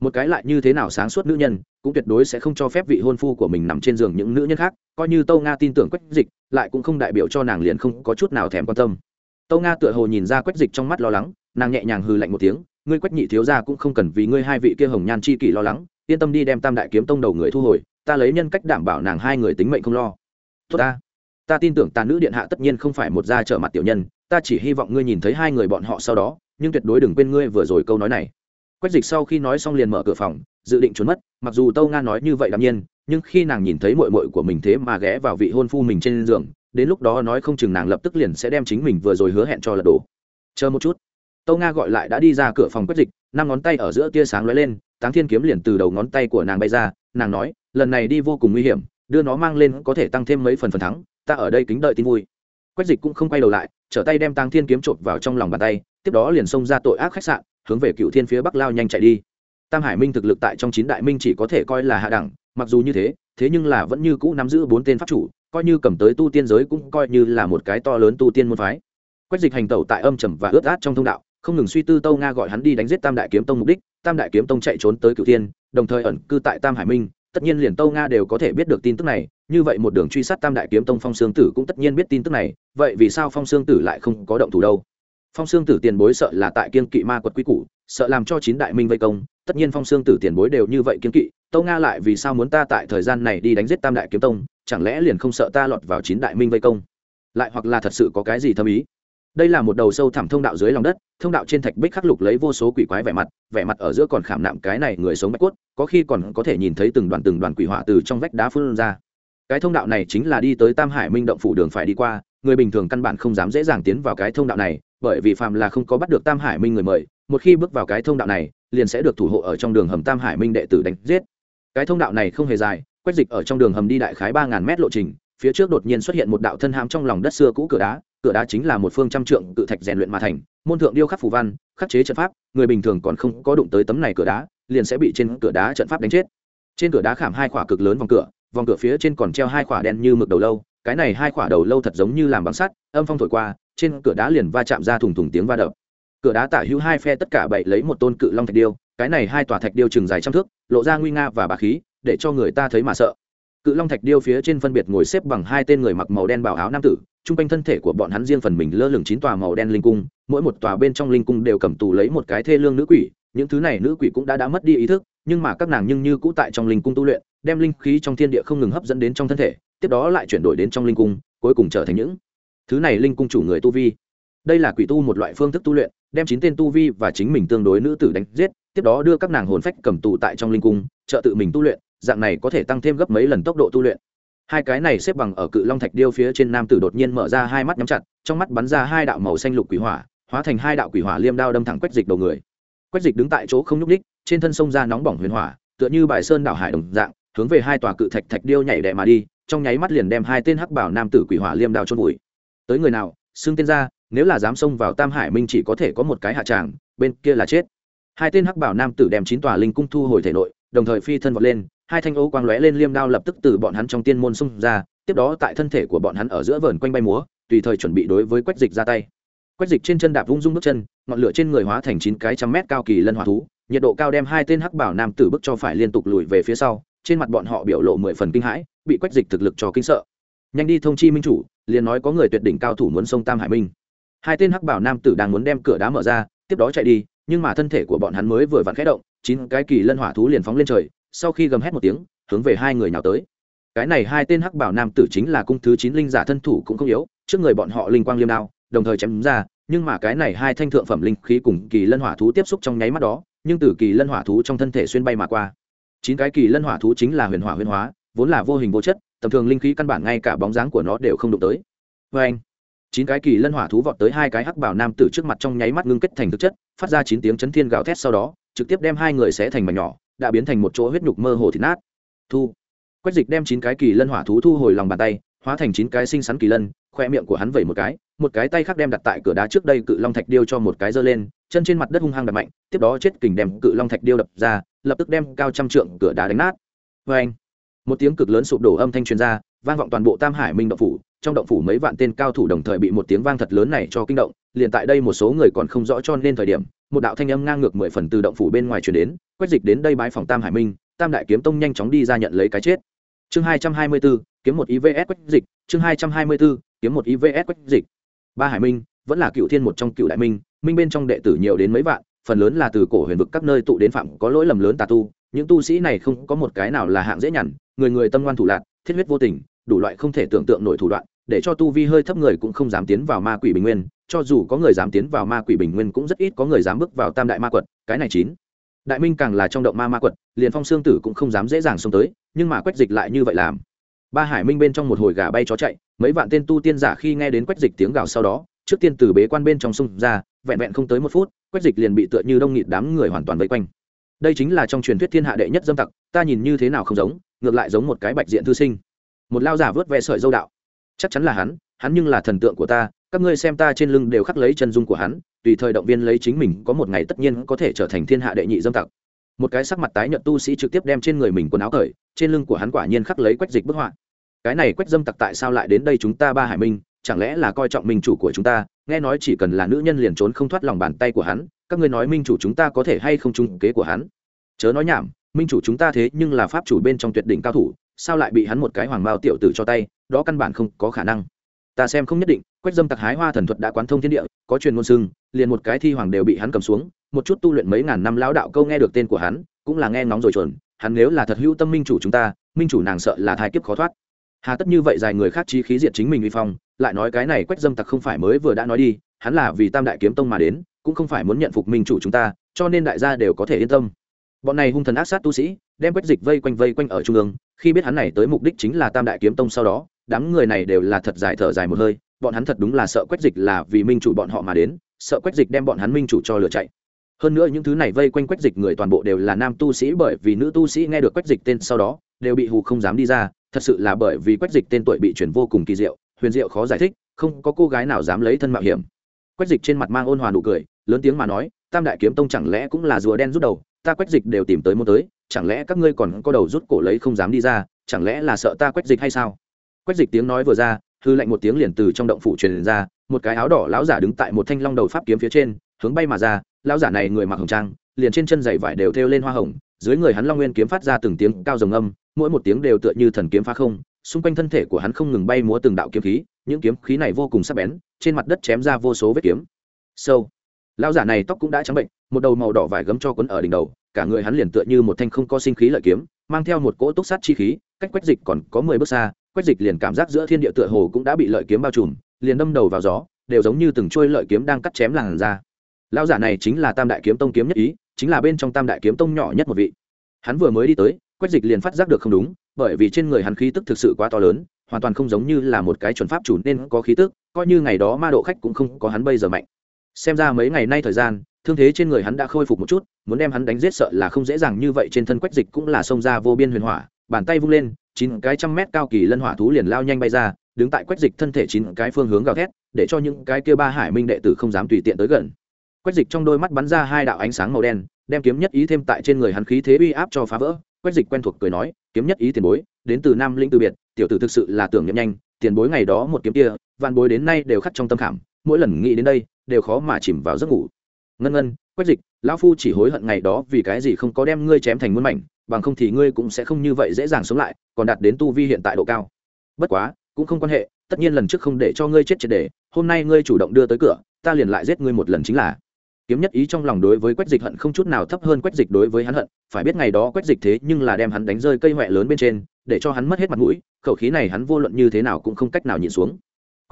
Một cái lại như thế nào sáng suốt nữ nhân, cũng tuyệt đối sẽ không cho phép vị hôn phu của mình nằm trên giường những nữ nhân khác, coi như tâu nga tin tưởng quách dịch, lại cũng không đại biểu cho nàng liền không có chút nào thèm quan tâm tâu nga tựa hồ nhìn ra quách dịch trong mắt lo lắng, nàng nhẹ nhàng hư lạnh một tiếng, ngươi quách nhị thiếu ra cũng không cần vì ngươi hai vị kia hồng nhan chi kỷ lo lắng, yên tâm đi đem tam đại kiếm tông đầu người thu hồi, ta lấy nhân cách đảm bảo nàng hai người tính mệnh không lo. Tốt ta ta tin tưởng tà nữ điện hạ tất nhiên không phải một gia trở mặt tiểu nhân, ta chỉ hy vọng ngươi nhìn thấy hai người bọn họ sau đó, nhưng tuyệt đối đừng quên ngươi vừa rồi câu nói này. Quách dịch sau khi nói xong liền mở cửa phòng, dự định trốn mất, mặc dù tâu nga nói như vậy đ nhiên, nhưng khi nàng nhìn thấy mội mội của mình thế mà ghé vào vị hôn phu mình trên giường đến lúc đó nói không chừng nàng lập tức liền sẽ đem chính mình vừa rồi hứa hẹn cho lật đổ. Chờ một chút. Tâu nga gọi lại đã đi ra cửa phòng quyết dịch, năm ngón tay ở giữa tia sáng lóe lên, táng thiên kiếm liền từ đầu ngón tay của nàng bay ra, nàng nói, lần này đi vô cùng nguy hiểm, đưa nó mang lên có thể tăng thêm mấy phần phần thắng, ta ở đây kính đợi tin vui. Quách dịch cũng không quay đầu lại, trở tay đem táng thiên kiếm trộm vào trong lòng bàn tay, tiếp đó liền xông ra tội ác khách sạn, hướng về cựu thiên phía bắc lao nhanh chạy đi. Tam hải minh thực lực tại trong chín đại minh chỉ có thể coi là hạ đẳng, mặc dù như thế thế nhưng là vẫn như cũ nắm giữ bốn tên pháp chủ coi như cầm tới tu tiên giới cũng coi như là một cái to lớn tu tiên môn phái. Quách dịch hành tẩu tại âm trầm và ướt át trong thông đạo, không ngừng suy tư tâu nga gọi hắn đi đánh giết tam đại kiếm tông mục đích, tam đại kiếm tông chạy trốn tới Cửu thiên, đồng thời ẩn cư tại tam hải minh, tất nhiên liền tâu nga đều có thể biết được tin tức này, như vậy một đường truy sát tam đại kiếm tông phong sương tử cũng tất nhiên biết tin tức này, vậy vì sao phong sương tử lại không có động thủ đâu? Phong sương tử tiền bối sợ là tại kiên kỵ ma quật quy củ, sợ làm cho chín đại minh vây công, tất nhiên phong sương tử tiền bối đều như vậy kiên kỵ tâu nga lại vì sao muốn ta tại thời gian này đi đánh giết tam đại kiếm tông, chẳng lẽ liền không sợ ta lọt vào chín đại minh vây công? Lại hoặc là thật sự có cái gì thâm ý? Đây là một đầu sâu thẳm thông đạo dưới lòng đất, thông đạo trên thạch bích khắc lục lấy vô số quỷ quái vẻ mặt vẻ mặt ở giữa còn khảm nạm cái này người sống bách quất có khi còn có thể nhìn thấy từng đoàn từng đoàn quỷ họa từ trong vách đá phun ra. Cái thông đạo này chính là đi tới tam hải minh động phủ đường phải đi qua, người bình thường căn bản không dám dễ dàng tiến vào cái thông đạo này, bởi vì phàm là không có bắt được tam hải minh người mời, một khi bước vào cái thông đạo này, liền sẽ được thủ hộ ở trong đường hầm tam hải minh đệ tử đánh giết cái thông đạo này không hề dài, quét dịch ở trong đường hầm đi đại khái ba ngàn mét lộ trình, phía trước đột nhiên xuất hiện một đạo thân hàm trong lòng đất xưa cũ cửa đá cửa đá chính là một phương trăm trượng cự thạch rèn luyện mà thành, môn thượng điêu khắc phù văn, khắc chế trận pháp, người bình thường còn không có đụng tới tấm này cửa đá, liền sẽ bị trên cửa đá trận pháp đánh chết. Trên cửa đá khảm hai khỏa cực lớn vòng cửa vòng cửa phía trên còn treo hai khỏa đen như mực đầu lâu, cái này hai khỏa đầu lâu thật giống như làm bằng sắt, âm phong thổi qua, trên cửa đá liền va chạm ra thùng thùng tiếng va đập. Cửa đá tả hữu hai phe tất cả bậy lấy một tôn cự long thạch điêu cái này hai tòa thạch điêu chừng dài trăm thước, lộ ra nguy nga và bà khí, để cho người ta thấy mà sợ. Cự long thạch điêu phía trên phân biệt ngồi xếp bằng hai tên người mặc màu đen bảo áo nam tử, chung quanh thân thể của bọn hắn riêng phần mình lơ lửng chín tòa màu đen linh cung, mỗi một tòa bên trong linh cung đều cầm tù lấy một cái thê lương nữ quỷ, những thứ này nữ quỷ cũng đã đã mất đi ý thức, nhưng mà các nàng nhưng như cũ tại trong linh cung tu luyện, đem linh khí trong thiên địa không ngừng hấp dẫn đến trong thân thể, tiếp đó lại chuyển đổi đến trong linh cung, cuối cùng trở thành những thứ này linh cung chủ người tu vi. Đây là quỷ tu một loại phương thức tu luyện, đem chín tên tu vi và chính mình tương đối nữ tử đánh giết tiếp đó đưa các nàng hồn phách cầm tù tại trong linh cung, trợ tự mình tu luyện, dạng này có thể tăng thêm gấp mấy lần tốc độ tu luyện. Hai cái này xếp bằng ở cự long thạch điêu phía trên nam tử đột nhiên mở ra hai mắt nhắm chặt, trong mắt bắn ra hai đạo màu xanh lục quỷ hỏa, hóa thành hai đạo quỷ hỏa liêm đao đâm thẳng quách dịch đầu người. Quách dịch đứng tại chỗ không nhúc ních trên thân sông ra nóng bỏng huyền hỏa, tựa như bài sơn đảo hải đồng dạng, hướng về hai tòa cự thạch thạch điêu nhảy đệ mà đi, trong nháy mắt liền đem hai tên hắc bảo nam tử quỷ hỏa liêm đao chôn vùi. Tới người nào, xưng tên ra, nếu là dám xông vào tam hải minh chỉ có thể có một cái hạ tràng, bên kia là chết hai tên hắc bảo nam tử đem chín tòa linh cung thu hồi thể nội, đồng thời phi thân vọt lên, hai thanh ấu quang lóe lên liêm đao lập tức từ bọn hắn trong tiên môn xung ra, tiếp đó tại thân thể của bọn hắn ở giữa vờn quanh bay múa, tùy thời chuẩn bị đối với quách dịch ra tay. Quách dịch trên chân đạp vung dung bước chân, ngọn lửa trên người hóa thành chín cái trăm mét cao kỳ lân hỏa thú, nhiệt độ cao đem hai tên hắc bảo nam tử bức cho phải liên tục lùi về phía sau, trên mặt bọn họ biểu lộ mười phần kinh hãi, bị quách dịch thực lực cho kinh sợ. Nhanh đi thông chi minh chủ, liền nói có người tuyệt đỉnh cao thủ muốn sông tam hải minh. Hai tên hắc bảo nam tử đang muốn đem cửa đá mở ra, tiếp đó chạy đi nhưng mà thân thể của bọn hắn mới vừa vặn khẽ động, chín cái kỳ lân hỏa thú liền phóng lên trời, sau khi gầm hét một tiếng, hướng về hai người nào tới. Cái này hai tên hắc bảo nam tử chính là cung thứ chín linh giả thân thủ cũng không yếu, trước người bọn họ linh quang liêm đao, đồng thời chém ra, nhưng mà cái này hai thanh thượng phẩm linh khí cùng kỳ lân hỏa thú tiếp xúc trong nháy mắt đó, nhưng từ kỳ lân hỏa thú trong thân thể xuyên bay mà qua. Chín cái kỳ lân hỏa thú chính là huyền hỏa huyền hóa, vốn là vô hình vô chất, tầm thường linh khí căn bản ngay cả bóng dáng của nó đều không đụng tới. Vê anh chín cái kỳ lân hỏa thú vọt tới hai cái hắc bảo nam tử trước mặt trong nháy mắt ngưng kết thành thực chất, phát ra chín tiếng chấn thiên gào thét sau đó, trực tiếp đem hai người xé thành mảnh nhỏ, đã biến thành một chỗ huyết nhục mơ hồ thịt nát. Thu. Quách dịch đem chín cái kỳ lân hỏa thú thu hồi lòng bàn tay, hóa thành chín cái xinh xắn kỳ lân, khoe miệng của hắn vẩy một cái một cái tay khác đem đặt tại cửa đá trước đây cự long thạch điêu cho một cái giơ lên, chân trên mặt đất hung hăng đập mạnh, tiếp đó chết kình đem cự long thạch điêu đập ra, lập tức đem cao trăm trượng cửa đá đánh nát. Vê anh một tiếng cực lớn sụp đổ âm thanh truyền ra vang vọng toàn bộ tam hải minh động phủ, trong động phủ mấy vạn tên cao thủ đồng thời bị một tiếng vang thật lớn này cho kinh động, liền tại đây một số người còn không rõ cho nên thời điểm, một đạo thanh âm ngang ngược mười phần từ động phủ bên ngoài truyền đến, quét dịch đến đây bái phòng tam hải minh, tam đại kiếm tông nhanh chóng đi ra nhận lấy cái chết. Chương hai trăm hai mươi bốn, kiếm một ivs quét dịch, chương hai trăm hai mươi bốn, kiếm một ivs quét dịch. Ba hải minh, vẫn là cựu thiên một trong cựu đại minh minh bên trong đệ tử nhiều đến mấy vạn, phần lớn là từ cổ huyền vực các nơi tụ đến phạm có lỗi lầm lớn tà tu, những tu sĩ này không có một cái nào là hạng dễ nhằn, người người tâm ngoan thủ lạc, thiết huyết vô tình đủ loại không thể tưởng tượng nổi thủ đoạn, để cho tu vi hơi thấp người cũng không dám tiến vào ma quỷ bình nguyên, cho dù có người dám tiến vào ma quỷ bình nguyên cũng rất ít có người dám bước vào tam đại ma quật, cái này chín. Đại minh càng là trong động ma ma quật, liền phong xương tử cũng không dám dễ dàng xông tới, nhưng mà quách dịch lại như vậy làm. Ba hải minh bên trong một hồi gà bay chó chạy, mấy vạn tên tu tiên giả khi nghe đến quách dịch tiếng gào sau đó, trước tiên từ bế quan bên trong sông ra, vẹn vẹn không tới một phút, quách dịch liền bị tựa như đông nghịt đám người hoàn toàn vây quanh. Đây chính là trong truyền thuyết thiên hạ đệ nhất dâm tặc, ta nhìn như thế nào không giống, ngược lại giống một cái bạch diện thư sinh một lao giả vớt ve sợi dâu đạo. Chắc chắn là hắn hắn nhưng là thần tượng của ta, các ngươi xem ta trên lưng đều khắc lấy chân dung của hắn, tùy thời động viên lấy chính mình, có một ngày tất nhiên có thể trở thành thiên hạ đệ nhị dâm tặc. Một cái sắc mặt tái nhợt tu sĩ trực tiếp đem trên người mình quần áo cởi, trên lưng của hắn quả nhiên khắc lấy quách dịch bức họa. Cái này quách dâm tặc tại sao lại đến đây chúng ta ba hải minh, chẳng lẽ là coi trọng minh chủ của chúng ta? Nghe nói chỉ cần là nữ nhân liền trốn không thoát lòng bàn tay của hắn, các ngươi nói minh chủ chúng ta có thể hay không trung kế của hắn? Chớ nói nhảm, minh chủ chúng ta thế nhưng là pháp chủ bên trong tuyệt đỉnh cao thủ sao lại bị hắn một cái hoàng mao tiểu tử cho tay, đó căn bản không có khả năng. Ta xem không nhất định, quách dâm tặc hái hoa thần thuật đã quán thông thiên địa, có truyền ngôn sưng liền một cái thi hoàng đều bị hắn cầm xuống, một chút tu luyện mấy ngàn năm lão đạo câu nghe được tên của hắn, cũng là nghe ngóng rồi chuẩn, hắn nếu là thật hữu tâm minh chủ chúng ta, minh chủ nàng sợ là thai kiếp khó thoát. Hà tất như vậy dài người khác chi khí diệt chính mình uy phong, lại nói cái này quách dâm tặc không phải mới vừa đã nói đi, hắn là vì tam đại kiếm tông mà đến, cũng không phải muốn nhận phục minh chủ chúng ta, cho nên đại gia đều có thể yên tâm. Bọn này hung thần ác sát tu sĩ, đem quách dịch vây quanh vây quanh ở trung ương khi biết hắn này tới mục đích chính là tam đại kiếm tông sau đó, đám người này đều là thật dài thở dài một hơi, bọn hắn thật đúng là sợ quách dịch là vì minh chủ bọn họ mà đến, sợ quách dịch đem bọn hắn minh chủ cho lựa chạy. Hơn nữa những thứ này vây quanh quách dịch người toàn bộ đều là nam tu sĩ bởi vì nữ tu sĩ nghe được quách dịch tên sau đó, đều bị hù không dám đi ra, thật sự là bởi vì quách dịch tên tuổi bị chuyển vô cùng kỳ diệu, huyền diệu khó giải thích, không có cô gái nào dám lấy thân mạo hiểm. Quách dịch trên mặt mang ôn hòa nụ cười, lớn tiếng mà nói, tam đại kiếm tông chẳng lẽ cũng là rùa đen rút đầu, ta quách dịch đều tìm tới muốn tới chẳng lẽ các ngươi còn có đầu rút cổ lấy không dám đi ra, chẳng lẽ là sợ ta quách dịch hay sao? Quách dịch tiếng nói vừa ra, hư lạnh một tiếng liền từ trong động phủ truyền ra, một cái áo đỏ lão giả đứng tại một thanh long đầu pháp kiếm phía trên, hướng bay mà ra, lão giả này người mặc hồng trang, liền trên chân giày vải đều thêu lên hoa hồng, dưới người hắn long nguyên kiếm phát ra từng tiếng cao rồng âm, mỗi một tiếng đều tựa như thần kiếm phá không, xung quanh thân thể của hắn không ngừng bay múa từng đạo kiếm khí, những kiếm khí này vô cùng sắc bén, trên mặt đất chém ra vô số vết kiếm. Sâu. Lão giả này tóc cũng đã trắng bệnh, một đầu màu đỏ vải gấm cho quấn ở đỉnh đầu cả người hắn liền tựa như một thanh không có sinh khí lợi kiếm, mang theo một cỗ túc sát chi khí, cách quách dịch còn có mười bước xa, quách dịch liền cảm giác giữa thiên địa tựa hồ cũng đã bị lợi kiếm bao trùm, liền đâm đầu vào gió, đều giống như từng trôi lợi kiếm đang cắt chém làn ra lão giả này chính là tam đại kiếm tông kiếm nhất ý, chính là bên trong tam đại kiếm tông nhỏ nhất một vị. Hắn vừa mới đi tới, quách dịch liền phát giác được không đúng, bởi vì trên người hắn khí tức thực sự quá to lớn, hoàn toàn không giống như là một cái chuẩn pháp chủ nên có khí tức, coi như ngày đó ma độ khách cũng không có hắn bây giờ mạnh xem ra mấy ngày nay thời gian, thương thế trên người hắn đã khôi phục một chút, muốn đem hắn đánh giết sợ là không dễ dàng như vậy trên thân quách dịch cũng là xông ra vô biên huyền hỏa, bàn tay vung lên, chín cái trăm mét cao kỳ lân hỏa thú liền lao nhanh bay ra, đứng tại quách dịch thân thể chín cái phương hướng gào thét, để cho những cái kia ba hải minh đệ tử không dám tùy tiện tới gần. Quách dịch trong đôi mắt bắn ra hai đạo ánh sáng màu đen, đem kiếm nhất ý thêm tại trên người hắn khí thế uy áp cho phá vỡ. Quách dịch quen thuộc cười nói, kiếm nhất ý tiền bối, đến từ nam Linh từ biệt, tiểu tử thực sự là tưởng nhậm nhanh, tiền bối ngày đó một kiếm kia, vạn bối đến nay đều khắc trong tâm khảm mỗi lần nghĩ đến đây, đều khó mà chìm vào giấc ngủ. Ngân ngân, quách dịch, lão phu chỉ hối hận ngày đó vì cái gì không có đem ngươi chém thành muôn mảnh, bằng không thì ngươi cũng sẽ không như vậy dễ dàng sống lại, còn đạt đến tu vi hiện tại độ cao. Bất quá, cũng không quan hệ, tất nhiên lần trước không để cho ngươi chết triệt để, hôm nay ngươi chủ động đưa tới cửa, ta liền lại giết ngươi một lần chính là. Kiếm nhất ý trong lòng đối với quách dịch hận không chút nào thấp hơn quách dịch đối với hắn hận, phải biết ngày đó quách dịch thế nhưng là đem hắn đánh rơi cây huệ lớn bên trên, để cho hắn mất hết mặt mũi, khẩu khí này hắn vô luận như thế nào cũng không cách nào nhịn xuống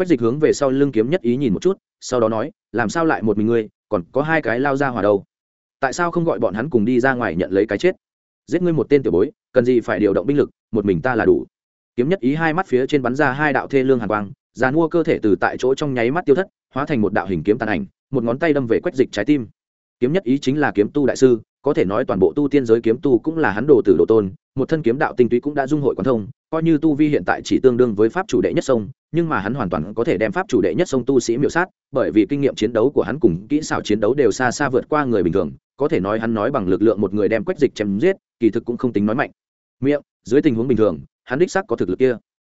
quách dịch hướng về sau lưng kiếm nhất ý nhìn một chút, sau đó nói, làm sao lại một mình ngươi, còn có hai cái lao ra hòa đâu? Tại sao không gọi bọn hắn cùng đi ra ngoài nhận lấy cái chết? Giết ngươi một tên tiểu bối, cần gì phải điều động binh lực, một mình ta là đủ. Kiếm nhất ý hai mắt phía trên bắn ra hai đạo thê lương hàn quang dàn mua cơ thể từ tại chỗ trong nháy mắt tiêu thất, hóa thành một đạo hình kiếm tàn ảnh, một ngón tay đâm về quách dịch trái tim. Kiếm nhất ý chính là kiếm tu đại sư, có thể nói toàn bộ tu tiên giới kiếm tu cũng là hắn đồ tử đồ tôn, một thân kiếm đạo tinh túy cũng đã dung hội quán thông, coi như tu vi hiện tại chỉ tương đương với pháp chủ đệ nhất sông nhưng mà hắn hoàn toàn có thể đem pháp chủ đệ nhất sông tu sĩ miểu sát, bởi vì kinh nghiệm chiến đấu của hắn cùng kỹ xảo chiến đấu đều xa xa vượt qua người bình thường, có thể nói hắn nói bằng lực lượng một người đem quách dịch chém giết, kỳ thực cũng không tính nói mạnh. Miệng, dưới tình huống bình thường, hắn đích sắc có thực lực kia.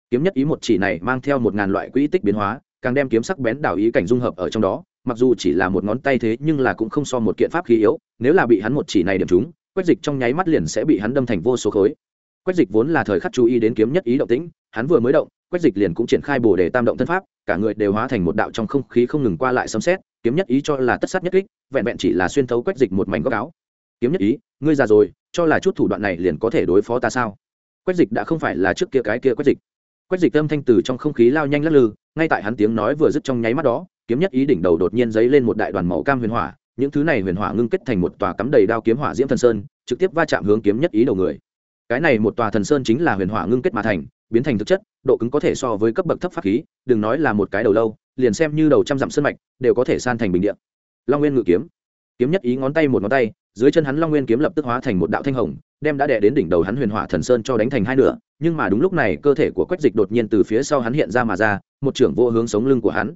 Kiếm nhất ý một chỉ này mang theo một ngàn loại quỹ tích biến hóa, càng đem kiếm sắc bén đảo ý cảnh dung hợp ở trong đó, mặc dù chỉ là một ngón tay thế nhưng là cũng không so một kiện pháp khí yếu, nếu là bị hắn một chỉ này điểm trúng, quách dịch trong nháy mắt liền sẽ bị hắn đâm thành vô số khối. Quách dịch vốn là thời khắc chú ý đến kiếm nhất ý động tĩnh, hắn vừa mới động quách dịch liền cũng triển khai bổ đề tam động thân pháp, cả người đều hóa thành một đạo trong không khí không ngừng qua lại sấm xét kiếm nhất ý cho là tất sát nhất kích, vẹn vẹn chỉ là xuyên thấu quách dịch một mảnh góc áo. Kiếm nhất ý, ngươi già rồi, cho là chút thủ đoạn này liền có thể đối phó ta sao? Quách dịch đã không phải là trước kia cái kia quách dịch. Quách dịch âm thanh từ trong không khí lao nhanh lắc lư, ngay tại hắn tiếng nói vừa dứt trong nháy mắt đó, kiếm nhất ý đỉnh đầu đột nhiên dấy lên một đại đoàn màu cam huyền hỏa, những thứ này huyền hỏa ngưng kết thành một tòa cắm đầy đao kiếm hỏa diễm thần sơn, trực tiếp va chạm hướng kiếm nhất ý đầu người. Cái này một tòa thần sơn chính là huyền hỏa ngưng kết mà thành biến thành thực chất, độ cứng có thể so với cấp bậc thấp pháp khí, đừng nói là một cái đầu lâu, liền xem như đầu trăm dặm sơn mạch, đều có thể san thành bình điện long nguyên ngự kiếm. Kiếm nhất ý ngón tay một ngón tay, dưới chân hắn long nguyên kiếm lập tức hóa thành một đạo thanh hồng, đem đã đè đến đỉnh đầu hắn huyền hỏa thần sơn cho đánh thành hai nửa, nhưng mà đúng lúc này, cơ thể của quách dịch đột nhiên từ phía sau hắn hiện ra mà ra, một trưởng vô hướng sống lưng của hắn.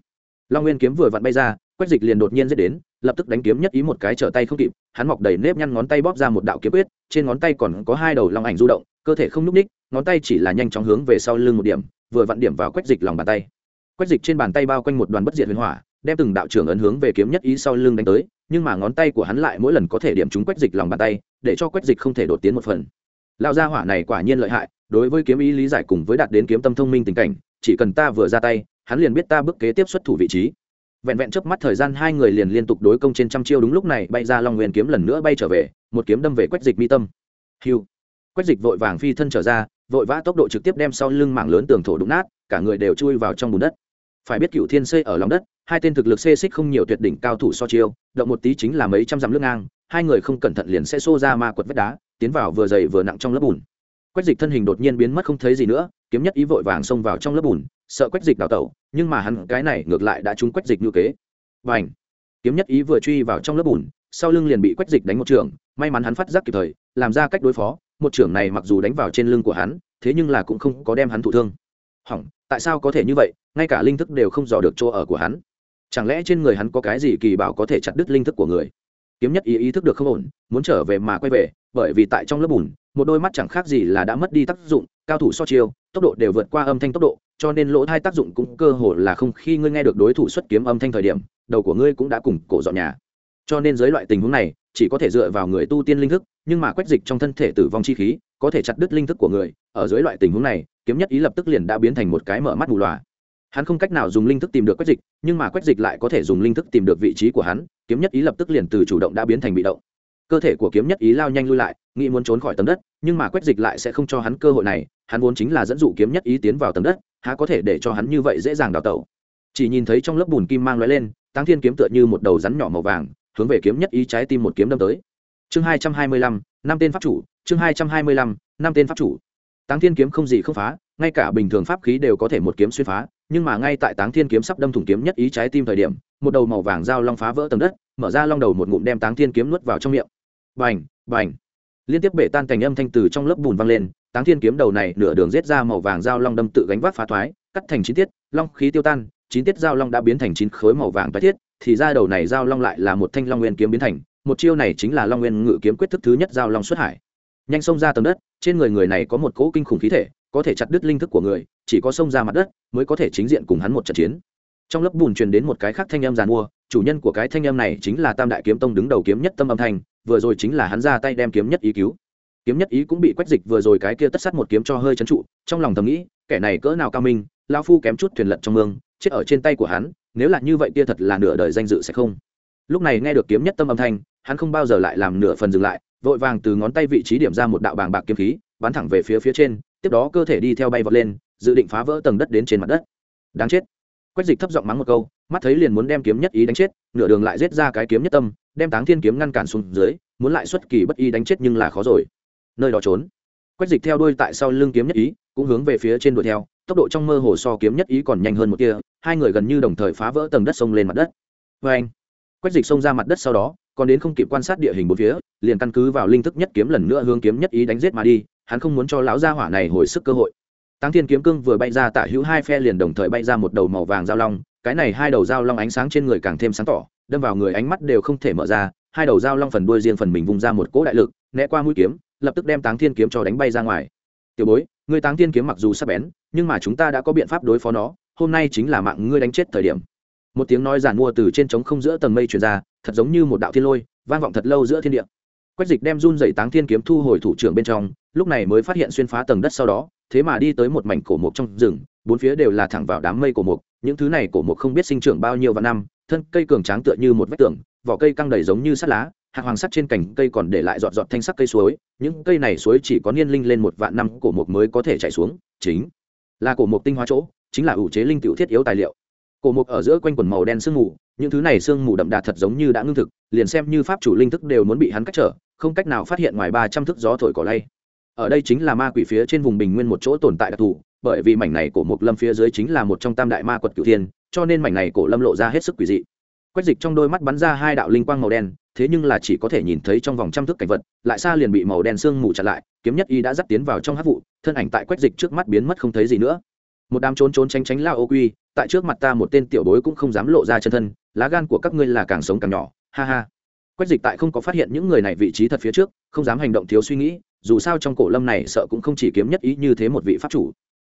Long nguyên kiếm vừa vặn bay ra, quách dịch liền đột nhiên dết đến lập tức đánh kiếm nhất ý một cái trở tay không kịp, hắn mọc đầy nếp nhăn ngón tay bóp ra một đạo kiếm quyết, trên ngón tay còn có hai đầu long ảnh du động, cơ thể không n ú c ních ngón tay chỉ là nhanh chóng hướng về sau lưng một điểm, vừa vặn điểm vào quách dịch lòng bàn tay. Quách dịch trên bàn tay bao quanh một đoàn bất diệt huyền hỏa, đem từng đạo trưởng ấn hướng về kiếm nhất ý sau lưng đánh tới, nhưng mà ngón tay của hắn lại mỗi lần có thể điểm trúng quách dịch lòng bàn tay, để cho quách dịch không thể đột tiến một phần. Lao gia hỏa này quả nhiên lợi hại, đối với kiếm ý lý giải cùng với đạt đến kiếm tâm thông minh tình cảnh, chỉ cần ta vừa ra tay, hắn liền biết ta bước kế tiếp xuất thủ vị trí vẹn vẹn trước mắt thời gian hai người liền liên tục đối công trên trăm chiêu đúng lúc này bay ra long nguyên kiếm lần nữa bay trở về, một kiếm đâm về quách dịch mi tâm. Hiu quách dịch vội vàng phi thân trở ra, vội vã tốc độ trực tiếp đem sau lưng mảng lớn tường thổ đụng nát, cả người đều chui vào trong bùn đất. Phải biết cựu thiên xây ở lòng đất, hai tên thực lực xê xích không nhiều tuyệt đỉnh cao thủ so chiêu, động một tí chính là mấy trăm dặm nước ngang, hai người không cẩn thận liền sẽ xô ra ma quật vách đá, tiến vào vừa dày vừa nặng trong lớp bùn. Quách dịch thân hình đột nhiên biến mất không thấy gì nữa, kiếm nhất ý vội vàng xông vào trong lớp bùn sợ quách dịch đào tẩu, nhưng mà hắn cái này ngược lại đã trúng quách dịch ngữ kế. Và ảnh kiếm nhất ý vừa truy vào trong lớp bùn, sau lưng liền bị quách dịch đánh một trường, may mắn hắn phát giác kịp thời, làm ra cách đối phó, một trưởng này mặc dù đánh vào trên lưng của hắn, thế nhưng là cũng không có đem hắn thụ thương. Hỏng! Tại sao có thể như vậy? Ngay cả linh thức đều không dò được chỗ ở của hắn. Chẳng lẽ trên người hắn có cái gì kỳ bảo có thể chặt đứt linh thức của người? Kiếm nhất ý ý thức được không ổn, muốn trở về mà quay về, bởi vì tại trong lớp bùn, một đôi mắt chẳng khác gì là đã mất đi tác dụng cao thủ so chiêu, tốc độ đều vượt qua âm thanh tốc độ, cho nên lỗ thai tác dụng cũng cơ hồ là không khi ngươi nghe được đối thủ xuất kiếm âm thanh thời điểm, đầu của ngươi cũng đã cùng cổ dọn nhà. Cho nên dưới loại tình huống này, chỉ có thể dựa vào người tu tiên linh thức, nhưng mà quách dịch trong thân thể tử vong chi khí, có thể chặt đứt linh thức của người, ở dưới loại tình huống này, kiếm nhất ý lập tức liền đã biến thành một cái mở mắt mù loà. Hắn không cách nào dùng linh thức tìm được quách dịch, nhưng mà quách dịch lại có thể dùng linh thức tìm được vị trí của hắn, kiếm nhất ý lập tức liền từ chủ động đã biến thành bị động. Cơ thể của kiếm nhất ý lao nhanh lui lại, nghĩ muốn trốn khỏi tấm đất, nhưng mà quách dịch lại sẽ không cho hắn cơ hội này hắn vốn chính là dẫn dụ kiếm nhất ý tiến vào tầng đất, há có thể để cho hắn như vậy dễ dàng đào tẩu. Chỉ nhìn thấy trong lớp bùn kim mang lóe lên, táng thiên kiếm tựa như một đầu rắn nhỏ màu vàng, hướng về kiếm nhất ý trái tim một kiếm đâm tới. Chương hai trăm hai mươi lăm, năm tên pháp chủ, chương hai trăm hai mươi lăm, năm tên pháp chủ. Táng thiên kiếm không gì không phá, ngay cả bình thường pháp khí đều có thể một kiếm xuyên phá, nhưng mà ngay tại táng thiên kiếm sắp đâm thủng kiếm nhất ý trái tim thời điểm, một đầu màu vàng dao long phá vỡ tầng đất, mở ra long đầu một ngụm đem táng thiên kiếm nuốt vào trong miệng. Bành bành. Liên tiếp bể tan cành âm thanh từ trong lớp bùn văng lên táng thiên kiếm đầu này nửa đường giết ra màu vàng dao long đâm tự gánh vác phá thoái, cắt thành chín tiết, long khí tiêu tan, chín tiết dao long đã biến thành chín khối màu vàng tái thiết, thì ra đầu này giao long lại là một thanh long nguyên kiếm biến thành, một chiêu này chính là long nguyên ngự kiếm quyết thức thứ nhất giao long xuất hải. Nhanh xông ra tầng đất, trên người người này có một cỗ kinh khủng khí thể, có thể chặt đứt linh thức của người, chỉ có xông ra mặt đất mới có thể chính diện cùng hắn một trận chiến. Trong lớp bùn truyền đến một cái khác thanh âm giàn mua, chủ nhân của cái thanh âm này chính là tam đại kiếm tông đứng đầu kiếm nhất tâm âm thanh, vừa rồi chính là hắn ra tay đem kiếm nhất ý cứu kiếm nhất ý cũng bị quách dịch vừa rồi cái kia tất sát một kiếm cho hơi chấn trụ, trong lòng thầm nghĩ, kẻ này cỡ nào cao minh lao phu kém chút thuyền lật trong mương, chết ở trên tay của hắn, nếu là như vậy kia thật là nửa đời danh dự sẽ không. Lúc này nghe được kiếm nhất tâm âm thanh, hắn không bao giờ lại làm nửa phần dừng lại, vội vàng từ ngón tay vị trí điểm ra một đạo bàng bạc kiếm khí, bắn thẳng về phía phía trên, tiếp đó cơ thể đi theo bay vọt lên, dự định phá vỡ tầng đất đến trên mặt đất. Đáng chết. Quách dịch thấp giọng mắng một câu, mắt thấy liền muốn đem kiếm nhất ý đánh chết, nửa đường lại giết ra cái kiếm nhất tâm, đem táng thiên kiếm ngăn cản xuống dưới, muốn lại xuất kỳ bất ý đánh chết nhưng là khó rồi nơi đó trốn. Quách dịch theo đuôi tại sau lưng kiếm nhất ý cũng hướng về phía trên đuổi theo tốc độ trong mơ hồ so kiếm nhất ý còn nhanh hơn một kia hai người gần như đồng thời phá vỡ tầng đất sông lên mặt đất. Vê anh quách dịch xông ra mặt đất sau đó còn đến không kịp quan sát địa hình bốn phía liền căn cứ vào linh thức nhất kiếm lần nữa hướng kiếm nhất ý đánh giết mà đi hắn không muốn cho lão gia hỏa này hồi sức cơ hội. Táng Thiên kiếm cương vừa bay ra tả hữu hai phe liền đồng thời bay ra một đầu màu vàng giao long, cái này hai đầu giao long ánh sáng trên người càng thêm sáng tỏ, đâm vào người ánh mắt đều không thể mở ra, hai đầu giao long phần đuôi riêng phần mình vung ra một cỗ đại lực, né qua mũi kiếm, lập tức đem Táng Thiên kiếm cho đánh bay ra ngoài. Tiểu bối, ngươi Táng Thiên kiếm mặc dù sắc bén, nhưng mà chúng ta đã có biện pháp đối phó nó, hôm nay chính là mạng ngươi đánh chết thời điểm. Một tiếng nói giản mua từ trên trống không giữa tầng mây truyền ra, thật giống như một đạo thiên lôi, vang vọng thật lâu giữa thiên địa. Quách Dịch đem run rẩy Táng Thiên kiếm thu hồi thủ trưởng bên trong, lúc này mới phát hiện xuyên phá tầng đất sau đó, thế mà đi tới một mảnh cổ mục trong rừng bốn phía đều là thẳng vào đám mây cổ mục những thứ này cổ mục không biết sinh trưởng bao nhiêu vạn năm thân cây cường tráng tựa như một vách tường vỏ cây căng đầy giống như sắt lá hạt hoàng sắt trên cành cây còn để lại giọt giọt thanh sắc cây suối. Những cây này suối chỉ có niên linh lên một vạn năm, cổ mục mới có thể chảy xuống. Chính là cổ mục tinh hoa chỗ, chính là ủ chế linh tiểu thiết yếu tài liệu. Cổ mục ở giữa quanh quần màu đen sương mù, những thứ này sương mù đậm đà thật giống như đã ngưng thực, liền xem như pháp chủ linh thức đều muốn bị hắn cách trở, không cách nào phát hiện ngoài ba trăm thước gió thổi cỏ lay. Ở đây chính là ma quỷ phía trên vùng bình nguyên một chỗ tồn tại đặc thù, bởi vì mảnh này cổ mục lâm phía dưới chính là một trong tam đại ma quật cửu thiên, cho nên mảnh này cổ lâm lộ ra hết sức quỷ dị. Quách dịch trong đôi mắt bắn ra hai đạo linh quang màu đen thế nhưng là chỉ có thể nhìn thấy trong vòng trăm thước cảnh vật, lại xa liền bị màu đen sương mù chặn lại, kiếm nhất y đã dắt tiến vào trong hát vụ, thân ảnh tại quách dịch trước mắt biến mất không thấy gì nữa. Một đám trốn trốn tránh tránh lao ô quy, tại trước mặt ta một tên tiểu bối cũng không dám lộ ra chân thân, lá gan của các ngươi là càng sống càng nhỏ, ha ha. Quách dịch tại không có phát hiện những người này vị trí thật phía trước, không dám hành động thiếu suy nghĩ, dù sao trong cổ lâm này sợ cũng không chỉ kiếm nhất ý như thế một vị pháp chủ.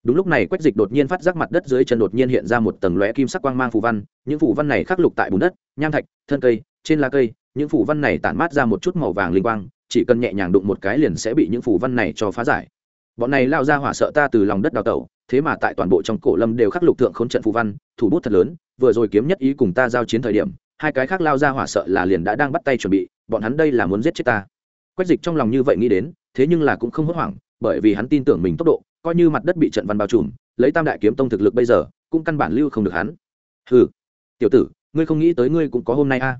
Đúng lúc này quách dịch đột nhiên phát giác mặt đất dưới chân đột nhiên hiện ra một tầng lóe kim sắc quang mang phù văn, những phù văn này khắc lục tại bùn đất, nham thạch, thân cây, trên lá cây những phủ văn này tản mát ra một chút màu vàng linh quang, chỉ cần nhẹ nhàng đụng một cái liền sẽ bị những phủ văn này cho phá giải. Bọn này lao ra hỏa sợ ta từ lòng đất đào tẩu, thế mà tại toàn bộ trong cổ lâm đều khắc lục thượng khốn trận phù văn, thủ bút thật lớn, vừa rồi kiếm nhất ý cùng ta giao chiến thời điểm, hai cái khác lao ra hỏa sợ là liền đã đang bắt tay chuẩn bị, bọn hắn đây là muốn giết chết ta. Quách dịch trong lòng như vậy nghĩ đến, thế nhưng là cũng không hốt hoảng, bởi vì hắn tin tưởng mình tốc độ, coi như mặt đất bị trận văn bao trùm, lấy tam đại kiếm tông thực lực bây giờ, cũng căn bản lưu không được hắn. Hừ, tiểu tử, ngươi không nghĩ tới ngươi cũng có hôm nay a? à?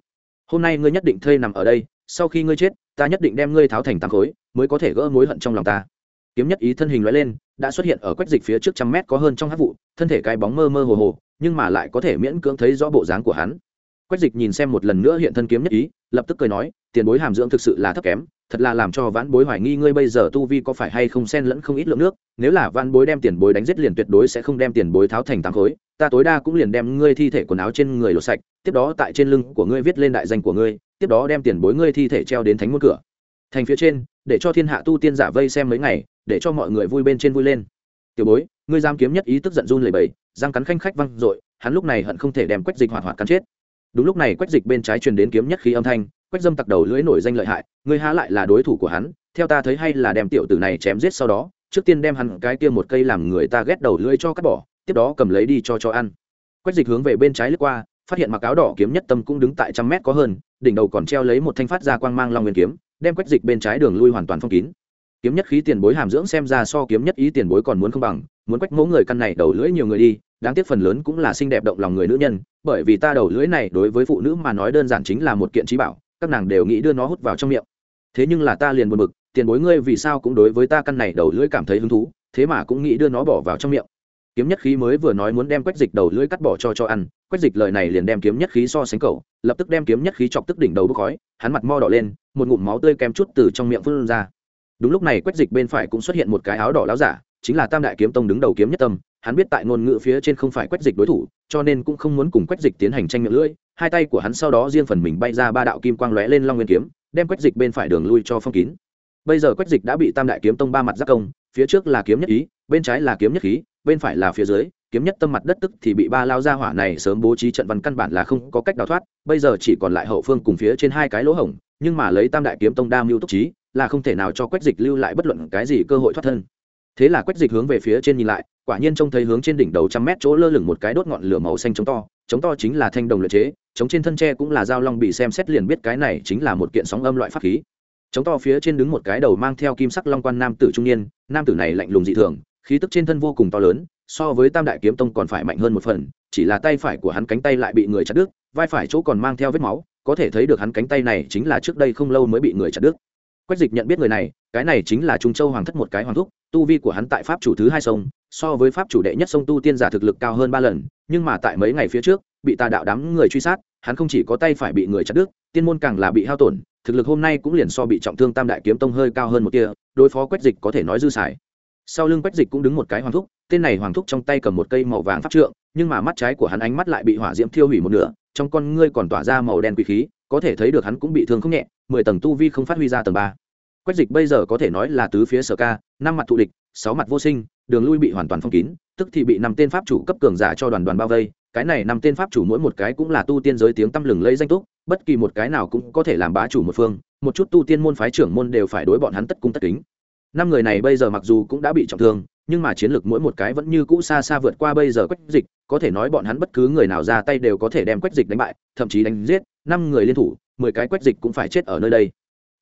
Hôm nay ngươi nhất định thây nằm ở đây, sau khi ngươi chết, ta nhất định đem ngươi tháo thành tám khối, mới có thể gỡ mối hận trong lòng ta. Kiếm nhất ý thân hình loại lên, đã xuất hiện ở quách dịch phía trước trăm mét có hơn trong hát vụ, thân thể cái bóng mơ mơ hồ hồ, nhưng mà lại có thể miễn cưỡng thấy rõ bộ dáng của hắn quách dịch nhìn xem một lần nữa hiện thân kiếm nhất ý, lập tức cười nói, tiền bối hàm dưỡng thực sự là thấp kém, thật là làm cho vãn bối hoài nghi ngươi bây giờ tu vi có phải hay không xen lẫn không ít lượng nước, nếu là vãn bối đem tiền bối đánh giết liền tuyệt đối sẽ không đem tiền bối tháo thành tám khối, ta tối đa cũng liền đem ngươi thi thể quần áo trên người lột sạch, tiếp đó tại trên lưng của ngươi viết lên đại danh của ngươi, tiếp đó đem tiền bối ngươi thi thể treo đến thánh môn cửa. Thành phía trên, để cho thiên hạ tu tiên giả vây xem mấy ngày, để cho mọi người vui bên trên vui lên. Tiểu bối, ngươi giam kiếm nhất ý tức giận run lẩy bẩy răng cắn khanh khách văng dội, hắn lúc này hận không thể đem quách dịch hoạt hoạt cắn chết đúng lúc này quách dịch bên trái truyền đến kiếm nhất khí âm thanh, quách dâm tặc đầu lưỡi nổi danh lợi hại người há lại là đối thủ của hắn, theo ta thấy hay là đem tiểu tử này chém giết sau đó, trước tiên đem hắn cái kia một cây làm người ta ghét đầu lưỡi cho cắt bỏ, tiếp đó cầm lấy đi cho cho ăn. Quách dịch hướng về bên trái lướt qua, phát hiện mặc áo đỏ kiếm nhất tâm cũng đứng tại trăm mét có hơn, đỉnh đầu còn treo lấy một thanh phát ra quang mang long nguyên kiếm, đem quách dịch bên trái đường lui hoàn toàn phong kín. Kiếm nhất khí tiền bối hàm dưỡng xem ra so kiếm nhất ý tiền bối còn muốn không bằng, muốn quách mỗ người căn này đầu lưỡi nhiều người đi đáng tiếc phần lớn cũng là xinh đẹp động lòng người nữ nhân, bởi vì ta đầu lưỡi này đối với phụ nữ mà nói đơn giản chính là một kiện trí bảo, các nàng đều nghĩ đưa nó hút vào trong miệng. Thế nhưng là ta liền buồn bực, tiền bối ngươi vì sao cũng đối với ta căn này đầu lưỡi cảm thấy hứng thú, thế mà cũng nghĩ đưa nó bỏ vào trong miệng. Kiếm nhất khí mới vừa nói muốn đem quách dịch đầu lưỡi cắt bỏ cho cho ăn, quách dịch lời này liền đem kiếm nhất khí so sánh cầu lập tức đem kiếm nhất khí chọc tức đỉnh đầu bốc khói, hắn mặt mo đỏ lên, một ngụm máu tươi kem chút từ trong miệng phun ra. Đúng lúc này quách dịch bên phải cũng xuất hiện một cái áo đỏ láo giả, chính là tam đại kiếm tông đứng đầu kiếm nhất tâm hắn biết tại ngôn ngữ phía trên không phải quách dịch đối thủ, cho nên cũng không muốn cùng quách dịch tiến hành tranh miệng lưỡi. Hai tay của hắn sau đó riêng phần mình bay ra ba đạo kim quang lóe lên long nguyên kiếm, đem quách dịch bên phải đường lui cho phong kín. Bây giờ quách dịch đã bị tam đại kiếm tông ba mặt giác công, phía trước là kiếm nhất ý, bên trái là kiếm nhất khí, bên phải là phía dưới, kiếm nhất tâm mặt đất tức thì bị ba lao ra hỏa này sớm bố trí trận văn căn bản là không có cách đào thoát, bây giờ chỉ còn lại hậu phương cùng phía trên hai cái lỗ hổng, nhưng mà lấy tam đại kiếm tông đa mưu túc trí, là không thể nào cho quách dịch lưu lại bất luận cái gì cơ hội thoát thân thế là quách dịch hướng về phía trên nhìn lại, quả nhiên trông thấy hướng trên đỉnh đầu trăm mét chỗ lơ lửng một cái đốt ngọn lửa màu xanh chống to chống to chính là thanh đồng luyện chế chống trên thân tre cũng là dao long bị xem xét liền biết cái này chính là một kiện sóng âm loại pháp khí. Chống to phía trên đứng một cái đầu mang theo kim sắc long quan nam tử trung niên, nam tử này lạnh lùng dị thường, khí tức trên thân vô cùng to lớn, so với tam đại kiếm tông còn phải mạnh hơn một phần, chỉ là tay phải của hắn cánh tay lại bị người chặt đứt, vai phải chỗ còn mang theo vết máu, có thể thấy được hắn cánh tay này chính là trước đây không lâu mới bị người chặt đứt. Quách dịch nhận biết người này, cái này chính là trung châu hoàng thất một cái hoàng thúc tu vi của hắn tại pháp chủ thứ hai sông, so với pháp chủ đệ nhất sông tu tiên giả thực lực cao hơn ba lần, nhưng mà tại mấy ngày phía trước, bị tà đạo đám người truy sát, hắn không chỉ có tay phải bị người chặt đứt, tiên môn càng là bị hao tổn, thực lực hôm nay cũng liền so bị trọng thương tam đại kiếm tông hơi cao hơn một kia đối phó quách dịch có thể nói dư xài. Sau lưng quách dịch cũng đứng một cái hoàng thúc, tên này hoàng thúc trong tay cầm một cây màu vàng pháp trượng, nhưng mà mắt trái của hắn ánh mắt lại bị hỏa diễm thiêu hủy một nửa, trong con ngươi còn tỏa ra màu đen quỷ khí, có thể thấy được hắn cũng bị thương không nhẹ, mười tầng tu vi không phát huy ra tầng ba quách dịch bây giờ có thể nói là tứ phía sở ca, năm mặt thụ địch, sáu mặt vô sinh, đường lui bị hoàn toàn phong kín, tức thì bị năm tên pháp chủ cấp cường giả cho đoàn đoàn bao vây. Cái này năm tên pháp chủ mỗi một cái cũng là tu tiên giới tiếng tăm lừng lấy danh túc, bất kỳ một cái nào cũng có thể làm bá chủ một phương, một chút tu tiên môn phái trưởng môn đều phải đối bọn hắn tất cung tất kính. Năm người này bây giờ mặc dù cũng đã bị trọng thương, nhưng mà chiến lược mỗi một cái vẫn như cũ xa xa vượt qua bây giờ quách dịch, có thể nói bọn hắn bất cứ người nào ra tay đều có thể đem quách dịch đánh bại, thậm chí đánh giết. Năm người liên thủ, mười cái quách dịch cũng phải chết ở nơi đây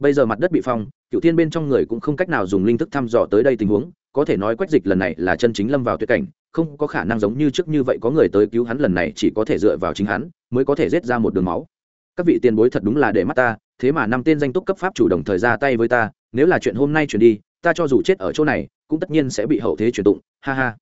bây giờ mặt đất bị phong cựu thiên bên trong người cũng không cách nào dùng linh thức thăm dò tới đây tình huống, có thể nói quách dịch lần này là chân chính lâm vào tuyệt cảnh, không có khả năng giống như trước như vậy có người tới cứu hắn lần này, chỉ có thể dựa vào chính hắn mới có thể giết ra một đường máu. Các vị tiền bối thật đúng là để mắt ta, thế mà năm tên danh túc cấp pháp chủ động thời ra tay với ta, nếu là chuyện hôm nay chuyển đi, ta cho dù chết ở chỗ này, cũng tất nhiên sẽ bị hậu thế truyền tụng, ha ha.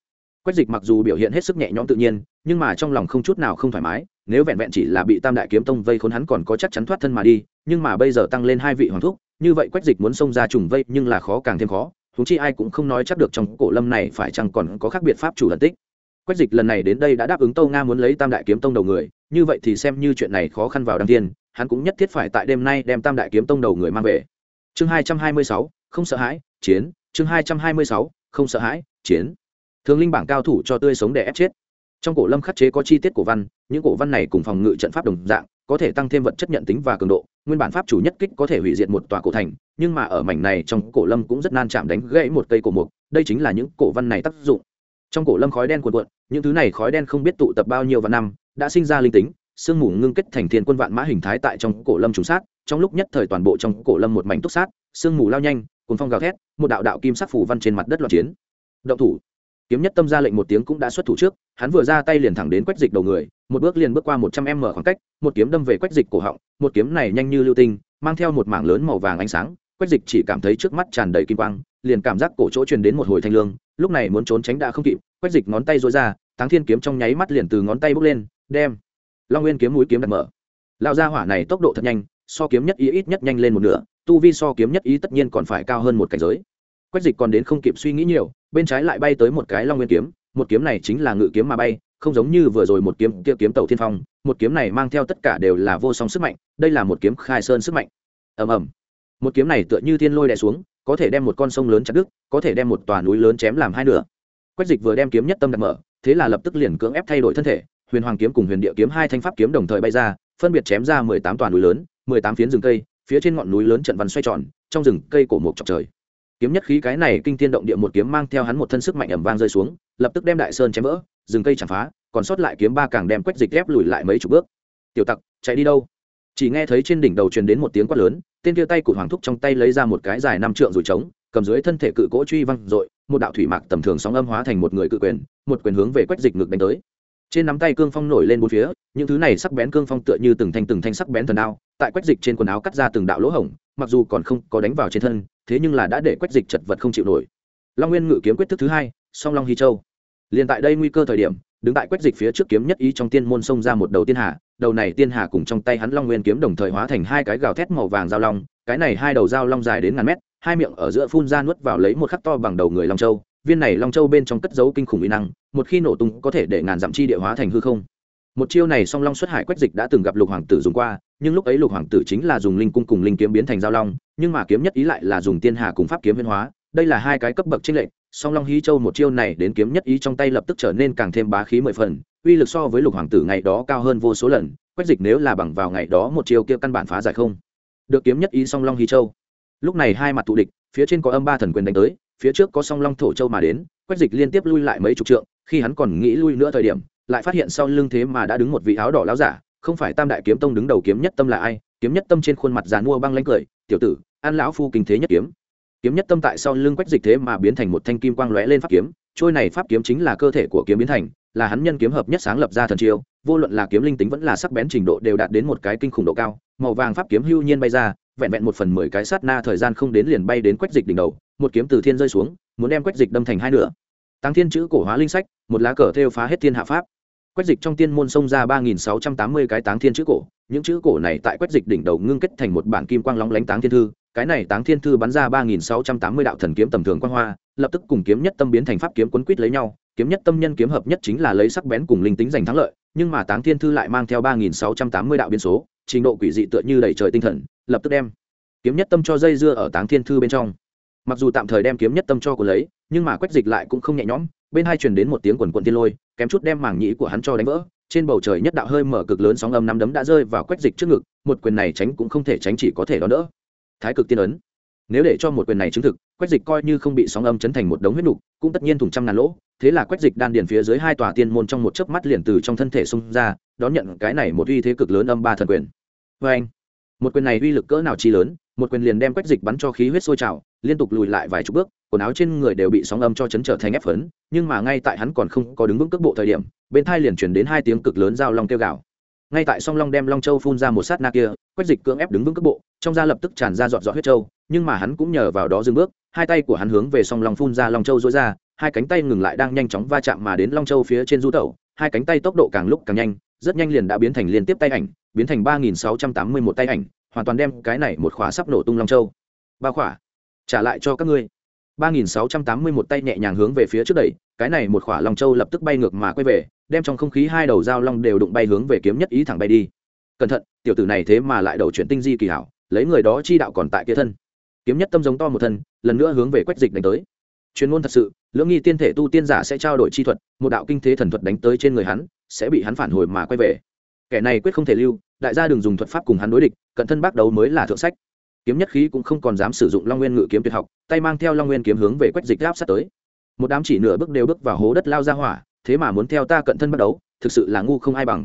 Quách dịch mặc dù biểu hiện hết sức nhẹ nhõm tự nhiên, nhưng mà trong lòng không chút nào không thoải mái nếu vẹn vẹn chỉ là bị tam đại kiếm tông vây khốn hắn còn có chắc chắn thoát thân mà đi, nhưng mà bây giờ tăng lên hai vị hoàng thúc, như vậy quách dịch muốn xông ra trùng vây nhưng là khó càng thêm khó thúng chi ai cũng không nói chắc được trong cổ lâm này phải chăng còn có khác biệt pháp chủ lần tích. Quách dịch lần này đến đây đã đáp ứng tâu nga muốn lấy tam đại kiếm tông đầu người, như vậy thì xem như chuyện này khó khăn vào đăng tiên, hắn cũng nhất thiết phải tại đêm nay đem tam đại kiếm tông đầu người mang về. Chương hai trăm hai mươi sáu, không sợ hãi, chiến, chương hai trăm hai mươi sáu, không sợ hãi, chiến. Thường linh bảng cao thủ cho tươi sống để ép chết trong cổ lâm khắc chế có chi tiết cổ văn, những cổ văn này cùng phòng ngự trận pháp đồng dạng, có thể tăng thêm vật chất nhận tính và cường độ. Nguyên bản pháp chủ nhất kích có thể hủy diệt một tòa cổ thành, nhưng mà ở mảnh này trong cổ lâm cũng rất nan chạm đánh gãy một cây cổ mục, đây chính là những cổ văn này tác dụng. Trong cổ lâm khói đen cuộn cuộn, những thứ này khói đen không biết tụ tập bao nhiêu vạn năm, đã sinh ra linh tính, sương mù ngưng kết thành thiên quân vạn mã hình thái tại trong cổ lâm trùng sát, trong lúc nhất thời toàn bộ trong cổ lâm một mảnh túc sát, sương mù lao nhanh cùng phong gào thét, một đạo đạo kim sắc phủ văn trên mặt đất loạn chiến. Động thủ kiếm nhất tâm ra lệnh một tiếng cũng đã xuất thủ trước, hắn vừa ra tay liền thẳng đến quách dịch đầu người, một bước liền bước qua một trăm m khoảng cách, một kiếm đâm về quách dịch cổ họng, một kiếm này nhanh như lưu tinh, mang theo một mảng lớn màu vàng ánh sáng, quách dịch chỉ cảm thấy trước mắt tràn đầy kim quang, liền cảm giác cổ chỗ truyền đến một hồi thanh lương, lúc này muốn trốn tránh đã không kịp, quách dịch ngón tay rối ra, táng thiên kiếm trong nháy mắt liền từ ngón tay bước lên, đem long nguyên kiếm mũi kiếm đặt mở. Lao ra hỏa này tốc độ thật nhanh, so kiếm nhất ý ít nhất nhanh lên một nửa, tu vi so kiếm nhất ý tất nhiên còn phải cao hơn một cảnh giới. Quách dịch còn đến không kịp suy nghĩ nhiều bên trái lại bay tới một cái long nguyên kiếm, một kiếm này chính là ngự kiếm mà bay, không giống như vừa rồi một kiếm kia kiếm tàu thiên phong, một kiếm này mang theo tất cả đều là vô song sức mạnh, đây là một kiếm khai sơn sức mạnh. Ầm ầm. Một kiếm này tựa như thiên lôi đè xuống, có thể đem một con sông lớn chặt đứt, có thể đem một tòa núi lớn chém làm hai nửa. Quách dịch vừa đem kiếm nhất tâm đặt mở, thế là lập tức liền cưỡng ép thay đổi thân thể, huyền hoàng kiếm cùng huyền địa kiếm hai thanh pháp kiếm đồng thời bay ra, phân biệt chém ra mười tám tòa núi lớn, mười tám phiến rừng cây, phía trên ngọn núi lớn trận văn xoay tròn, trong rừng cây cổ mộc chọc trời kiếm nhất khí cái này kinh thiên động địa một kiếm mang theo hắn một thân sức mạnh ẩm vang rơi xuống, lập tức đem đại sơn chém vỡ, rừng cây chạm phá, còn sót lại kiếm ba càng đem quách dịch ép lùi lại mấy chục bước. Tiểu tặc, chạy đi đâu? Chỉ nghe thấy trên đỉnh đầu truyền đến một tiếng quát lớn, tên kia tay của hoàng thúc trong tay lấy ra một cái dài năm trượng rồi trống, cầm dưới thân thể cự cỗ truy văng dội một đạo thủy mạc tầm thường sóng âm hóa thành một người cự quyền, một quyền hướng về quách dịch ngực đánh tới trên nắm tay cương phong nổi lên bốn phía, những thứ này sắc bén cương phong tựa như từng thanh từng thanh sắc bén thần đao, tại quách dịch trên quần áo cắt ra từng đạo lỗ hổng, mặc dù còn không có đánh vào trên thân, thế nhưng là đã để quách dịch chật vật không chịu nổi. Long nguyên ngự kiếm quyết thức thứ hai, song long hy châu. Liền tại đây nguy cơ thời điểm, đứng tại quách dịch phía trước kiếm nhất ý trong tiên môn xông ra một đầu tiên hà, đầu này tiên hà cùng trong tay hắn long nguyên kiếm đồng thời hóa thành hai cái gào thét màu vàng dao long, cái này hai đầu dao long dài đến ngàn mét, hai miệng ở giữa phun ra nuốt vào lấy một khắc to bằng đầu người long châu viên này long châu bên trong cất dấu kinh khủng uy năng, một khi nổ tung có thể để ngàn dặm chi địa hóa thành hư không. Một chiêu này song long xuất hải quách dịch đã từng gặp lục hoàng tử dùng qua, nhưng lúc ấy lục hoàng tử chính là dùng linh cung cùng linh kiếm biến thành giao long, nhưng mà kiếm nhất ý lại là dùng tiên hà cùng pháp kiếm viên hóa, đây là hai cái cấp bậc trinh lệnh song long hí châu một chiêu này đến kiếm nhất ý trong tay lập tức trở nên càng thêm bá khí mười phần, uy lực so với lục hoàng tử ngày đó cao hơn vô số lần, quách dịch nếu là bằng vào ngày đó một chiêu kia căn bản phá giải không. Được kiếm nhất ý song long hí châu. Lúc này hai mặt tụ địch, phía trên có âm ba thần quyền đánh tới phía trước có song long thổ châu mà đến, quách dịch liên tiếp lui lại mấy chục trượng, khi hắn còn nghĩ lui nữa thời điểm, lại phát hiện sau lưng thế mà đã đứng một vị áo đỏ láo giả, không phải tam đại kiếm tông đứng đầu kiếm nhất tâm là ai? Kiếm nhất tâm trên khuôn mặt dàn mua băng lánh cười, tiểu tử, an lão phu kinh thế nhất kiếm. Kiếm nhất tâm tại sau lưng quách dịch thế mà biến thành một thanh kim quang lóe lên pháp kiếm, trôi này pháp kiếm chính là cơ thể của kiếm biến thành, là hắn nhân kiếm hợp nhất sáng lập ra thần chiêu, vô luận là kiếm linh tính vẫn là sắc bén trình độ đều đạt đến một cái kinh khủng độ cao, màu vàng pháp kiếm hưu nhiên bay ra, vẹn vẹn một phần mười cái sát na thời gian không đến liền bay đến quách dịch đỉnh đầu một kiếm từ thiên rơi xuống, muốn đem quách dịch đâm thành hai nửa. Tăng thiên chữ cổ hóa linh sách, một lá cờ thêu phá hết thiên hạ pháp. Quách dịch trong tiên môn xông ra ba nghìn sáu trăm tám mươi cái táng thiên chữ cổ, những chữ cổ này tại quách dịch đỉnh đầu ngưng kết thành một bản kim quang lóng lánh táng thiên thư, cái này táng thiên thư bắn ra ba nghìn sáu trăm tám mươi đạo thần kiếm tầm thường quang hoa, lập tức cùng kiếm nhất tâm biến thành pháp kiếm quấn quýt lấy nhau, kiếm nhất tâm nhân kiếm hợp nhất chính là lấy sắc bén cùng linh tính giành thắng lợi, nhưng mà táng thiên thư lại mang theo ba nghìn sáu trăm tám mươi đạo biến số, trình độ quỷ dị tựa như đầy trời tinh thần, lập tức đem kiếm nhất tâm cho dây dưa ở táng thiên thư bên trong mặc dù tạm thời đem kiếm nhất tâm cho của lấy, nhưng mà quách dịch lại cũng không nhẹ nhõm, bên hai truyền đến một tiếng quần quần tiên lôi, kém chút đem mảng nhĩ của hắn cho đánh vỡ. Trên bầu trời nhất đạo hơi mở cực lớn sóng âm năm đấm đã rơi vào quách dịch trước ngực, một quyền này tránh cũng không thể tránh chỉ có thể đón đỡ. Thái cực tiên ấn. Nếu để cho một quyền này chứng thực, quách dịch coi như không bị sóng âm chấn thành một đống huyết nục, cũng tất nhiên thủng trăm ngàn lỗ. Thế là quách dịch đan điền phía dưới hai tòa tiên môn trong một chớp mắt liền từ trong thân thể xông ra, đón nhận cái này một uy thế cực lớn âm ba thần quyền. Vê anh một quyền này uy lực cỡ nào chi lớn một quyền liền đem quách dịch bắn cho khí huyết sôi trào, liên tục lùi lại vài chục bước, quần áo trên người đều bị sóng âm cho chấn trở thành ép phấn, nhưng mà ngay tại hắn còn không có đứng vững cước bộ thời điểm, bên thai liền chuyển đến hai tiếng cực lớn giao long kêu gào. Ngay tại song long đem long châu phun ra một sát na kia, quách dịch cưỡng ép đứng vững cước bộ, trong da lập tức tràn ra dọn dọn huyết châu nhưng mà hắn cũng nhờ vào đó dừng bước, hai tay của hắn hướng về song long phun ra long châu dối ra, hai cánh tay ngừng lại đang nhanh chóng va chạm mà đến long châu phía trên du tẩu, hai cánh tay tốc độ càng lúc càng nhanh, rất nhanh liền đã biến thành liên tiếp tay ảnh, biến thành ba nghìn sáu trăm tám mươi một tay ảnh hoàn toàn đem cái này một khóa sắp nổ tung long châu. Ba khỏa, trả lại cho các ngươi. Ba nghìn sáu trăm tám mươi một tay nhẹ nhàng hướng về phía trước đẩy, cái này một khỏa long châu lập tức bay ngược mà quay về, đem trong không khí hai đầu dao long đều đụng bay hướng về kiếm nhất ý thẳng bay đi. Cẩn thận, tiểu tử này thế mà lại đầu chuyển tinh di kỳ hảo, lấy người đó chi đạo còn tại kia thân. Kiếm nhất tâm giống to một thân, lần nữa hướng về quách dịch đánh tới. Chuyên môn thật sự, lưỡng nghi tiên thể tu tiên giả sẽ trao đổi chi thuật, một đạo kinh thế thần thuật đánh tới trên người hắn, sẽ bị hắn phản hồi mà quay về kẻ này quyết không thể lưu, đại gia đừng dùng thuật pháp cùng hắn đối địch, cận thân bác đấu mới là thượng sách. Kiếm nhất khí cũng không còn dám sử dụng long nguyên ngự kiếm tuyệt học, tay mang theo long nguyên kiếm hướng về quách dịch áp sát tới. Một đám chỉ nửa bước đều bước vào hố đất lao ra hỏa, thế mà muốn theo ta cận thân bắt đấu, thực sự là ngu không ai bằng.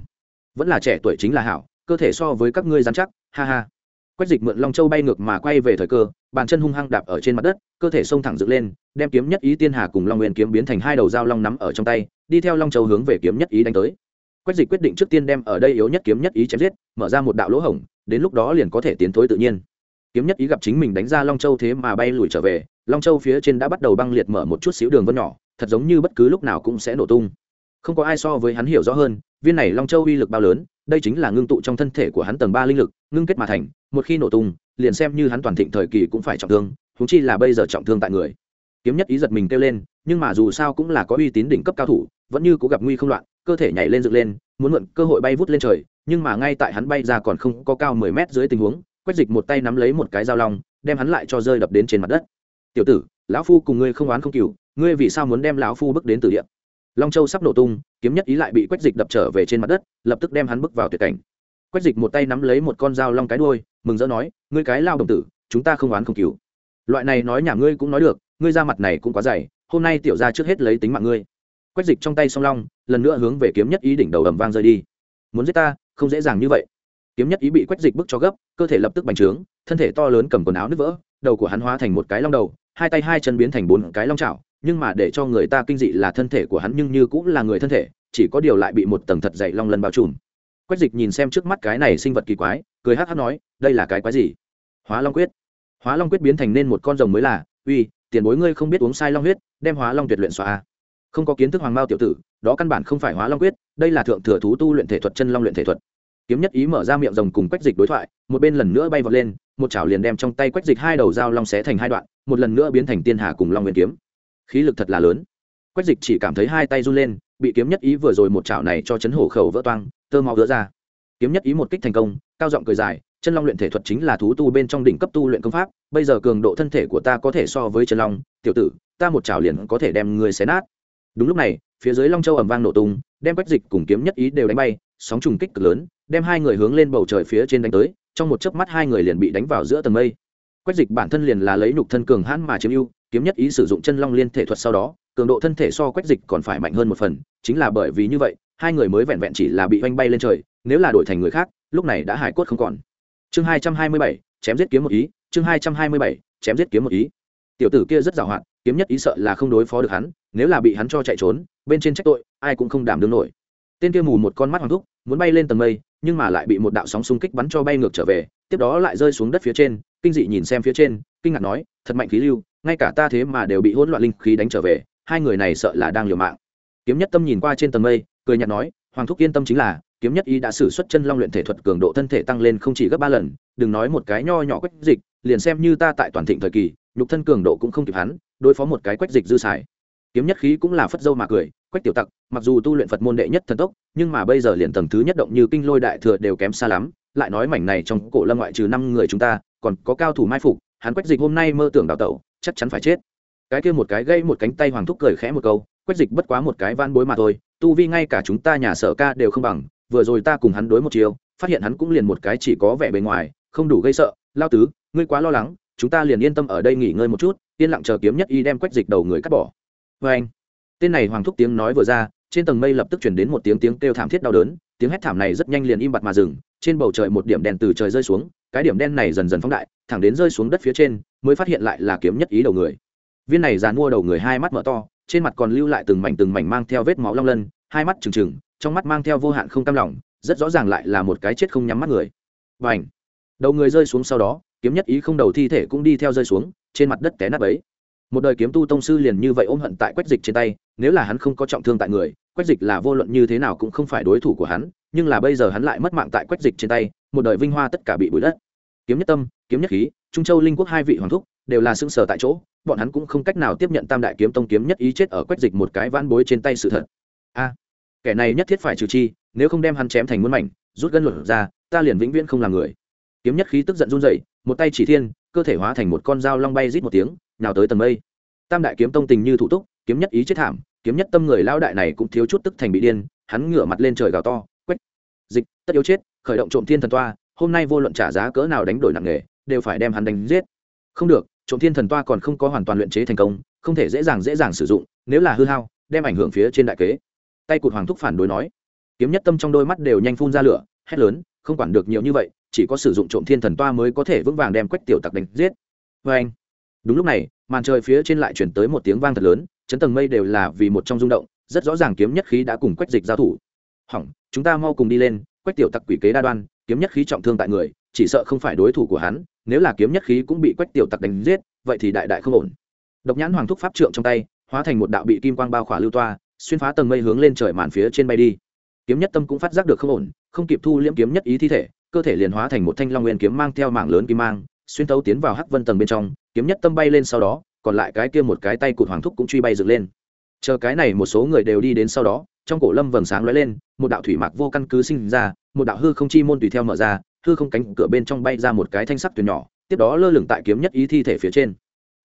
Vẫn là trẻ tuổi chính là hảo, cơ thể so với các ngươi dám chắc, ha ha. Quách dịch mượn long châu bay ngược mà quay về thời cơ, bàn chân hung hăng đạp ở trên mặt đất, cơ thể xông thẳng dựng lên, đem kiếm nhất ý tiên hà cùng long nguyên kiếm biến thành hai đầu dao long nắm ở trong tay, đi theo long châu hướng về kiếm nhất ý đánh tới quách dịch quyết định trước tiên đem ở đây yếu nhất kiếm nhất ý chém giết, mở ra một đạo lỗ hổng, đến lúc đó liền có thể tiến thối tự nhiên. Kiếm nhất ý gặp chính mình đánh ra long châu thế mà bay lùi trở về, long châu phía trên đã bắt đầu băng liệt mở một chút xíu đường vân nhỏ, thật giống như bất cứ lúc nào cũng sẽ nổ tung. Không có ai so với hắn hiểu rõ hơn, viên này long châu uy lực bao lớn, đây chính là ngưng tụ trong thân thể của hắn tầng ba linh lực, ngưng kết mà thành, một khi nổ tung, liền xem như hắn toàn thịnh thời kỳ cũng phải trọng thương húng chi là bây giờ trọng thương tại người. Kiếm nhất ý giật mình kêu lên, nhưng mà dù sao cũng là có uy tín đỉnh cấp cao thủ vẫn như cố gặp nguy không loạn, cơ thể nhảy lên dựng lên, muốn mượn cơ hội bay vút lên trời, nhưng mà ngay tại hắn bay ra còn không có cao mười mét dưới tình huống, quách dịch một tay nắm lấy một cái dao long, đem hắn lại cho rơi đập đến trên mặt đất. Tiểu tử, lão phu cùng ngươi không oán không cừu, ngươi vì sao muốn đem lão phu bước đến từ địa? Long châu sắp nổ tung, kiếm nhất ý lại bị quách dịch đập trở về trên mặt đất, lập tức đem hắn bước vào tuyệt cảnh. Quách dịch một tay nắm lấy một con dao long cái đuôi, mừng rỡ nói, ngươi cái lao đồng tử, chúng ta không oán không cừu. Loại này nói nhà ngươi cũng nói được, ngươi ra mặt này cũng quá dày, hôm nay tiểu ra trước hết lấy tính mạng ngươi quách dịch trong tay song long, lần nữa hướng về kiếm nhất ý đỉnh đầu ầm vang rơi đi. Muốn giết ta, không dễ dàng như vậy. Kiếm nhất ý bị quách dịch bức cho gấp, cơ thể lập tức bành trướng, thân thể to lớn cầm quần áo nứt vỡ, đầu của hắn hóa thành một cái long đầu, hai tay hai chân biến thành bốn cái long chảo, nhưng mà để cho người ta kinh dị là thân thể của hắn nhưng như cũng là người thân thể, chỉ có điều lại bị một tầng thật dày long lần bao trùm. Quách dịch nhìn xem trước mắt cái này sinh vật kỳ quái, cười hát hát nói, đây là cái quái gì? Hóa long quyết. Hóa long quyết biến thành nên một con rồng mới là. Uy, tiền bối ngươi không biết uống sai long huyết, đem hóa long tuyệt luyện xóa à không có kiến thức hoàng mao tiểu tử, đó căn bản không phải hóa long quyết, đây là thượng thừa thú tu luyện thể thuật, chân long luyện thể thuật. Kiếm nhất ý mở ra miệng rồng cùng quách dịch đối thoại, một bên lần nữa bay vọt lên, một chảo liền đem trong tay quách dịch hai đầu dao long xé thành hai đoạn, một lần nữa biến thành tiên hà cùng long nguyên kiếm. Khí lực thật là lớn. Quách dịch chỉ cảm thấy hai tay run lên, bị kiếm nhất ý vừa rồi một chảo này cho chấn hổ khẩu vỡ toang, tơ máu vỡ ra. Kiếm nhất ý một kích thành công, cao giọng cười dài, chân long luyện thể thuật chính là thú tu bên trong đỉnh cấp tu luyện công pháp, bây giờ cường độ thân thể của ta có thể so với chân long, tiểu tử, ta một chảo liền có thể đem người xé nát đúng lúc này, phía dưới long châu ầm vang nổ tung, đem quách dịch cùng kiếm nhất ý đều đánh bay, sóng trùng kích cực lớn, đem hai người hướng lên bầu trời phía trên đánh tới, trong một chớp mắt hai người liền bị đánh vào giữa tầng mây. Quách dịch bản thân liền là lấy nhục thân cường hãn mà chiếm ưu, kiếm nhất ý sử dụng chân long liên thể thuật sau đó, cường độ thân thể so quách dịch còn phải mạnh hơn một phần, chính là bởi vì như vậy, hai người mới vẹn vẹn chỉ là bị oanh bay lên trời, nếu là đổi thành người khác, lúc này đã hải cốt không còn. Chương hai trăm hai mươi bảy, chém giết kiếm một ý, chương hai trăm hai mươi bảy, chém giết kiếm một ý. Tiểu tử kia rất giàu hạn kiếm nhất ý sợ là không đối phó được hắn, nếu là bị hắn cho chạy trốn, bên trên trách tội, ai cũng không đảm đương nổi. Tên kia mù một con mắt hoàng thúc, muốn bay lên tầng mây, nhưng mà lại bị một đạo sóng xung kích bắn cho bay ngược trở về, tiếp đó lại rơi xuống đất phía trên, kinh dị nhìn xem phía trên, kinh ngạc nói, thật mạnh khí lưu, ngay cả ta thế mà đều bị hỗn loạn linh khí đánh trở về, hai người này sợ là đang liều mạng. Kiếm nhất tâm nhìn qua trên tầng mây, cười nhạt nói, hoàng thúc yên tâm chính là, kiếm nhất y đã sử xuất chân long luyện thể thuật cường độ thân thể tăng lên không chỉ gấp ba lần, đừng nói một cái nho nhỏ quách dịch, liền xem như ta tại toàn thịnh thời kỳ, nhục thân cường độ cũng không kịp hắn đối phó một cái quách dịch dư xài kiếm nhất khí cũng là phất dâu mà cười, quách tiểu tặc, mặc dù tu luyện phật môn đệ nhất thần tốc, nhưng mà bây giờ liền tầng thứ nhất động như kinh lôi đại thừa đều kém xa lắm, lại nói mảnh này trong cổ lâm ngoại trừ năm người chúng ta, còn có cao thủ mai phục, hắn quách dịch hôm nay mơ tưởng đào tẩu, chắc chắn phải chết. Cái kia một cái gây một cánh tay hoàng thúc cười khẽ một câu, quách dịch bất quá một cái van bối mà thôi, tu vi ngay cả chúng ta nhà sở ca đều không bằng, vừa rồi ta cùng hắn đối một chiều, phát hiện hắn cũng liền một cái chỉ có vẻ bề ngoài, không đủ gây sợ, lao tứ, ngươi quá lo lắng, chúng ta liền yên tâm ở đây nghỉ ngơi một chút yên lặng chờ kiếm nhất y đem quách dịch đầu người cắt bỏ. Vê anh, tên này hoàng thúc tiếng nói vừa ra, trên tầng mây lập tức chuyển đến một tiếng tiếng kêu thảm thiết đau đớn, tiếng hét thảm này rất nhanh liền im bặt mà dừng, trên bầu trời một điểm đèn từ trời rơi xuống, cái điểm đen này dần dần phóng đại, thẳng đến rơi xuống đất phía trên, mới phát hiện lại là kiếm nhất ý đầu người. Viên này dàn mua đầu người hai mắt mở to, trên mặt còn lưu lại từng mảnh từng mảnh mang theo vết máu long lân, hai mắt trừng trừng, trong mắt mang theo vô hạn không cam lòng, rất rõ ràng lại là một cái chết không nhắm mắt người. Và ảnh đầu người rơi xuống sau đó, kiếm nhất ý không đầu thi thể cũng đi theo rơi xuống trên mặt đất té nát ấy. Một đời kiếm tu tông sư liền như vậy ôm hận tại quách dịch trên tay, nếu là hắn không có trọng thương tại người, quách dịch là vô luận như thế nào cũng không phải đối thủ của hắn, nhưng là bây giờ hắn lại mất mạng tại quách dịch trên tay, một đời vinh hoa tất cả bị bụi đất. Kiếm nhất tâm, kiếm nhất khí, trung châu linh quốc hai vị hoàng thúc, đều là xương sở tại chỗ, bọn hắn cũng không cách nào tiếp nhận tam đại kiếm tông kiếm nhất ý chết ở quách dịch một cái vãn bối trên tay sự thật. A, kẻ này nhất thiết phải trừ chi, nếu không đem hắn chém thành muôn mảnh, rút gân lột ra ta liền vĩnh viễn không làm người. Kiếm nhất khí tức giận run dậy một tay chỉ thiên cơ thể hóa thành một con dao long bay rít một tiếng nào tới tầng mây. Tam đại kiếm tông tình như thủ túc, kiếm nhất ý chết thảm, kiếm nhất tâm người lao đại này cũng thiếu chút tức thành bị điên, hắn ngửa mặt lên trời gào to, quách. Dịch, tất yếu chết, khởi động trộm thiên thần toa, hôm nay vô luận trả giá cỡ nào đánh đổi nặng nề, đều phải đem hắn đánh giết. Không được, trộm thiên thần toa còn không có hoàn toàn luyện chế thành công, không thể dễ dàng dễ dàng sử dụng, nếu là hư hao, đem ảnh hưởng phía trên đại kế. Tay cụt hoàng thúc phản đối nói. Kiếm nhất tâm trong đôi mắt đều nhanh phun ra lửa, hét lớn, không quản được nhiều như vậy chỉ có sử dụng trộm thiên thần toa mới có thể vững vàng đem quách tiểu tặc đánh giết. Vê anh, đúng lúc này, màn trời phía trên lại chuyển tới một tiếng vang thật lớn, chấn tầng mây đều là vì một trong rung động, rất rõ ràng kiếm nhất khí đã cùng quách dịch giao thủ. Hỏng, chúng ta mau cùng đi lên, quách tiểu tặc quỷ kế đa đoan, kiếm nhất khí trọng thương tại người, chỉ sợ không phải đối thủ của hắn, nếu là kiếm nhất khí cũng bị quách tiểu tặc đánh giết, vậy thì đại đại không ổn. Độc nhãn hoàng thúc pháp trượng trong tay, hóa thành một đạo bị kim quang bao khỏa lưu toa, xuyên phá tầng mây hướng lên trời màn phía trên bay đi. Kiếm nhất tâm cũng phát giác được không ổn, không kịp thu liễm kiếm nhất ý thi thể cơ thể liền hóa thành một thanh long nguyên kiếm mang theo mạng lớn kim mang, xuyên tấu tiến vào hắc vân tầng bên trong, kiếm nhất tâm bay lên sau đó, còn lại cái kia một cái tay cụt hoàng thúc cũng truy bay dựng lên. Chờ cái này một số người đều đi đến sau đó, trong cổ lâm vầng sáng lóe lên, một đạo thủy mạc vô căn cứ sinh ra, một đạo hư không chi môn tùy theo mở ra, hư không cánh cửa bên trong bay ra một cái thanh sắc thuyền nhỏ, tiếp đó lơ lửng tại kiếm nhất ý thi thể phía trên.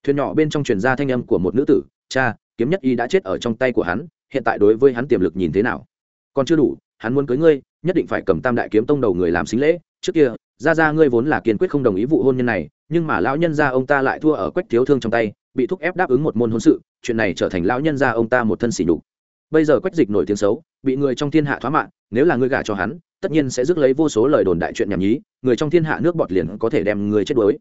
Thuyền nhỏ bên trong truyền ra thanh âm của một nữ tử, cha, kiếm nhất ý đã chết ở trong tay của hắn, hiện tại đối với hắn tiềm lực nhìn thế nào? Còn chưa đủ, hắn muốn cưới ngươi nhất định phải cầm tam đại kiếm tông đầu người làm xính lễ. Trước kia ra ra ngươi vốn là kiên quyết không đồng ý vụ hôn nhân này, nhưng mà lão nhân gia ông ta lại thua ở quách thiếu thương trong tay, bị thúc ép đáp ứng một môn hôn sự, chuyện này trở thành lão nhân gia ông ta một thân xỉ nhục. Bây giờ quách dịch nổi tiếng xấu, bị người trong thiên hạ thoá mạng, nếu là ngươi gả cho hắn, tất nhiên sẽ rước lấy vô số lời đồn đại chuyện nhảm nhí, người trong thiên hạ nước bọt liền có thể đem người chết đuối.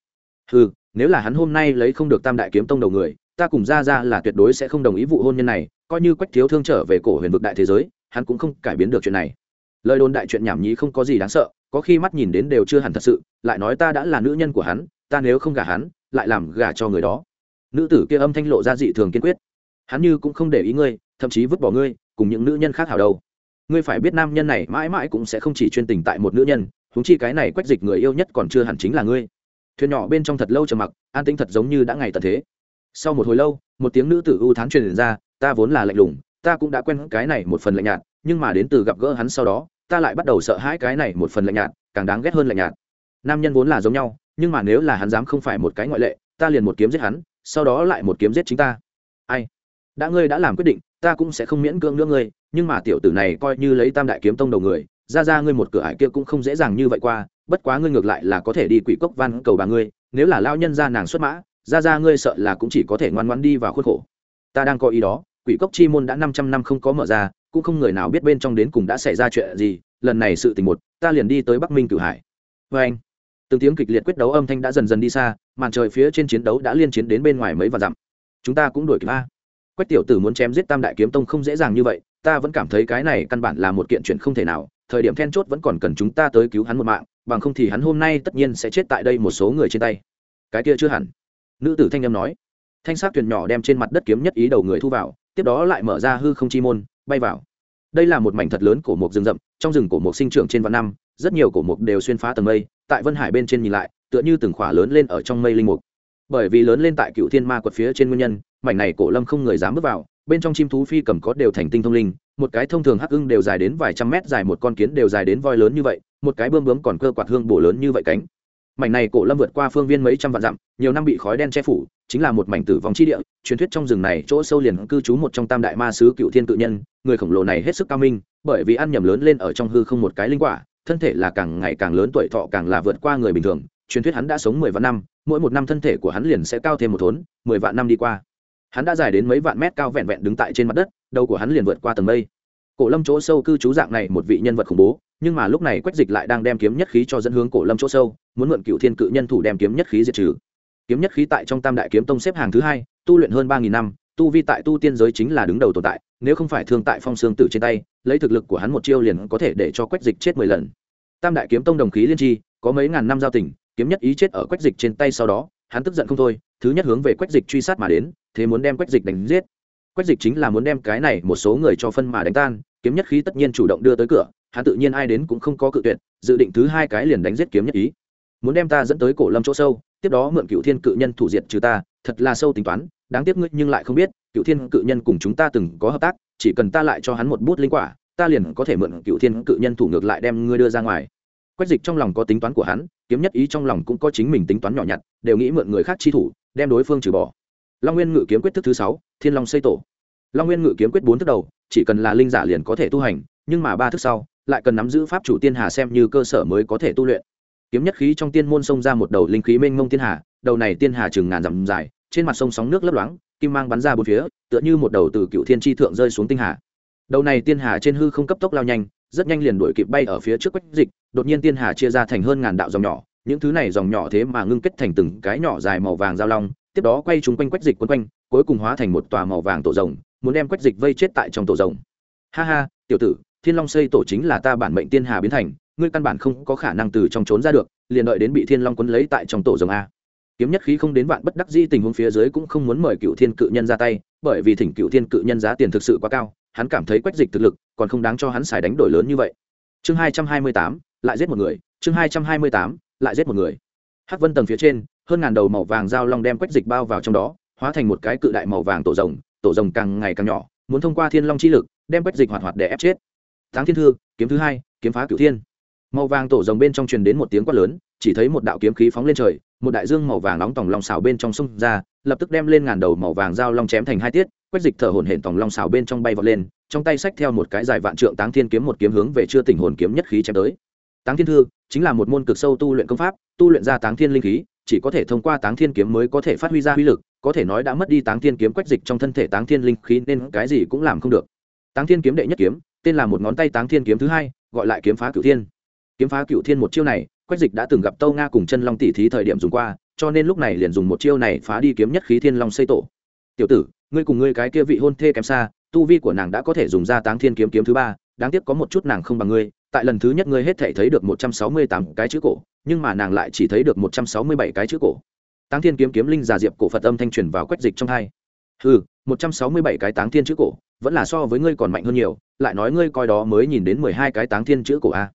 Ừ nếu là hắn hôm nay lấy không được tam đại kiếm tông đầu người, ta cùng ra ra là tuyệt đối sẽ không đồng ý vụ hôn nhân này, coi như quách thiếu thương trở về cổ huyền vực đại thế giới, hắn cũng không cải biến được chuyện này lời đồn đại chuyện nhảm nhí không có gì đáng sợ, có khi mắt nhìn đến đều chưa hẳn thật sự, lại nói ta đã là nữ nhân của hắn, ta nếu không gả hắn, lại làm gả cho người đó. Nữ tử kia âm thanh lộ ra dị thường kiên quyết. Hắn như cũng không để ý ngươi, thậm chí vứt bỏ ngươi, cùng những nữ nhân khác hảo đâu. Ngươi phải biết nam nhân này mãi mãi cũng sẽ không chỉ chuyên tình tại một nữ nhân húng chi cái này quách dịch người yêu nhất còn chưa hẳn chính là ngươi. Thuyền nhỏ bên trong thật lâu trầm mặc, an tĩnh thật giống như đã ngày tận thế. Sau một hồi lâu, một tiếng nữ tử ưu thán truyền ra, ta vốn là lạnh lùng, ta cũng đã quen cái này một phần lạnh nhạt nhưng mà đến từ gặp gỡ hắn sau đó, ta lại bắt đầu sợ hãi cái này một phần lạnh nhạt, càng đáng ghét hơn lạnh nhạt. Nam nhân vốn là giống nhau, nhưng mà nếu là hắn dám không phải một cái ngoại lệ, ta liền một kiếm giết hắn, sau đó lại một kiếm giết chính ta. Ai? Đã ngươi đã làm quyết định, ta cũng sẽ không miễn cưỡng nữa ngươi, nhưng mà tiểu tử này coi như lấy tam đại kiếm tông đầu người, ra ra ngươi một cửa ải kia cũng không dễ dàng như vậy qua, bất quá ngươi ngược lại là có thể đi quỷ cốc văn cầu bà ngươi, nếu là lao nhân ra nàng xuất mã, ra ra ngươi sợ là cũng chỉ có thể ngoan ngoan đi vào khuất khổ. Ta đang có ý đó, quỷ cốc chi môn đã năm trăm năm không có mở ra cũng không người nào biết bên trong đến cùng đã xảy ra chuyện gì, lần này sự tình một, ta liền đi tới bắc minh cửu hải. Vê anh, từng tiếng kịch liệt quyết đấu âm thanh đã dần dần đi xa, màn trời phía trên chiến đấu đã liên chiến đến bên ngoài mấy và dặm. Chúng ta cũng đuổi kịp a. Quách tiểu tử muốn chém giết tam đại kiếm tông không dễ dàng như vậy, ta vẫn cảm thấy cái này căn bản là một kiện chuyện không thể nào, thời điểm then chốt vẫn còn cần chúng ta tới cứu hắn một mạng, bằng không thì hắn hôm nay tất nhiên sẽ chết tại đây một số người trên tay. Cái kia chưa hẳn. Nữ tử thanh âm nói. Thanh sát thuyền nhỏ đem trên mặt đất kiếm nhất ý đầu người thu vào, tiếp đó lại mở ra hư không chi môn bay vào. Đây là một mảnh thật lớn của một rừng rậm, trong rừng cổ mộc sinh trưởng trên vạn năm, rất nhiều cổ mộc đều xuyên phá tầng mây, tại vân hải bên trên nhìn lại, tựa như từng khỏa lớn lên ở trong mây linh mục. Bởi vì lớn lên tại cựu thiên ma quật phía trên nguyên nhân, mảnh này cổ lâm không người dám bước vào, bên trong chim thú phi cầm có đều thành tinh thông linh, một cái thông thường hắc ưng đều dài đến vài trăm mét, dài một con kiến đều dài đến voi lớn như vậy, một cái bươm bướm còn cơ quạt hương bổ lớn như vậy cánh mảnh này cổ lâm vượt qua phương viên mấy trăm vạn dặm, nhiều năm bị khói đen che phủ, chính là một mảnh tử vong chi địa, truyền thuyết trong rừng này chỗ sâu liền cư trú một trong tam đại ma sứ cựu thiên cự nhân, người khổng lồ này hết sức cao minh, bởi vì ăn nhầm lớn lên ở trong hư không một cái linh quả, thân thể là càng ngày càng lớn, tuổi thọ càng là vượt qua người bình thường, truyền thuyết hắn đã sống mười vạn năm, mỗi một năm thân thể của hắn liền sẽ cao thêm một thốn, mười vạn năm đi qua. Hắn đã dài đến mấy vạn mét cao vẹn vẹn đứng tại trên mặt đất, đầu của hắn liền vượt qua tầng mây. Cổ lâm chỗ sâu cư trú dạng này một vị nhân vật khủng bố nhưng mà lúc này quách dịch lại đang đem kiếm nhất khí cho dẫn hướng cổ lâm chỗ sâu, muốn mượn cựu thiên cự nhân thủ đem kiếm nhất khí diệt trừ. Kiếm nhất khí tại trong tam đại kiếm tông xếp hàng thứ hai, tu luyện hơn ba nghìn năm, tu vi tại tu tiên giới chính là đứng đầu tồn tại, nếu không phải thương tại phong xương tử trên tay, lấy thực lực của hắn một chiêu liền có thể để cho quách dịch chết mười lần. Tam đại kiếm tông đồng khí liên tri, có mấy ngàn năm giao tình, kiếm nhất ý chết ở quách dịch trên tay sau đó, hắn tức giận không thôi, thứ nhất hướng về quách dịch truy sát mà đến, thế muốn đem quách dịch đánh giết. Quách dịch chính là muốn đem cái này một số người cho phân mà đánh tan, kiếm nhất khí tất nhiên chủ động đưa tới cửa hắn tự nhiên ai đến cũng không có cự tuyệt, dự định thứ hai cái liền đánh giết kiếm nhất ý. Muốn đem ta dẫn tới cổ lâm chỗ sâu, tiếp đó mượn cựu thiên cự nhân thủ diệt trừ ta, thật là sâu tính toán, đáng tiếc ngươi nhưng lại không biết cựu thiên cự nhân cùng chúng ta từng có hợp tác, chỉ cần ta lại cho hắn một bút linh quả, ta liền có thể mượn cựu thiên cự nhân thủ ngược lại đem ngươi đưa ra ngoài. Quách dịch trong lòng có tính toán của hắn, kiếm nhất ý trong lòng cũng có chính mình tính toán nhỏ nhặt, đều nghĩ mượn người khác chi thủ, đem đối phương trừ bỏ. Long nguyên ngự kiếm quyết thức thứ sáu, thiên long xây tổ. Long nguyên ngự kiếm quyết bốn thức đầu, chỉ cần là linh giả liền có thể tu hành, nhưng mà ba thức sau lại cần nắm giữ pháp chủ tiên hà xem như cơ sở mới có thể tu luyện. Kiếm nhất khí trong tiên môn sông ra một đầu linh khí mênh mông tiên hà, đầu này tiên hà chừng ngàn dặm dài, trên mặt sông sóng nước lấp loáng, kim mang bắn ra bốn phía, tựa như một đầu từ cựu thiên tri thượng rơi xuống tinh hà. Đầu này tiên hà trên hư không cấp tốc lao nhanh, rất nhanh liền đuổi kịp bay ở phía trước quách dịch, đột nhiên tiên hà chia ra thành hơn ngàn đạo dòng nhỏ, những thứ này dòng nhỏ thế mà ngưng kết thành từng cái nhỏ dài màu vàng giao long, tiếp đó quay chúng quanh quách dịch quấn quanh, cuối cùng hóa thành một tòa màu vàng tổ rồng, muốn đem quách dịch vây chết tại trong tổ rồng. Ha ha, tiểu tử thiên long xây tổ chính là ta bản mệnh tiên hà biến thành, ngươi căn bản không có khả năng từ trong trốn ra được, liền đợi đến bị thiên long quấn lấy tại trong tổ rồng a. Kiếm nhất khí không đến vạn bất đắc di tình huống phía dưới cũng không muốn mời cựu thiên cự nhân ra tay, bởi vì thỉnh cựu thiên cự nhân giá tiền thực sự quá cao, hắn cảm thấy quách dịch thực lực còn không đáng cho hắn xài đánh đổi lớn như vậy. Chương hai trăm hai mươi tám, lại giết một người, chương hai trăm hai mươi tám, lại giết một người. Hắc vân tầng phía trên, hơn ngàn đầu màu vàng dao long đem quách dịch bao vào trong đó, hóa thành một cái cự đại màu vàng tổ rồng tổ rồng càng ngày càng nhỏ, muốn thông qua thiên long chi lực, đem quách dịch hoạt hoạt để ép chết. Táng thiên thư, kiếm thứ hai, kiếm phá cửu thiên. Màu vàng tổ rồng bên trong truyền đến một tiếng quát lớn, chỉ thấy một đạo kiếm khí phóng lên trời, một đại dương màu vàng nóng tòng long xào bên trong sông ra, lập tức đem lên ngàn đầu màu vàng dao long chém thành hai tiết quách dịch thở hổn hển tòng long xào bên trong bay vọt lên, trong tay xách theo một cái dài vạn trượng táng thiên kiếm một kiếm hướng về chưa tỉnh hồn kiếm nhất khí chém tới. Táng thiên thư chính là một môn cực sâu tu luyện công pháp, tu luyện ra táng thiên linh khí, chỉ có thể thông qua táng thiên kiếm mới có thể phát huy ra uy lực, có thể nói đã mất đi táng thiên kiếm quách dịch trong thân thể táng thiên linh khí nên cái gì cũng làm không được. Táng thiên kiếm đệ nhất kiếm tên là một ngón tay táng thiên kiếm thứ hai, gọi lại kiếm phá cửu thiên. Kiếm phá cửu thiên một chiêu này, quách dịch đã từng gặp tâu nga cùng chân long tỷ thí thời điểm dùng qua, cho nên lúc này liền dùng một chiêu này phá đi kiếm nhất khí thiên long xây tổ. Tiểu tử, ngươi cùng ngươi cái kia vị hôn thê kém xa, tu vi của nàng đã có thể dùng ra táng thiên kiếm kiếm thứ ba, đáng tiếc có một chút nàng không bằng ngươi, tại lần thứ nhất ngươi hết thể thấy được một trăm sáu mươi tám cái chữ cổ, nhưng mà nàng lại chỉ thấy được một trăm sáu mươi bảy cái chữ cổ. Táng thiên kiếm kiếm linh giả diệp cổ phật âm thanh truyền vào quách dịch trong hai. Ừ một trăm sáu mươi bảy cái táng thiên chữ cổ, vẫn là so với ngươi còn mạnh hơn nhiều lại nói ngươi coi đó mới nhìn đến mười hai cái táng thiên chữ cổ a.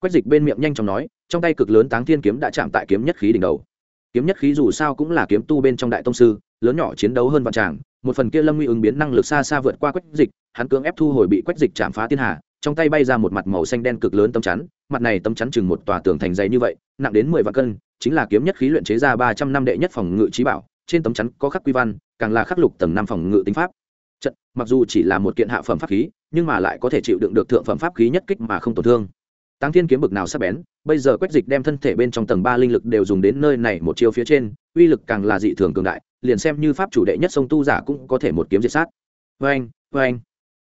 Quách dịch bên miệng nhanh chóng nói, trong tay cực lớn táng thiên kiếm đã chạm tại kiếm nhất khí đỉnh đầu. Kiếm nhất khí dù sao cũng là kiếm tu bên trong đại tông sư, lớn nhỏ chiến đấu hơn vạn tràng, một phần kia lâm nguy ứng biến năng lực xa xa vượt qua quách dịch, hắn cưỡng ép thu hồi bị quách dịch chạm phá thiên hà, trong tay bay ra một mặt màu xanh đen cực lớn tấm chắn, mặt này tấm chắn chừng một tòa tường thành dày như vậy, nặng đến mười vạn cân, chính là kiếm nhất khí luyện chế ra ba trăm năm đệ nhất phòng ngự trí bảo, trên tấm chắn có khắc quy văn, càng là khắc lục tầng năm phòng ngự tính pháp. Trận, mặc dù chỉ là một kiện hạ phẩm pháp khí nhưng mà lại có thể chịu đựng được thượng phẩm pháp khí nhất kích mà không tổn thương. Tăng thiên kiếm bực nào sắp bén, bây giờ quách dịch đem thân thể bên trong tầng ba linh lực đều dùng đến nơi này một chiêu phía trên, uy lực càng là dị thường cường đại, liền xem như pháp chủ đệ nhất sông tu giả cũng có thể một kiếm diệt sát. Vê anh vê anh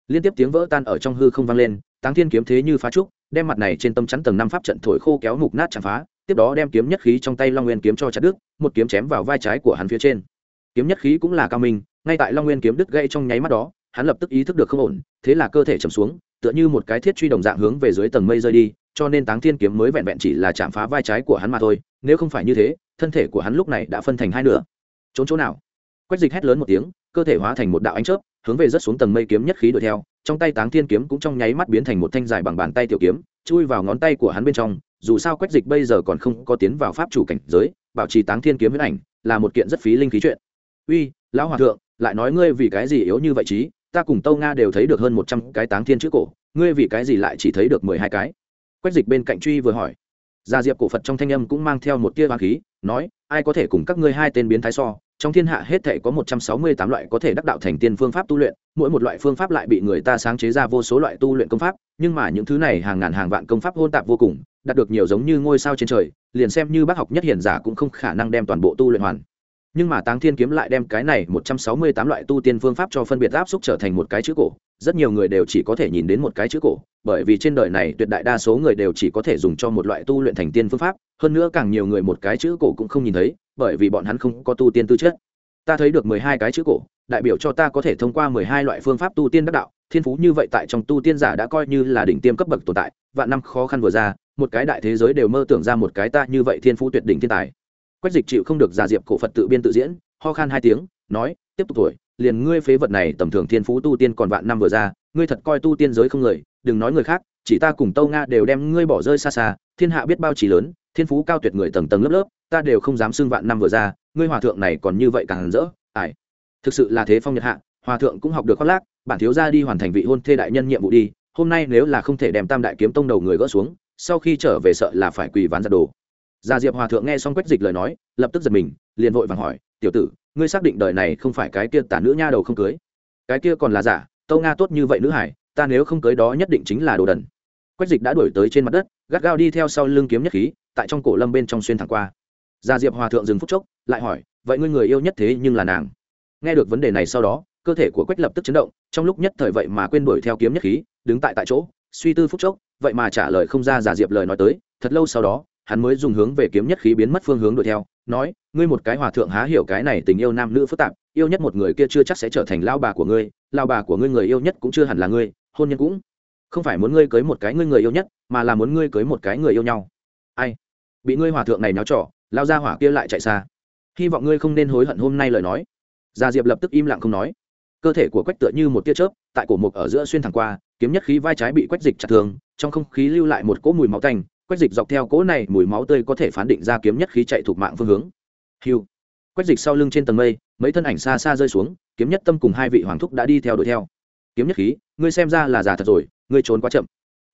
liên tiếp tiếng vỡ tan ở trong hư không vang lên, táng thiên kiếm thế như phá trúc, đem mặt này trên tâm chắn tầng năm pháp trận thổi khô kéo mục nát chạm phá, tiếp đó đem kiếm nhất khí trong tay long nguyên kiếm cho chặt đứt, một kiếm chém vào vai trái của hắn phía trên. Kiếm nhất khí cũng là cao minh, ngay tại long nguyên kiếm đứt gây trong nháy mắt đó hắn lập tức ý thức được không ổn, thế là cơ thể chầm xuống, tựa như một cái thiết truy đồng dạng hướng về dưới tầng mây rơi đi, cho nên táng thiên kiếm mới vẹn vẹn chỉ là chạm phá vai trái của hắn mà thôi, nếu không phải như thế, thân thể của hắn lúc này đã phân thành hai nửa. Trốn chỗ nào? Quách dịch hét lớn một tiếng, cơ thể hóa thành một đạo ánh chớp, hướng về rất xuống tầng mây kiếm nhất khí đuổi theo, trong tay táng thiên kiếm cũng trong nháy mắt biến thành một thanh dài bằng bàn tay tiểu kiếm, chui vào ngón tay của hắn bên trong, dù sao quách dịch bây giờ còn không có tiến vào pháp chủ cảnh giới, bảo trì táng thiên kiếm huyết ảnh là một kiện rất phí linh khí chuyện. Uy, lão hòa thượng, lại nói ngươi vì cái gì yếu như vậy chí? Ta cùng tâu nga đều thấy được hơn một trăm cái táng thiên chữ cổ, ngươi vì cái gì lại chỉ thấy được mười hai cái? Quách dịch bên cạnh truy vừa hỏi. Gia diệp cổ phật trong thanh âm cũng mang theo một tia hoàng khí, nói, ai có thể cùng các ngươi hai tên biến thái so? Trong thiên hạ hết thể có một trăm sáu mươi tám loại có thể đắc đạo thành tiên phương pháp tu luyện, mỗi một loại phương pháp lại bị người ta sáng chế ra vô số loại tu luyện công pháp, nhưng mà những thứ này hàng ngàn hàng vạn công pháp hôn tạp vô cùng, đạt được nhiều giống như ngôi sao trên trời, liền xem như bác học nhất hiển giả cũng không khả năng đem toàn bộ tu luyện hoàn nhưng mà táng thiên kiếm lại đem cái này một trăm sáu mươi tám loại tu tiên phương pháp cho phân biệt áp xúc trở thành một cái chữ cổ. Rất nhiều người đều chỉ có thể nhìn đến một cái chữ cổ, bởi vì trên đời này tuyệt đại đa số người đều chỉ có thể dùng cho một loại tu luyện thành tiên phương pháp. Hơn nữa càng nhiều người một cái chữ cổ cũng không nhìn thấy, bởi vì bọn hắn không có tu tiên tư chất. Ta thấy được mười hai cái chữ cổ, đại biểu cho ta có thể thông qua mười hai loại phương pháp tu tiên đắc đạo. Thiên phú như vậy tại trong tu tiên giả đã coi như là đỉnh tiêm cấp bậc tồn tại. Vạn năm khó khăn vừa ra, một cái đại thế giới đều mơ tưởng ra một cái ta như vậy thiên phú tuyệt đỉnh thiên tài quách dịch chịu không được giả diệp cổ phật tự biên tự diễn, ho khan hai tiếng, nói, tiếp tục tuổi liền ngươi phế vật này tầm thường thiên phú tu tiên còn vạn năm vừa ra, ngươi thật coi tu tiên giới không người đừng nói người khác, chỉ ta cùng tâu nga đều đem ngươi bỏ rơi xa xa, thiên hạ biết bao trí lớn, thiên phú cao tuyệt người tầng tầng lớp lớp, ta đều không dám xưng vạn năm vừa ra, ngươi hòa thượng này còn như vậy càng rỡ ải thực sự là thế phong nhật hạ, hòa thượng cũng học được khoác lác, bản thiếu ra đi hoàn thành vị hôn thê đại nhân nhiệm vụ đi, hôm nay nếu là không thể đem tam đại kiếm tông đầu người gỡ xuống, sau khi trở về sợ là phải quỳ ván giặt đồ gia diệp hòa thượng nghe xong quách dịch lời nói, lập tức giật mình, liền vội vàng hỏi, tiểu tử, ngươi xác định đời này không phải cái kia tả nữ nha đầu không cưới? Cái kia còn là giả, tâu nga tốt như vậy nữ hải, ta nếu không cưới đó nhất định chính là đồ đần. Quách dịch đã đuổi tới trên mặt đất, gắt gao đi theo sau lưng kiếm nhất khí, tại trong cổ lâm bên trong xuyên thẳng qua. Gia diệp hòa thượng dừng phút chốc, lại hỏi, vậy ngươi người yêu nhất thế nhưng là nàng? Nghe được vấn đề này sau đó, cơ thể của quách lập tức chấn động, trong lúc nhất thời vậy mà quên đuổi theo kiếm nhất khí, đứng tại tại chỗ, suy tư phút chốc, vậy mà trả lời không ra giả diệp lời nói tới, thật lâu sau đó hắn mới dùng hướng về kiếm nhất khí biến mất phương hướng đuổi theo, nói, ngươi một cái hòa thượng há hiểu cái này tình yêu nam nữ phức tạp, yêu nhất một người kia chưa chắc sẽ trở thành lao bà của ngươi, lao bà của ngươi người yêu nhất cũng chưa hẳn là ngươi, hôn nhân cũng không phải muốn ngươi cưới một cái ngươi người yêu nhất, mà là muốn ngươi cưới một cái người yêu nhau. Ai? Bị ngươi hòa thượng này náo trỏ lao ra hỏa kia lại chạy xa. Hy vọng ngươi không nên hối hận hôm nay lời nói. Gia diệp lập tức im lặng không nói. Cơ thể của quách tựa như một tia chớp, tại cổ mục ở giữa xuyên thẳng qua, kiếm nhất khí vai trái bị quách dịch chặt thường trong không khí lưu lại một cỗ mùi máu tanh quách dịch dọc theo cỗ này, mùi máu tươi có thể phán định ra kiếm nhất khí chạy thuộc mạng phương hướng. Hiu quách dịch sau lưng trên tầng mây, mấy thân ảnh xa xa rơi xuống, kiếm nhất tâm cùng hai vị hoàng thúc đã đi theo đuổi theo. Kiếm nhất khí, ngươi xem ra là già thật rồi, ngươi trốn quá chậm.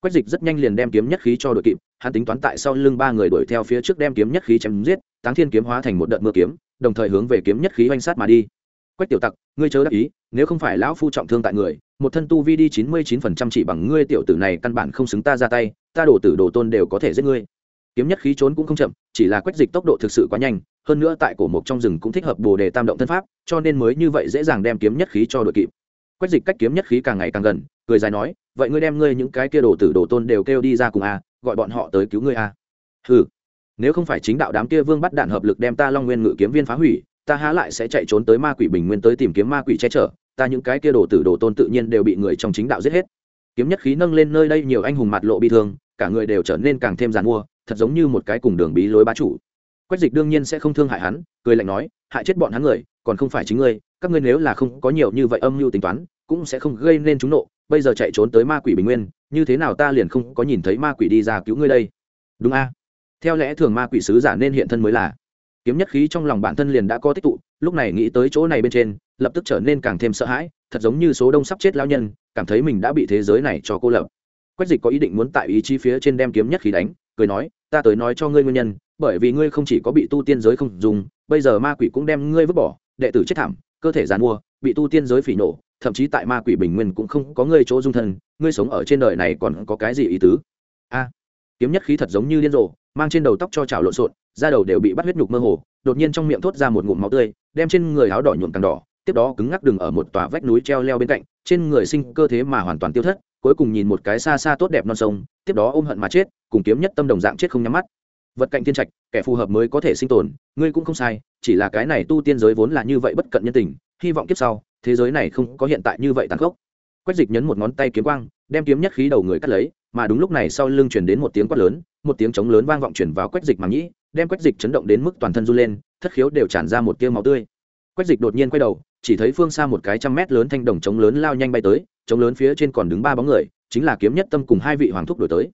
Quách dịch rất nhanh liền đem kiếm nhất khí cho đội kịp, hắn tính toán tại sau lưng ba người đuổi theo phía trước đem kiếm nhất khí chém giết, táng thiên kiếm hóa thành một đợt mưa kiếm, đồng thời hướng về kiếm nhất khí oanh sát mà đi. Quách tiểu tặc, ngươi chớ đắc ý, nếu không phải lão phu trọng thương tại người một thân tu vi đi chín mươi chín phần trăm chỉ bằng ngươi tiểu tử này căn bản không xứng ta ra tay, ta đổ tử đồ tôn đều có thể giết ngươi. Kiếm nhất khí trốn cũng không chậm, chỉ là quách dịch tốc độ thực sự quá nhanh, hơn nữa tại cổ mộc trong rừng cũng thích hợp bồ đề tam động thân pháp, cho nên mới như vậy dễ dàng đem kiếm nhất khí cho đội kịp. Quách dịch cách kiếm nhất khí càng ngày càng gần, cười dài nói, vậy ngươi đem ngươi những cái kia đồ tử đồ tôn đều kêu đi ra cùng a, gọi bọn họ tới cứu ngươi a. Ừ nếu không phải chính đạo đám kia vương bắt đạn hợp lực đem ta long nguyên ngự kiếm viên phá hủy, ta há lại sẽ chạy trốn tới ma quỷ bình nguyên tới tìm kiếm ma quỷ che chở ta những cái kia đồ tử đồ tôn tự nhiên đều bị người trong chính đạo giết hết. Kiếm nhất khí nâng lên nơi đây nhiều anh hùng mặt lộ bi thương, cả người đều trở nên càng thêm giàn mua, thật giống như một cái cùng đường bí lối bá chủ. Quách dịch đương nhiên sẽ không thương hại hắn, cười lạnh nói, hại chết bọn hắn người, còn không phải chính ngươi, các ngươi nếu là không có nhiều như vậy âm mưu tính toán, cũng sẽ không gây nên chúng nộ. Bây giờ chạy trốn tới ma quỷ bình nguyên, như thế nào ta liền không có nhìn thấy ma quỷ đi ra cứu ngươi đây? Đúng a. Theo lẽ thường ma quỷ sứ giả nên hiện thân mới là. Kiếm nhất khí trong lòng bản thân liền đã có tích tụ lúc này nghĩ tới chỗ này bên trên, lập tức trở nên càng thêm sợ hãi, thật giống như số đông sắp chết lao nhân, cảm thấy mình đã bị thế giới này cho cô lập. Quách dịch có ý định muốn tại ý chí phía trên đem kiếm nhất khí đánh, cười nói, ta tới nói cho ngươi nguyên nhân, bởi vì ngươi không chỉ có bị tu tiên giới không dùng, bây giờ ma quỷ cũng đem ngươi vứt bỏ, đệ tử chết thảm, cơ thể giàn mua, bị tu tiên giới phỉ nổ thậm chí tại ma quỷ bình nguyên cũng không có ngươi chỗ dung thân, ngươi sống ở trên đời này còn có cái gì ý tứ? A, kiếm nhất khí thật giống như điên rồ mang trên đầu tóc cho chảo lộn xộn, da đầu đều bị bắt huyết nhục mơ hồ, đột nhiên trong miệng thốt ra một ngụm máu tươi, đem trên người áo đỏ nhuộm càng đỏ, tiếp đó cứng ngắc đường ở một tòa vách núi treo leo bên cạnh, trên người sinh cơ thế mà hoàn toàn tiêu thất, cuối cùng nhìn một cái xa xa tốt đẹp non sông, tiếp đó ôm hận mà chết, cùng kiếm nhất tâm đồng dạng chết không nhắm mắt. Vật cạnh tiên trạch, kẻ phù hợp mới có thể sinh tồn, ngươi cũng không sai, chỉ là cái này tu tiên giới vốn là như vậy bất cận nhân tình, hy vọng kiếp sau, thế giới này không có hiện tại như vậy tàn khốc. Quách dịch nhấn một ngón tay kiếm quang, đem kiếm nhất khí đầu người cắt lấy, mà đúng lúc này sau lưng truyền đến một tiếng quát lớn một tiếng trống lớn vang vọng chuyển vào quách dịch màng nhĩ, đem quách dịch chấn động đến mức toàn thân run lên, thất khiếu đều tràn ra một tiêu máu tươi. Quách dịch đột nhiên quay đầu, chỉ thấy phương xa một cái trăm mét lớn thanh đồng trống lớn lao nhanh bay tới, trống lớn phía trên còn đứng ba bóng người, chính là kiếm nhất tâm cùng hai vị hoàng thúc đổi tới.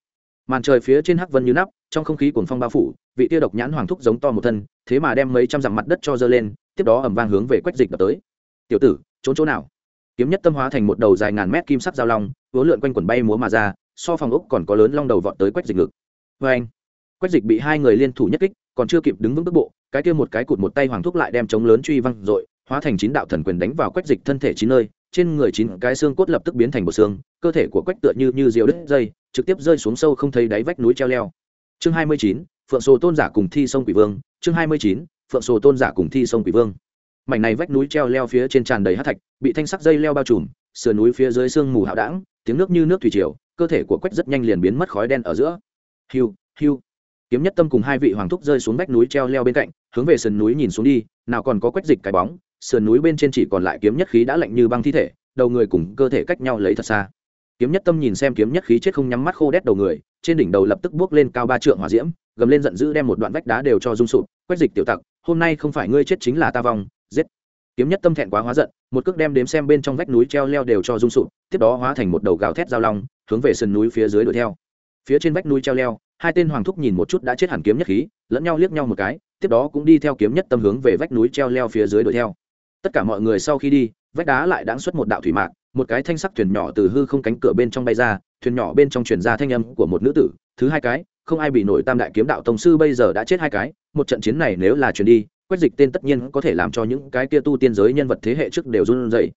Màn trời phía trên hắc vân như nắp, trong không khí cuồng phong bao phủ, vị tiêu độc nhãn hoàng thúc giống to một thân, thế mà đem mấy trăm dặm mặt đất cho dơ lên, tiếp đó ẩm vang hướng về quách dịch đập tới. Tiểu tử, trốn chỗ nào? Kiếm nhất tâm hóa thành một đầu dài ngàn mét kim sắc giao long vó lượn quanh quần bay múa mà ra, so phòng úc còn có lớn long đầu vọt tới quách dịch ngực vê anh, quách dịch bị hai người liên thủ nhất kích, còn chưa kịp đứng vững bước bộ, cái kia một cái cụt một tay hoàng thúc lại đem chống lớn truy văng dội, hóa thành chín đạo thần quyền đánh vào quách dịch thân thể chín nơi, trên người chín cái xương cốt lập tức biến thành bộ xương, cơ thể của quách tựa như như diều đứt dây, trực tiếp rơi xuống sâu không thấy đáy vách núi treo leo. Chương hai mươi chín, phượng sồ tôn giả cùng thi sông quỷ vương, chương hai mươi chín, phượng sồ tôn giả cùng thi sông quỷ vương. Mảnh này vách núi treo leo phía trên tràn đầy hát thạch, bị thanh sắc dây leo bao trùm, sườn núi phía dưới sương mù hạo đảng tiếng nước như nước thủy triều, cơ thể của quách rất nhanh liền biến mất khói đen ở giữa hiu hiu. Kiếm nhất tâm cùng hai vị hoàng thúc rơi xuống vách núi treo leo bên cạnh, hướng về sườn núi nhìn xuống đi, nào còn có quách dịch cái bóng, sườn núi bên trên chỉ còn lại kiếm nhất khí đã lạnh như băng thi thể, đầu người cùng cơ thể cách nhau lấy thật xa. Kiếm nhất tâm nhìn xem kiếm nhất khí chết không nhắm mắt khô đét đầu người, trên đỉnh đầu lập tức bước lên cao ba trượng hỏa diễm, gầm lên giận dữ đem một đoạn vách đá đều cho rung sụp. Quách dịch tiểu tặc, hôm nay không phải ngươi chết chính là ta vong, giết. Kiếm nhất tâm thẹn quá hóa giận, một cước đem đếm xem bên trong vách núi treo leo đều cho rung sụp, tiếp đó hóa thành một đầu gào thét giao long, hướng về sườn núi phía dưới đuổi theo phía trên vách núi treo leo, hai tên hoàng thúc nhìn một chút đã chết hẳn kiếm nhất khí, lẫn nhau liếc nhau một cái, tiếp đó cũng đi theo kiếm nhất tâm hướng về vách núi treo leo phía dưới đuổi theo. Tất cả mọi người sau khi đi, vách đá lại đáng xuất một đạo thủy mạc, một cái thanh sắc thuyền nhỏ từ hư không cánh cửa bên trong bay ra, thuyền nhỏ bên trong truyền ra thanh âm của một nữ tử, thứ hai cái, không ai bị nổi tam đại kiếm đạo tông sư bây giờ đã chết hai cái, một trận chiến này nếu là truyền đi quét dịch tên tất nhiên có thể làm cho những cái kia tu tiên giới nhân vật thế hệ trước đều run rẩy.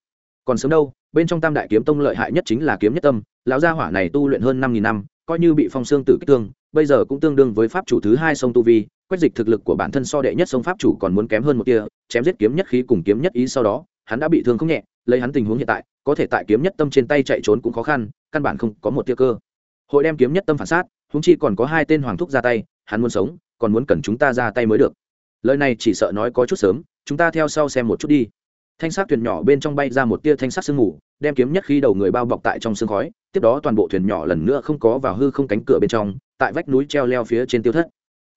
Còn sớm đâu, bên trong tam đại kiếm tông lợi hại nhất chính là kiếm nhất tâm, lão gia hỏa này tu luyện hơn năm nghìn năm coi như bị phong xương tử kích thương, bây giờ cũng tương đương với pháp chủ thứ hai sông tu vi quét dịch thực lực của bản thân so đệ nhất sông pháp chủ còn muốn kém hơn một kia chém giết kiếm nhất khí cùng kiếm nhất ý sau đó, hắn đã bị thương không nhẹ, lấy hắn tình huống hiện tại, có thể tại kiếm nhất tâm trên tay chạy trốn cũng khó khăn, căn bản không có một tia cơ. Hội đem kiếm nhất tâm phản sát húng chi còn có hai tên hoàng thúc ra tay, hắn muốn sống, còn muốn cần chúng ta ra tay mới được. Lời này chỉ sợ nói có chút sớm, chúng ta theo sau xem một chút đi. Thanh sát thuyền nhỏ bên trong bay ra một tia thanh sát sương mù đem kiếm nhất khi đầu người bao bọc tại trong sương khói, tiếp đó toàn bộ thuyền nhỏ lần nữa không có vào hư không cánh cửa bên trong, tại vách núi treo leo phía trên tiêu thất.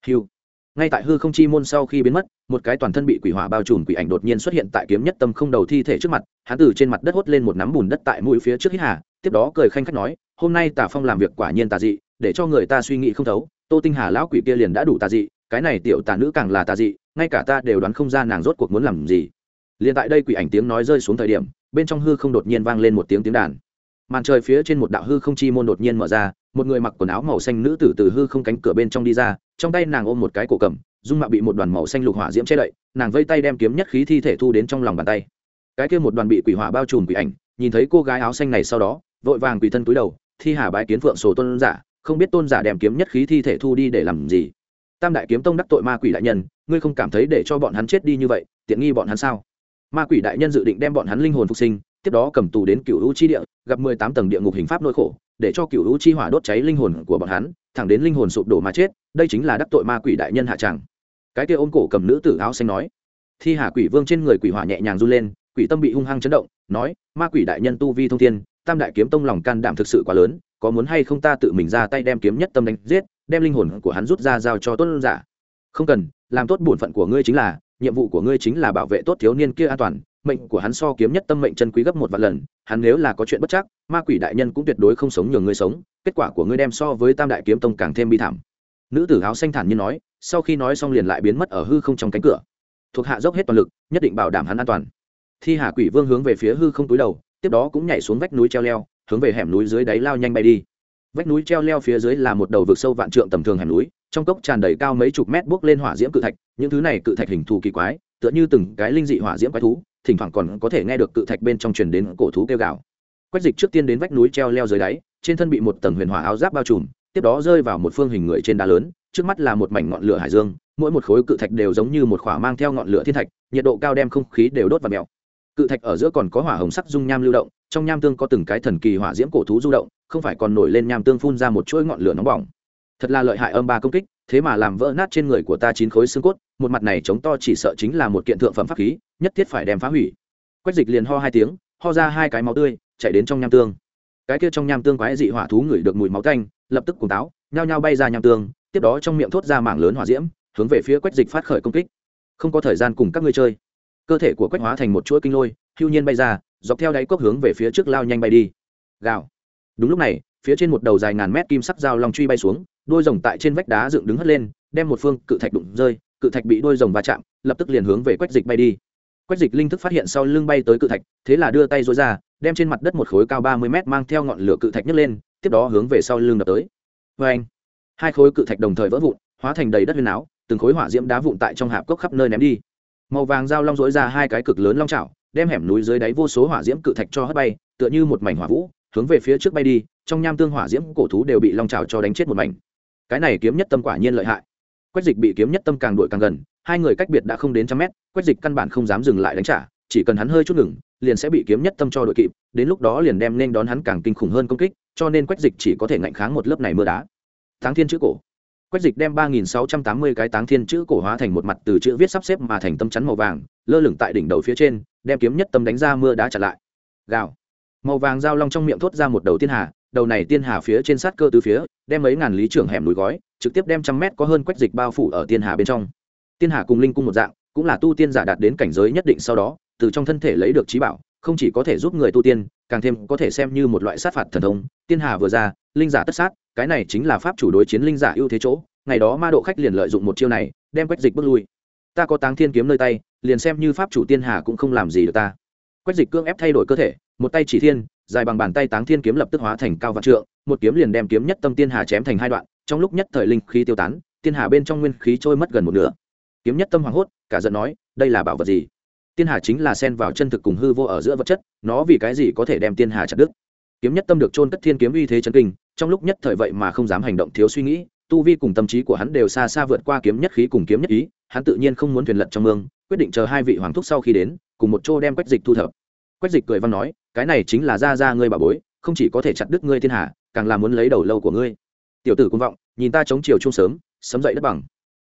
Hiu ngay tại hư không chi môn sau khi biến mất, một cái toàn thân bị quỷ hỏa bao trùm quỷ ảnh đột nhiên xuất hiện tại kiếm nhất tâm không đầu thi thể trước mặt, hắn từ trên mặt đất hốt lên một nắm bùn đất tại mũi phía trước hít hà, tiếp đó cười khanh khách nói, hôm nay tả phong làm việc quả nhiên tà dị, để cho người ta suy nghĩ không thấu, tô tinh hà lão quỷ kia liền đã đủ tà dị, cái này tiểu tà nữ càng là tà dị, ngay cả ta đều đoán không ra nàng rốt cuộc muốn làm gì. Liền tại đây quỷ ảnh tiếng nói rơi xuống thời điểm bên trong hư không đột nhiên vang lên một tiếng tiếng đàn. Màn trời phía trên một đạo hư không chi môn đột nhiên mở ra, một người mặc quần áo màu xanh nữ tử từ hư không cánh cửa bên trong đi ra, trong tay nàng ôm một cái cổ cầm, dung mạo bị một đoàn màu xanh lục hỏa diễm che đậy, nàng vây tay đem kiếm nhất khí thi thể thu đến trong lòng bàn tay. Cái kia một đoàn bị quỷ hỏa bao trùm quỷ ảnh, nhìn thấy cô gái áo xanh này sau đó, vội vàng quỷ thân túi đầu, thi hà bái kiến phượng sổ tôn giả, không biết tôn giả đem kiếm nhất khí thi thể thu đi để làm gì. Tam đại kiếm tông đắc tội ma quỷ đại nhân, ngươi không cảm thấy để cho bọn hắn chết đi như vậy, tiện nghi bọn hắn sao? Ma quỷ đại nhân dự định đem bọn hắn linh hồn phục sinh, tiếp đó cầm tù đến cựu u chi địa, gặp mười tám tầng địa ngục hình pháp nỗi khổ, để cho cựu u chi hỏa đốt cháy linh hồn của bọn hắn, thẳng đến linh hồn sụp đổ mà chết, đây chính là đắc tội ma quỷ đại nhân hạ tràng. Cái kia ôm cổ cầm nữ tử áo xanh nói, thi hà quỷ vương trên người quỷ hỏa nhẹ nhàng run lên, quỷ tâm bị hung hăng chấn động, nói, ma quỷ đại nhân tu vi thông thiên, tam đại kiếm tông lòng can đảm thực sự quá lớn, có muốn hay không ta tự mình ra tay đem kiếm nhất tâm đánh giết, đem linh hồn của hắn rút ra giao cho tuân giả? Không cần, làm tốt bổn phận của ngươi chính là nhiệm vụ của ngươi chính là bảo vệ tốt thiếu niên kia an toàn, mệnh của hắn so kiếm nhất tâm mệnh chân quý gấp một vạn lần, hắn nếu là có chuyện bất chắc, ma quỷ đại nhân cũng tuyệt đối không sống nhường ngươi sống, kết quả của ngươi đem so với tam đại kiếm tông càng thêm bi thảm. Nữ tử áo xanh thản như nói, sau khi nói xong liền lại biến mất ở hư không trong cánh cửa. Thuộc hạ dốc hết toàn lực, nhất định bảo đảm hắn an toàn. Thi hà quỷ vương hướng về phía hư không túi đầu, tiếp đó cũng nhảy xuống vách núi treo leo, hướng về hẻm núi dưới đáy lao nhanh bay đi. Vách núi treo leo phía dưới là một đầu vực sâu vạn trượng tầm thường hẻm núi trong cốc tràn đầy cao mấy chục mét bước lên hỏa diễm cự thạch, những thứ này cự thạch hình thù kỳ quái, tựa như từng cái linh dị hỏa diễm quái thú, thỉnh thoảng còn có thể nghe được cự thạch bên trong truyền đến cổ thú kêu gào. Quách dịch trước tiên đến vách núi treo leo dưới đáy, trên thân bị một tầng huyền hỏa áo giáp bao trùm, tiếp đó rơi vào một phương hình người trên đá lớn, trước mắt là một mảnh ngọn lửa hải dương, mỗi một khối cự thạch đều giống như một khỏa mang theo ngọn lửa thiên thạch, nhiệt độ cao đem không khí đều đốt và mèo. Cự thạch ở giữa còn có hỏa hồng sắc dung nham lưu động, trong nham tương có từng cái thần kỳ hỏa diễm cổ thú du động, không phải còn nổi lên nham tương phun ra một chuỗi ngọn lửa nóng bỏng thật là lợi hại âm ba công kích, thế mà làm vỡ nát trên người của ta chín khối xương cốt, một mặt này chống to chỉ sợ chính là một kiện thượng phẩm pháp khí, nhất thiết phải đem phá hủy. Quách dịch liền ho hai tiếng, ho ra hai cái máu tươi, chạy đến trong nham tương. Cái kia trong nham tương quái dị hỏa thú ngửi được mùi máu canh lập tức cuồng táo, nhao nhao bay ra nham tương, tiếp đó trong miệng thốt ra mảng lớn hỏa diễm, hướng về phía quách dịch phát khởi công kích. Không có thời gian cùng các ngươi chơi. Cơ thể của quách hóa thành một chuỗi kinh lôi, hưu nhiên bay ra, dọc theo đáy cốc hướng về phía trước lao nhanh bay đi. Gào. Đúng lúc này, phía trên một đầu dài ngàn mét kim sắc dao long truy bay xuống đôi rồng tại trên vách đá dựng đứng hất lên, đem một phương cự thạch đụng rơi, cự thạch bị đôi rồng va chạm, lập tức liền hướng về quách dịch bay đi. Quách dịch linh thức phát hiện sau lưng bay tới cự thạch, thế là đưa tay dối ra, đem trên mặt đất một khối cao ba mươi mét mang theo ngọn lửa cự thạch nhấc lên, tiếp đó hướng về sau lưng đập tới. Vê anh hai khối cự thạch đồng thời vỡ vụn, hóa thành đầy đất huyền áo, từng khối hỏa diễm đá vụn tại trong hạp cốc khắp nơi ném đi. Màu vàng dao long dối ra hai cái cực lớn long chảo, đem hẻm núi dưới đáy vô số hỏa diễm cự thạch cho hất bay, tựa như một mảnh hỏa vũ, hướng về phía trước bay đi, trong nham tương hỏa diễm cổ thú đều bị long trào cho đánh chết một mảnh cái này kiếm nhất tâm quả nhiên lợi hại. Quách dịch bị kiếm nhất tâm càng đuổi càng gần, hai người cách biệt đã không đến trăm mét, quách dịch căn bản không dám dừng lại đánh trả, chỉ cần hắn hơi chút ngừng, liền sẽ bị kiếm nhất tâm cho đội kịp, đến lúc đó liền đem nên đón hắn càng kinh khủng hơn công kích, cho nên quách dịch chỉ có thể ngạnh kháng một lớp này mưa đá. Táng thiên chữ cổ. Quách dịch đem ba nghìn sáu trăm tám mươi cái táng thiên chữ cổ hóa thành một mặt từ chữ viết sắp xếp mà thành tâm chắn màu vàng, lơ lửng tại đỉnh đầu phía trên, đem kiếm nhất tâm đánh ra mưa đá chặn lại. Gào. Màu vàng dao long trong miệng thốt ra một đầu tiên hà đầu này tiên hà phía trên sát cơ từ phía, đem mấy ngàn lý trưởng hẻm núi gói, trực tiếp đem trăm mét có hơn quách dịch bao phủ ở tiên hà bên trong. Tiên hà cùng linh cung một dạng, cũng là tu tiên giả đạt đến cảnh giới nhất định sau đó, từ trong thân thể lấy được trí bảo, không chỉ có thể giúp người tu tiên, càng thêm có thể xem như một loại sát phạt thần thông. Tiên hà vừa ra, linh giả tất sát, cái này chính là pháp chủ đối chiến linh giả ưu thế chỗ, ngày đó ma độ khách liền lợi dụng một chiêu này, đem quách dịch bước lui. Ta có táng thiên kiếm nơi tay, liền xem như pháp chủ tiên hà cũng không làm gì được ta quách dịch cương ép thay đổi cơ thể, một tay chỉ thiên, dài bằng bàn tay táng thiên kiếm lập tức hóa thành cao vạn trượng, một kiếm liền đem kiếm nhất tâm tiên hà chém thành hai đoạn, trong lúc nhất thời linh khí tiêu tán, tiên hà bên trong nguyên khí trôi mất gần một nửa. Kiếm nhất tâm hoảng hốt, cả giận nói, đây là bảo vật gì? Tiên hà chính là xen vào chân thực cùng hư vô ở giữa vật chất, nó vì cái gì có thể đem tiên hà chặt đứt? Kiếm nhất tâm được trôn cất thiên kiếm uy thế chấn kinh, trong lúc nhất thời vậy mà không dám hành động thiếu suy nghĩ, tu vi cùng tâm trí của hắn đều xa xa vượt qua kiếm nhất khí cùng kiếm nhất ý, hắn tự nhiên không muốn thuyền lật trong mương, quyết định chờ hai vị hoàng thúc sau khi đến cùng một chỗ đem quách dịch thu thập. Quách dịch cười văn nói, cái này chính là ra ra ngươi bà bối, không chỉ có thể chặt đứt ngươi thiên hạ, càng là muốn lấy đầu lâu của ngươi. Tiểu tử cung vọng, nhìn ta chống chiều chung sớm, sấm dậy đất bằng.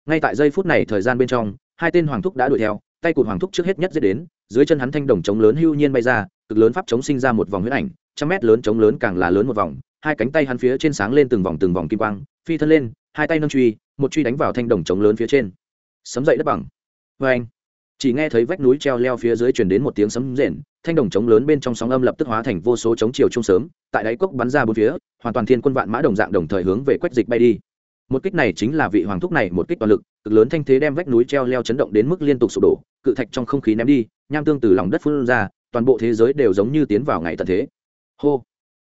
Ngay tại giây phút này thời gian bên trong, hai tên hoàng thúc đã đuổi theo, tay cụt hoàng thúc trước hết nhất dễ đến, dưới chân hắn thanh đồng trống lớn hưu nhiên bay ra, cực lớn pháp chống sinh ra một vòng huyết ảnh, trăm mét lớn trống lớn càng là lớn một vòng, hai cánh tay hắn phía trên sáng lên từng vòng từng vòng kim quang, phi thân lên, hai tay nâng truy, một truy đánh vào thanh đồng trống lớn phía trên. Sấm dậy đất bằng. Vê anh chỉ nghe thấy vách núi treo leo phía dưới truyền đến một tiếng sấm rền, thanh đồng trống lớn bên trong sóng âm lập tức hóa thành vô số trống chiều chung sớm, tại đáy cốc bắn ra bốn phía, hoàn toàn thiên quân vạn mã đồng dạng đồng thời hướng về quách dịch bay đi. Một kích này chính là vị hoàng thúc này một kích toàn lực, cực lớn thanh thế đem vách núi treo leo chấn động đến mức liên tục sụp đổ, cự thạch trong không khí ném đi, nham tương từ lòng đất phun ra, toàn bộ thế giới đều giống như tiến vào ngày tận thế. Hô!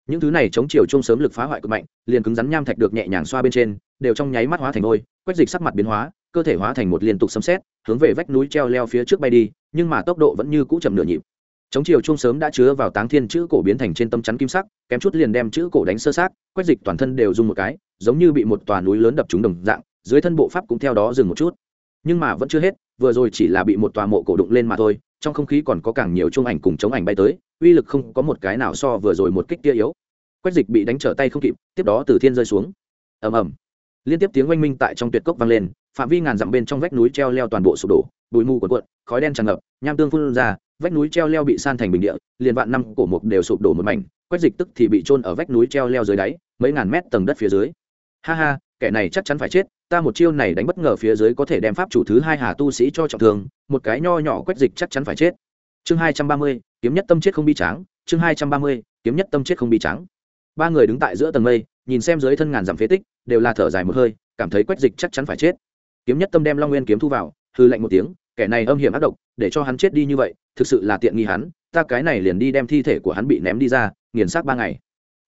Những thứ này chống chiều chung sớm lực phá hoại cực mạnh, liền cứng rắn nham thạch được nhẹ nhàng xoa bên trên, đều trong nháy mắt hóa thành ngôi quách dịch sắc mặt biến hóa cơ thể hóa thành một liên tục sấm xét hướng về vách núi treo leo phía trước bay đi, nhưng mà tốc độ vẫn như cũ chậm nửa nhịp. Chống chiều chung sớm đã chứa vào táng thiên chữ cổ biến thành trên tâm chắn kim sắc, kém chút liền đem chữ cổ đánh sơ sát quét dịch toàn thân đều dùng một cái, giống như bị một tòa núi lớn đập trúng đồng dạng, dưới thân bộ pháp cũng theo đó dừng một chút. Nhưng mà vẫn chưa hết, vừa rồi chỉ là bị một tòa mộ cổ đụng lên mà thôi, trong không khí còn có càng nhiều chung ảnh cùng chống ảnh bay tới, uy lực không có một cái nào so vừa rồi một kích kia yếu. Quét dịch bị đánh trở tay không kịp, tiếp đó từ thiên rơi xuống. Ầm ầm liên tiếp tiếng oanh minh tại trong tuyệt cốc vang lên, phạm vi ngàn dặm bên trong vách núi treo leo toàn bộ sụp đổ, bụi mù cuộn cuộn, khói đen tràn ngập, nham tương phun ra, vách núi treo leo bị san thành bình địa, liền vạn năm cổ mục đều sụp đổ một mảnh, quách dịch tức thì bị trôn ở vách núi treo leo dưới đáy, mấy ngàn mét tầng đất phía dưới. Ha ha, kẻ này chắc chắn phải chết, ta một chiêu này đánh bất ngờ phía dưới có thể đem pháp chủ thứ hai hà tu sĩ cho trọng thương, một cái nho nhỏ quách dịch chắc chắn phải chết. Chương hai trăm ba mươi, kiếm nhất tâm chết không bi tráng, chương hai trăm ba mươi, kiếm nhất tâm chết không bi tráng. Ba người đứng tại giữa tầng mây nhìn xem dưới thân ngàn dặm phế tích, đều là thở dài một hơi, cảm thấy quách dịch chắc chắn phải chết. Kiếm nhất tâm đem long nguyên kiếm thu vào hư lạnh một tiếng, kẻ này âm hiểm ác độc, để cho hắn chết đi như vậy, thực sự là tiện nghi hắn, ta cái này liền đi đem thi thể của hắn bị ném đi ra, nghiền xác ba ngày.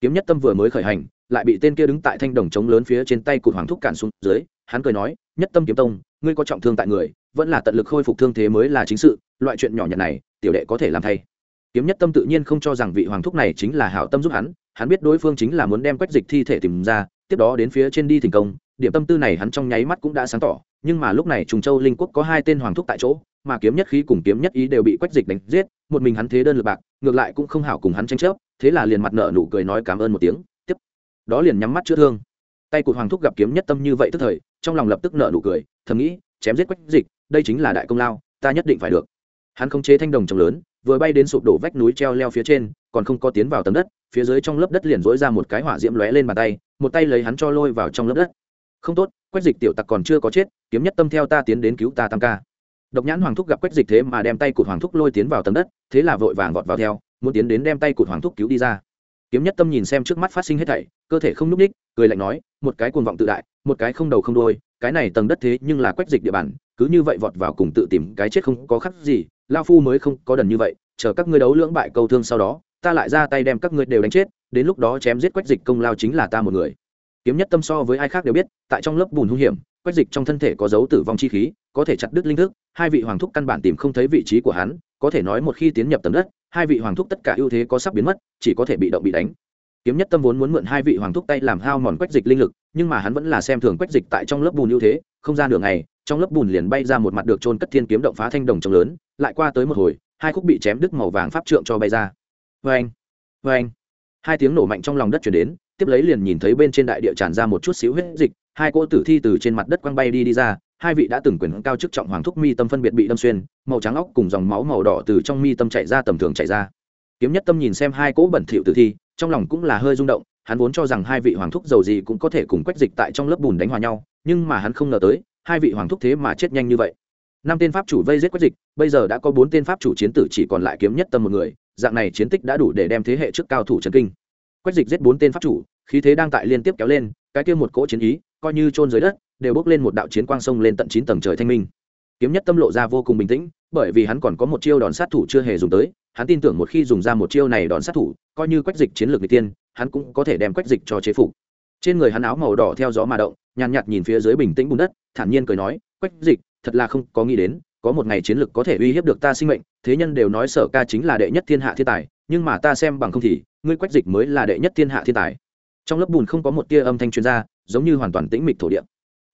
Kiếm nhất tâm vừa mới khởi hành, lại bị tên kia đứng tại thanh đồng trống lớn phía trên tay cụt hoàng thúc cản xuống dưới, hắn cười nói, nhất tâm kiếm tông, ngươi có trọng thương tại người, vẫn là tận lực khôi phục thương thế mới là chính sự, loại chuyện nhỏ nhặt này, tiểu đệ có thể làm thay. Kiếm nhất tâm tự nhiên không cho rằng vị hoàng thúc này chính là hảo tâm giúp hắn hắn biết đối phương chính là muốn đem quách dịch thi thể tìm ra, tiếp đó đến phía trên đi thành công, điểm tâm tư này hắn trong nháy mắt cũng đã sáng tỏ, nhưng mà lúc này trùng châu linh quốc có hai tên hoàng thúc tại chỗ, mà kiếm nhất khí cùng kiếm nhất ý đều bị quách dịch đánh giết, một mình hắn thế đơn lực bạc, ngược lại cũng không hảo cùng hắn tranh chấp, thế là liền mặt nợ nụ cười nói cảm ơn một tiếng, tiếp. Đó liền nhắm mắt chữa thương. Tay cụt hoàng thúc gặp kiếm nhất tâm như vậy tức thời, trong lòng lập tức nợ nụ cười, thầm nghĩ, chém giết quách dịch, đây chính là đại công lao, ta nhất định phải được. Hắn không chế thanh đồng trồng lớn vừa bay đến sụp đổ vách núi treo leo phía trên, còn không có tiến vào tầng đất, phía dưới trong lớp đất liền dối ra một cái hỏa diễm lóe lên bàn tay, một tay lấy hắn cho lôi vào trong lớp đất. Không tốt, quách dịch tiểu tặc còn chưa có chết, kiếm nhất tâm theo ta tiến đến cứu ta tam ca. Độc nhãn hoàng thúc gặp quách dịch thế mà đem tay cụt hoàng thúc lôi tiến vào tầng đất, thế là vội vàng vọt vào theo, muốn tiến đến đem tay cụt hoàng thúc cứu đi ra. Kiếm nhất tâm nhìn xem trước mắt phát sinh hết thảy, cơ thể không n ú c ních cười lạnh nói, một cái cuồng vọng tự đại, một cái không đầu không đôi cái này tầng đất thế nhưng là quách dịch địa bàn, cứ như vậy vọt vào cùng tự tìm cái chết không có khắc gì lao phu mới không có đần như vậy, chờ các ngươi đấu lưỡng bại câu thương sau đó, ta lại ra tay đem các ngươi đều đánh chết, đến lúc đó chém giết quách dịch công lao chính là ta một người. Kiếm nhất tâm so với ai khác đều biết, tại trong lớp bùn hung hiểm, quách dịch trong thân thể có dấu tử vong chi khí, có thể chặt đứt linh thức, hai vị hoàng thúc căn bản tìm không thấy vị trí của hắn, có thể nói một khi tiến nhập tầm đất, hai vị hoàng thúc tất cả ưu thế có sắp biến mất, chỉ có thể bị động bị đánh kiếm nhất tâm vốn muốn mượn hai vị hoàng thúc tay làm hao mòn quách dịch linh lực, nhưng mà hắn vẫn là xem thường quách dịch tại trong lớp bùn ưu thế, không ra đường này trong lớp bùn liền bay ra một mặt được trôn cất thiên kiếm động phá thanh đồng trống lớn, lại qua tới một hồi, hai khúc bị chém đứt màu vàng pháp trượng cho bay ra. Vê anh vê anh hai tiếng nổ mạnh trong lòng đất chuyển đến, tiếp lấy liền nhìn thấy bên trên đại địa tràn ra một chút xíu huyết dịch, hai cỗ tử thi từ trên mặt đất quăng bay đi đi ra, hai vị đã từng quyền cao chức trọng hoàng thúc mi tâm phân biệt bị đâm xuyên, màu trắng óc cùng dòng máu màu đỏ từ trong mi tâm chạy ra tầm thường chạy ra. Kiếm nhất tâm nhìn xem hai cỗ bẩn thỉu tử thi trong lòng cũng là hơi rung động, hắn vốn cho rằng hai vị hoàng thúc giàu gì cũng có thể cùng quách dịch tại trong lớp bùn đánh hòa nhau, nhưng mà hắn không ngờ tới, hai vị hoàng thúc thế mà chết nhanh như vậy. Năm tên pháp chủ vây giết quách dịch, bây giờ đã có bốn tên pháp chủ chiến tử chỉ còn lại kiếm nhất tâm một người, dạng này chiến tích đã đủ để đem thế hệ trước cao thủ trần kinh. Quách dịch giết bốn tên pháp chủ, khí thế đang tại liên tiếp kéo lên, cái kia một cỗ chiến ý, coi như trôn dưới đất, đều bốc lên một đạo chiến quang sông lên tận chín tầng trời thanh minh. Kiếm nhất tâm lộ ra vô cùng bình tĩnh, bởi vì hắn còn có một chiêu đòn sát thủ chưa hề dùng tới hắn tin tưởng một khi dùng ra một chiêu này đòn sát thủ, coi như quách dịch chiến lược n tiên, hắn cũng có thể đem quách dịch cho chế phục. Trên người hắn áo màu đỏ theo gió mà động, nhàn nhạt nhìn phía dưới bình tĩnh bùn đất, thản nhiên cười nói, quách dịch, thật là không có nghĩ đến, có một ngày chiến lược có thể uy hiếp được ta sinh mệnh, thế nhân đều nói sở ca chính là đệ nhất thiên hạ thiên tài, nhưng mà ta xem bằng không thì, ngươi quách dịch mới là đệ nhất thiên hạ thiên tài. Trong lớp bùn không có một tia âm thanh chuyên gia giống như hoàn toàn tĩnh mịch thổ địa.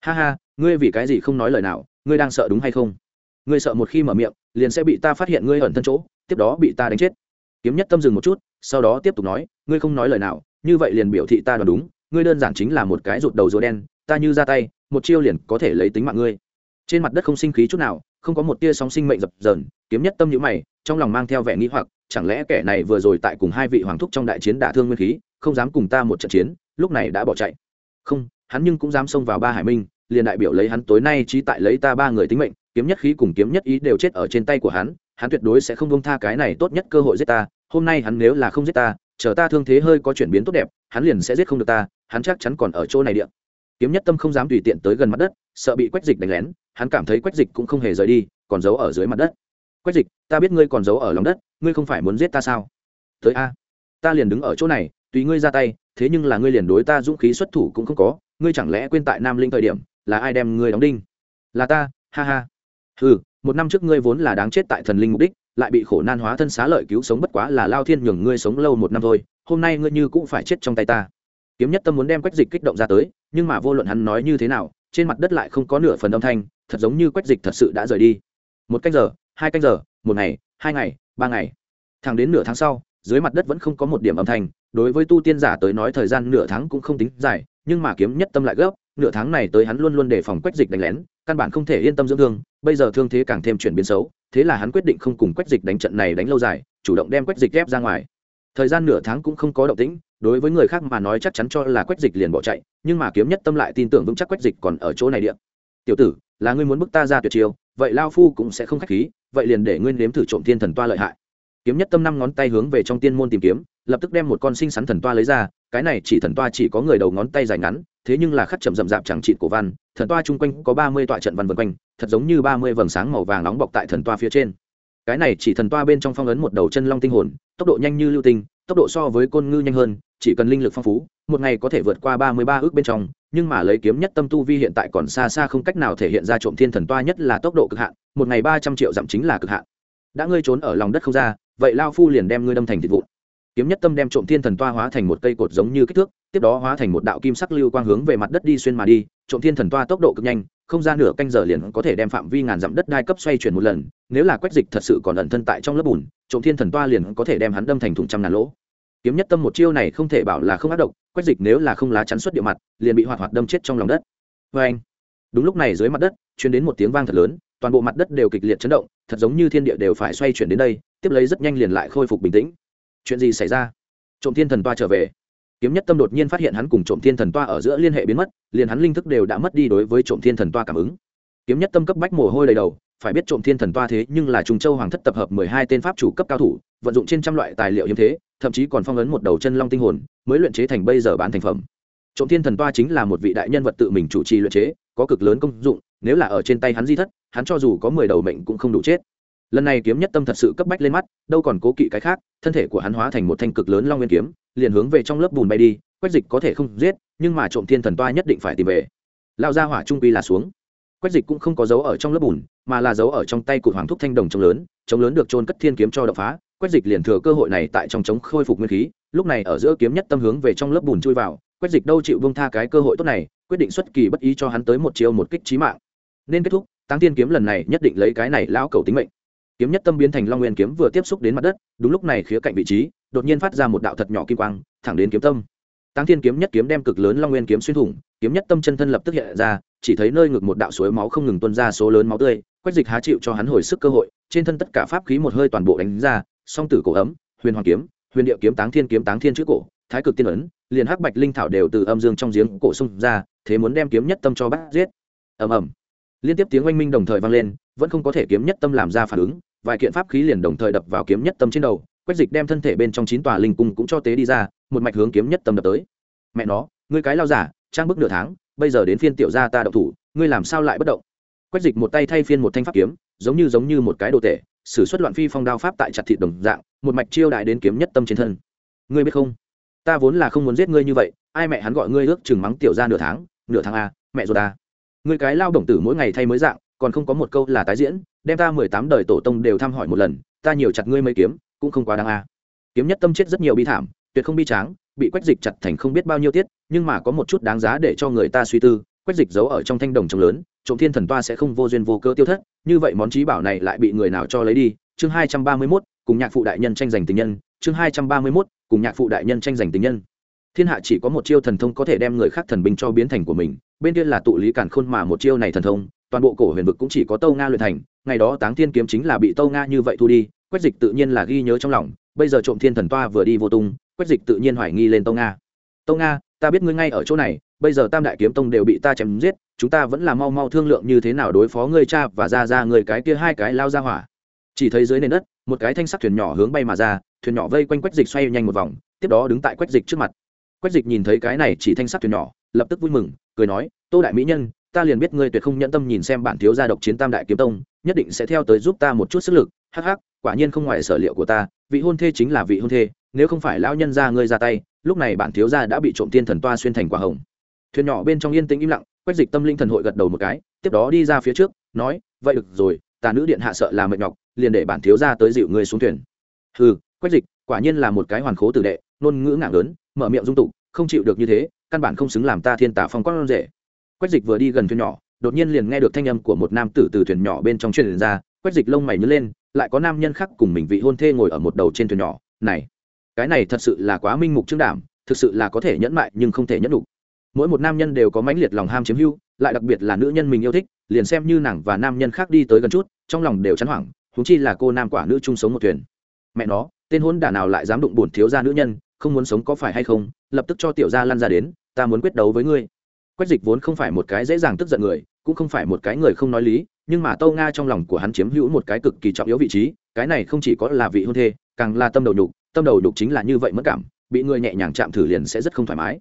Ha ha, ngươi vì cái gì không nói lời nào, ngươi đang sợ đúng hay không? Ngươi sợ một khi mở miệng, liền sẽ bị ta phát hiện ngươi ẩn thân chỗ, tiếp đó bị ta đánh chết. Kiếm nhất tâm dừng một chút, sau đó tiếp tục nói, ngươi không nói lời nào, như vậy liền biểu thị ta đoán đúng, ngươi đơn giản chính là một cái rụt đầu rùa đen, ta như ra tay, một chiêu liền có thể lấy tính mạng ngươi. Trên mặt đất không sinh khí chút nào, không có một tia sóng sinh mệnh dập dờn, kiếm nhất tâm nhữ mày, trong lòng mang theo vẻ nghĩ hoặc, chẳng lẽ kẻ này vừa rồi tại cùng hai vị hoàng thúc trong đại chiến đả thương nguyên khí, không dám cùng ta một trận chiến, lúc này đã bỏ chạy. Không, hắn nhưng cũng dám xông vào ba hải minh, liền đại biểu lấy hắn tối nay trí tại lấy ta ba người tính mệnh kiếm nhất khí cùng kiếm nhất ý đều chết ở trên tay của hắn hắn tuyệt đối sẽ không bông tha cái này tốt nhất cơ hội giết ta, hôm nay hắn nếu là không giết ta, chờ ta thương thế hơi có chuyển biến tốt đẹp, hắn liền sẽ giết không được ta, hắn chắc chắn còn ở chỗ này điện kiếm nhất tâm không dám tùy tiện tới gần mặt đất, sợ bị quách dịch đánh lén, hắn cảm thấy quách dịch cũng không hề rời đi, còn giấu ở dưới mặt đất. Quách dịch, ta biết ngươi còn giấu ở lòng đất, ngươi không phải muốn giết ta sao? Tới a, ta liền đứng ở chỗ này, tùy ngươi ra tay, thế nhưng là ngươi liền đối ta dũng khí xuất thủ cũng không có, ngươi chẳng lẽ quên tại nam linh thời điểm, là ai đem ngươi đóng đinh? Là ta, ha ha ừ một năm trước ngươi vốn là đáng chết tại thần linh mục đích, lại bị khổ nan hóa thân xá lợi cứu sống bất quá là lao thiên nhường ngươi sống lâu một năm thôi, hôm nay ngươi như cũng phải chết trong tay ta. Kiếm nhất tâm muốn đem quách dịch kích động ra tới, nhưng mà vô luận hắn nói như thế nào, trên mặt đất lại không có nửa phần âm thanh, thật giống như quách dịch thật sự đã rời đi. Một canh giờ, hai canh giờ, một ngày, hai ngày, ba ngày. Thẳng đến nửa tháng sau, dưới mặt đất vẫn không có một điểm âm thanh, đối với tu tiên giả tới nói thời gian nửa tháng cũng không tính dài, nhưng mà kiếm nhất tâm lại gấp nửa tháng này tới hắn luôn luôn đề phòng quách dịch đánh lén, căn bản không thể yên tâm dưỡng thương, bây giờ thương thế càng thêm chuyển biến xấu, thế là hắn quyết định không cùng quách dịch đánh trận này đánh lâu dài, chủ động đem quách dịch ghép ra ngoài. Thời gian nửa tháng cũng không có động tĩnh, đối với người khác mà nói chắc chắn cho là quách dịch liền bỏ chạy, nhưng mà kiếm nhất tâm lại tin tưởng vững chắc quách dịch còn ở chỗ này điện tiểu tử, là ngươi muốn bức ta ra tuyệt chiêu, vậy lao phu cũng sẽ không khách khí, vậy liền để ngươi nếm thử trộm thiên thần toa lợi hại kiếm nhất tâm năm ngón tay hướng về trong tiên môn tìm kiếm, lập tức đem một con sinh sắn thần toa lấy ra, cái này chỉ thần toa chỉ có người đầu ngón tay dài ngắn, thế nhưng là khắc chậm rậm rạp chẳng trị cổ văn, thần toa chung quanh có ba mươi tọa trận văn vân quanh, thật giống như ba mươi vầng sáng màu vàng nóng bọc tại thần toa phía trên. Cái này chỉ thần toa bên trong phong ấn một đầu chân long tinh hồn, tốc độ nhanh như lưu tinh, tốc độ so với côn ngư nhanh hơn, chỉ cần linh lực phong phú, một ngày có thể vượt qua ba mươi ba ước bên trong, nhưng mà lấy kiếm nhất tâm tu vi hiện tại còn xa xa không cách nào thể hiện ra trộm thiên thần toa nhất là tốc độ cực hạn, một ngày ba trăm triệu dặm chính là cực hạn. Đã ngươi trốn ở lòng đất không ra vậy lao phu liền đem ngươi đâm thành thịt vụn. Kiếm nhất tâm đem trộm thiên thần toa hóa thành một cây cột giống như kích thước, tiếp đó hóa thành một đạo kim sắc lưu quang hướng về mặt đất đi xuyên mà đi. Trộm thiên thần toa tốc độ cực nhanh, không ra nửa canh giờ liền có thể đem phạm vi ngàn dặm đất đai cấp xoay chuyển một lần, nếu là quách dịch thật sự còn ẩn thân tại trong lớp bùn, trộm thiên thần toa liền có thể đem hắn đâm thành thùng trăm ngàn lỗ. Kiếm nhất tâm một chiêu này không thể bảo là không ác độc, quách dịch nếu là không lá chắn xuất địa mặt, liền bị hoạt hoạt đâm chết trong lòng đất. Vê anh, đúng lúc này dưới mặt đất chuyến đến một tiếng vang thật lớn, toàn bộ mặt đất đều kịch liệt chấn động, thật giống như thiên địa đều phải xoay chuyển đến đây tiếp lấy rất nhanh liền lại khôi phục bình tĩnh. Chuyện gì xảy ra? Trộm thiên thần toa trở về. Kiếm nhất tâm đột nhiên phát hiện hắn cùng trộm thiên thần toa ở giữa liên hệ biến mất, liền hắn linh thức đều đã mất đi đối với trộm thiên thần toa cảm ứng. Kiếm nhất tâm cấp bách mồ hôi đầy đầu, phải biết trộm thiên thần toa thế nhưng là trung châu hoàng thất tập hợp mười hai tên pháp chủ cấp cao thủ, vận dụng trên trăm loại tài liệu hiếm thế, thậm chí còn phong ấn một đầu chân long tinh hồn, mới luyện chế thành bây giờ bán thành phẩm. Trộm thiên thần toa chính là một vị đại nhân vật tự mình chủ trì luyện chế, có cực lớn công dụng, nếu là ở trên tay hắn di thất, hắn cho dù có mười đầu mệnh cũng không đủ chết lần này kiếm nhất tâm thật sự cấp bách lên mắt, đâu còn cố kỵ cái khác, thân thể của hắn hóa thành một thanh cực lớn long nguyên kiếm, liền hướng về trong lớp bùn bay đi, quách dịch có thể không giết, nhưng mà trộm thiên thần toa nhất định phải tìm về. Lao ra hỏa trung quy là xuống. Quách dịch cũng không có dấu ở trong lớp bùn, mà là dấu ở trong tay của hoàng thúc thanh đồng trống lớn trống lớn được trôn cất thiên kiếm cho đập phá. Quách dịch liền thừa cơ hội này tại trong trống khôi phục nguyên khí, lúc này ở giữa kiếm nhất tâm hướng về trong lớp bùn chui vào. Quách dịch đâu chịu vương tha cái cơ hội tốt này, quyết định xuất kỳ bất ý cho hắn tới một chiêu một kích trí mạng. Nên kết thúc tăng tiên kiếm lần này nhất định lấy cái này lão cầu tính mệnh kiếm nhất tâm biến thành long nguyên kiếm vừa tiếp xúc đến mặt đất, đúng lúc này khía cạnh vị trí, đột nhiên phát ra một đạo thật nhỏ kim quang, thẳng đến kiếm tâm. Tăng thiên kiếm nhất kiếm đem cực lớn long nguyên kiếm xuyên thủng, kiếm nhất tâm chân thân lập tức hiện ra, chỉ thấy nơi ngực một đạo suối máu không ngừng tuôn ra số lớn máu tươi, quách dịch há chịu cho hắn hồi sức cơ hội, trên thân tất cả pháp khí một hơi toàn bộ đánh ra, song tử cổ ấm, huyền hoàng kiếm, huyền địa kiếm, táng thiên kiếm, táng thiên chữ cổ, thái cực tiên ấn, liền hắc bạch linh thảo đều từ âm dương trong giếng cổ xung ra, thế muốn đem kiếm nhất tâm cho bắt giết. Ầm ầm. Liên tiếp tiếng oanh minh đồng thời vang lên, vẫn không có thể kiếm nhất tâm làm ra phản ứng vài kiện pháp khí liền đồng thời đập vào kiếm nhất tâm trên đầu, quách dịch đem thân thể bên trong chín tòa linh cung cũng cho tế đi ra, một mạch hướng kiếm nhất tâm đập tới. Mẹ nó, ngươi cái lao giả, trang bức nửa tháng, bây giờ đến phiên tiểu gia ta đậu thủ, ngươi làm sao lại bất động? Quách dịch một tay thay phiên một thanh pháp kiếm, giống như giống như một cái đồ tể, sử xuất loạn phi phong đao pháp tại chặt thịt đồng dạng, một mạch chiêu đại đến kiếm nhất tâm trên thân. Ngươi biết không? Ta vốn là không muốn giết ngươi như vậy, ai mẹ hắn gọi ngươi ước chừng mắng tiểu ra nửa tháng nửa tháng a mẹ rồi ta à. ngươi cái lao đồng tử mỗi ngày thay mới dạng, còn không có một câu là tái diễn đem ta mười tám đời tổ tông đều thăm hỏi một lần, ta nhiều chặt ngươi mấy kiếm, cũng không quá đáng a. Kiếm nhất tâm chết rất nhiều bi thảm, tuyệt không bi tráng, bị quách dịch chặt thành không biết bao nhiêu tiết, nhưng mà có một chút đáng giá để cho người ta suy tư, quách dịch giấu ở trong thanh đồng trống lớn, trộm thiên thần toa sẽ không vô duyên vô cơ tiêu thất, như vậy món trí bảo này lại bị người nào cho lấy đi? Chương hai trăm ba mươi mốt, cùng nhạc phụ đại nhân tranh giành tình nhân. Chương hai trăm ba mươi mốt, cùng nhạc phụ đại nhân tranh giành tình nhân. Thiên hạ chỉ có một chiêu thần thông có thể đem người khác thần binh cho biến thành của mình, bên kia là tụ lý cản khôn mà một chiêu này thần thông toàn bộ cổ huyền vực cũng chỉ có tâu nga luyện thành, ngày đó táng thiên kiếm chính là bị tâu nga như vậy thu đi, quách dịch tự nhiên là ghi nhớ trong lòng, bây giờ trộm thiên thần toa vừa đi vô tung, quách dịch tự nhiên hoài nghi lên tâu nga. Tâu nga, ta biết ngươi ngay ở chỗ này, bây giờ tam đại kiếm tông đều bị ta chém giết, chúng ta vẫn là mau mau thương lượng như thế nào đối phó ngươi cha và ra ra người cái kia hai cái lao ra hỏa. Chỉ thấy dưới nền đất, một cái thanh sắc thuyền nhỏ hướng bay mà ra, thuyền nhỏ vây quanh quách dịch xoay nhanh một vòng, tiếp đó đứng tại quách dịch trước mặt. Quách dịch nhìn thấy cái này chỉ thanh sắc thuyền nhỏ, lập tức vui mừng, cười nói, tô đại mỹ nhân ta liền biết ngươi tuyệt không nhẫn tâm nhìn xem bản thiếu gia độc chiến tam đại kiếm tông, nhất định sẽ theo tới giúp ta một chút sức lực. Hắc hắc, quả nhiên không ngoài sở liệu của ta, vị hôn thê chính là vị hôn thê, nếu không phải lão nhân gia ngươi ra tay, lúc này bản thiếu gia đã bị trộm tiên thần toa xuyên thành quả hồng. Thuyền nhỏ bên trong yên tĩnh im lặng, quách dịch tâm linh thần hội gật đầu một cái, tiếp đó đi ra phía trước, nói, vậy được rồi, ta nữ điện hạ sợ là mệt nhọc, liền để bản thiếu gia tới dịu ngươi xuống thuyền. Hừ, quách dịch, quả nhiên là một cái hoàn khố tử đệ, ngôn ngữ ngạng lớn mở miệng dung tục, không chịu được như thế, căn bản không xứng làm ta thiên tả phong quan rể quách dịch vừa đi gần thuyền nhỏ, đột nhiên liền nghe được thanh âm của một nam tử từ thuyền nhỏ bên trong truyền ra. Quách dịch lông mày nhớ lên, lại có nam nhân khác cùng mình vị hôn thê ngồi ở một đầu trên thuyền nhỏ. Này, cái này thật sự là quá minh mục trương đảm, thực sự là có thể nhẫn mại nhưng không thể nhẫn đủ mỗi một nam nhân đều có mãnh liệt lòng ham chiếm hữu, lại đặc biệt là nữ nhân mình yêu thích, liền xem như nàng và nam nhân khác đi tới gần chút, trong lòng đều chán hoảng thúng chi là cô nam quả nữ chung sống một thuyền. Mẹ nó, tên hôn đả nào lại dám đụng bổn thiếu gia nữ nhân, không muốn sống có phải hay không? Lập tức cho tiểu gia lăn ra đến, ta muốn quyết đấu với ngươi quách dịch vốn không phải một cái dễ dàng tức giận người, cũng không phải một cái người không nói lý, nhưng mà tâu nga trong lòng của hắn chiếm hữu một cái cực kỳ trọng yếu vị trí, cái này không chỉ có là vị hôn thê, càng là tâm đầu đục tâm đầu đục chính là như vậy mất cảm, bị người nhẹ nhàng chạm thử liền sẽ rất không thoải mái.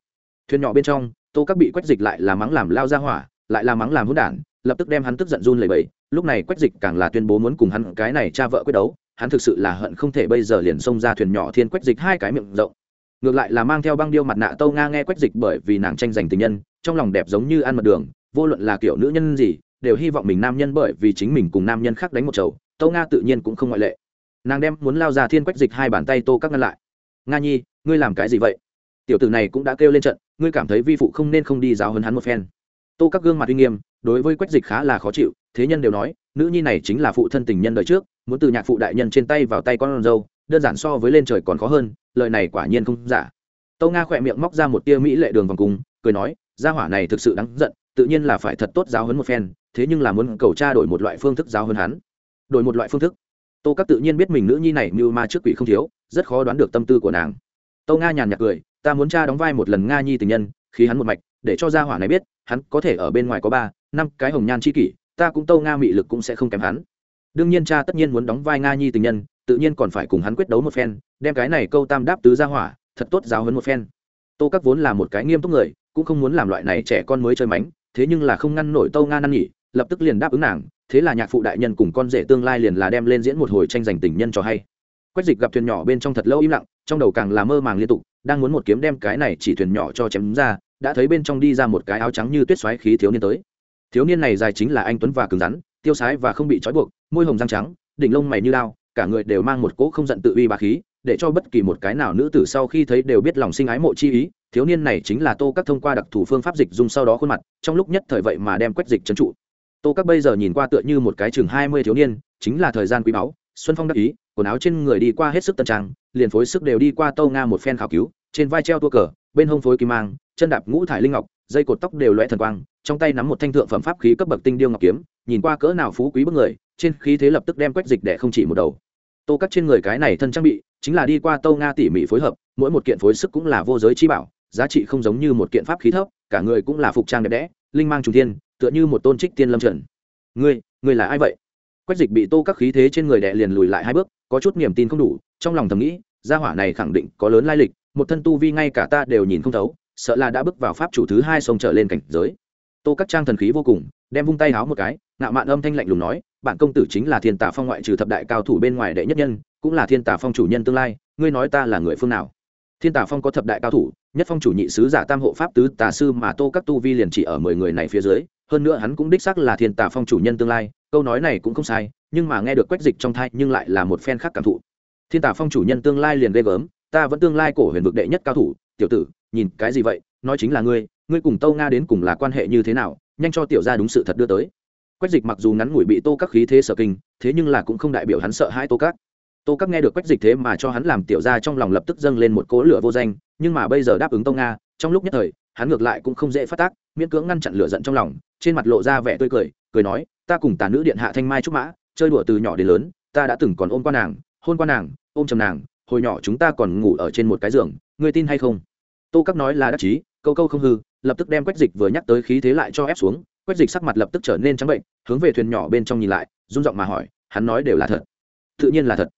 Thuyền nhỏ bên trong, tô các bị quách dịch lại là mắng làm lao ra hỏa, lại là mắng làm hỗn đản, lập tức đem hắn tức giận run lẩy bẩy. Lúc này quách dịch càng là tuyên bố muốn cùng hắn cái này cha vợ quyết đấu, hắn thực sự là hận không thể bây giờ liền xông ra thuyền nhỏ thiên quách dịch hai cái miệng rộng. Ngược lại là mang theo băng điêu mặt nạ tâu nga nghe quách dịch bởi vì nàng tranh giành tình nhân trong lòng đẹp giống như ăn mật đường, vô luận là kiểu nữ nhân gì, đều hy vọng mình nam nhân bởi vì chính mình cùng nam nhân khác đánh một chầu tâu nga tự nhiên cũng không ngoại lệ. Nàng đem muốn lao ra thiên quách dịch hai bàn tay tô các ngăn lại. Nga nhi, ngươi làm cái gì vậy? Tiểu tử này cũng đã kêu lên trận, ngươi cảm thấy vi phụ không nên không đi giáo hấn hắn một phen. Tô các gương mặt uy nghiêm, đối với quách dịch khá là khó chịu, thế nhân đều nói, nữ nhi này chính là phụ thân tình nhân đời trước, muốn từ nhạc phụ đại nhân trên tay vào tay con dâu, đơn giản so với lên trời còn khó hơn, lời này quả nhiên không giả. Tâu nga khỏe miệng móc ra một tia mỹ lệ đường vòng cùng cười nói gia hỏa này thực sự đáng giận, tự nhiên là phải thật tốt giáo hấn một phen, thế nhưng là muốn cầu cha đổi một loại phương thức giáo hấn hắn. Đổi một loại phương thức? Tô các tự nhiên biết mình nữ nhi này như ma trước quỷ không thiếu, rất khó đoán được tâm tư của nàng. Tâu nga nhàn nhạt cười, ta muốn cha đóng vai một lần nga nhi tình nhân khi hắn một mạch, để cho gia hỏa này biết, hắn có thể ở bên ngoài có ba, năm cái hồng nhan c h i kỷ, ta cũng tâu nga mị lực cũng sẽ không kém hắn. Đương nhiên cha tất nhiên muốn đóng vai nga nhi tình nhân, tự nhiên còn phải cùng hắn quyết đấu một phen, đem cái này câu tam đáp tứ gia hỏa, thật tốt giáo hấn một phen. Tô các vốn là một cái nghiêm túc người cũng không muốn làm loại này trẻ con mới chơi mánh, thế nhưng là không ngăn nổi tâu nga năn nhỉ lập tức liền đáp ứng nàng, thế là nhạc phụ đại nhân cùng con rể tương lai liền là đem lên diễn một hồi tranh giành tình nhân cho hay. Quách dịch gặp thuyền nhỏ bên trong thật lâu im lặng, trong đầu càng là mơ màng liên tục, đang muốn một kiếm đem cái này chỉ thuyền nhỏ cho chém ra, đã thấy bên trong đi ra một cái áo trắng như tuyết xoáy khí thiếu niên tới. Thiếu niên này dài chính là anh tuấn và cứng rắn, tiêu sái và không bị trói buộc, môi hồng răng trắng, đỉnh lông mày như lao, cả người đều mang một cỗ không giận tự uy bà khí, để cho bất kỳ một cái nào nữ tử sau khi thấy đều biết lòng sinh ái mộ chi ý thiếu niên này chính là tô các thông qua đặc thù phương pháp dịch dùng sau đó khuôn mặt, trong lúc nhất thời vậy mà đem quét dịch trấn trụ. Tô các bây giờ nhìn qua tựa như một cái chừng hai mươi thiếu niên, chính là thời gian quý báu, xuân phong đắc ý, quần áo trên người đi qua hết sức tân trang, liền phối sức đều đi qua tâu nga một phen khảo cứu, trên vai treo tua cờ, bên hông phối kim mang, chân đạp ngũ thải linh ngọc, dây cột tóc đều loe thần quang, trong tay nắm một thanh thượng phẩm pháp khí cấp bậc tinh điêu ngọc kiếm, nhìn qua cỡ nào phú quý bức người, trên khí thế lập tức đem quét dịch để không chỉ một đầu. Tô cắt trên người cái này thân trang bị, chính là đi qua tâu nga tỉ mỉ phối hợp, mỗi một kiện phối sức cũng là vô giới chi bảo giá trị không giống như một kiện pháp khí thấp, cả người cũng là phục trang đẹp đẽ, linh mang trùng thiên, tựa như một tôn trích tiên lâm trần. Ngươi ngươi là ai vậy? Quách dịch bị tô các khí thế trên người đệ liền lùi lại hai bước, có chút niềm tin không đủ, trong lòng thầm nghĩ, gia hỏa này khẳng định có lớn lai lịch, một thân tu vi ngay cả ta đều nhìn không thấu, sợ là đã bước vào pháp chủ thứ hai sông trở lên cảnh giới. Tô các trang thần khí vô cùng, đem vung tay háo một cái, ngạo mạn âm thanh lạnh lùng nói, bản công tử chính là thiên tà phong ngoại trừ thập đại cao thủ bên ngoài đệ nhất nhân, cũng là thiên tà phong chủ nhân tương lai, ngươi nói ta là người phương nào? Thiên tả phong có thập đại cao thủ, nhất phong chủ nhị sứ giả tam hộ pháp tứ tà sư mà tô các tu vi liền chỉ ở mười người này phía dưới, hơn nữa hắn cũng đích xác là thiên tả phong chủ nhân tương lai, câu nói này cũng không sai, nhưng mà nghe được quách dịch trong thai nhưng lại là một phen khác cảm thụ. Thiên tả phong chủ nhân tương lai liền ghê gớm, ta vẫn tương lai cổ huyền vực đệ nhất cao thủ, tiểu tử, nhìn cái gì vậy, nói chính là ngươi ngươi cùng tâu nga đến cùng là quan hệ như thế nào, nhanh cho tiểu ra đúng sự thật đưa tới. Quách dịch mặc dù ngắn ngủi bị tô các khí thế sở kinh, thế nhưng là cũng không đại biểu hắn sợ hai tô các tô các nghe được quách dịch thế mà cho hắn làm tiểu ra trong lòng lập tức dâng lên một cỗ lửa vô danh, nhưng mà bây giờ đáp ứng Tông nga, trong lúc nhất thời, hắn ngược lại cũng không dễ phát tác, miễn cưỡng ngăn chặn lửa giận trong lòng, trên mặt lộ ra vẻ tươi cười cười nói, ta cùng tà nữ điện hạ thanh mai trúc mã, chơi đùa từ nhỏ đến lớn, ta đã từng còn ôm qua nàng, hôn qua nàng, ôm chầm nàng, hồi nhỏ chúng ta còn ngủ ở trên một cái giường, ngươi tin hay không? Tô các nói là đắc chí, câu câu không hư, lập tức đem quách dịch vừa nhắc tới khí thế lại cho ép xuống, quách dịch sắc mặt lập tức trở nên trắng bệnh, hướng về thuyền nhỏ bên trong nhìn lại rung giọng mà hỏi, hắn nói đều là thật. Tự nhiên là thật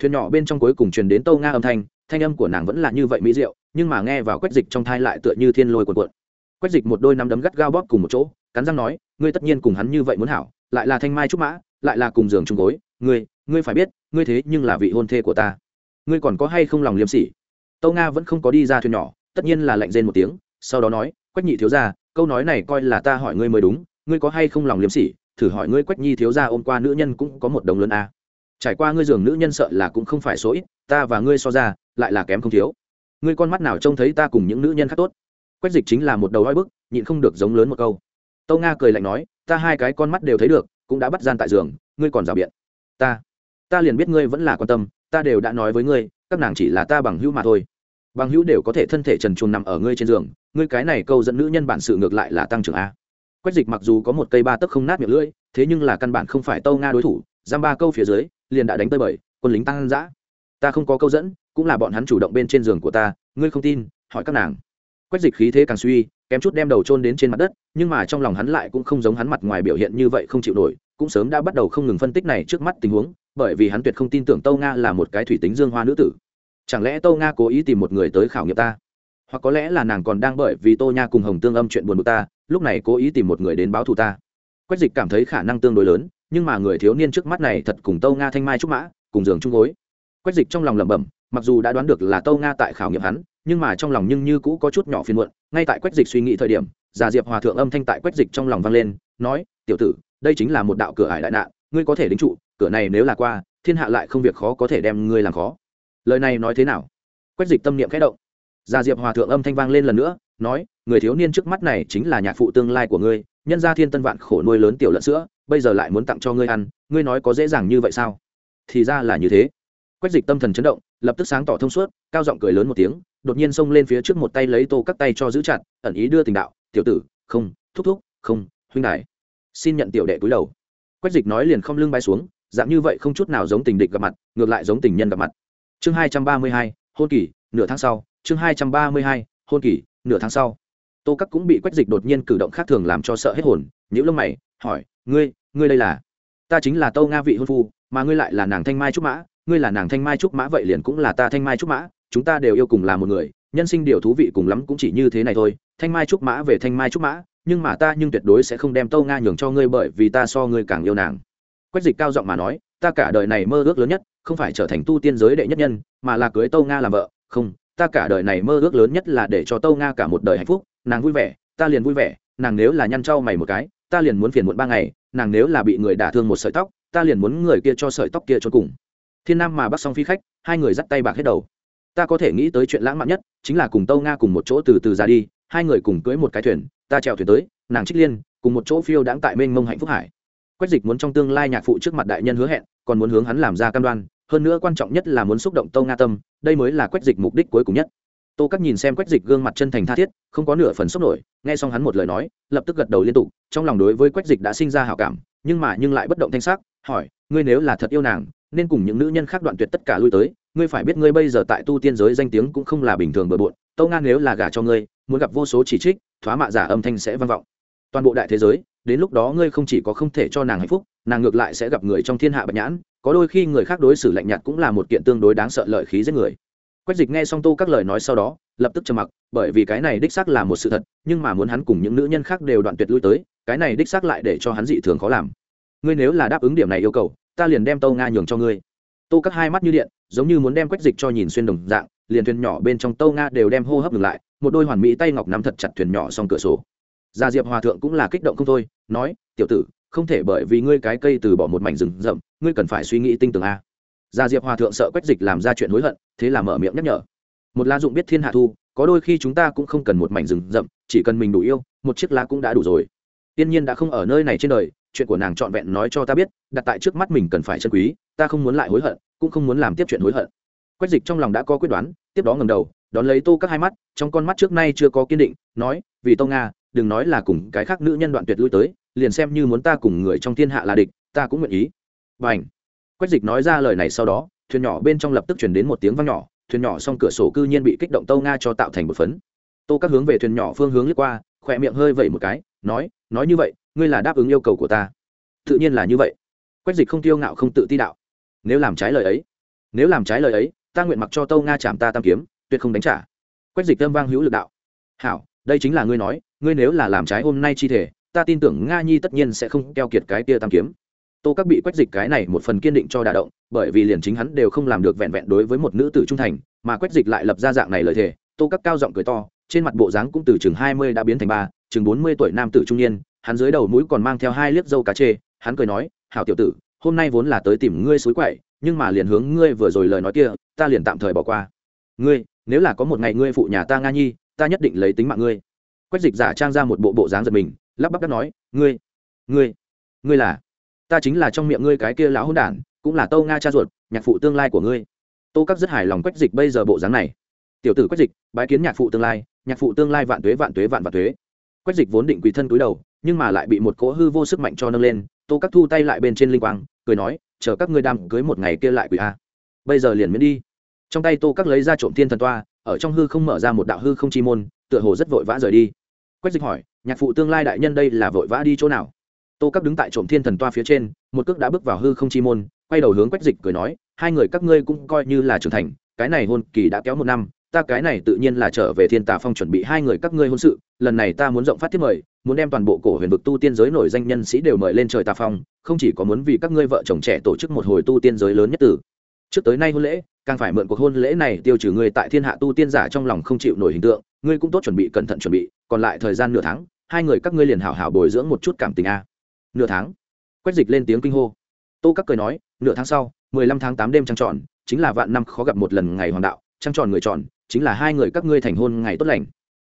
thuyền nhỏ bên trong cuối cùng truyền đến tâu nga âm thanh thanh âm của nàng vẫn là như vậy mỹ diệu, nhưng mà nghe vào quách dịch trong thai lại tựa như thiên lôi cuộn cuộn. Quách dịch một đôi nắm đấm gắt gao bóp cùng một chỗ, cắn răng nói, ngươi tất nhiên cùng hắn như vậy muốn hảo, lại là thanh mai trúc mã, lại là cùng giường chung gối, ngươi ngươi phải biết, ngươi thế nhưng là vị hôn thê của ta. Ngươi còn có hay không lòng liêm sỉ? Tâu nga vẫn không có đi ra thuyền nhỏ, tất nhiên là lạnh rên một tiếng, sau đó nói, quách nhị thiếu ra câu nói này coi là ta hỏi ngươi mới đúng, ngươi có hay không lòng liêm sỉ? Thử hỏi ngươi quách nhi thiếu ra ôm qua nữ nhân cũng có một đồng lớn à trải qua ngươi giường nữ nhân sợ là cũng không phải số ít, ta và ngươi so ra, lại là kém không thiếu. Ngươi con mắt nào trông thấy ta cùng những nữ nhân khác tốt? Quách dịch chính là một đầu oi bức, nhịn không được giống lớn một câu. Tâu nga cười lạnh nói, ta hai cái con mắt đều thấy được, cũng đã bắt gian tại giường, ngươi còn rào biện. Ta ta liền biết ngươi vẫn là quan tâm, ta đều đã nói với ngươi, các nàng chỉ là ta bằng hữu mà thôi. Bằng hữu đều có thể thân thể trần truồng nằm ở ngươi trên giường, ngươi cái này câu dẫn nữ nhân bản sự ngược lại là tăng trưởng a. Quách dịch mặc dù có một cây ba tấc không nát miệng lưỡi, thế nhưng là căn bản không phải tâu nga đối thủ, giam ba câu phía dưới liền đã đánh tới bởi quân lính tăng dã. Ta không có câu dẫn, cũng là bọn hắn chủ động bên trên giường của ta, ngươi không tin, hỏi các nàng. Quách dịch khí thế càng suy, kém chút đem đầu trôn đến trên mặt đất, nhưng mà trong lòng hắn lại cũng không giống hắn mặt ngoài biểu hiện như vậy không chịu nổi, cũng sớm đã bắt đầu không ngừng phân tích này trước mắt tình huống, bởi vì hắn tuyệt không tin tưởng tâu nga là một cái thủy tính dương hoa nữ tử. Chẳng lẽ tâu nga cố ý tìm một người tới khảo nghiệm ta? Hoặc có lẽ là nàng còn đang bởi vì tô nha cùng hồng tương âm chuyện buồn bực ta, lúc này cố ý tìm một người đến báo thù ta. Quách dịch cảm thấy khả năng tương đối lớn nhưng mà người thiếu niên trước mắt này thật cùng tâu nga thanh mai trúc mã, cùng giường chung gối. Quách dịch trong lòng lẩm bẩm, mặc dù đã đoán được là tâu nga tại khảo nghiệm hắn, nhưng mà trong lòng nhưng như cũ có chút nhỏ phiền muộn, ngay tại quách dịch suy nghĩ thời điểm, già diệp hòa thượng âm thanh tại quách dịch trong lòng vang lên, nói, tiểu tử, đây chính là một đạo cửa ải đại nạn, ngươi có thể đính trụ, cửa này nếu là qua, thiên hạ lại không việc khó có thể đem ngươi làm khó. Lời này nói thế nào? Quách dịch tâm niệm khẽ động. Già diệp hòa thượng âm thanh vang lên lần nữa, nói, người thiếu niên trước mắt này chính là nhạc phụ tương lai của ngươi, nhân gia thiên tân vạn khổ nuôi lớn tiểu lợn sữa bây giờ lại muốn tặng cho ngươi ăn, ngươi nói có dễ dàng như vậy sao? Thì ra là như thế. Quách dịch tâm thần chấn động, lập tức sáng tỏ thông suốt, cao giọng cười lớn một tiếng, đột nhiên xông lên phía trước một tay lấy tô cắt tay cho giữ chặt, ẩn ý đưa tình đạo, tiểu tử, không, thúc thúc, không, huynh đại xin nhận tiểu đệ cúi đầu. Quách dịch nói liền không lưng bay xuống, dạng như vậy không chút nào giống tình địch gặp mặt, ngược lại giống tình nhân gặp mặt. Chương hai trăm ba mươi hai, hôn kỳ, nửa tháng sau. Chương hai trăm ba mươi hai, hôn kỳ, nửa tháng sau. Tô cắt cũng bị quách dịch đột nhiên cử động khác thường làm cho sợ hết hồn những lông mày, hỏi, ngươi ngươi đây là, ta chính là tâu nga vị hôn phu, mà ngươi lại là nàng thanh mai trúc mã, ngươi là nàng thanh mai trúc mã vậy liền cũng là ta thanh mai trúc mã, chúng ta đều yêu cùng là một người, nhân sinh điều thú vị cùng lắm cũng chỉ như thế này thôi, thanh mai trúc mã về thanh mai trúc mã, nhưng mà ta nhưng tuyệt đối sẽ không đem tâu nga nhường cho ngươi bởi vì ta so ngươi càng yêu nàng. Quách dịch cao giọng mà nói, ta cả đời này mơ ước lớn nhất, không phải trở thành tu tiên giới đệ nhất nhân, mà là cưới tâu nga làm vợ, không, ta cả đời này mơ ước lớn nhất là để cho tâu nga cả một đời hạnh phúc, nàng vui vẻ, ta liền vui vẻ, nàng nếu là nhăn trau mày một cái, ta liền muốn phiền muộn ba ngày nàng nếu là bị người đả thương một sợi tóc, ta liền muốn người kia cho sợi tóc kia cho cùng. Thiên nam mà bắt xong phi khách, hai người dắt tay bạc hết đầu. Ta có thể nghĩ tới chuyện lãng mạn nhất, chính là cùng tâu nga cùng một chỗ từ từ ra đi, hai người cùng cưới một cái thuyền, ta trèo thuyền tới, nàng trích liên, cùng một chỗ phiêu đáng tại mênh mông hạnh phúc hải. Quách dịch muốn trong tương lai nhạc phụ trước mặt đại nhân hứa hẹn, còn muốn hướng hắn làm ra cam đoan, hơn nữa quan trọng nhất là muốn xúc động tâu nga tâm, đây mới là quách dịch mục đích cuối cùng nhất tô cắt nhìn xem quách dịch gương mặt chân thành tha thiết, không có nửa phần sốc nổi, nghe xong hắn một lời nói, lập tức gật đầu liên tục, trong lòng đối với quách dịch đã sinh ra hào cảm, nhưng mà nhưng lại bất động thanh sắc, hỏi, ngươi nếu là thật yêu nàng, nên cùng những nữ nhân khác đoạn tuyệt tất cả lui tới, ngươi phải biết ngươi bây giờ tại tu tiên giới danh tiếng cũng không là bình thường bừa bộn tâu nga nếu là gả cho ngươi, muốn gặp vô số chỉ trích, thoá mạ giả âm thanh sẽ vang vọng. Toàn bộ đại thế giới, đến lúc đó ngươi không chỉ có không thể cho nàng hạnh phúc, nàng ngược lại sẽ gặp người trong thiên hạ bạch nhãn, có đôi khi người khác đối xử lạnh nhạt cũng là một kiện tương đối đáng sợ lợi khí giết người quách dịch nghe xong tô các lời nói sau đó, lập tức trầm mặc, bởi vì cái này đích xác là một sự thật, nhưng mà muốn hắn cùng những nữ nhân khác đều đoạn tuyệt lui tới, cái này đích xác lại để cho hắn dị thường khó làm. Ngươi nếu là đáp ứng điểm này yêu cầu, ta liền đem tâu nga nhường cho ngươi. Tô các hai mắt như điện, giống như muốn đem quách dịch cho nhìn xuyên đồng dạng, liền thuyền nhỏ bên trong tâu nga đều đem hô hấp ngừng lại, một đôi hoàn mỹ tay ngọc nắm thật chặt thuyền nhỏ xong cửa sổ. Gia diệp hòa thượng cũng là kích động không thôi, nói, tiểu tử, không thể bởi vì ngươi cái cây từ bỏ một mảnh rừng rậm, ngươi cần phải suy nghĩ tinh tường a gia diệp hòa thượng sợ quách dịch làm ra chuyện hối hận, thế là mở miệng nhắc nhở. Một lá dụng biết thiên hạ thu, có đôi khi chúng ta cũng không cần một mảnh rừng rậm, chỉ cần mình đủ yêu, một chiếc lá cũng đã đủ rồi. Tiên nhiên đã không ở nơi này trên đời, chuyện của nàng trọn vẹn nói cho ta biết, đặt tại trước mắt mình cần phải chân quý, ta không muốn lại hối hận, cũng không muốn làm tiếp chuyện hối hận. Quách dịch trong lòng đã có quyết đoán, tiếp đó ngầm đầu, đón lấy tô các hai mắt, trong con mắt trước nay chưa có kiên định, nói, vì tô nga, đừng nói là cùng cái khác nữ nhân đoạn tuyệt lui tới, liền xem như muốn ta cùng người trong thiên hạ là địch, ta cũng nguyện ý. B à n h quách dịch nói ra lời này sau đó, thuyền nhỏ bên trong lập tức chuyển đến một tiếng văng nhỏ, thuyền nhỏ xong cửa sổ cư nhiên bị kích động tâu nga cho tạo thành một phấn. Tô các hướng về thuyền nhỏ phương hướng lướt qua, khỏe miệng hơi vẩy một cái, nói nói như vậy, ngươi là đáp ứng yêu cầu của ta. Tự nhiên là như vậy. Quách dịch không tiêu ngạo không tự ti đạo. Nếu làm trái lời ấy, nếu làm trái lời ấy, ta nguyện mặc cho tâu nga chạm ta tam kiếm, tuyệt không đánh trả. Quách dịch tâm vang hữu lực đạo. Hảo, đây chính là ngươi nói, ngươi nếu là làm trái hôm nay chi thể, ta tin tưởng nga nhi tất nhiên sẽ không keo kiệt cái tia tam kiếm tô các bị quách dịch cái này một phần kiên định cho đà động, bởi vì liền chính hắn đều không làm được vẹn vẹn đối với một nữ tử trung thành, mà quách dịch lại lập ra dạng này lời thề, tô các cao giọng cười to, trên mặt bộ dáng cũng từ chừng hai mươi đã biến thành ba, chừng bốn mươi tuổi nam tử trung niên, hắn dưới đầu mũi còn mang theo hai liếc dâu cá chê, hắn cười nói, hảo tiểu tử, hôm nay vốn là tới tìm ngươi suối quậy, nhưng mà liền hướng ngươi vừa rồi lời nói kia, ta liền tạm thời bỏ qua. Ngươi, nếu là có một ngày ngươi phụ nhà ta nga nhi, ta nhất định lấy tính mạng ngươi. Quách dịch giả trang ra một bộ bộ dáng giật mình, lắp bắp đắp nói, ngươi ngươi ngươi là ta chính là trong miệng ngươi cái kia lão hôn đản, cũng là tâu nga cha ruột, nhạc phụ tương lai của ngươi. Tô các rất hài lòng quách dịch bây giờ bộ dáng này. Tiểu tử quách dịch, bái kiến nhạc phụ tương lai, nhạc phụ tương lai vạn tuế vạn tuế vạn vạn tuế. Quách dịch vốn định quỳ thân túi đầu, nhưng mà lại bị một cỗ hư vô sức mạnh cho nâng lên, tô các thu tay lại bên trên linh quang, cười nói, chờ các ngươi đam cưới một ngày kia lại quỳ a. Bây giờ liền miễn đi. Trong tay tô các lấy ra trộm thiên thần toa, ở trong hư không mở ra một đạo hư không chi môn, tựa hồ rất vội vã rời đi. Quách dịch hỏi, nhạc phụ tương lai đại nhân đây là vội vã đi chỗ nào? Tô các đứng tại trộm thiên thần toa phía trên, một cước đã bước vào hư không chi môn, quay đầu hướng quách dịch cười nói, hai người các ngươi cũng coi như là trưởng thành, cái này hôn kỳ đã kéo một năm, ta cái này tự nhiên là trở về thiên tà phong chuẩn bị hai người các ngươi hôn sự, lần này ta muốn rộng phát thiết mời, muốn đem toàn bộ cổ huyền vực tu tiên giới nổi danh nhân sĩ đều mời lên trời tà phong, không chỉ có muốn vì các ngươi vợ chồng trẻ tổ chức một hồi tu tiên giới lớn nhất tử. Trước tới nay hôn lễ, càng phải mượn cuộc hôn lễ này tiêu trừ ngươi tại thiên hạ tu tiên giả trong lòng không chịu nổi hình tượng, ngươi cũng tốt chuẩn bị cẩn thận chuẩn bị, còn lại thời gian nửa tháng, hai người các ngươi liền hảo hảo bồi dưỡng một chút cảm tình a nửa tháng. Quét dịch lên tiếng kinh hô. Tô các cười nói, nửa tháng sau, mười lăm tháng tám đêm trăng tròn, chính là vạn năm khó gặp một lần ngày hoàng đạo, trăng tròn người tròn, chính là hai người các ngươi thành hôn ngày tốt lành.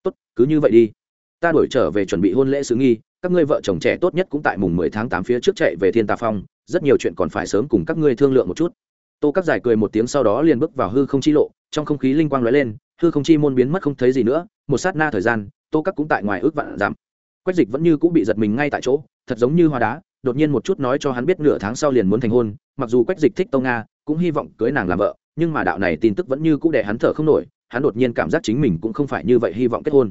Tốt, cứ như vậy đi. Ta đổi trở về chuẩn bị hôn lễ xứ nghi, các ngươi vợ chồng trẻ tốt nhất cũng tại mùng mười tháng tám phía trước chạy về thiên tà phong, rất nhiều chuyện còn phải sớm cùng các ngươi thương lượng một chút. Tô các giải cười một tiếng sau đó liền bước vào hư không chi lộ, trong không khí linh quang lóe lên, hư không chi môn biến mất không thấy gì nữa, một sát na thời gian, tô các cũng tại ngoài ước vạn giảm quách dịch vẫn như cũng bị giật mình ngay tại chỗ, thật giống như hoa đá, đột nhiên một chút nói cho hắn biết nửa tháng sau liền muốn thành hôn, mặc dù quách dịch thích tâu nga, cũng hy vọng cưới nàng làm vợ, nhưng mà đạo này tin tức vẫn như cũ để hắn thở không nổi, hắn đột nhiên cảm giác chính mình cũng không phải như vậy hy vọng kết hôn.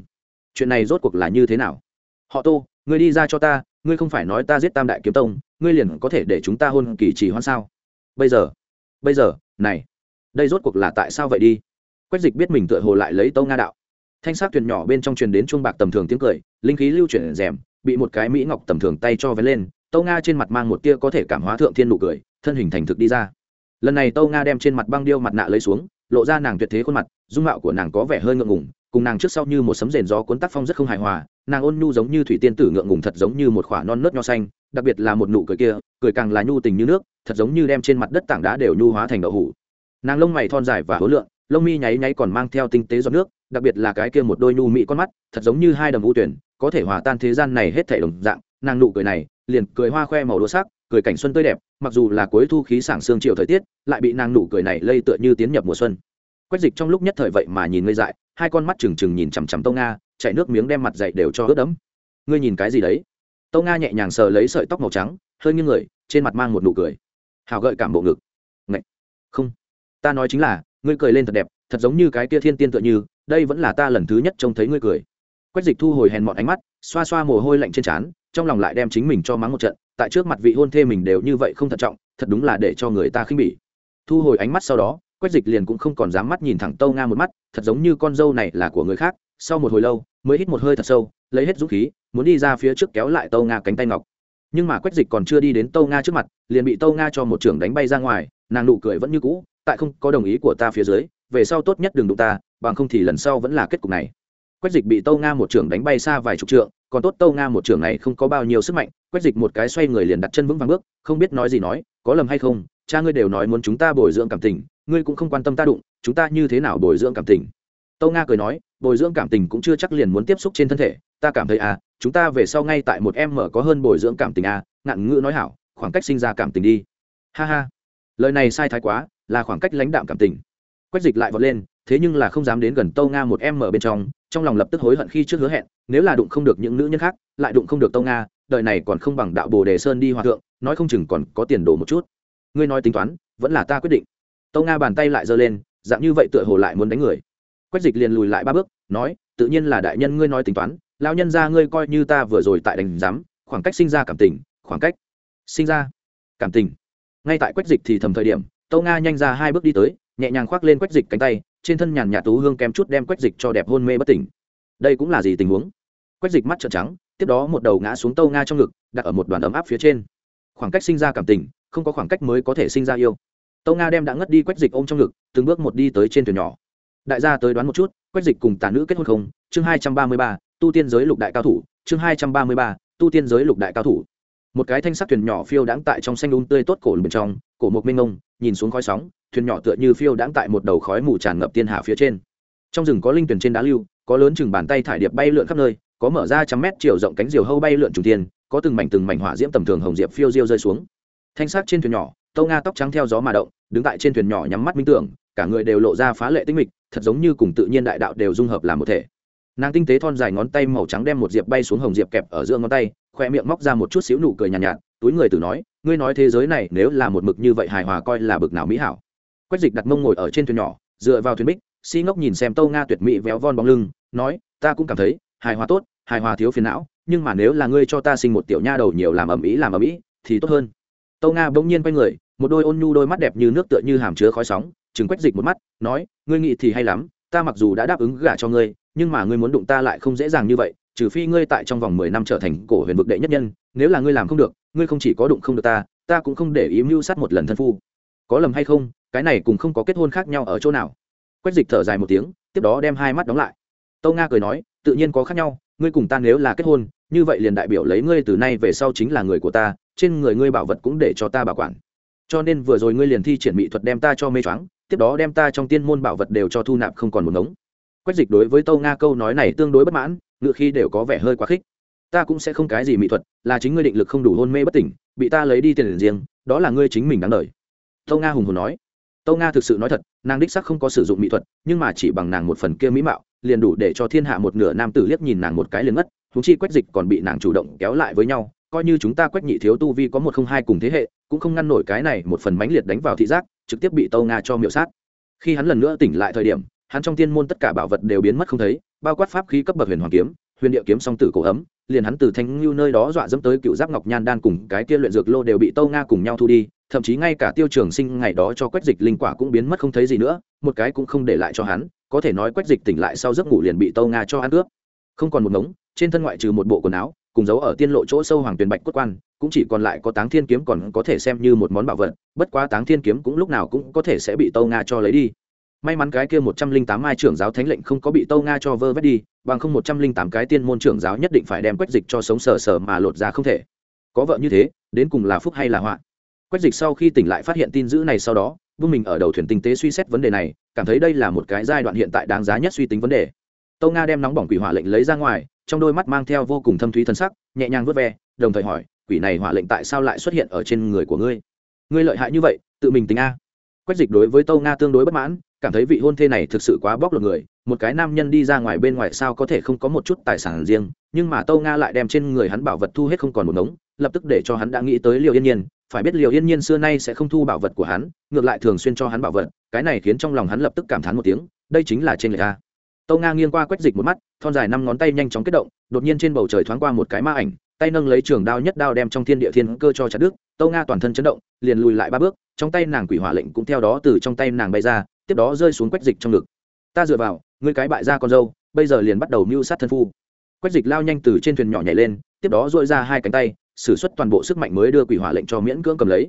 Chuyện này rốt cuộc là như thế nào? Họ tô, ngươi đi ra cho ta, ngươi không phải nói ta giết tam đại kiếm tông, ngươi liền có thể để chúng ta hôn kỳ trì hoan sao? Bây giờ bây giờ, này, đây rốt cuộc là tại sao vậy đi? Quách dịch biết mình tựa hồ lại lấy tâu nga đạo thanh sắc thuyền nhỏ bên trong truyền đến chuông bạc tầm thường tiếng cười, linh khí lưu chuyển rèm, bị một cái mỹ ngọc tầm thường tay cho vén lên, tâu nga trên mặt mang một tia có thể cảm hóa thượng thiên nụ cười, thân hình thành thực đi ra. Lần này tâu nga đem trên mặt băng điêu mặt nạ lấy xuống, lộ ra nàng tuyệt thế khuôn mặt, dung mạo của nàng có vẻ hơi ngượng ngùng, cùng nàng trước sau như một sấm rền gió cuốn tác phong rất không hài hòa, nàng ôn nhu giống như thủy tiên tử ngượng ngùng thật giống như một khoả non nớt nho xanh, đặc biệt là một nụ cười kia, cười càng là nhu tình như nước, thật giống như đem trên mặt đất tảng đá đều nhu hóa thành đậu hủ nàng lông mày thon dài và hối lượng lông mi nháy nháy còn mang theo tinh tế giọt nước đặc biệt là cái kia một đôi nhu mỹ con mắt, thật giống như hai đầm u tuyển, có thể hòa tan thế gian này hết thể đồng dạng. Nàng nụ cười này, liền cười hoa khoe màu đỗ sắc, cười cảnh xuân tươi đẹp, mặc dù là cuối thu khí sảng sương chiều thời tiết, lại bị nàng nụ cười này lây tựa như tiến nhập mùa xuân. Quách dịch trong lúc nhất thời vậy mà nhìn ngây dại, hai con mắt trừng trừng nhìn chằm chằm tâu nga chạy nước miếng đem mặt dậy đều cho ướt đẫm. Ngươi nhìn cái gì đấy? Tâu nga nhẹ nhàng sờ lấy sợi tóc màu trắng, hơi nghiêng người, trên mặt mang một nụ cười. Hào gợi cảm bộ ngực. Ngậy! không. Ta nói chính là, ngươi cười lên thật đẹp, thật giống như cái kia thiên tiên tựa như đây vẫn là ta lần thứ nhất trông thấy ngươi cười. Quách dịch thu hồi hèn mọn ánh mắt, xoa xoa mồ hôi lạnh trên trán, trong lòng lại đem chính mình cho mắng một trận, tại trước mặt vị hôn thê mình đều như vậy không thận trọng, thật đúng là để cho người ta khinh bỉ. Thu hồi ánh mắt sau đó, quách dịch liền cũng không còn dám mắt nhìn thẳng tâu nga một mắt, thật giống như con dâu này là của người khác, sau một hồi lâu, mới hít một hơi thật sâu, lấy hết dũng khí, muốn đi ra phía trước kéo lại tâu nga cánh tay ngọc. Nhưng mà quách dịch còn chưa đi đến tâu nga trước mặt, liền bị tâu nga cho một trưởng đánh bay ra ngoài, nàng nụ cười vẫn như cũ, tại không có đồng ý của ta phía dưới về sau tốt nhất đừng đụng ta, bằng không thì lần sau vẫn là kết cục này. Quách dịch bị tâu nga một trưởng đánh bay xa vài chục trượng, còn tốt tâu nga một trưởng này không có bao nhiêu sức mạnh, quách dịch một cái xoay người liền đặt chân vững vàng bước, không biết nói gì nói, có lầm hay không, cha ngươi đều nói muốn chúng ta bồi dưỡng cảm tình, ngươi cũng không quan tâm ta đụng, chúng ta như thế nào bồi dưỡng cảm tình? Tâu nga cười nói, bồi dưỡng cảm tình cũng chưa chắc liền muốn tiếp xúc trên thân thể, ta cảm thấy à chúng ta về sau ngay tại một em mở có hơn bồi dưỡng cảm tình à ngạn ngữ nói hảo, khoảng cách sinh ra cảm tình đi. Ha ha. Lời này sai thái quá, là khoảng cách lãnh đạm cảm tình quách dịch lại vọt lên, thế nhưng là không dám đến gần tâu nga một em mở bên trong trong lòng lập tức hối hận khi trước hứa hẹn, nếu là đụng không được những nữ nhân khác, lại đụng không được tâu nga, đời này còn không bằng đạo bồ đề sơn đi hòa thượng, nói không chừng còn có tiền đồ một chút. Ngươi nói tính toán, vẫn là ta quyết định. Tâu nga bàn tay lại giơ lên, dạng như vậy tựa hồ lại muốn đánh người. Quách dịch liền lùi lại ba bước, nói, tự nhiên là đại nhân ngươi nói tính toán lao nhân ra ngươi coi như ta vừa rồi tại đánh giám, khoảng cách sinh ra cảm tình, khoảng cách sinh ra cảm tình. Ngay tại quách dịch thì thầm thời điểm tâu nga nhanh ra hai bước đi tới nhẹ nhàng khoác lên quách dịch cánh tay, trên thân nhàn nhạt tú hương kém chút đem quách dịch cho đẹp hôn mê bất tỉnh. Đây cũng là gì tình huống? Quách dịch mắt trợn trắng, tiếp đó một đầu ngã xuống tâu nga trong ngực, đặt ở một đoàn ấm áp phía trên. Khoảng cách sinh ra cảm tình, không có khoảng cách mới có thể sinh ra yêu. Tâu nga đem đã ngất đi quách dịch ôm trong ngực, từng bước một đi tới trên thuyền nhỏ. Đại gia tới đoán một chút, quách dịch cùng tà nữ kết hôn không? Chương hai trăm ba mươi ba, tu tiên giới lục đại cao thủ. Chương hai trăm ba mươi ba, tu tiên giới lục đại cao thủ. Một cái thanh sắc thuyền nhỏ phiêu đãng tại trong xanh đun tươi tốt cổ bên trong, cổ một minh ngông nhìn xuống khói sóng thuyền nhỏ tựa như phiêu đãng tại một đầu khói mù tràn ngập tiên hà phía trên. Trong rừng có linh tuyển trên đá lưu có lớn chừng bàn tay thải điệp bay lượn khắp nơi có mở ra trăm mét chiều rộng cánh diều hâu bay lượn trùng tiên có từng mảnh từng mảnh hỏa diễm tầm thường hồng diệp phiêu diêu rơi xuống. Thanh sắc trên thuyền nhỏ tâu nga tóc trắng theo gió mà động đứng tại trên thuyền nhỏ nhắm mắt minh tưởng cả người đều lộ ra phá lệ tinh mịch thật giống như cùng tự nhiên đại đạo đều dung hợp làm một thể. Nàng tinh tế thon dài ngón tay màu trắng đem một diệp bay xuống hồng diệp kẹp ở giữa ngón tay khoe miệng móc ra một chút xíu nụ cười nhàn nhạt, nhạt túi người từ nói ngươi nói thế giới này nếu là một mực như vậy hài hòa coi là bực nào mỹ hảo quách dịch đặt mông ngồi ở trên thuyền nhỏ, dựa vào thuyền bích, si ngốc nhìn xem tâu nga tuyệt mỹ véo von bóng lưng, nói, ta cũng cảm thấy, hài hòa tốt, hài hòa thiếu phiền não, nhưng mà nếu là ngươi cho ta sinh một tiểu nha đầu nhiều làm ầm ĩ làm ầm ĩ thì tốt hơn. Tâu nga bỗng nhiên quay người, một đôi ôn nhu đôi mắt đẹp như nước tựa như hàm chứa khói sóng chừng quách dịch một mắt, nói, ngươi nghĩ thì hay lắm, ta mặc dù đã đáp ứng gả cho ngươi, nhưng mà ngươi muốn đụng ta lại không dễ dàng như vậy, trừ phi ngươi tại trong vòng mười năm trở thành cổ huyền vực đệ nhất nhân, nếu là ngươi làm không được, ngươi không chỉ có đụng không được ta ta cũng không để ý mưu sát một lần thân phu. Có lầm hay không cái này cùng không có kết hôn khác nhau ở chỗ nào? Quách dịch thở dài một tiếng, tiếp đó đem hai mắt đóng lại. Tâu nga cười nói, tự nhiên có khác nhau, ngươi cùng ta nếu là kết hôn, như vậy liền đại biểu lấy ngươi từ nay về sau chính là người của ta, trên người ngươi bảo vật cũng để cho ta bảo quản. Cho nên vừa rồi ngươi liền thi triển mỹ thuật đem ta cho mê choáng, tiếp đó đem ta trong tiên môn bảo vật đều cho thu nạp không còn một ngống. Quách dịch đối với tâu nga câu nói này tương đối bất mãn, ngựa khi đều có vẻ hơi quá khích. Ta cũng sẽ không cái gì mỹ thuật, là chính ngươi định lực không đủ hôn mê bất tỉnh, bị ta lấy đi tiền riêng, đó là ngươi chính mình đáng lời tâu nga hùng hồn nói tâu nga thực sự nói thật, nàng đích sắc không có sử dụng mỹ thuật, nhưng mà chỉ bằng nàng một phần kia mỹ mạo, liền đủ để cho thiên hạ một nửa nam tử liếc nhìn nàng một cái liền ngất thú chi quách dịch còn bị nàng chủ động kéo lại với nhau, coi như chúng ta quách nhị thiếu tu vi có một không hai cùng thế hệ, cũng không ngăn nổi cái này một phần mãnh liệt đánh vào thị giác, trực tiếp bị tâu nga cho miểu sát. Khi hắn lần nữa tỉnh lại thời điểm, hắn trong tiên môn tất cả bảo vật đều biến mất không thấy, bao quát pháp khí cấp bậc huyền hoàng kiếm, huyền địa kiếm song tử cổ ấm liền hắn từ thanh lưu nơi đó dọa dẫm tới cựu giáp ngọc nhan đan cùng cái kia luyện dược lô đều bị tâu nga cùng nhau thu đi, thậm chí ngay cả tiêu trường sinh ngày đó cho quách dịch linh quả cũng biến mất không thấy gì nữa, một cái cũng không để lại cho hắn, có thể nói quách dịch tỉnh lại sau giấc ngủ liền bị tâu nga cho ăn cướp. Không còn một ngống, trên thân ngoại trừ một bộ quần áo, cùng giấu ở tiên lộ chỗ sâu hoàng tuyền bạch cốt quan, cũng chỉ còn lại có táng thiên kiếm còn có thể xem như một món bảo vật, bất quá táng thiên kiếm cũng lúc nào cũng có thể sẽ bị tâu nga cho lấy đi may mắn cái kia một trăm linh tám mai trưởng giáo thánh lệnh không có bị tâu nga cho vơ vét đi, bằng không một trăm linh tám cái tiên môn trưởng giáo nhất định phải đem quách dịch cho sống sờ sờ mà lột ra không thể. Có vợ như thế, đến cùng là phúc hay là họa? Quách dịch sau khi tỉnh lại phát hiện tin dữ này sau đó vương mình ở đầu thuyền tinh tế suy xét vấn đề này, cảm thấy đây là một cái giai đoạn hiện tại đáng giá nhất suy tính vấn đề. Tâu nga đem nóng bỏng quỷ hỏa lệnh lấy ra ngoài, trong đôi mắt mang theo vô cùng thâm thúy thân sắc, nhẹ nhàng vớt ve, đồng thời hỏi, quỷ này hỏa lệnh tại sao lại xuất hiện ở trên người của ngươi? Ngươi lợi hại như vậy, tự mình tính a. Quách dịch đối với tâu nga tương đối bất mãn cảm thấy vị hôn thê này thực sự quá bóc lột người, một cái nam nhân đi ra ngoài bên ngoài sao có thể không có một chút tài sản riêng, nhưng mà tâu nga lại đem trên người hắn bảo vật thu hết không còn một ngống, lập tức để cho hắn đã nghĩ tới liều yên nhiên, phải biết liều yên nhiên xưa nay sẽ không thu bảo vật của hắn, ngược lại thường xuyên cho hắn bảo vật, cái này khiến trong lòng hắn lập tức cảm thán một tiếng, đây chính là trên lệch a. Tâu nga nghiêng qua quét dịch một mắt, thon dài năm ngón tay nhanh chóng kết động, đột nhiên trên bầu trời thoáng qua một cái ma ảnh, tay nâng lấy trường đao nhất đao đem trong thiên địa thiên cơ cho chặt đứt tâu nga toàn thân chấn động, liền lùi lại ba bước, trong tay nàng quỷ hỏa lệnh cũng theo đó từ trong tay nàng bay ra tiếp đó rơi xuống quách dịch trong ngực. Ta dựa vào, ngươi cái bại ra con dâu, bây giờ liền bắt đầu mưu sát thân phu. Quách dịch lao nhanh từ trên thuyền nhỏ nhảy lên, tiếp đó dội ra hai cánh tay, sử xuất toàn bộ sức mạnh mới đưa quỷ hỏa lệnh cho miễn cưỡng cầm lấy.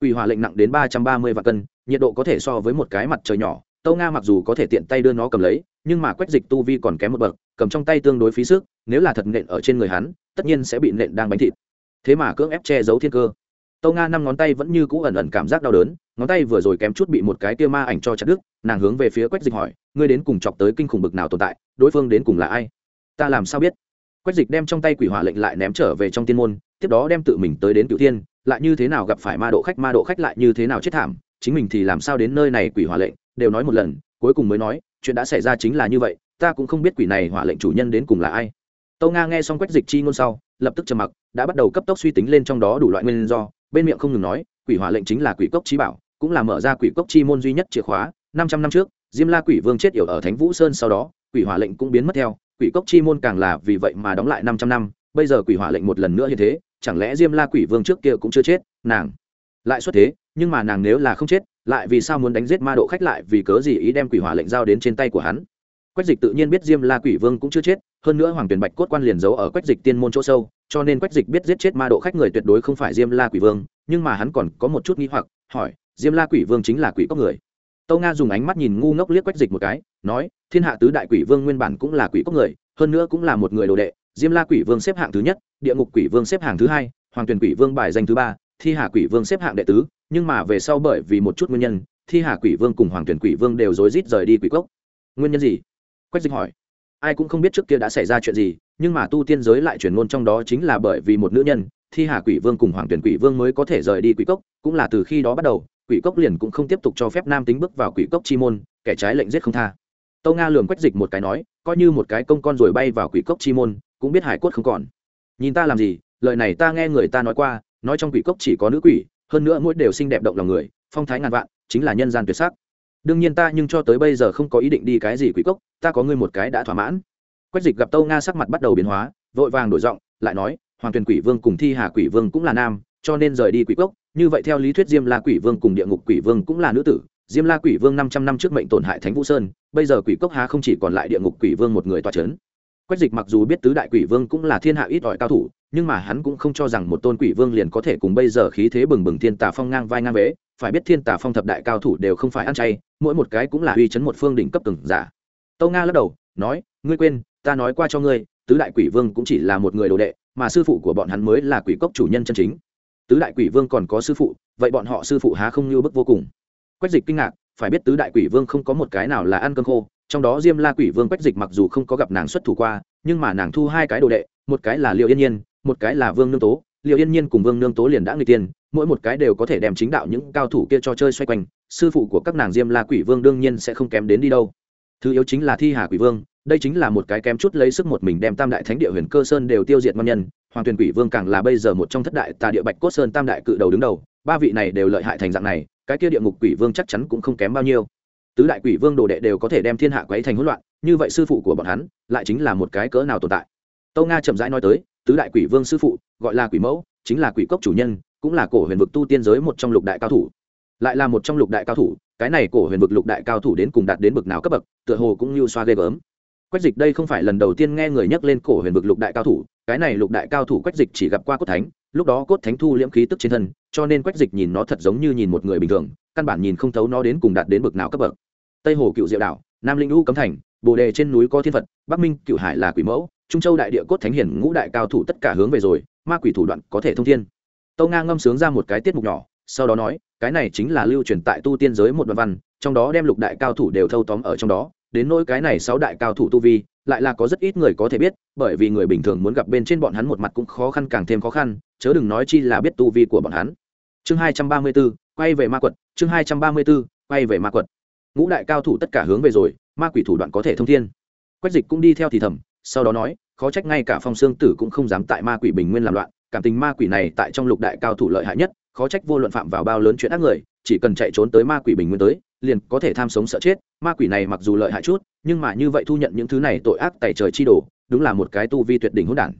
Quỷ hỏa lệnh nặng đến ba trăm ba mươi vạn cân, nhiệt độ có thể so với một cái mặt trời nhỏ, tâu nga mặc dù có thể tiện tay đưa nó cầm lấy, nhưng mà quách dịch tu vi còn kém một bậc, cầm trong tay tương đối phí sức, nếu là thật nện ở trên người hắn, tất nhiên sẽ bị nện đang bánh thịt. Thế mà cưỡng ép che giấu thiên cơ tâu nga năm ngón tay vẫn như cũ ẩn ẩn cảm giác đau đớn, ngón tay vừa rồi kém chút bị một cái tia ma ảnh cho chặt đứt, nàng hướng về phía quách dịch hỏi, ngươi đến cùng chọc tới kinh khủng bực nào tồn tại, đối phương đến cùng là ai? Ta làm sao biết? Quách dịch đem trong tay quỷ hỏa lệnh lại ném trở về trong tiên môn, tiếp đó đem tự mình tới đến cựu thiên, lại như thế nào gặp phải ma độ khách, ma độ khách lại như thế nào chết thảm, chính mình thì làm sao đến nơi này quỷ hỏa lệnh, đều nói một lần, cuối cùng mới nói, chuyện đã xảy ra chính là như vậy, ta cũng không biết quỷ này hỏa lệnh chủ nhân đến cùng là ai. Tâu nga nghe xong quách dịch chi ngôn sau, lập tức trầm mặc, đã bắt đầu cấp tốc suy tính lên trong đó đủ loại nguyên do bên miệng không ngừng nói, quỷ hỏa lệnh chính là quỷ cốc trí bảo, cũng là mở ra quỷ cốc chi môn duy nhất chìa khóa, năm trăm năm trước, diêm la quỷ vương chết yểu ở thánh vũ sơn sau đó, quỷ hỏa lệnh cũng biến mất theo, quỷ cốc chi môn càng là vì vậy mà đóng lại năm trăm năm, bây giờ quỷ hỏa lệnh một lần nữa như thế, chẳng lẽ diêm la quỷ vương trước kia cũng chưa chết, nàng lại xuất thế, nhưng mà nàng nếu là không chết, lại vì sao muốn đánh giết ma độ khách lại vì cớ gì ý đem quỷ hỏa lệnh giao đến trên tay của hắn? Quách dịch tự nhiên biết diêm la quỷ vương cũng chưa chết, hơn nữa hoàng tuyển bạch cốt quan liền giấu ở quách dịch tiên môn chỗ sâu cho nên quách dịch biết giết chết ma độ khách người tuyệt đối không phải diêm la quỷ vương, nhưng mà hắn còn có một chút nghi hoặc, hỏi, diêm la quỷ vương chính là quỷ cốc người? Tâu nga dùng ánh mắt nhìn ngu ngốc liếc quách dịch một cái, nói, thiên hạ tứ đại quỷ vương nguyên bản cũng là quỷ cốc người, hơn nữa cũng là một người đồ đệ, diêm la quỷ vương xếp hạng thứ nhất, địa ngục quỷ vương xếp hạng thứ hai, hoàng tuyền quỷ vương bài danh thứ ba, thi hà quỷ vương xếp hạng đệ tứ, nhưng mà về sau bởi vì một chút nguyên nhân, thi hà quỷ vương cùng hoàng tuyển quỷ vương đều rối rít rời đi quỷ cốc. Nguyên nhân gì? Quách dịch hỏi. Ai cũng không biết trước kia đã xảy ra chuyện gì nhưng mà tu tiên giới lại truyền ngôn trong đó chính là bởi vì một nữ nhân, thi hà quỷ vương cùng hoàng tuyển quỷ vương mới có thể rời đi quỷ cốc, cũng là từ khi đó bắt đầu, quỷ cốc liền cũng không tiếp tục cho phép nam tính bước vào quỷ cốc chi môn, kẻ trái lệnh giết không tha. Tâu nga lường quách dịch một cái nói, coi như một cái công con rồi bay vào quỷ cốc chi môn, cũng biết hải cốt không còn. Nhìn ta làm gì, lời này ta nghe người ta nói qua, nói trong quỷ cốc chỉ có nữ quỷ, hơn nữa mỗi đều xinh đẹp động lòng người, phong thái ngàn vạn, chính là nhân gian tuyệt sắc. Đương nhiên ta nhưng cho tới bây giờ không có ý định đi cái gì quỷ cốc, ta có ngươi một cái đã thỏa mãn quách dịch gặp tâu nga sắc mặt bắt đầu biến hóa, vội vàng đổi giọng, lại nói, hoàng tuyền quỷ vương cùng thi hà quỷ vương cũng là nam, cho nên rời đi quỷ cốc. Như vậy theo lý thuyết diêm la quỷ vương cùng địa ngục quỷ vương cũng là nữ tử. Diêm la quỷ vương năm trăm năm trước mệnh tổn hại thánh vũ sơn, bây giờ quỷ cốc há không chỉ còn lại địa ngục quỷ vương một người toa c h ấ n quách dịch mặc dù biết tứ đại quỷ vương cũng là thiên hạ ít ỏi cao thủ, nhưng mà hắn cũng không cho rằng một tôn quỷ vương liền có thể cùng bây giờ khí thế bừng bừng thiên tà phong ngang vai ngang vế. Phải biết thiên tà phong thập đại cao thủ đều không phải ăn chay, mỗi một cái cũng là uy chấn một phương đỉnh cấp từng giả. Tâu nga lắc đầu, nói, ngươi quên ta nói qua cho ngươi, tứ đại quỷ vương cũng chỉ là một người đồ đệ, mà sư phụ của bọn hắn mới là quỷ cốc chủ nhân chân chính. Tứ đại quỷ vương còn có sư phụ, vậy bọn họ sư phụ há không như bức vô cùng. Quách dịch kinh ngạc, phải biết tứ đại quỷ vương không có một cái nào là ăn cơm khô, trong đó diêm la quỷ vương quách dịch mặc dù không có gặp nàng xuất thủ qua, nhưng mà nàng thu hai cái đồ đệ, một cái là liệu yên nhiên, một cái là vương nương tố. Liệu yên nhiên cùng vương nương tố liền đã người tiên, mỗi một cái đều có thể đem chính đạo những cao thủ kia cho chơi xoay quanh, sư phụ của các nàng diêm la quỷ vương đương nhiên sẽ không kém đến đi đâu. Thứ yếu chính là thi hà quỷ vương đây chính là một cái kém chút lấy sức một mình đem tam đại thánh địa huyền cơ sơn đều tiêu diệt ngon nhân, hoàng tuyền quỷ vương càng là bây giờ một trong thất đại tà địa bạch cốt sơn tam đại cự đầu đứng đầu, ba vị này đều lợi hại thành dạng này, cái kia địa ngục quỷ vương chắc chắn cũng không kém bao nhiêu. Tứ đại quỷ vương đồ đệ đều có thể đem thiên hạ quấy thành hỗn loạn, như vậy sư phụ của bọn hắn lại chính là một cái cỡ nào tồn tại. Tâu nga chậm rãi nói tới, tứ đại quỷ vương sư phụ, gọi là quỷ mẫu, chính là quỷ cốc chủ nhân, cũng là cổ huyền vực tu tiên giới một trong lục đại cao thủ. Lại là một trong lục đại cao thủ, cái này cổ huyền vực lục đại cao thủ đến cùng đạt đến bực nào cấp bậc, tựa hồ cũng như xoa ghê gớm quách dịch đây không phải lần đầu tiên nghe người nhắc lên cổ huyền vực lục đại cao thủ, cái này lục đại cao thủ quách dịch chỉ gặp qua cốt thánh, lúc đó cốt thánh thu liễm khí tức trên thân, cho nên quách dịch nhìn nó thật giống như nhìn một người bình thường, căn bản nhìn không thấu nó đến cùng đạt đến bực nào cấp bậc. Tây hồ cựu diệu đảo, nam linh u cấm thành, bồ đề trên núi có thiên phật, bắc minh cựu hải là quỷ mẫu, trung châu đại địa cốt thánh hiển ngũ đại cao thủ tất cả hướng về rồi, ma quỷ thủ đoạn có thể thông thiên. Tâu nga ngâm sướng ra một cái tiết mục nhỏ, sau đó nói, cái này chính là lưu truyền tại tu tiên giới một đoạn văn, trong đó đem lục đại cao thủ đều thâu tóm ở trong đó đến nỗi cái này sáu đại cao thủ tu vi, lại là có rất ít người có thể biết, bởi vì người bình thường muốn gặp bên trên bọn hắn một mặt cũng khó khăn càng thêm khó khăn, chớ đừng nói chi là biết tu vi của bọn hắn. Chương hai trăm ba mươi b ố quay về ma quật, chương hai trăm ba mươi b ố quay về ma quật. Ngũ đại cao thủ tất cả hướng về rồi, ma quỷ thủ đoạn có thể thông thiên. Quách dịch cũng đi theo thì thầm, sau đó nói, khó trách ngay cả phong xương tử cũng không dám tại ma quỷ bình nguyên làm loạn, cảm tình ma quỷ này tại trong lục đại cao thủ lợi hại nhất, khó trách vô luận phạm vào bao lớn chuyện ác người, chỉ cần chạy trốn tới ma quỷ bình nguyên tới liền có thể tham sống sợ chết, ma quỷ này mặc dù lợi hại chút, nhưng mà như vậy thu nhận những thứ này tội ác tẩy trời chi đổ đúng là một cái tu vi tuyệt đỉnh hỗn đản.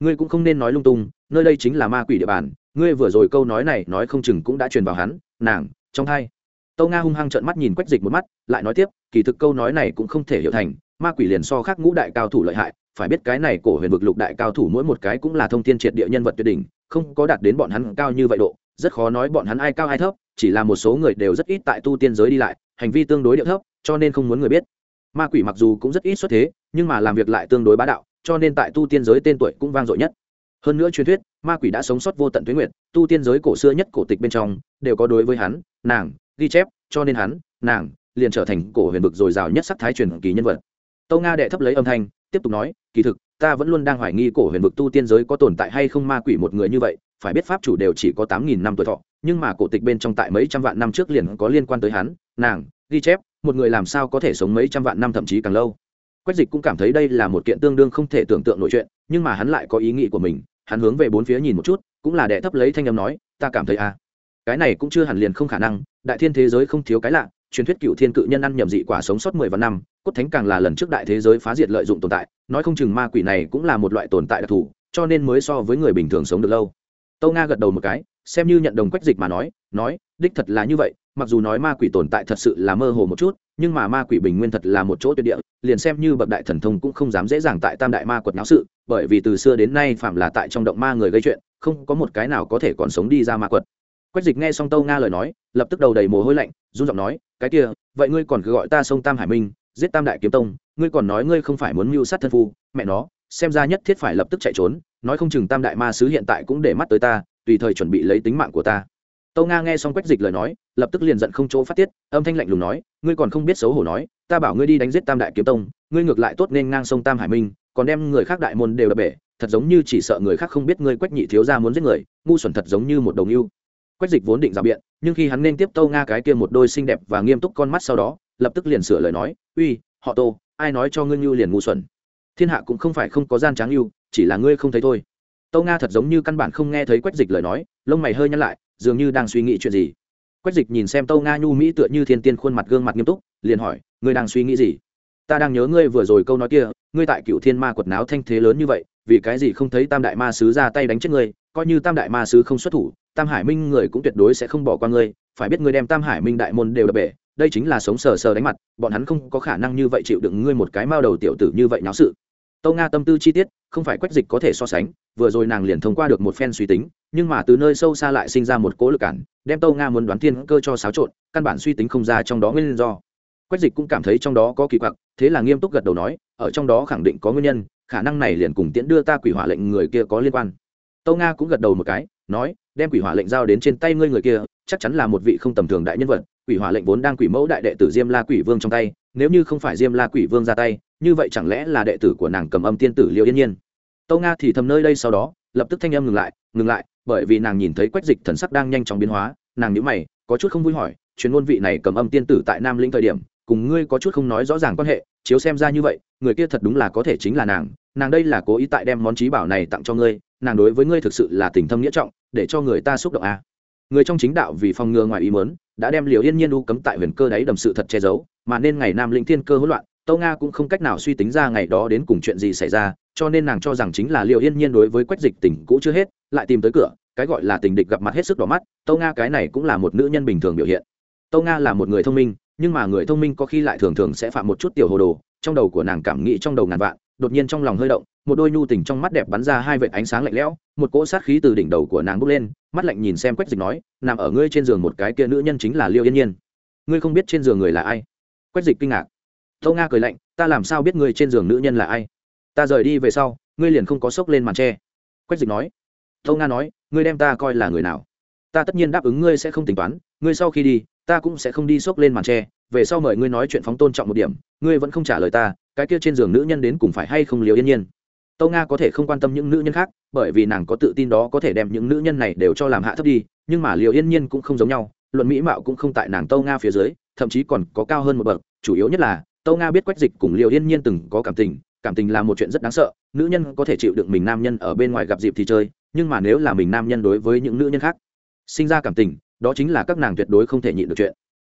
Ngươi cũng không nên nói lung tung, nơi đây chính là ma quỷ địa bàn, ngươi vừa rồi câu nói này nói không chừng cũng đã truyền vào hắn, nàng, trong hai. Tâu nga hung hăng trợn mắt nhìn quách dịch một mắt, lại nói tiếp, kỳ thực câu nói này cũng không thể hiểu thành, ma quỷ liền so khác ngũ đại cao thủ lợi hại, phải biết cái này cổ huyền vực lục đại cao thủ mỗi một cái cũng là thông thiên triệt địa nhân vật tuyệt đỉnh, không có đạt đến bọn hắn cao như vậy độ, rất khó nói bọn hắn ai cao ai thấp chỉ là một số người đều rất ít tại tu tiên giới đi lại, hành vi tương đối điệu thấp, cho nên không muốn người biết. Ma quỷ mặc dù cũng rất ít xuất thế, nhưng mà làm việc lại tương đối bá đạo, cho nên tại tu tiên giới tên tuổi cũng vang dội nhất. Hơn nữa truyền thuyết, ma quỷ đã sống sót vô tận tuyến nguyện tu tiên giới cổ xưa nhất cổ tịch bên trong, đều có đối với hắn, nàng, ghi chép, cho nên hắn, nàng, liền trở thành cổ huyền vực dồi dào nhất sắc thái truyền kỳ nhân vật. Tâu nga đệ thấp lấy âm thanh, tiếp tục nói, kỳ thực, ta vẫn luôn đang hoài nghi cổ huyền vực tu tiên giới có tồn tại hay không ma quỷ một người như vậy phải biết pháp chủ đều chỉ có tám nghìn năm tuổi thọ, nhưng mà cổ tịch bên trong tại mấy trăm vạn năm trước liền có liên quan tới hắn, nàng, ghi chép, một người làm sao có thể sống mấy trăm vạn năm thậm chí càng lâu quách dịch cũng cảm thấy đây là một kiện tương đương không thể tưởng tượng nổi chuyện, nhưng mà hắn lại có ý nghĩ của mình, hắn hướng về bốn phía nhìn một chút, cũng là đệ thấp lấy thanh âm nói, ta cảm thấy a à. cái này cũng chưa hẳn liền không khả năng, đại thiên thế giới không thiếu cái lạ, truyền thuyết cựu thiên cự nhân ăn nhầm dị quả sống sót mười vạn năm, cốt thánh càng là lần trước đại thế giới phá diệt lợi dụng tồn tại, nói không chừng ma quỷ này cũng là một loại tồn tại đặc thù, cho nên mới so với người bình thường sống được lâu tâu nga gật đầu một cái, xem như nhận đồng quách dịch mà nói nói, đích thật là như vậy, mặc dù nói ma quỷ tồn tại thật sự là mơ hồ một chút, nhưng mà ma quỷ bình nguyên thật là một chỗ tuyệt địa, liền xem như bậc đại thần thông cũng không dám dễ dàng tại tam đại ma quật náo sự, bởi vì từ xưa đến nay phạm là tại trong động ma người gây chuyện, không có một cái nào có thể còn sống đi ra ma quật. Quách dịch nghe xong tâu nga lời nói, lập tức đầu đầy mồ hôi lạnh, run giọng nói, cái kia, vậy ngươi còn cứ gọi ta sông tam hải minh, giết tam đại kiếm tông, ngươi còn nói ngươi không phải muốn mưu sát thân phu, mẹ nó, xem ra nhất thiết phải lập tức chạy trốn nói không chừng tam đại ma sứ hiện tại cũng để mắt tới ta, tùy thời chuẩn bị lấy tính mạng của ta. Tâu nga nghe xong quách dịch lời nói, lập tức liền giận không chỗ phát tiết, âm thanh lạnh lùng nói, ngươi còn không biết xấu hổ nói, ta bảo ngươi đi đánh giết tam đại kiếm tông, ngươi ngược lại tốt nên ngang sông tam hải minh, còn đem người khác đại môn đều đập bể, thật giống như chỉ sợ người khác không biết ngươi quách nhị thiếu ra muốn giết người, ngu xuẩn thật giống như một đồng yêu quách dịch vốn định rào biện, nhưng khi hắn nên tiếp tâu nga cái kia một đôi xinh đẹp và nghiêm túc con mắt sau đó, lập tức liền sửa lời nói, uy, họ tô, ai nói cho ngươi như liền ngu xuẩn? Thiên hạ cũng không phải không có gian tráng yêu chỉ là ngươi không thấy thôi. Tâu nga thật giống như căn bản không nghe thấy quách dịch lời nói, lông mày hơi nhăn lại, dường như đang suy nghĩ chuyện gì. Quách dịch nhìn xem tâu nga nhu mỹ tựa như thiên tiên khuôn mặt gương mặt nghiêm túc, liền hỏi, ngươi đang suy nghĩ gì? Ta đang nhớ ngươi vừa rồi câu nói kia, ngươi tại cựu thiên ma quật náo thanh thế lớn như vậy, vì cái gì không thấy tam đại ma sứ ra tay đánh chết ngươi? Coi như tam đại ma sứ không xuất thủ, tam hải minh người cũng tuyệt đối sẽ không bỏ qua ngươi. Phải biết ngươi đem tam hải minh đại môn đều đập bể, đây chính là sống sờ sờ đánh mặt, bọn hắn không có khả năng như vậy chịu đựng ngươi một cái mao đầu tiểu tử như vậy náo sự tâu nga tâm tư chi tiết, không phải quách dịch có thể so sánh, vừa rồi nàng liền thông qua được một phen suy tính, nhưng mà từ nơi sâu xa lại sinh ra một cỗ lực cản, đem tâu nga muốn đoán thiên cơ cho xáo trộn, căn bản suy tính không ra trong đó nguyên do. Quách dịch cũng cảm thấy trong đó có kỳ quặc, thế là nghiêm túc gật đầu nói, ở trong đó khẳng định có nguyên nhân, khả năng này liền cùng tiễn đưa ta quỷ hỏa lệnh người kia có liên quan. Tâu nga cũng gật đầu một cái, nói, đem quỷ hỏa lệnh giao đến trên tay ngươi người kia, chắc chắn là một vị không tầm thường đại nhân vật, quỷ hỏa lệnh vốn đang quỷ mẫu đại đệ tử diêm la quỷ vương trong tay, nếu như không phải diêm la quỷ vương ra tay như vậy chẳng lẽ là đệ tử của nàng cầm âm tiên tử liêu yên nhiên tâu nga thì thầm nơi đây sau đó, lập tức thanh âm ngừng lại ngừng lại, bởi vì nàng nhìn thấy quách dịch thần sắc đang nhanh chóng biến hóa, nàng nhữ mày, có chút không vui hỏi chuyên môn vị này cầm âm tiên tử tại nam lĩnh thời điểm, cùng ngươi có chút không nói rõ ràng quan hệ, chiếu xem ra như vậy, người kia thật đúng là có thể chính là nàng nàng đây là cố ý tại đem món trí bảo này tặng cho ngươi, nàng đối với ngươi thực sự là tình thâm nghĩa trọng, để cho người ta xúc động à. người trong chính đạo vì phòng ngừa ngoài ý mớn đã đem liều yên nhiên u cấm tại huyền cơ đáy đầm sự thật che giấu, mà nên ngày nam lĩnh thiên cơ hỗn loạn tâu nga cũng không cách nào suy tính ra ngày đó đến cùng chuyện gì xảy ra, cho nên nàng cho rằng chính là liệu yên nhiên đối với quách dịch tình cũ chưa hết, lại tìm tới cửa, cái gọi là tình địch gặp mặt hết sức đỏ mắt tâu nga cái này cũng là một nữ nhân bình thường biểu hiện. Tâu nga là một người thông minh, nhưng mà người thông minh có khi lại thường thường sẽ phạm một chút tiểu hồ đồ, trong đầu của nàng cảm nghĩ trong đầu ngàn vạn, đột nhiên trong lòng hơi động, một đôi nhu tình trong mắt đẹp bắn ra hai vệt ánh sáng lạnh lẽo, một cỗ sát khí từ đỉnh đầu của nàng bốc lên, mắt lạnh nhìn xem quách dịch nói, nằm ở ngươi trên giường một cái kia nữ nhân chính là liêu yên nhiên. Ngươi không biết trên giường người là ai? Quách dịch kinh ngạc tâu nga cười lạnh, ta làm sao biết ngươi trên giường nữ nhân là ai? Ta rời đi về sau, ngươi liền không có sốc lên màn tre quách dịch nói. Tâu nga nói, ngươi đem ta coi là người nào? Ta tất nhiên đáp ứng ngươi sẽ không tính toán, ngươi sau khi đi, ta cũng sẽ không đi sốc lên màn tre về sau mời ngươi nói chuyện phóng tôn trọng một điểm, ngươi vẫn không trả lời ta, cái kia trên giường nữ nhân đến cùng phải hay không liều yên nhiên? Tâu nga có thể không quan tâm những nữ nhân khác, bởi vì nàng có tự tin đó có thể đem những nữ nhân này đều cho làm hạ thấp đi, nhưng mà liều yên nhiên cũng không giống nhau, luận mỹ mạo cũng không tại nàng tâu nga phía dưới, thậm chí còn có cao hơn một bậc, chủ yếu nhất là tâu nga biết quách dịch cùng Liêu yên nhiên từng có cảm tình cảm tình là một chuyện rất đáng sợ. Nữ nhân có thể chịu đựng mình nam nhân ở bên ngoài gặp dịp thì chơi, nhưng mà nếu là mình nam nhân đối với những nữ nhân khác sinh ra cảm tình, đó chính là các nàng tuyệt đối không thể nhịn được chuyện.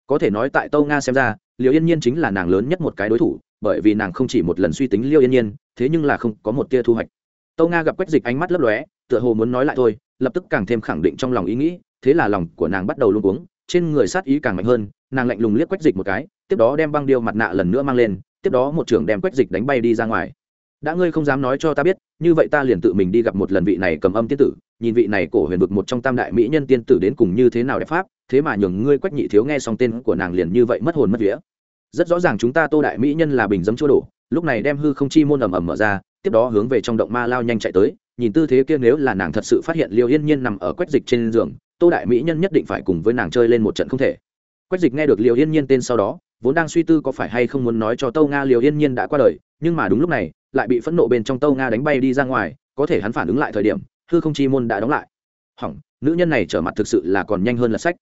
Có thể nói tại tâu nga xem ra, Liêu yên nhiên chính là nàng lớn nhất một cái đối thủ, bởi vì nàng không chỉ một lần suy tính liêu yên nhiên, thế nhưng là không có một tia thu hoạch. Tâu nga gặp quách dịch ánh mắt lấp lóe, tựa hồ muốn nói lại thôi, lập tức càng thêm khẳng định trong lòng ý nghĩ, thế là lòng của nàng bắt đầu luôn uống trên người sát ý càng mạnh hơn, nàng lạnh lùng liếc quách dịch một cái, tiếp đó đem băng điêu mặt nạ lần nữa mang lên, tiếp đó một trưởng đem quách dịch đánh bay đi ra ngoài. Đã ngươi không dám nói cho ta biết, như vậy ta liền tự mình đi gặp một lần vị này cầm âm tiên tử, nhìn vị này cổ huyền vực một trong tam đại mỹ nhân tiên tử đến cùng như thế nào đẹp pháp, thế mà nhường ngươi quách nhị thiếu nghe xong tên của nàng liền như vậy mất hồn mất vía. Rất rõ ràng chúng ta tô đại mỹ nhân là bình dấm chua đổ. Lúc này đem hư không chi môn ầm ầm mở ra, tiếp đó hướng về trong động ma lao nhanh chạy tới, nhìn tư thế kia nếu là nàng thật sự phát hiện liêu yên nhiên nằm ở quách dịch trên giường tô đại mỹ nhân nhất định phải cùng với nàng chơi lên một trận không thể. Quách dịch nghe được liêu yên nhiên tên sau đó, vốn đang suy tư có phải hay không muốn nói cho tâu nga liều yên nhiên đã qua đời, nhưng mà đúng lúc này, lại bị phẫn nộ bên trong tâu nga đánh bay đi ra ngoài, có thể hắn phản ứng lại thời điểm, hư không chi môn đã đóng lại. Hỏng, nữ nhân này trở mặt thực sự là còn nhanh hơn là sách.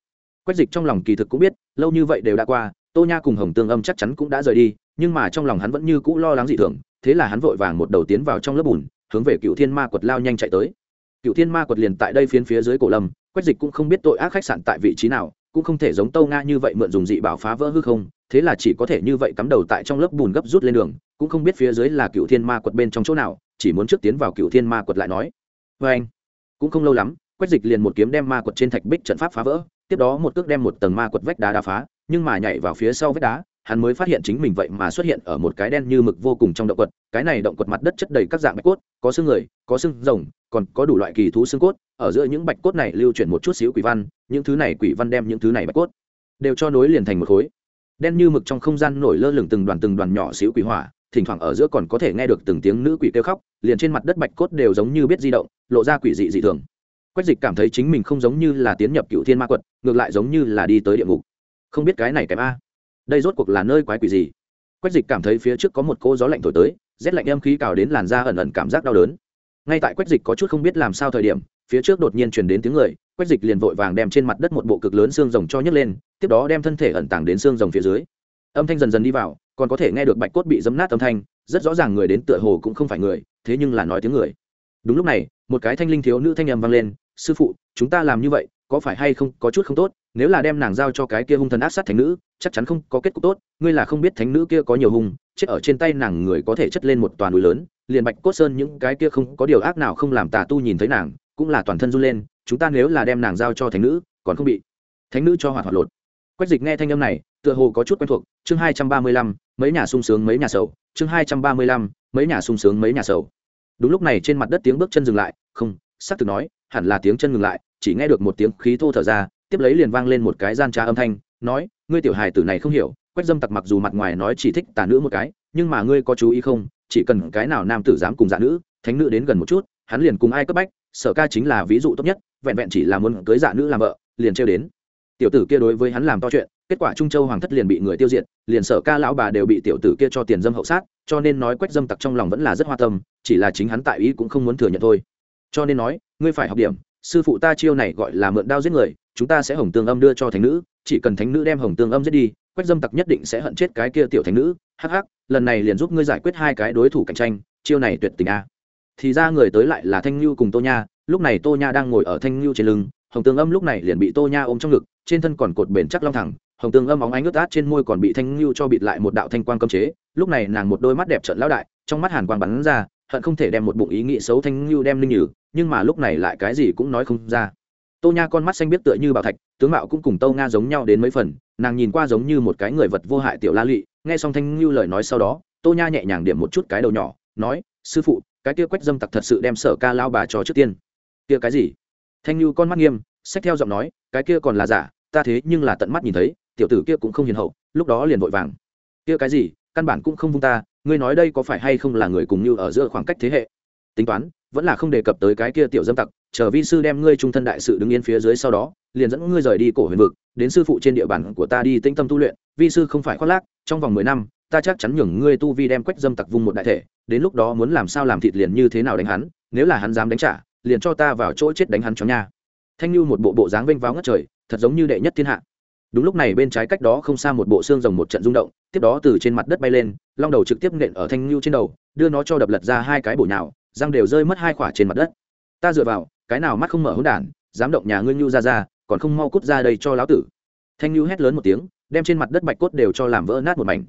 Quách dịch trong lòng kỳ thực cũng biết, lâu như vậy đều đã qua, tô nha cùng hồng tương âm chắc chắn cũng đã rời đi, nhưng mà trong lòng hắn vẫn như cũ lo lắng dị thường, thế là hắn vội vàng một đầu tiến vào trong lớp bùn, hướng về cựu thiên ma quật lao nhanh chạy tới. Cựu thiên ma quật liền tại đây phiến phía dưới cổ lâm quách dịch cũng không biết tội ác khách sạn tại vị trí nào, cũng không thể giống tâu nga như vậy mượn dùng dị bảo phá vỡ hư không, thế là chỉ có thể như vậy cắm đầu tại trong lớp bùn gấp rút lên đường, cũng không biết phía dưới là cựu thiên ma quật bên trong chỗ nào, chỉ muốn trước tiến vào cựu thiên ma quật lại nói. Vê anh, cũng không lâu lắm, quách dịch liền một kiếm đem ma quật trên thạch bích trận pháp phá vỡ, tiếp đó một cước đem một tầng ma quật vách đá đá phá, nhưng mà nhảy vào phía sau vách đá hắn mới phát hiện chính mình vậy mà xuất hiện ở một cái đen như mực vô cùng trong động quật, cái này động quật mặt đất chất đầy các dạng bạch cốt, có xương người, có xương rồng, còn có đủ loại kỳ thú xương cốt, ở giữa những bạch cốt này lưu chuyển một chút xíu quỷ văn, những thứ này quỷ văn đem những thứ này bạch cốt đều cho nối liền thành một khối. Đen như mực trong không gian nổi lơ lửng từng đoàn từng đoàn nhỏ xíu quỷ hỏa, thỉnh thoảng ở giữa còn có thể nghe được từng tiếng nữ quỷ kêu khóc, liền trên mặt đất bạch cốt đều giống như biết di động, lộ ra quỷ dị dị thường. Quách dịch cảm thấy chính mình không giống như là tiến nhập cựu thiên ma quật, ngược lại giống như là đi tới địa ngục. Không biết cái này kém a đây rốt cuộc là nơi quái quỷ gì? Quách dịch cảm thấy phía trước có một cô gió lạnh thổi tới, rét lạnh âm khí cào đến làn da ẩn ẩn cảm giác đau đớn. Ngay tại quách dịch có chút không biết làm sao thời điểm, phía trước đột nhiên chuyển đến tiếng người, quách dịch liền vội vàng đem trên mặt đất một bộ cực lớn xương rồng cho nhấc lên, tiếp đó đem thân thể ẩn tàng đến xương rồng phía dưới. Âm thanh dần dần đi vào, còn có thể nghe được bạch cốt bị dấm nát âm thanh, rất rõ ràng người đến tựa hồ cũng không phải người, thế nhưng là nói tiếng người. Đúng lúc này, một cái thanh linh thiếu nữ thanh âm vang lên, sư phụ, chúng ta làm như vậy, có phải hay không có chút không tốt? Nếu là đem nàng giao cho cái kia hung thần ác sát thánh nữ, chắc chắn không có kết cục tốt, ngươi là không biết thánh nữ kia có nhiều hung, chết ở trên tay nàng người có thể chất lên một toàn núi lớn, liền bạch cốt sơn những cái kia không có điều ác nào không làm tà tu nhìn thấy nàng, cũng là toàn thân run lên, chúng ta nếu là đem nàng giao cho thánh nữ, còn không bị thánh nữ cho hoạt hoạt lột. Quách dịch nghe thanh âm này, tựa hồ có chút quen thuộc, chương hai trăm ba mươi lăm, mấy nhà sung sướng mấy nhà sầu, chương hai trăm ba mươi lăm, mấy nhà sung sướng mấy nhà sầu. Đúng lúc này trên mặt đất tiếng bước chân dừng lại, không xác thực nói, hẳn là tiếng chân ngừng lại, chỉ nghe được một tiếng khí thô thở ra tiếp lấy liền vang lên một cái gian trá âm thanh, nói, ngươi tiểu hài tử này không hiểu, quách dâm tặc mặc dù mặt ngoài nói chỉ thích tà nữ một cái, nhưng mà ngươi có chú ý không? Chỉ cần cái nào nam tử dám cùng dạ nữ, thánh nữ đến gần một chút, hắn liền cùng ai cấp bách, sở ca chính là ví dụ tốt nhất, vẹn vẹn chỉ là muốn cưới dạ nữ làm vợ, liền trêu đến. Tiểu tử kia đối với hắn làm to chuyện, kết quả trung châu hoàng thất liền bị người tiêu diệt, liền sở ca lão bà đều bị tiểu tử kia cho tiền dâm hậu sát, cho nên nói quách dâm tặc trong lòng vẫn là rất hoa tâm, chỉ là chính hắn tại ý cũng không muốn thừa nhận thôi. Cho nên nói, ngươi phải học điểm sư phụ ta chiêu này gọi là mượn đao giết người, chúng ta sẽ hồng tương âm đưa cho thánh nữ, chỉ cần thánh nữ đem hồng tương âm giết đi, quách dâm tặc nhất định sẽ hận chết cái kia tiểu thánh nữ. Hắc hắc, lần này liền giúp ngươi giải quyết hai cái đối thủ cạnh tranh, chiêu này tuyệt tình a. Thì ra người tới lại là thanh lưu cùng tô nha, lúc này tô nha đang ngồi ở thanh lưu trên lưng, hồng tương âm lúc này liền bị tô nha ôm trong ngực, trên thân còn cột bền chắc long thẳng, hồng tương âm óng ánh ướt át trên môi còn bị thanh lưu cho bịt lại một đạo thanh quang cấm chế, lúc này nàng một đôi mắt đẹp trận lão đại, trong mắt hàn quang bắn ra hận không thể đem một bụng ý nghĩ xấu thanh lưu đem linh nhử, nhưng mà lúc này lại cái gì cũng nói không ra. Tô nha con mắt xanh biết tựa như bảo thạch, tướng mạo cũng cùng tô nga giống nhau đến mấy phần, nàng nhìn qua giống như một cái người vật vô hại tiểu la lụy nghe xong thanh lưu lời nói sau đó, tô nha nhẹ nhàng điểm một chút cái đầu nhỏ, nói, sư phụ, cái kia quách dâm tặc thật sự đem sở ca lao bà cho trước tiên. Kia cái gì? Thanh lưu con mắt nghiêm sách theo giọng nói, cái kia còn là giả, ta thế nhưng là tận mắt nhìn thấy, tiểu tử kia cũng không hiền hậu, lúc đó liền vội vàng. Kia cái gì? Căn bản cũng không vung ta ngươi nói đây có phải hay không là người cùng như ở giữa khoảng cách thế hệ? Tính toán, vẫn là không đề cập tới cái kia tiểu dâm tặc, chờ vi sư đem ngươi trung thân đại sự đứng yên phía dưới sau đó, liền dẫn ngươi rời đi cổ huyền vực, đến sư phụ trên địa bàn của ta đi tĩnh tâm tu luyện, vi sư không phải khoác lác, trong vòng mười năm, ta chắc chắn nhường ngươi tu vi đem quách dâm tặc vung một đại thể, đến lúc đó muốn làm sao làm thịt liền như thế nào đánh hắn, nếu là hắn dám đánh trả, liền cho ta vào chỗ chết đánh hắn cho nha. Thanh lưu một bộ bộ dáng vênh váo ngất trời, thật giống như đệ nhất thiên hạ. Đúng lúc này bên trái cách đó không xa một bộ xương rồng một trận rung động tiếp đó từ trên mặt đất bay lên, long đầu trực tiếp nện ở thanh lưu trên đầu, đưa nó cho đập lật ra hai cái bổ nhào, răng đều rơi mất hai khỏa trên mặt đất. Ta dựa vào, cái nào mắt không mở hỗn đản, dám động nhà ngươi ngưu ra ra còn không mau cút ra đây cho lão tử. Thanh ngưu hét lớn một tiếng, đem trên mặt đất bạch cốt đều cho làm vỡ nát một mảnh.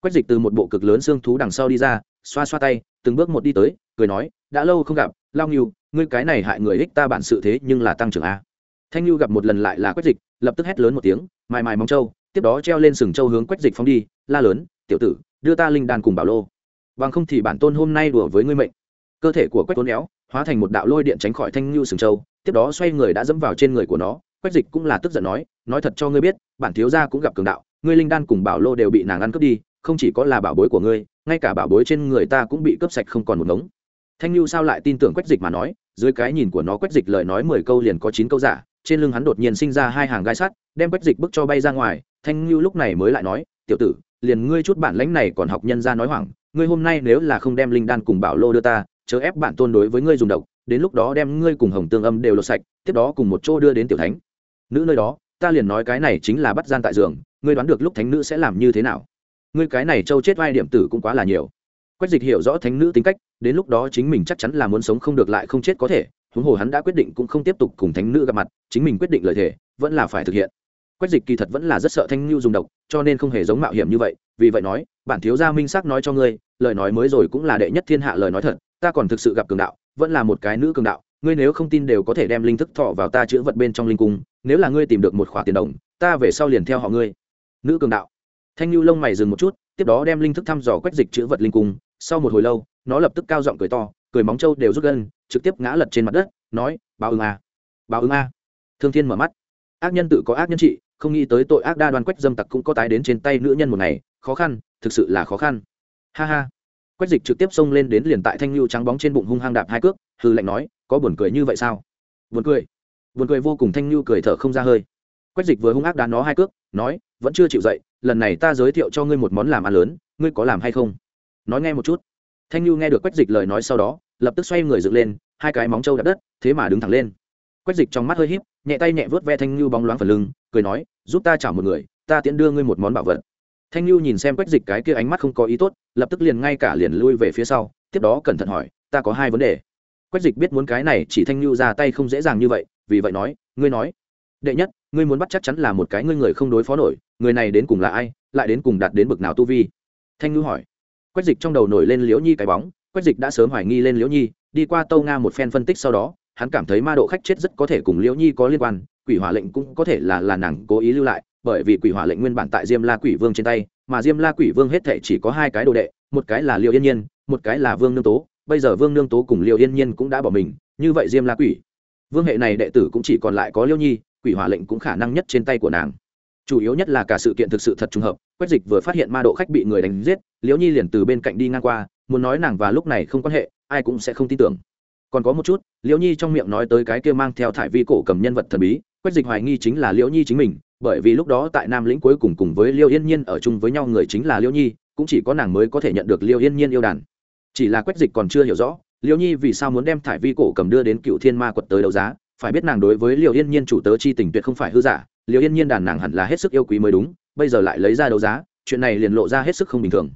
Quách dịch từ một bộ cực lớn xương thú đằng sau đi ra, xoa xoa tay, từng bước một đi tới, cười nói, đã lâu không gặp, lao ngưu, ngươi cái này hại người ích ta bản sự thế nhưng là tăng trưởng a. Thanh ngưu gặp một lần lại là quách dịch, lập tức hét lớn một tiếng, mài mài mong châu tiếp đó treo lên sừng châu hướng quách dịch phóng đi la lớn, tiểu tử, đưa ta linh đan cùng bảo lô. Bằng không thì bản tôn hôm nay đùa với ngươi mệnh. Cơ thể của quách tốn éo hóa thành một đạo lôi điện tránh khỏi thanh ngưu sừng châu, tiếp đó xoay người đã dẫm vào trên người của nó. Quách dịch cũng là tức giận nói nói thật cho ngươi biết, bản thiếu gia cũng gặp cường đạo, ngươi linh đan cùng bảo lô đều bị nàng ăn cướp đi, không chỉ có là bảo bối của ngươi, ngay cả bảo bối trên người ta cũng bị cướp sạch không còn một ngống. Thanh lưu sao lại tin tưởng quách dịch mà nói? Dưới cái nhìn của nó, quách dịch lời nói mười câu liền có chín câu giả, trên lưng hắn đột nhiên sinh ra hai hàng gai sắt, đem quách dịch bức cho bay ra ngoài. Thanh lưu lúc này mới lại nói, tiểu tử liền ngươi chút bản lãnh này còn học nhân ra nói hoảng, ngươi hôm nay nếu là không đem linh đan cùng bảo lô đưa ta, chớ ép bản tôn đối với ngươi dùng độc, đến lúc đó đem ngươi cùng hồng tương âm đều lột sạch, tiếp đó cùng một chỗ đưa đến tiểu thánh. Nữ nơi đó, ta liền nói cái này chính là bắt gian tại giường, ngươi đoán được lúc thánh nữ sẽ làm như thế nào? Ngươi cái này châu chết vai điểm tử cũng quá là nhiều. Quách dịch hiểu rõ thánh nữ tính cách, đến lúc đó chính mình chắc chắn là muốn sống không được lại không chết có thể, huống hồ hắn đã quyết định cũng không tiếp tục cùng thánh nữ gặp mặt, chính mình quyết định lời thề, vẫn là phải thực hiện quách dịch kỳ thật vẫn là rất sợ thanh lưu dùng độc, cho nên không hề giống mạo hiểm như vậy. Vì vậy nói, bản thiếu gia minh xác nói cho ngươi, lời nói mới rồi cũng là đệ nhất thiên hạ lời nói thật, ta còn thực sự gặp cường đạo, vẫn là một cái nữ cường đạo, ngươi nếu không tin đều có thể đem linh thức thọ vào ta chữ vật bên trong linh cung, nếu là ngươi tìm được một khoản tiền đồng, ta về sau liền theo họ ngươi. Nữ cường đạo. Thanh lưu lông mày dừng một chút, tiếp đó đem linh thức thăm dò quách dịch chữ vật linh cung. Sau một hồi lâu, nó lập tức cao giọng cười to, cười móng trâu đều rút gân, trực tiếp ngã lật trên mặt đất, nói, báo ứng a, báo ứng a. Thương thiên mở mắt ác nhân tự có ác nhân trị, không nghĩ tới tội ác đa đoan quách dâm tặc cũng có tái đến trên tay nữ nhân một ngày, khó khăn, thực sự là khó khăn. Ha ha. Quách dịch trực tiếp xông lên đến liền tại thanh lưu trắng bóng trên bụng hung hăng đạp hai cước hư lạnh nói, có buồn cười như vậy sao? Buồn cười. Buồn cười vô cùng thanh lưu cười thở không ra hơi. Quách dịch vừa hung ác đá nó hai cước, nói, vẫn chưa chịu dậy, lần này ta giới thiệu cho ngươi một món làm ăn lớn, ngươi có làm hay không? Nói nghe một chút. Thanh lưu nghe được quách dịch lời nói sau đó, lập tức xoay người dựng lên, hai cái móng trâu đập đất, thế mà đứng thẳng lên. Quách dịch trong mắt hơi híp nhẹ tay nhẹ vớt ve thanh lưu bóng loáng phần lưng, cười nói, giúp ta chảo một người, ta tiễn đưa ngươi một món bảo vật. Thanh lưu nhìn xem quách dịch cái kia ánh mắt không có ý tốt, lập tức liền ngay cả liền lui về phía sau, tiếp đó cẩn thận hỏi, ta có hai vấn đề. Quách dịch biết muốn cái này, chỉ thanh lưu ra tay không dễ dàng như vậy, vì vậy nói, ngươi nói. Đệ nhất, ngươi muốn bắt chắc chắn là một cái ngươi người không đối phó nổi, người này đến cùng là ai, lại đến cùng đạt đến bực nào tu vi? Thanh lưu hỏi. Quách dịch trong đầu nổi lên liễu nhi cái bóng, quách dịch đã sớm hoài nghi lên liễu nhi, đi qua tâu nga một phen phân tích sau đó hắn cảm thấy ma độ khách chết rất có thể cùng liễu nhi có liên quan, quỷ hỏa lệnh cũng có thể là là nàng cố ý lưu lại, bởi vì quỷ hỏa lệnh nguyên bản tại diêm la quỷ vương trên tay, mà diêm la quỷ vương hết thể chỉ có hai cái đồ đệ, một cái là liệu yên nhiên, một cái là vương nương tố. Bây giờ vương nương tố cùng liệu yên nhiên cũng đã bỏ mình, như vậy diêm la quỷ vương hệ này đệ tử cũng chỉ còn lại có liêu nhi, quỷ hỏa lệnh cũng khả năng nhất trên tay của nàng. Chủ yếu nhất là cả sự kiện thực sự thật trùng hợp, quách dịch vừa phát hiện ma độ khách bị người đánh giết, liễu nhi liền từ bên cạnh đi ngang qua, muốn nói nàng và lúc này không quan hệ, ai cũng sẽ không tin tưởng còn có một chút, liễu nhi trong miệng nói tới cái kia mang theo thải vi cổ cầm nhân vật thần bí, quách dịch hoài nghi chính là liễu nhi chính mình, bởi vì lúc đó tại nam lĩnh cuối cùng cùng với liêu yên nhiên ở chung với nhau người chính là liễu nhi, cũng chỉ có nàng mới có thể nhận được liêu yên nhiên yêu đàn. Chỉ là quách dịch còn chưa hiểu rõ, liễu nhi vì sao muốn đem thải vi cổ cầm đưa đến cựu thiên ma quật tới đấu giá, phải biết nàng đối với liễu yên nhiên chủ tớ chi tình tuyệt không phải hư giả liễu yên nhiên đàn nàng hẳn là hết sức yêu quý mới đúng, bây giờ lại lấy ra đấu giá, chuyện này liền lộ ra hết sức không bình thường.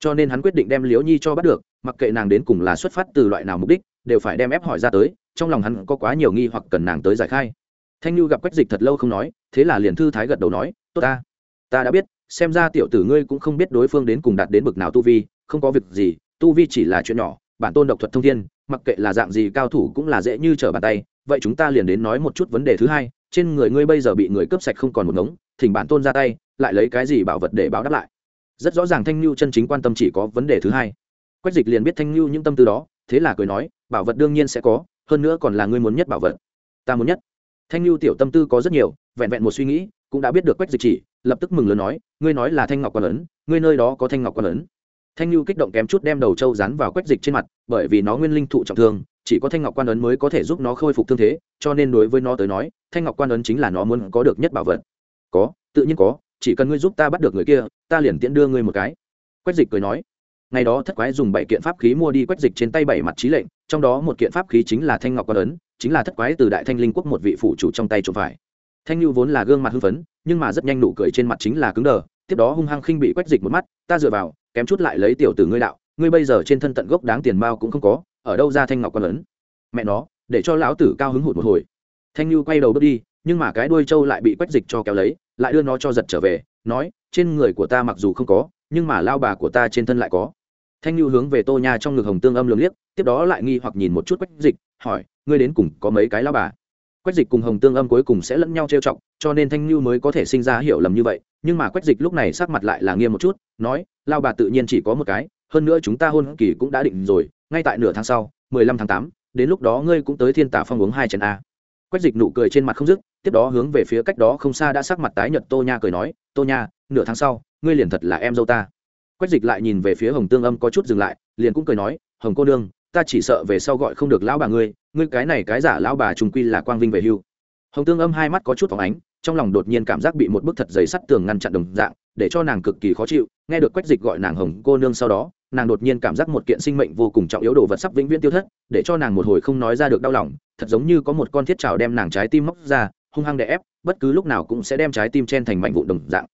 Cho nên hắn quyết định đem liễu nhi cho bắt được, mặc kệ nàng đến cùng là xuất phát từ loại nào mục đích đều phải đem ép hỏi ra tới, trong lòng hắn có quá nhiều nghi hoặc cần nàng tới giải khai. Thanh lưu gặp quách dịch thật lâu không nói, thế là liền thư thái gật đầu nói, tốt ta ta đã biết, xem ra tiểu tử ngươi cũng không biết đối phương đến cùng đạt đến bực nào tu vi, không có việc gì, tu vi chỉ là chuyện nhỏ, bản tôn độc thuật thông thiên, mặc kệ là dạng gì cao thủ cũng là dễ như trở bàn tay, vậy chúng ta liền đến nói một chút vấn đề thứ hai, trên người ngươi bây giờ bị người cướp sạch không còn một ngống, thỉnh bản tôn ra tay, lại lấy cái gì bảo vật để báo đáp lại? Rất rõ ràng thanh lưu chân chính quan tâm chỉ có vấn đề thứ hai. Quách dịch liền biết thanh lưu những tâm tư đó, thế là cười nói bảo vật đương nhiên sẽ có, hơn nữa còn là ngươi muốn nhất bảo vật. Ta muốn nhất. Thanh lưu tiểu tâm tư có rất nhiều, vẹn vẹn một suy nghĩ, cũng đã biết được quách dịch chỉ, lập tức mừng lớn nói, ngươi nói là thanh ngọc quan ấn, ngươi nơi đó có thanh ngọc quan ấn. Thanh lưu kích động kém chút đem đầu trâu rán vào quách dịch trên mặt, bởi vì nó nguyên linh thụ trọng thương, chỉ có thanh ngọc quan ấn mới có thể giúp nó khôi phục thương thế, cho nên đối với nó tới nói, thanh ngọc quan ấn chính là nó muốn có được nhất bảo vật. Có, tự nhiên có, chỉ cần ngươi giúp ta bắt được người kia, ta liền tiễn đưa ngươi một cái. Quách dịch cười nói ngày đó thất quái dùng bảy kiện pháp khí mua đi quách dịch trên tay bảy mặt trí lệnh, trong đó một kiện pháp khí chính là thanh ngọc quan ấn, chính là thất quái từ đại thanh linh quốc một vị phủ chủ trong tay trộm phải. Thanh lưu vốn là gương mặt hưng phấn, nhưng mà rất nhanh nụ cười trên mặt chính là cứng đờ, tiếp đó hung hăng khinh bị quách dịch một mắt, ta dựa vào, kém chút lại lấy tiểu từ ngươi đạo, ngươi bây giờ trên thân tận gốc đáng tiền mao cũng không có, ở đâu ra thanh ngọc quan ấn? Mẹ nó, để cho lão tử cao hứng hụt một hồi. Thanh lưu quay đầu bước đi, nhưng mà cái đuôi trâu lại bị quách dịch cho kéo lấy, lại đưa nó cho giật trở về, nói, trên người của ta mặc dù không có, nhưng mà lao bà của ta trên thân lại có thanh lưu hướng về tô nha trong ngực hồng tương âm lường liếc, tiếp đó lại nghi hoặc nhìn một chút quách dịch, hỏi, ngươi đến cùng có mấy cái lao bà? Quách dịch cùng hồng tương âm cuối cùng sẽ lẫn nhau trêu chọc, cho nên thanh lưu mới có thể sinh ra hiểu lầm như vậy, nhưng mà quách dịch lúc này sắc mặt lại là nghiêm một chút, nói lao bà tự nhiên chỉ có một cái, hơn nữa chúng ta hôn kỳ cũng đã định rồi, ngay tại nửa tháng sau, mười lăm tháng tám, đến lúc đó ngươi cũng tới thiên tả phong uống hai chén a. Quách dịch nụ cười trên mặt không dứt, tiếp đó hướng về phía cách đó không xa đã sắc mặt tái nhợt tô nha cười nói, tô nha, nửa tháng sau, ngươi liền thật là em dâu ta quách dịch lại nhìn về phía hồng tương âm có chút dừng lại, liền cũng cười nói, hồng cô nương, ta chỉ sợ về sau gọi không được lão bà ngươi ngươi cái này cái giả lão bà trùng quy là quang vinh về hưu. Hồng tương âm hai mắt có chút phóng ánh, trong lòng đột nhiên cảm giác bị một bức thật giấy sắt tường ngăn chặn đồng dạng, để cho nàng cực kỳ khó chịu. Nghe được quách dịch gọi nàng hồng cô nương sau đó, nàng đột nhiên cảm giác một kiện sinh mệnh vô cùng trọng yếu đồ vật sắp vĩnh viễn tiêu thất, để cho nàng một hồi không nói ra được đau lòng. Thật giống như có một con thiết trào đem nàng trái tim móc ra, hung hăng đè ép, bất cứ lúc nào cũng sẽ đem trái tim chen thành mảnh vụn đồng dạng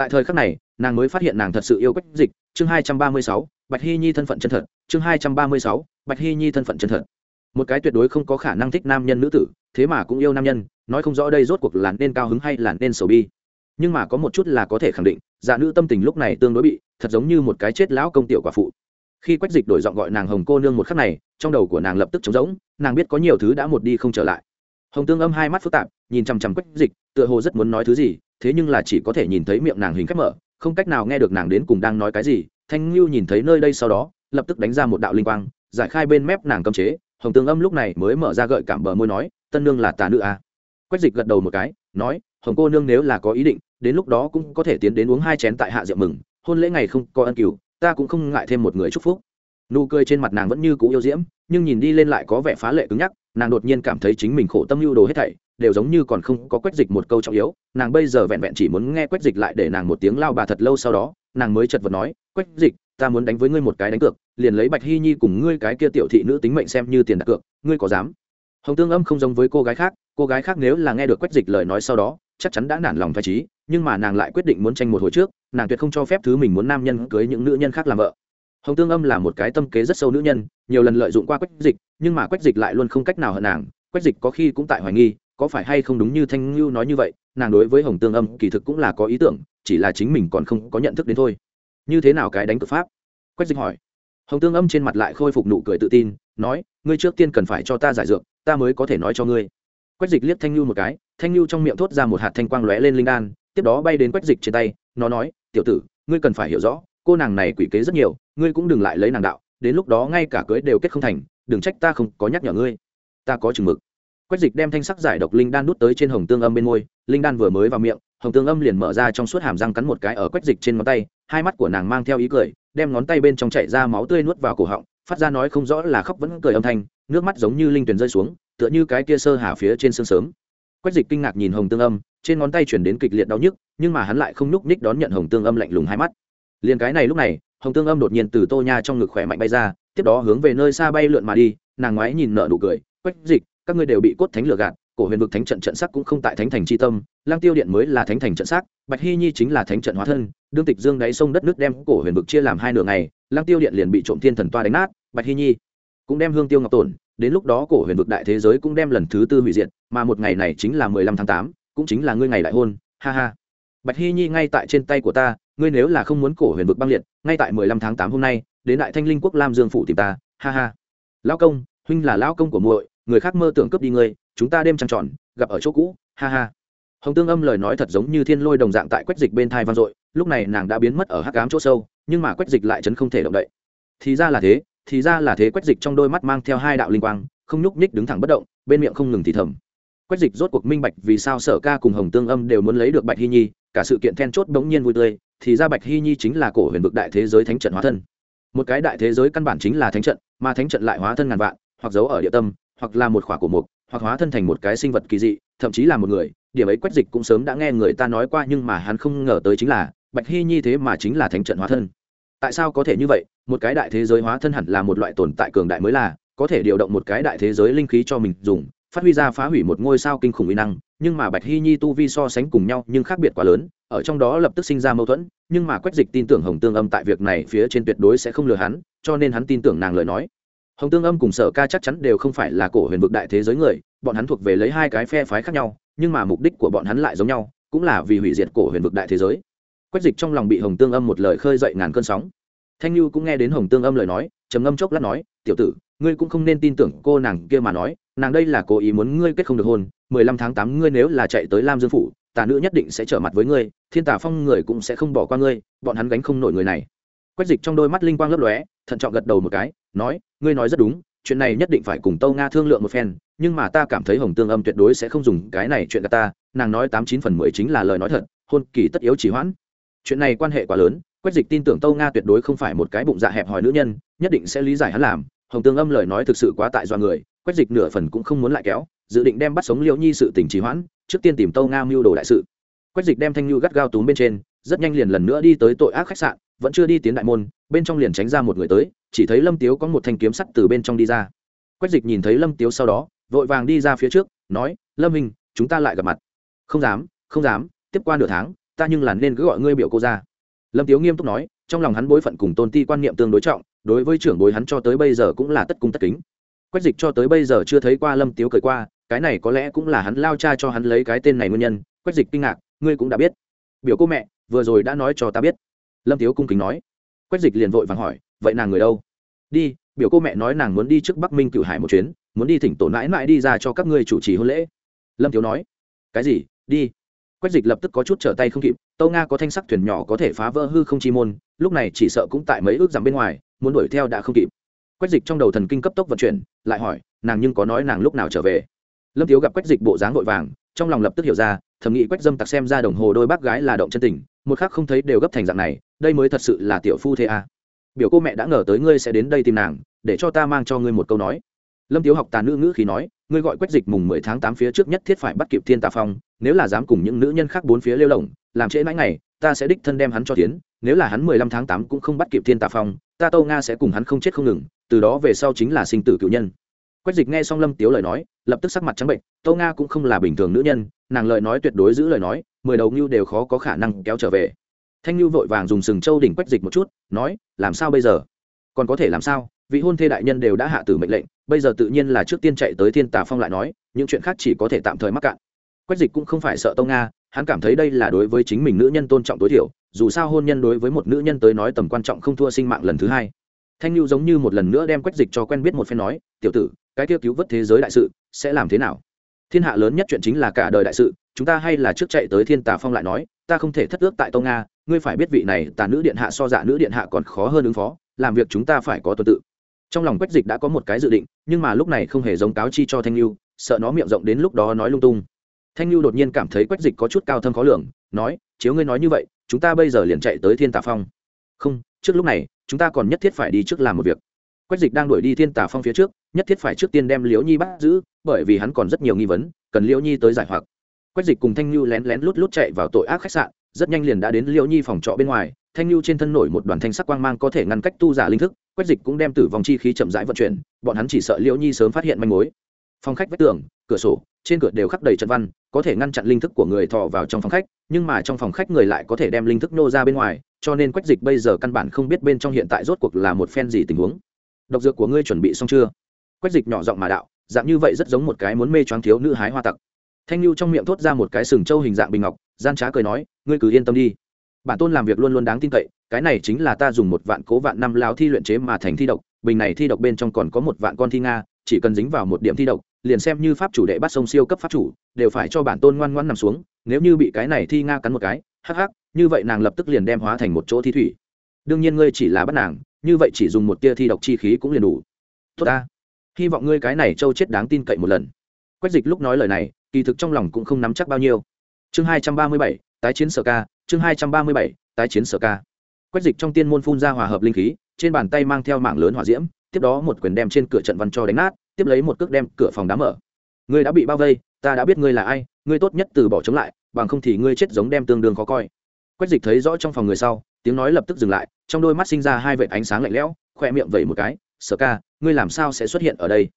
tại thời khắc này, nàng mới phát hiện nàng thật sự yêu quách dịch. Chương hai trăm ba mươi sáu, bạch hy nhi thân phận chân thật. Chương hai trăm ba mươi sáu, bạch hy nhi thân phận chân thật. Một cái tuyệt đối không có khả năng thích nam nhân nữ tử, thế mà cũng yêu nam nhân, nói không rõ đây rốt cuộc là nên cao hứng hay là nên sầu bi. Nhưng mà có một chút là có thể khẳng định dạ nữ tâm tình lúc này tương đối bị, thật giống như một cái chết lão công tiểu quả phụ. Khi quách dịch đổi giọng gọi nàng hồng cô nương một khắc này, trong đầu của nàng lập tức trống rỗng, nàng biết có nhiều thứ đã một đi không trở lại. Hồng tương âm hai mắt phức tạp, nhìn chằm chằm quách dịch, tựa hồ rất muốn nói thứ gì thế nhưng là chỉ có thể nhìn thấy miệng nàng hình khép mở, không cách nào nghe được nàng đến cùng đang nói cái gì. Thanh lưu nhìn thấy nơi đây sau đó, lập tức đánh ra một đạo linh quang, giải khai bên mép nàng cấm chế. Hồng tương âm lúc này mới mở ra gợi cảm bờ môi nói, tân nương là tà nữ à. quách dịch gật đầu một cái, nói, hồng cô nương nếu là có ý định, đến lúc đó cũng có thể tiến đến uống hai chén tại hạ rượu mừng. Hôn lễ ngày không có ân cửu, ta cũng không ngại thêm một người chúc phúc. Nụ cười trên mặt nàng vẫn như cũ yêu diễm, nhưng nhìn đi lên lại có vẻ phá lệ cứng nhắc, nàng đột nhiên cảm thấy chính mình khổ tâm lưu đồ hết thảy đều giống như còn không có quách dịch một câu trọng yếu, nàng bây giờ vẹn vẹn chỉ muốn nghe quách dịch lại để nàng một tiếng lao bà thật lâu sau đó, nàng mới chật vật nói quách dịch, ta muốn đánh với ngươi một cái đánh cược, liền lấy bạch hy nhi cùng ngươi cái kia tiểu thị nữ tính mệnh xem như tiền đặt cược, ngươi có dám? Hồng tương âm không giống với cô gái khác, cô gái khác nếu là nghe được quách dịch lời nói sau đó, chắc chắn đã nản lòng phải trí, nhưng mà nàng lại quyết định muốn tranh một hồi trước, nàng tuyệt không cho phép thứ mình muốn nam nhân cưới những nữ nhân khác làm vợ. Hồng tương âm là một cái tâm kế rất sâu nữ nhân, nhiều lần lợi dụng qua quách dịch, nhưng mà quách dịch lại luôn không cách nào hận nàng quách dịch có khi cũng tại hoài nghi có phải hay không đúng như thanh ngưu nói như vậy, nàng đối với hồng tương âm kỳ thực cũng là có ý tưởng, chỉ là chính mình còn không có nhận thức đến thôi. Như thế nào cái đánh cực pháp? Quách dịch hỏi. Hồng tương âm trên mặt lại khôi phục nụ cười tự tin, nói, ngươi trước tiên cần phải cho ta giải dược, ta mới có thể nói cho ngươi. Quách dịch liếc thanh lưu một cái, thanh lưu trong miệng thốt ra một hạt thanh quang lóe lên linh đan, tiếp đó bay đến quách dịch trên tay, nó nói, tiểu tử, ngươi cần phải hiểu rõ, cô nàng này quỷ kế rất nhiều, ngươi cũng đừng lại lấy nàng đạo, đến lúc đó ngay cả cưới đều kết không thành, đừng trách ta không có nhắc nhở ngươi. Ta có chừng mực quách dịch đem thanh sắc giải độc linh đan đút tới trên hồng tương âm bên môi, linh đan vừa mới vào miệng, hồng tương âm liền mở ra trong suốt hàm răng cắn một cái ở quách dịch trên ngón tay, hai mắt của nàng mang theo ý cười, đem ngón tay bên trong chảy ra máu tươi nuốt vào cổ họng, phát ra nói không rõ là khóc vẫn cười âm thanh, nước mắt giống như linh tuyền rơi xuống, tựa như cái kia sơ hà phía trên sương sớm. Quách dịch kinh ngạc nhìn hồng tương âm, trên ngón tay chuyển đến kịch liệt đau nhức, nhưng mà hắn lại không nhúc nhích đón nhận hồng tương âm lạnh lùng hai mắt. Liền cái này lúc này, hồng tương âm đột nhiên từ tô nha trong ngực khỏe mạnh bay ra, tiếp đó hướng về nơi xa bay lượn mà đi, nàng ngoái nhìn nợ nụ cười, quách dịch các ngươi đều bị cốt thánh lừa gạt, cổ huyền vực thánh trận trận sắc cũng không tại thánh thành c tâm, lang tiêu điện mới là thánh thành trận sắc, bạch hy nhi chính là thánh trận hóa thân, đương tịch dương đáy sông đất nước đem cổ huyền vực chia làm hai nửa ngày, lang tiêu điện liền bị trộm thiên thần toa đánh nát, bạch hy nhi cũng đem hương tiêu ngọc tổn, đến lúc đó cổ huyền vực đại thế giới cũng đem lần thứ tư hủy diệt, mà một ngày này chính là mười lăm tháng tám, cũng chính là ngươi ngày đại hôn, ha ha. Bạch hy nhi ngay tại trên tay của ta, ngươi nếu là không muốn cổ huyền vực băng liệt, ngay tại mười lăm tháng tám hôm nay, đến đại thanh linh quốc lam dương phủ tìm ta, ha ha. Lão công, huynh là lão công của muội người khác mơ tưởng cướp đi ngươi, chúng ta đêm trăng tròn, gặp ở chỗ cũ, ha ha. Hồng tương âm lời nói thật giống như thiên lôi đồng dạng tại quách dịch bên thai vang dội, lúc này nàng đã biến mất ở hắc cám chỗ sâu, nhưng mà quách dịch lại chấn không thể động đậy. Thì ra là thế, thì ra là thế, quách dịch trong đôi mắt mang theo hai đạo linh quang, không nhúc nhích đứng thẳng bất động, bên miệng không ngừng thì thầm. Quách dịch rốt cuộc minh bạch vì sao sở ca cùng hồng tương âm đều muốn lấy được bạch hy nhi, cả sự kiện then chốt bỗng nhiên vui tươi, thì ra bạch hy nhi chính là cổ huyền vực đại thế giới thánh trận hóa thân. Một cái đại thế giới căn bản chính là thánh trận, mà thánh trận lại hóa thân ngàn vạn, hoặc giấu ở địa tâm hoặc là một khỏa của mục, hoặc hóa thân thành một cái sinh vật kỳ dị, thậm chí là một người, điểm ấy quách dịch cũng sớm đã nghe người ta nói qua nhưng mà hắn không ngờ tới chính là, bạch hy nhi thế mà chính là thánh trận hóa thân. Tại sao có thể như vậy? Một cái đại thế giới hóa thân hẳn là một loại tồn tại cường đại mới là, có thể điều động một cái đại thế giới linh khí cho mình dùng, phát huy ra phá hủy một ngôi sao kinh khủng uy năng, nhưng mà bạch hy nhi tu vi so sánh cùng nhau nhưng khác biệt quá lớn, ở trong đó lập tức sinh ra mâu thuẫn, nhưng mà quách dịch tin tưởng hồng tương âm tại việc này phía trên tuyệt đối sẽ không lừa hắn, cho nên hắn tin tưởng nàng lời nói hồng tương âm cùng sở ca chắc chắn đều không phải là cổ huyền vực đại thế giới người, bọn hắn thuộc về lấy hai cái phe phái khác nhau, nhưng mà mục đích của bọn hắn lại giống nhau, cũng là vì hủy diệt cổ huyền vực đại thế giới. Quách dịch trong lòng bị hồng tương âm một lời khơi dậy ngàn cơn sóng. Thanh như cũng nghe đến hồng tương âm lời nói, trầm ngâm chốc lát nói, tiểu tử, ngươi cũng không nên tin tưởng cô nàng kia mà nói, nàng đây là cố ý muốn ngươi kết không được hôn, mười lăm tháng tám ngươi nếu là chạy tới lam dương phủ, tà nữ nhất định sẽ trở mặt với ngươi, thiên tà phong người cũng sẽ không bỏ qua ngươi, bọn hắn gánh không nổi người này quách dịch trong đôi mắt linh quang lấp lóe, thận trọng gật đầu một cái, nói, ngươi nói rất đúng, chuyện này nhất định phải cùng tâu nga thương lượng một phen, nhưng mà ta cảm thấy hồng tương âm tuyệt đối sẽ không dùng cái này chuyện gà ta, nàng nói tám chín phần mười chính là lời nói thật, hôn kỳ tất yếu chỉ hoãn. Chuyện này quan hệ quá lớn, quách dịch tin tưởng tâu nga tuyệt đối không phải một cái bụng dạ hẹp hòi nữ nhân, nhất định sẽ lý giải hắn làm. Hồng tương âm lời nói thực sự quá tại do người, quách dịch nửa phần cũng không muốn lại kéo, dự định đem bắt sống liễu nhi sự tình trì hoãn, trước tiên tìm tâu nga mưu đồ đại sự. Quách dịch đem thanh lưu gắt gao túm bên trên, rất nhanh liền lần nữa đi tới tội ác khách sạn vẫn chưa đi tiến đại môn, bên trong liền tránh ra một người tới, chỉ thấy lâm tiếu có một thanh kiếm sắt từ bên trong đi ra. Quách dịch nhìn thấy lâm tiếu sau đó, vội vàng đi ra phía trước, nói, lâm hình chúng ta lại gặp mặt. Không dám không dám, tiếp qua nửa tháng, ta nhưng là nên cứ gọi ngươi biểu cô ra lâm tiếu nghiêm túc nói, trong lòng hắn bối phận cùng tôn ti quan niệm tương đối trọng, đối với trưởng bối hắn cho tới bây giờ cũng là tất cung tất kính. Quách dịch cho tới bây giờ chưa thấy qua lâm tiếu cười qua, cái này có lẽ cũng là hắn lao cha cho hắn lấy cái tên này nguyên nhân. Quách dịch kinh ngạc, ngươi cũng đã biết. Biểu cô mẹ, vừa rồi đã nói cho ta biết lâm tiếu cung kính nói. Quách dịch liền vội vàng hỏi, vậy nàng người đâu? Đi, biểu cô mẹ nói nàng muốn đi trước bắc minh cửu hải một chuyến, muốn đi thỉnh tổ mãi mãi đi ra cho các ngươi chủ trì hôn lễ. Lâm tiếu nói. Cái gì? Đi. Quách dịch lập tức có chút trở tay không kịp, tâu nga có thanh sắc thuyền nhỏ có thể phá vỡ hư không chi môn, lúc này chỉ sợ cũng tại mấy ước dặm bên ngoài, muốn đuổi theo đã không kịp. Quách dịch trong đầu thần kinh cấp tốc vận chuyển, lại hỏi, nàng nhưng có nói nàng lúc nào trở về? Lâm tiếu gặp quách dịch bộ dáng vội vàng, trong lòng lập tức hiểu ra, thầm nghĩ quách dâm tặc xem ra đồng hồ đôi bác gái là động chân tình một khác không thấy đều gấp thành dạng này, đây mới thật sự là tiểu phu thế a biểu cô mẹ đã ngờ tới ngươi sẽ đến đây tìm nàng, để cho ta mang cho ngươi một câu nói. Lâm tiếu học tà nữ ngữ khí nói, ngươi gọi quách dịch mùng mười tháng tám phía trước nhất thiết phải bắt kịp thiên tà phong, nếu là dám cùng những nữ nhân khác bốn phía lêu lỏng, làm trễ mãi ngày, ta sẽ đích thân đem hắn cho tiến, nếu là hắn mười lăm tháng tám cũng không bắt kịp thiên tà phong, ta tâu nga sẽ cùng hắn không chết không ngừng, từ đó về sau chính là sinh tử cựu nhân. Quách dịch nghe xong lâm tiếu lời nói, lập tức sắc mặt trắng bệnh, tâu nga cũng không là bình thường nữ nhân, nàng lời nói tuyệt đối giữ lời nói mười đầu ngưu đều khó có khả năng kéo trở về. Thanh ngưu vội vàng dùng sừng châu đỉnh quách dịch một chút, nói, làm sao bây giờ? Còn có thể làm sao? Vị hôn thê đại nhân đều đã hạ tử mệnh lệnh, bây giờ tự nhiên là trước tiên chạy tới thiên tà phong lại nói, những chuyện khác chỉ có thể tạm thời mắc cạn. Quách dịch cũng không phải sợ tông nga, hắn cảm thấy đây là đối với chính mình nữ nhân tôn trọng tối thiểu, dù sao hôn nhân đối với một nữ nhân tới nói tầm quan trọng không thua sinh mạng lần thứ hai. Thanh lưu giống như một lần nữa đem quách dịch cho quen biết một phen nói, tiểu tử, cái kia cứu vớt thế giới đại sự sẽ làm thế nào? Thiên hạ lớn nhất chuyện chính là cả đời đại sự, chúng ta hay là trước chạy tới thiên tà phong lại nói, ta không thể thất ước tại tông nga, ngươi phải biết vị này tà nữ điện hạ so dạ nữ điện hạ còn khó hơn ứng phó, làm việc chúng ta phải có tuần tự. Trong lòng quách dịch đã có một cái dự định, nhưng mà lúc này không hề giống cáo chi cho thanh lưu sợ nó miệng rộng đến lúc đó nói lung tung. Thanh lưu đột nhiên cảm thấy quách dịch có chút cao thâm khó lường, nói, chiếu ngươi nói như vậy, chúng ta bây giờ liền chạy tới thiên tà phong. Không, trước lúc này, chúng ta còn nhất thiết phải đi trước làm một việc. Quách dịch đang đuổi đi thiên tà phong phía trước nhất thiết phải trước tiên đem liễu nhi bắt giữ, bởi vì hắn còn rất nhiều nghi vấn, cần liễu nhi tới giải hoặc. Quách dịch cùng thanh lưu lén lén lút lút chạy vào tội ác khách sạn, rất nhanh liền đã đến liễu nhi phòng trọ bên ngoài. Thanh lưu trên thân nổi một đoàn thanh sắc quang mang có thể ngăn cách tu giả linh thức, quách dịch cũng đem tử vong chi khí chậm rãi vận chuyển, bọn hắn chỉ sợ liễu nhi sớm phát hiện manh mối. Phòng khách vách tường, cửa sổ, trên cửa đều khắc đầy trận văn, có thể ngăn chặn linh thức của người thọ vào trong phòng khách, nhưng mà trong phòng khách người lại có thể đem linh thức nô ra bên ngoài, cho nên quách dịch bây giờ căn bản không biết bên trong hiện tại rốt cuộc là một phen gì tình huống. Độc dược của ngươi chuẩn bị xong chưa? Quách dịch nhỏ giọng mà đạo, dạng như vậy rất giống một cái muốn mê choáng thiếu nữ hái hoa tặc. Thanh lưu trong miệng thốt ra một cái sừng trâu hình dạng bình ngọc, gian trá cười nói, ngươi cứ yên tâm đi. Bản tôn làm việc luôn luôn đáng tin cậy, cái này chính là ta dùng một vạn cố vạn năm lao thi luyện chế mà thành thi độc, bình này thi độc bên trong còn có một vạn con thi nga, chỉ cần dính vào một điểm thi độc, liền xem như pháp chủ đệ bắt sông siêu cấp pháp chủ, đều phải cho bản tôn ngoan ngoan nằm xuống, nếu như bị cái này thi nga cắn một cái, hắc hắc, như vậy nàng lập tức liền đem hóa thành một chỗ thi thủy. Đương nhiên ngươi chỉ là bắt nàng, như vậy chỉ dùng một tia thi độc chi khí cũng liền đủ. Tốt ta hy vọng ngươi cái này châu chết đáng tin cậy một lần. Quách dịch lúc nói lời này, kỳ thực trong lòng cũng không nắm chắc bao nhiêu. Chương hai trăm ba mươi bảy, tái chiến sở ca, chương hai trăm ba mươi bảy, tái chiến sở ca. Quách dịch trong tiên môn phun ra hòa hợp linh khí, trên bàn tay mang theo mạng lớn hỏa diễm, tiếp đó một quyền đem trên cửa trận văn cho đánh nát, tiếp lấy một cước đem cửa phòng đá mở. Ngươi đã bị bao vây, ta đã biết ngươi là ai, ngươi tốt nhất từ bỏ chống lại, bằng không thì ngươi chết giống đem tương đương khó coi. Quách dịch thấy rõ trong phòng người sau, tiếng nói lập tức dừng lại, trong đôi mắt sinh ra hai vệt ánh sáng lạnh lẽo khoe miệng vẩy một cái sở ca, ngươi làm sao sẽ xuất hiện ở đây?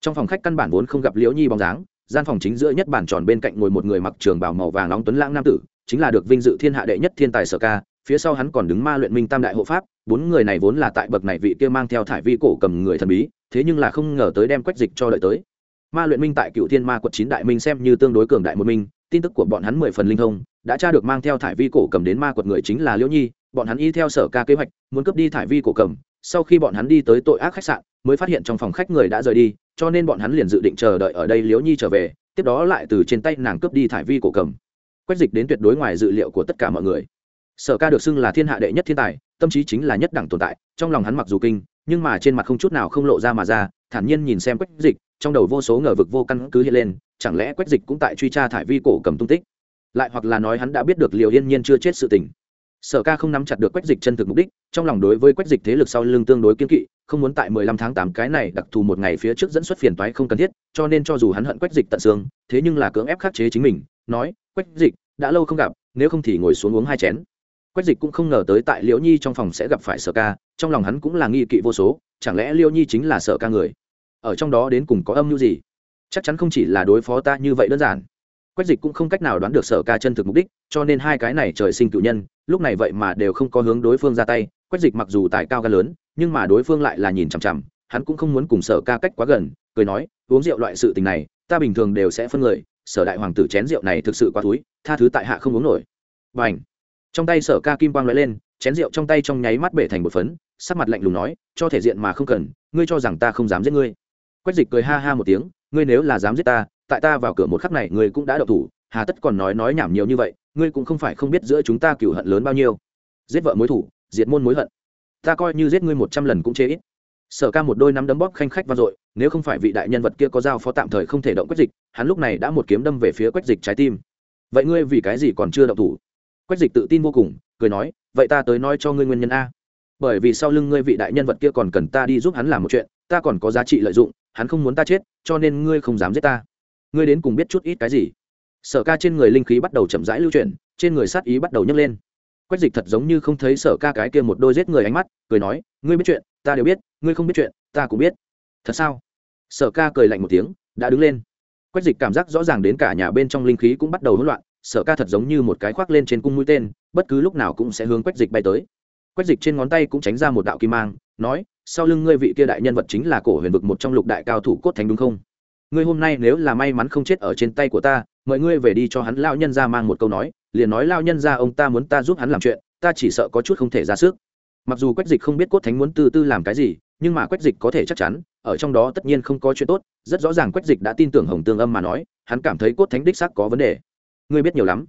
Trong phòng khách căn bản vốn không gặp liễu nhi bóng dáng, gian phòng chính giữa nhất bản tròn bên cạnh ngồi một người mặc trường bào màu vàng nóng tuấn lãng nam tử, chính là được vinh dự thiên hạ đệ nhất thiên tài sở ca, phía sau hắn còn đứng ma luyện minh tam đại hộ pháp, bốn người này vốn là tại bậc này vị kia mang theo thải vi cổ cầm người thần bí, thế nhưng là không ngờ tới đem quách dịch cho đợi tới. Ma luyện minh tại cựu thiên ma quật chín đại minh xem như tương đối cường đại một minh, tin tức của bọn hắn mười phần linh thông, đã tra được mang theo thải vi cổ cầm đến ma quật người chính là liễu nhi bọn hắn y theo sở ca kế hoạch, muốn cướp đi thải vi cổ cầm. Sau khi bọn hắn đi tới tội ác khách sạn, mới phát hiện trong phòng khách người đã rời đi, cho nên bọn hắn liền dự định chờ đợi ở đây liễu nhi trở về, tiếp đó lại từ trên tay nàng cướp đi thải vi cổ cầm. Quách dịch đến tuyệt đối ngoài dự liệu của tất cả mọi người. Sở ca được xưng là thiên hạ đệ nhất thiên tài, tâm trí chính là nhất đẳng tồn tại, trong lòng hắn mặc dù kinh, nhưng mà trên mặt không chút nào không lộ ra mà ra, thản nhiên nhìn xem quách dịch, trong đầu vô số ngờ vực vô căn cứ hiện lên, chẳng lẽ quách dịch cũng tại truy tra thải vi cổ cầm tung tích? Lại hoặc là nói hắn đã biết được liều yên nhiên chưa chết sự tình sở ca không nắm chặt được quách dịch chân thực mục đích, trong lòng đối với quách dịch thế lực sau lưng tương đối kiên kỵ, không muốn tại mười lăm tháng tám cái này đặc thù một ngày phía trước dẫn xuất phiền toái không cần thiết, cho nên cho dù hắn hận quách dịch tận xương, thế nhưng là cưỡng ép khắc chế chính mình, nói, quách dịch, đã lâu không gặp, nếu không thì ngồi xuống uống hai chén. Quách dịch cũng không ngờ tới tại liễu nhi trong phòng sẽ gặp phải sở ca, trong lòng hắn cũng là nghi kỵ vô số, chẳng lẽ liễu nhi chính là sở ca người? Ở trong đó đến cùng có âm mưu gì? Chắc chắn không chỉ là đối phó ta như vậy đơn giản quách dịch cũng không cách nào đoán được sở ca chân thực mục đích, cho nên hai cái này trời sinh cựu nhân, lúc này vậy mà đều không có hướng đối phương ra tay. Quách dịch mặc dù tài cao ca lớn, nhưng mà đối phương lại là nhìn chằm chằm, hắn cũng không muốn cùng sở ca cách quá gần, cười nói, uống rượu loại sự tình này, ta bình thường đều sẽ phân người, sở đại hoàng tử chén rượu này thực sự quá túi, tha thứ tại hạ không uống nổi. B à n h trong tay sở ca kim quang lóe lên, chén rượu trong tay trong nháy mắt bể thành một phấn, sắc mặt lạnh lùng nói, cho thể diện mà không cần, ngươi cho rằng ta không dám giết ngươi. Quách dịch cười ha ha một tiếng, ngươi nếu là dám giết ta tại ta vào cửa một khắc này ngươi cũng đã đậu thủ, hà tất còn nói nói nhảm nhiều như vậy, ngươi cũng không phải không biết giữa chúng ta cựu hận lớn bao nhiêu. Giết vợ mối thủ, diệt môn mối hận. Ta coi như giết ngươi một trăm lần cũng chế ít. Sở ca một đôi nắm đấm bóp khanh khách vang dội, nếu không phải vị đại nhân vật kia có dao phó tạm thời không thể động quách dịch, hắn lúc này đã một kiếm đâm về phía quách dịch trái tim. Vậy ngươi vì cái gì còn chưa động thủ? Quách dịch tự tin vô cùng, cười nói, vậy ta tới nói cho ngươi nguyên nhân a. Bởi vì sau lưng ngươi vị đại nhân vật kia còn cần ta đi giúp hắn làm một chuyện, ta còn có giá trị lợi dụng, hắn không muốn ta chết, cho nên ngươi không dám giết ta ngươi đến cùng biết chút ít cái gì? Sở ca trên người linh khí bắt đầu chậm rãi lưu chuyển, trên người sát ý bắt đầu nhấc lên. Quách dịch thật giống như không thấy sở ca cái kia một đôi giết người ánh mắt, cười nói, ngươi biết chuyện, ta đều biết, ngươi không biết chuyện, ta cũng biết. Thật sao? Sở ca cười lạnh một tiếng, đã đứng lên. Quách dịch cảm giác rõ ràng đến cả nhà bên trong linh khí cũng bắt đầu hỗn loạn, sở ca thật giống như một cái khoác lên trên cung mũi tên, bất cứ lúc nào cũng sẽ hướng quách dịch bay tới. Quách dịch trên ngón tay cũng tránh ra một đạo kim mang, nói, sau lưng ngươi vị kia đại nhân vật chính là cổ huyền vực một trong lục đại cao thủ cốt thánh đúng không? Ngươi hôm nay nếu là may mắn không chết ở trên tay của ta, mời ngươi về đi cho hắn lao nhân ra mang một câu nói, liền nói lao nhân ra ông ta muốn ta giúp hắn làm chuyện, ta chỉ sợ có chút không thể ra sức. Mặc dù quách dịch không biết cốt thánh muốn từ tư làm cái gì, nhưng mà quách dịch có thể chắc chắn, ở trong đó tất nhiên không có chuyện tốt, rất rõ ràng quách dịch đã tin tưởng hồng tương âm mà nói, hắn cảm thấy cốt thánh đích xác có vấn đề. Ngươi biết nhiều lắm.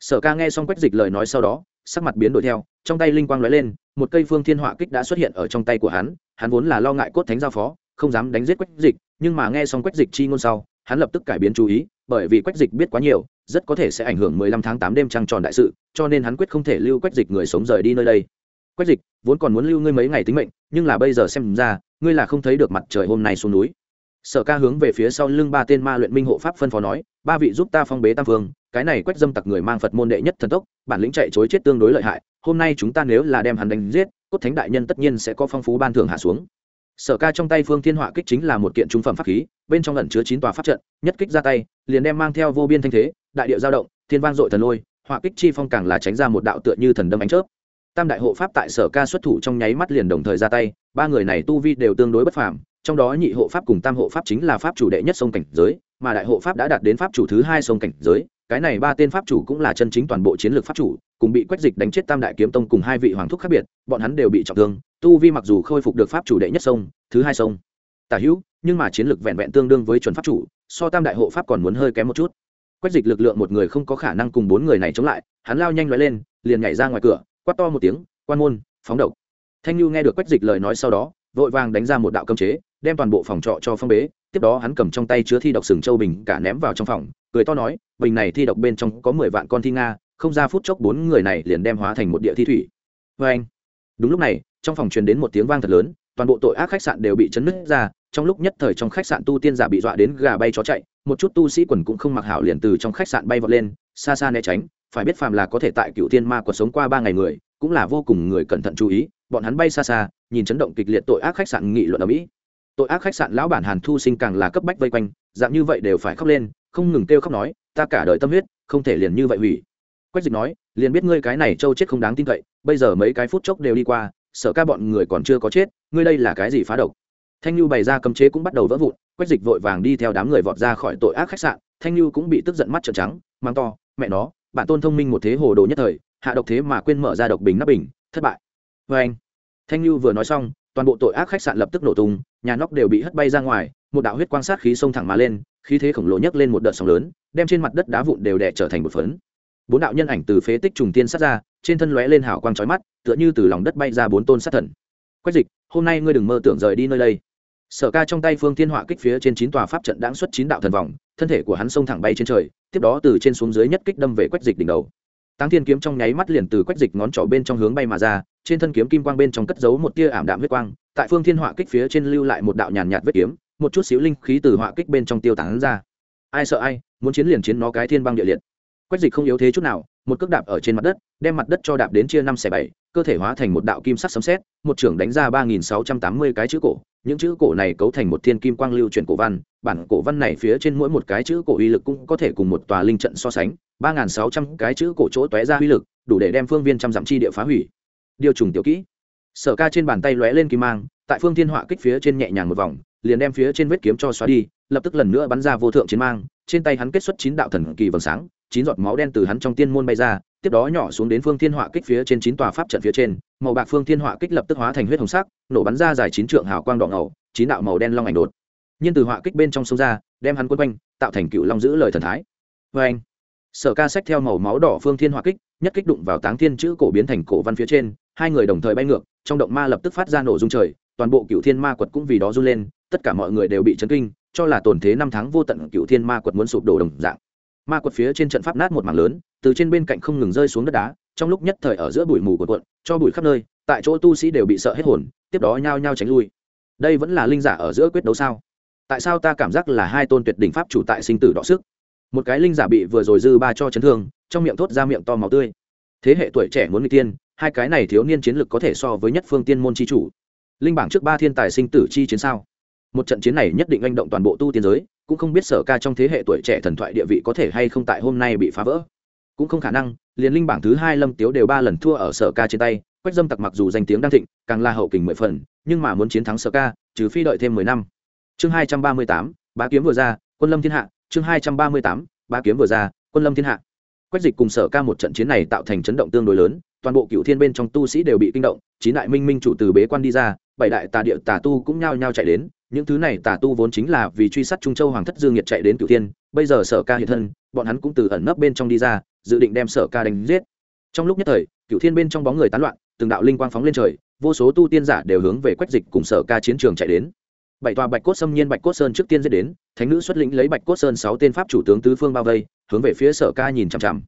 Sở ca nghe xong quách dịch lời nói sau đó, sắc mặt biến đổi theo, trong tay linh quang lóe lên, một cây phương thiên họa kích đã xuất hiện ở trong tay của hắn hắn vốn là lo ngại cốt thánh giao phó, không dám đánh giết quách dịch nhưng mà nghe xong quách dịch chi ngôn sau, hắn lập tức cải biến chú ý, bởi vì quách dịch biết quá nhiều, rất có thể sẽ ảnh hưởng mười lăm tháng tám đêm trăng tròn đại sự, cho nên hắn quyết không thể lưu quách dịch người sống rời đi nơi đây. Quách dịch, vốn còn muốn lưu ngươi mấy ngày tính mệnh, nhưng là bây giờ xem ra, ngươi là không thấy được mặt trời hôm nay xuống núi. Sở ca hướng về phía sau lưng ba tên ma luyện minh hộ pháp phân phó nói, ba vị giúp ta phong bế tam phương, cái này quách dâm tặc người mang phật môn đệ nhất thần tốc, bản lĩnh chạy chối chết tương đối lợi hại, hôm nay chúng ta nếu là đem hắn đánh giết, cốt thánh đại nhân tất nhiên sẽ có phong phú ban thưởng hạ xuống sở ca trong tay phương thiên họa kích chính là một kiện trung phẩm pháp khí, bên trong lẩn chứa chín tòa pháp trận, nhất kích ra tay, liền đem mang theo vô biên thanh thế, đại điệu giao động, thiên vang dội thần lôi, họa kích chi phong càng là tránh ra một đạo tựa như thần đâm ánh chớp. Tam đại hộ pháp tại sở ca xuất thủ trong nháy mắt liền đồng thời ra tay, ba người này tu vi đều tương đối bất phàm, trong đó nhị hộ pháp cùng tam hộ pháp chính là pháp chủ đệ nhất sông cảnh giới, mà đại hộ pháp đã đạt đến pháp chủ thứ hai sông cảnh giới, cái này ba tên pháp chủ cũng là chân chính toàn bộ chiến lược pháp chủ, cùng bị quách dịch đánh chết tam đại kiếm tông cùng hai vị hoàng thúc khác biệt, bọn hắn đều bị trọng thương tu vi mặc dù khôi phục được pháp chủ đệ nhất sông, thứ hai sông, tả hữu, nhưng mà chiến lược vẹn vẹn tương đương với chuẩn pháp chủ, so tam đại hộ pháp còn muốn hơi kém một chút. Quách dịch lực lượng một người không có khả năng cùng bốn người này chống lại, hắn lao nhanh loại lên, liền nhảy ra ngoài cửa, quát to một tiếng, quan môn, phóng độc. Thanh lưu nghe được quách dịch lời nói sau đó, vội vàng đánh ra một đạo cơm chế, đem toàn bộ phòng trọ cho phong bế, tiếp đó hắn cầm trong tay chứa thi độc sừng châu bình cả ném vào trong phòng, cười to nói, bình này thi độc bên trong có mười vạn con thi nga, không ra phút chốc bốn người này liền đem hóa thành một địa thi thủy. Vê anh đúng lúc này trong phòng truyền đến một tiếng vang thật lớn, toàn bộ tội ác khách sạn đều bị chấn nứt ra, trong lúc nhất thời trong khách sạn tu tiên giả bị dọa đến gà bay chó chạy, một chút tu sĩ quần cũng không mặc hảo liền từ trong khách sạn bay vọt lên, xa xa né tránh, phải biết phàm là có thể tại cựu tiên ma quật sống qua ba ngày người, cũng là vô cùng người cẩn thận chú ý, bọn hắn bay xa xa, nhìn chấn động kịch liệt tội ác khách sạn nghị luận ở mỹ. Tội ác khách sạn lão bản hàn thu sinh càng là cấp bách vây quanh, dạng như vậy đều phải khóc lên, không ngừng kêu khóc nói, ta cả đời tâm huyết, không thể liền như vậy hủy. Quách dịch nói, liền biết ngươi cái này trâu chết không đáng tin cậy, bây giờ mấy cái phút chốc đều đi qua sợ ca bọn người còn chưa có chết, ngươi đây là cái gì phá độc? Thanh nhu bày ra cấm chế cũng bắt đầu vỡ vụn, quách dịch vội vàng đi theo đám người vọt ra khỏi tội ác khách sạn, thanh nhu cũng bị tức giận mắt trợn trắng, mang to, mẹ nó, bạn tôn thông minh một thế hồ đồ nhất thời, hạ độc thế mà quên mở ra độc bình nắp bình, thất bại. Vê anh, thanh nhu vừa nói xong, toàn bộ tội ác khách sạn lập tức nổ tung, nhà nóc đều bị hất bay ra ngoài, một đạo huyết quan sát khí xông thẳng mà lên, khí thế khổng lồ nhấc lên một đợt sóng lớn, đem trên mặt đất đá vụn đều đẻ trở thành một phấn bốn đạo nhân ảnh từ phế tích trùng tiên sát ra trên thân lóe lên hào quang chói mắt tựa như từ lòng đất bay ra bốn tôn sát thần quách dịch hôm nay ngươi đừng mơ tưởng rời đi nơi đây sở ca trong tay phương thiên họa kích phía trên chín tòa pháp trận đáng xuất chín đạo thần vòng thân thể của hắn xông thẳng bay trên trời tiếp đó từ trên xuống dưới nhất kích đâm về quách dịch đỉnh đầu Táng Thiên kiếm trong nháy mắt liền từ quách dịch ngón trỏ bên trong hướng bay mà ra, trên thân kiếm kim quang bên trong cất giấu một tia ảm đạm huyết quang, tại Phương Thiên Họa kích phía trên lưu lại một đạo nhàn nhạt vết kiếm, một chút xíu linh khí từ họa kích bên trong tiêu tán ra. Ai sợ ai, muốn chiến liền chiến nó cái thiên băng địa liệt. Quách dịch không yếu thế chút nào, một cước đạp ở trên mặt đất, đem mặt đất cho đạp đến chia năm xẻ bảy, cơ thể hóa thành một đạo kim sắc sấm xét, một trưởng đánh ra ba nghìn sáu trăm tám mươi cái chữ cổ, những chữ cổ này cấu thành một thiên kim quang lưu truyền cổ văn, bản cổ văn này phía trên mỗi một cái chữ cổ uy lực cũng có thể cùng một tòa linh trận so sánh, ba nghìn sáu trăm cái chữ cổ chỗ tóe ra uy lực, đủ để đem phương viên trăm dặm chi địa phá hủy. Điều trùng tiểu kỹ. Sở Ca trên bàn tay lóe lên kim mang, tại phương thiên họa kích phía trên nhẹ nhàng một vòng, liền đem phía trên vết kiếm cho xóa đi, lập tức lần nữa bắn ra vô thượng chiến mang, trên tay hắn kết xuất chín đạo thần kỳ vầng sáng, chín giọt máu đen từ hắn trong tiên môn bay ra, tiếp đó nhỏ xuống đến phương thiên họa kích phía trên chín tòa pháp trận phía trên, màu bạc phương thiên họa kích lập tức hóa thành huyết hồng sắc, nổ bắn ra dài chín trượng hào quang đỏ ngầu, chín đạo màu đen long ảnh đột. nhiên từ họa kích bên trong sông ra, đem hắn quân quanh, tạo thành cựu long giữ lời thần thái. vê anh, Sở Ca sách theo màu máu đỏ phương thiên họa kích, nhất kích đụng vào táng thiên chữ cổ biến thành cổ văn phía trên, hai người đồng thời bay ngược, trong động ma lập tức phát ra nổ dung trời, toàn bộ cựu thiên ma quật cũng vì đó run lên, tất cả mọi người đều bị chấn kinh, cho là tổn thế năm tháng vô tận cựu thiên ma quật muốn sụp đổ đồng dạng ma quật phía trên trận pháp nát một mảng lớn, từ trên bên cạnh không ngừng rơi xuống đất đá, trong lúc nhất thời ở giữa bụi mù của quận cho bụi khắp nơi, tại chỗ tu sĩ đều bị sợ hết hồn, tiếp đó nhao nhao tránh lui. Đây vẫn là linh giả ở giữa quyết đấu sao? Tại sao ta cảm giác là hai tôn tuyệt đỉnh pháp chủ tại sinh tử đọ sức? Một cái linh giả bị vừa rồi dư ba cho chấn thương, trong miệng thốt ra miệng to máu tươi. Thế hệ tuổi trẻ muốn n tiên, hai cái này thiếu niên chiến lực có thể so với nhất phương tiên môn c h i chủ. Linh bảng trước ba thiên tài sinh tử chi chiến sao? Một trận chiến này nhất định anh động toàn bộ tu tiên giới cũng không biết sở ca trong thế hệ tuổi trẻ thần thoại địa vị có thể hay không tại hôm nay bị phá vỡ. Cũng không khả năng, liền linh bảng thứ hai lâm tiếu đều ba lần thua ở sở ca trên tay, quách dâm tặc mặc dù danh tiếng đang thịnh, càng là hậu kình mười phần, nhưng mà muốn chiến thắng sở ca, trừ phi đợi thêm mười năm. Chương hai trăm ba mươi tám, bá kiếm vừa ra, quân lâm thiên hạ. Chương hai trăm ba mươi tám, bá kiếm vừa ra, quân lâm thiên hạ. Quách dịch cùng sở ca một trận chiến này tạo thành chấn động tương đối lớn, toàn bộ cựu thiên bên trong tu sĩ đều bị kinh động, chín đại minh minh chủ từ bế quan đi ra, bảy đại tà địa tà tu cũng nhao nhao chạy đến những thứ này tà tu vốn chính là vì truy sát trung châu hoàng thất dương nhiệt chạy đến cửu thiên, bây giờ sở ca hiện thân, bọn hắn cũng từ ẩn nấp bên trong đi ra, dự định đem sở ca đánh giết. Trong lúc nhất thời, cửu thiên bên trong bóng người tán loạn, từng đạo linh quang phóng lên trời, vô số tu tiên giả đều hướng về quách dịch cùng sở ca chiến trường chạy đến. Bảy tòa bạch cốt xâm nhiên bạch cốt sơn trước tiên giết đến, thánh nữ xuất lĩnh lấy bạch cốt sơn sáu tên pháp chủ tướng tứ phương bao vây, hướng về phía sở ca nhìn chằm chằm.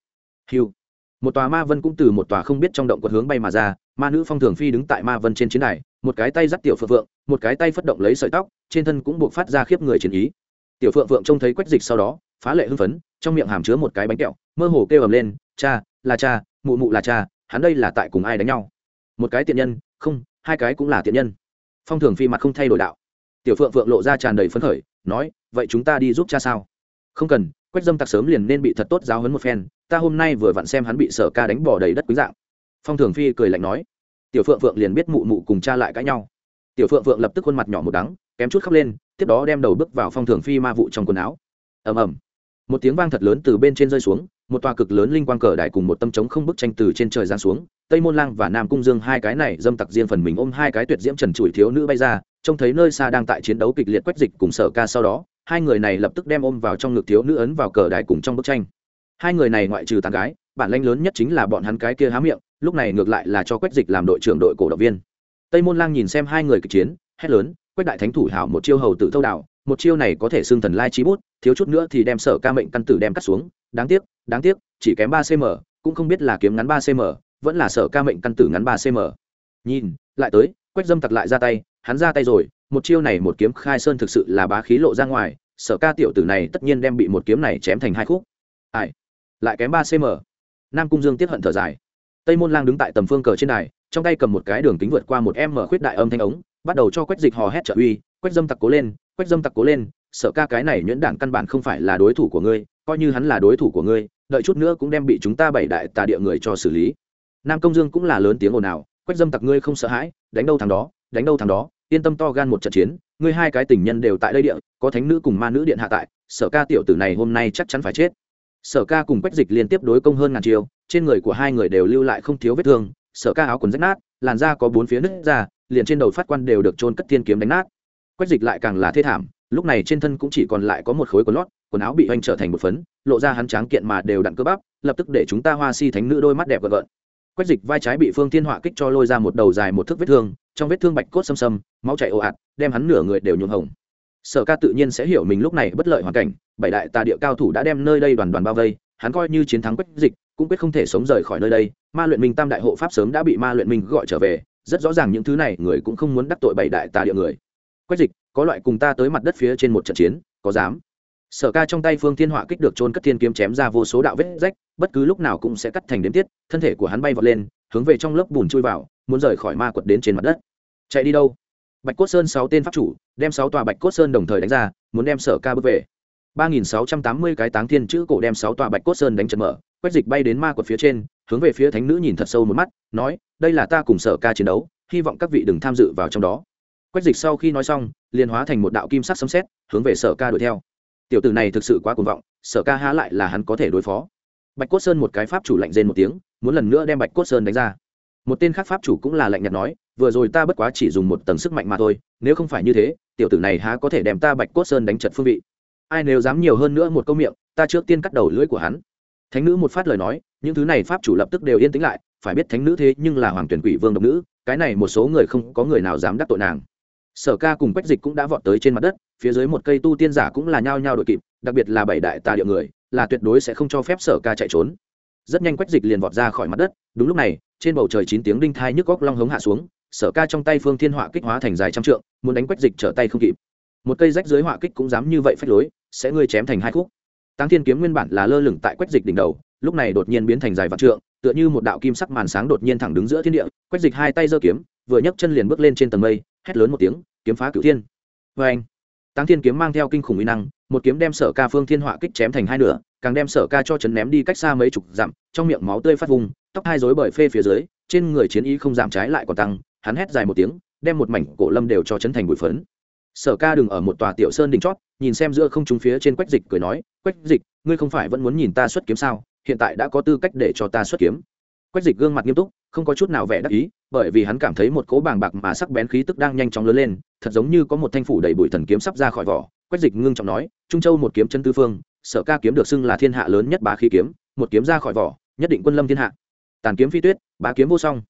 Hiu. Một tòa ma vân cũng từ một tòa không biết trong động quật hướng bay mà ra ma nữ phong thường phi đứng tại ma vân trên chiến đài, một cái tay dắt tiểu phượng phượng, một cái tay phất động lấy sợi tóc, trên thân cũng buộc phát ra khiếp người chiến ý. Tiểu phượng phượng trông thấy quách dịch sau đó, phá lệ hưng phấn, trong miệng hàm chứa một cái bánh kẹo, mơ hồ kêu ầm lên, cha, là cha, mụ mụ là cha, hắn đây là tại cùng ai đánh nhau? Một cái tiện nhân, không, hai cái cũng là tiện nhân. Phong thường phi mặt không thay đổi đạo. Tiểu phượng phượng lộ ra tràn đầy phấn khởi, nói, vậy chúng ta đi giúp cha sao? Không cần, quách dâm tặc sớm liền nên bị thật tốt giáo hấn một phen, ta hôm nay vừa vặn xem hắn bị sở ca đánh bỏ đầy đất quý dạng phong thường phi cười lạnh nói, tiểu phượng phượng liền biết mụ mụ cùng cha lại cãi nhau. Tiểu phượng phượng lập tức khuôn mặt nhỏ một đắng, kém chút khóc lên, tiếp đó đem đầu bước vào phong thường phi ma vụ trong quần áo. Ầm ầm. Một tiếng vang thật lớn từ bên trên rơi xuống, một tòa cực lớn linh quang cờ đại cùng một tâm trống không bức tranh từ trên trời giáng xuống. Tây môn lang và nam cung dương hai cái này dâm tặc riêng phần mình ôm hai cái tuyệt diễm trần trụi thiếu nữ bay ra, trông thấy nơi xa đang tại chiến đấu kịch liệt quách dịch cùng sở ca sau đó, hai người này lập tức đem ôm vào trong ngực thiếu nữ ấn vào cờ đại cùng trong bức tranh hai người này ngoại trừ tàn gái, bản lanh lớn nhất chính là bọn hắn cái kia há miệng, lúc này ngược lại là cho quách dịch làm đội trưởng đội cổ động viên. Tây môn lang nhìn xem hai người kịch chiến, hét lớn, quách đại thánh thủ hảo một chiêu hầu tử thâu đạo một chiêu này có thể xưng thần lai trí bút, thiếu chút nữa thì đem sở ca mệnh căn tử đem cắt xuống, đáng tiếc đáng tiếc, chỉ kém ba cm cũng không biết là kiếm ngắn ba cm vẫn là sở ca mệnh căn tử ngắn ba cm nhìn, lại tới, quách dâm tặc lại ra tay, hắn ra tay rồi, một chiêu này một kiếm khai sơn thực sự là bá khí lộ ra ngoài, sở ca tiểu tử này tất nhiên đem bị một kiếm này chém thành hai khúc. Ai? Lại kém ba cm. Nam cung dương tiếp hận thở dài. Tây môn lang đứng tại tầm phương cờ trên đài, trong tay cầm một cái đường kính vượt qua một em mở khuyết đại âm thanh ống, bắt đầu cho quách dịch hò hét trợ uy, quách dâm tặc cố lên, quách dâm tặc cố lên, sợ ca cái này nhuyễn đảng căn bản không phải là đối thủ của ngươi, coi như hắn là đối thủ của ngươi, đợi chút nữa cũng đem bị chúng ta bảy đại tà địa người cho xử lý. Nam công dương cũng là lớn tiếng ồn ào, quách dâm tặc ngươi không sợ hãi, đánh đâu thằng đó, đánh đâu thằng đó, yên tâm to gan một trận chiến, ngươi hai cái tình nhân đều tại đây địa, có thánh nữ cùng ma nữ điện hạ tại sở ca tiểu tử này hôm nay chắc chắn phải chết sở ca cùng quách dịch liên tiếp đối công hơn ngàn chiều trên người của hai người đều lưu lại không thiếu vết thương, sở ca áo quần rách nát, làn da có bốn phía nứt ra, liền trên đầu phát quan đều được trôn cất thiên kiếm đánh nát. Quách dịch lại càng là thê thảm, lúc này trên thân cũng chỉ còn lại có một khối quần lót, quần áo bị oanh trở thành một phấn, lộ ra hắn tráng kiện mà đều đặn cơ bắp, lập tức để chúng ta hoa si thánh nữ đôi mắt đẹp gợn gợn. Quách dịch vai trái bị phương thiên họa kích cho lôi ra một đầu dài một thước vết thương, trong vết thương bạch cốt xâm xâm, máu chảy ồ ạt, đem hắn nửa người đều nhuộm hồng sở ca tự nhiên sẽ hiểu mình lúc này bất lợi hoàn cảnh, bảy đại tà địa cao thủ đã đem nơi đây đoàn đoàn bao vây, hắn coi như chiến thắng quách dịch, cũng quyết không thể sống rời khỏi nơi đây, ma luyện minh tam đại hộ pháp sớm đã bị ma luyện minh gọi trở về, rất rõ ràng những thứ này người cũng không muốn đắc tội bảy đại tà địa người. Quách dịch, có loại cùng ta tới mặt đất phía trên một trận chiến, có dám? Sở ca trong tay phương thiên họa kích được trôn cất thiên kiếm chém ra vô số đạo vết rách, bất cứ lúc nào cũng sẽ cắt thành đếm tiết, thân thể của hắn bay vọt lên, hướng về trong lớp bùn chui vào, muốn rời khỏi ma quật đến trên mặt đất. Chạy đi đâu? Bạch cốt sơn sáu tên pháp chủ, đem sáu tòa bạch cốt sơn đồng thời đánh ra, muốn đem sở ca bước về. ba nghìn sáu trăm tám mươi cái táng thiên chữ cổ đem sáu tòa bạch cốt sơn đánh chật mở, quách dịch bay đến ma quật phía trên, hướng về phía thánh nữ nhìn thật sâu một mắt, nói, đây là ta cùng sở ca chiến đấu, hy vọng các vị đừng tham dự vào trong đó. Quách dịch sau khi nói xong, liền hóa thành một đạo kim sắc sấm xét hướng về sở ca đuổi theo. Tiểu tử này thực sự quá cuồng vọng, sở ca há lại là hắn có thể đối phó. Bạch cốt sơn một cái pháp chủ lạnh rên một tiếng, muốn lần nữa đem bạch cốt sơn đánh ra. Một tên khác pháp chủ cũng là lạnh nhạt nói vừa rồi ta bất quá chỉ dùng một tầng sức mạnh mà thôi, nếu không phải như thế, tiểu tử này há có thể đem ta bạch cốt sơn đánh chật phương vị. Ai nếu dám nhiều hơn nữa một câu miệng, ta trước tiên cắt đầu lưỡi của hắn. Thánh nữ một phát lời nói, những thứ này pháp chủ lập tức đều yên tĩnh lại, phải biết thánh nữ thế nhưng là hoàng tuyển quỷ vương độc nữ, cái này một số người không có người nào dám đắc tội nàng. Sở ca cùng quách dịch cũng đã vọt tới trên mặt đất, phía dưới một cây tu tiên giả cũng là nhao nhao đội kịp, đặc biệt là bảy đại tà địa người, là tuyệt đối sẽ không cho phép sở ca chạy trốn. Rất nhanh quách dịch liền vọt ra khỏi mặt đất, đúng lúc này, trên bầu trời chín tiếng đinh thai nhức góc long hống hạ xuống sở ca trong tay phương thiên họa kích hóa thành dài trăm trượng, muốn đánh quách dịch trở tay không kịp. Một cây rách dưới họa kích cũng dám như vậy phách lối, sẽ ngươi chém thành hai khúc. Tăng thiên kiếm nguyên bản là lơ lửng tại quách dịch đỉnh đầu, lúc này đột nhiên biến thành dài vạn trượng, tựa như một đạo kim sắc màn sáng đột nhiên thẳng đứng giữa thiên địa, quách dịch hai tay giơ kiếm, vừa nhấc chân liền bước lên trên tầng mây, hét lớn một tiếng, kiếm phá cửu thiên! Vê anh tăng thiên kiếm mang theo kinh khủng uy năng, một kiếm đem sở ca phương thiên họa kích chém thành hai nửa, càng đem sở ca cho chấn ném đi cách xa mấy chục dặm, trong miệng máu tươi phát vùng, tóc hai rối bởi phê phía dưới, trên người chiến ý không giảm trái lại còn tăng hắn hét dài một tiếng, đem một mảnh cổ lâm đều cho chấn thành bụi phấn. Sở ca đừng ở một tòa tiểu sơn đỉnh chót, nhìn xem giữa không trung phía trên quách dịch cười nói, quách dịch, ngươi không phải vẫn muốn nhìn ta xuất kiếm sao? Hiện tại đã có tư cách để cho ta xuất kiếm. Quách dịch gương mặt nghiêm túc, không có chút nào vẻ đắc ý, bởi vì hắn cảm thấy một cỗ bàng bạc mà sắc bén khí tức đang nhanh chóng lớn lên, thật giống như có một thanh phủ đầy bụi thần kiếm sắp ra khỏi vỏ. Quách dịch ngưng trọng nói, trung châu một kiếm chân tư phương, sở ca kiếm được xưng là thiên hạ lớn nhất bá khí kiếm, một kiếm ra khỏi vỏ, nhất định quân lâm thiên hạ. Tàn kiếm phi tuyết, bá kiếm vô song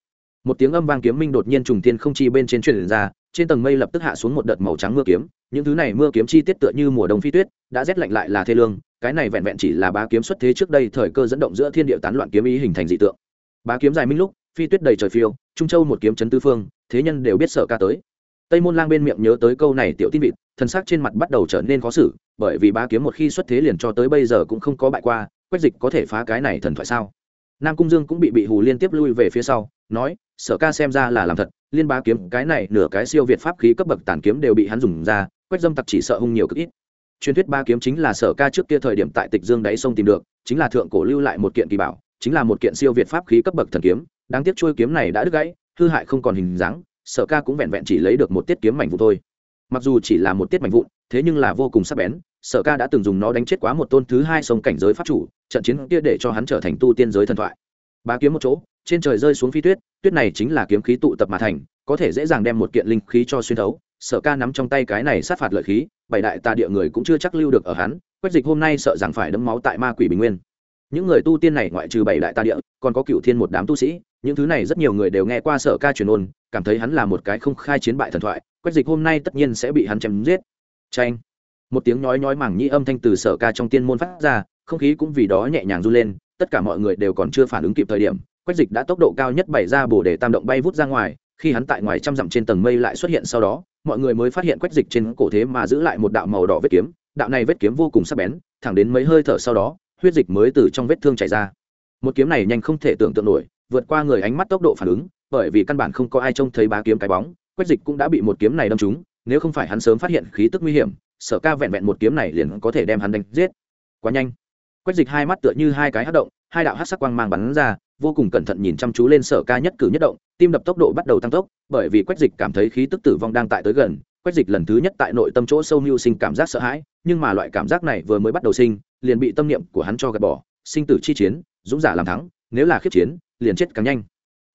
một tiếng âm vang kiếm minh đột nhiên trùng tiên không chi bên trên truyền ra, trên tầng mây lập tức hạ xuống một đợt màu trắng mưa kiếm. Những thứ này mưa kiếm chi tiết tựa như mùa đông phi tuyết, đã rét lạnh lại là thê lương. Cái này vẹn vẹn chỉ là bá kiếm xuất thế trước đây thời cơ dẫn động giữa thiên địa tán loạn kiếm ý hình thành dị tượng. Bá kiếm dài minh lúc, phi tuyết đầy trời phiêu, trung châu một kiếm chấn tư phương, thế nhân đều biết sợ ca tới. Tây môn lang bên miệng nhớ tới câu này tiểu tin vịt, thân xác trên mặt bắt đầu trở nên khó xử, bởi vì bá kiếm một khi xuất thế liền cho tới bây giờ cũng không có bại qua, quách dịch có thể phá cái này thần thoại sao? Nam cung dương cũng bị bị hù liên tiếp lui về phía sau nói, sở ca xem ra là làm thật, liên bá kiếm cái này nửa cái siêu việt pháp khí cấp bậc tàn kiếm đều bị hắn dùng ra, quách dâm tặc chỉ sợ hung nhiều cực ít. Truyền thuyết ba kiếm chính là sở ca trước kia thời điểm tại tịch dương đáy sông tìm được, chính là thượng cổ lưu lại một kiện kỳ bảo, chính là một kiện siêu việt pháp khí cấp bậc thần kiếm, đáng tiếc trôi kiếm này đã đứt gãy, hư hại không còn hình dáng, sở ca cũng vẹn vẹn chỉ lấy được một tiết kiếm mảnh vụn thôi. Mặc dù chỉ là một tiết mảnh vụn, thế nhưng là vô cùng sắc bén, sở ca đã từng dùng nó đánh chết quá một tôn thứ hai sông cảnh giới pháp chủ, trận chiến kia để cho hắn trở thành tu tiên giới thần thoại. Ba kiếm một chỗ trên trời rơi xuống phi tuyết tuyết này chính là kiếm khí tụ tập mà thành, có thể dễ dàng đem một kiện linh khí cho xuyên thấu. Sở ca nắm trong tay cái này sát phạt lợi khí, bảy đại tà địa người cũng chưa chắc lưu được ở hắn, quách dịch hôm nay sợ rằng phải đấm máu tại ma quỷ bình nguyên. Những người tu tiên này ngoại trừ bảy đại tà địa, còn có cựu thiên một đám tu sĩ, những thứ này rất nhiều người đều nghe qua sở ca truyền ôn, cảm thấy hắn là một cái không khai chiến bại thần thoại, quách dịch hôm nay tất nhiên sẽ bị hắn chém giết. Tranh một tiếng nhói nhói mảng nhĩ âm thanh từ sở ca trong tiên môn phát ra, không khí cũng vì đó nhẹ nhàng run lên, tất cả mọi người đều còn chưa phản ứng kịp thời điểm quách dịch đã tốc độ cao nhất bày ra bổ để tam động bay vút ra ngoài, khi hắn tại ngoài trăm dặm trên tầng mây lại xuất hiện sau đó, mọi người mới phát hiện quách dịch trên cổ thế mà giữ lại một đạo màu đỏ vết kiếm. Đạo này vết kiếm vô cùng sắc bén, thẳng đến mấy hơi thở sau đó, huyết dịch mới từ trong vết thương chảy ra. Một kiếm này nhanh không thể tưởng tượng nổi, vượt qua người ánh mắt tốc độ phản ứng, bởi vì căn bản không có ai trông thấy bá kiếm cái bóng, quách dịch cũng đã bị một kiếm này đâm trúng, nếu không phải hắn sớm phát hiện khí tức nguy hiểm, sở ca vẹn vẹn một kiếm này liền có thể đem hắn đánh giết. Quá nhanh. Quách dịch hai mắt tựa như hai cái hát động, hai đạo hát sắc quang mang bắn ra vô cùng cẩn thận nhìn chăm chú lên sở ca nhất cử nhất động, tim đập tốc độ bắt đầu tăng tốc, bởi vì quách dịch cảm thấy khí tức tử vong đang tại tới gần, quách dịch lần thứ nhất tại nội tâm chỗ sâu mưu sinh cảm giác sợ hãi, nhưng mà loại cảm giác này vừa mới bắt đầu sinh, liền bị tâm niệm của hắn cho gạt bỏ, sinh tử chi chiến, dũng giả làm thắng, nếu là khiếp chiến, liền chết càng nhanh.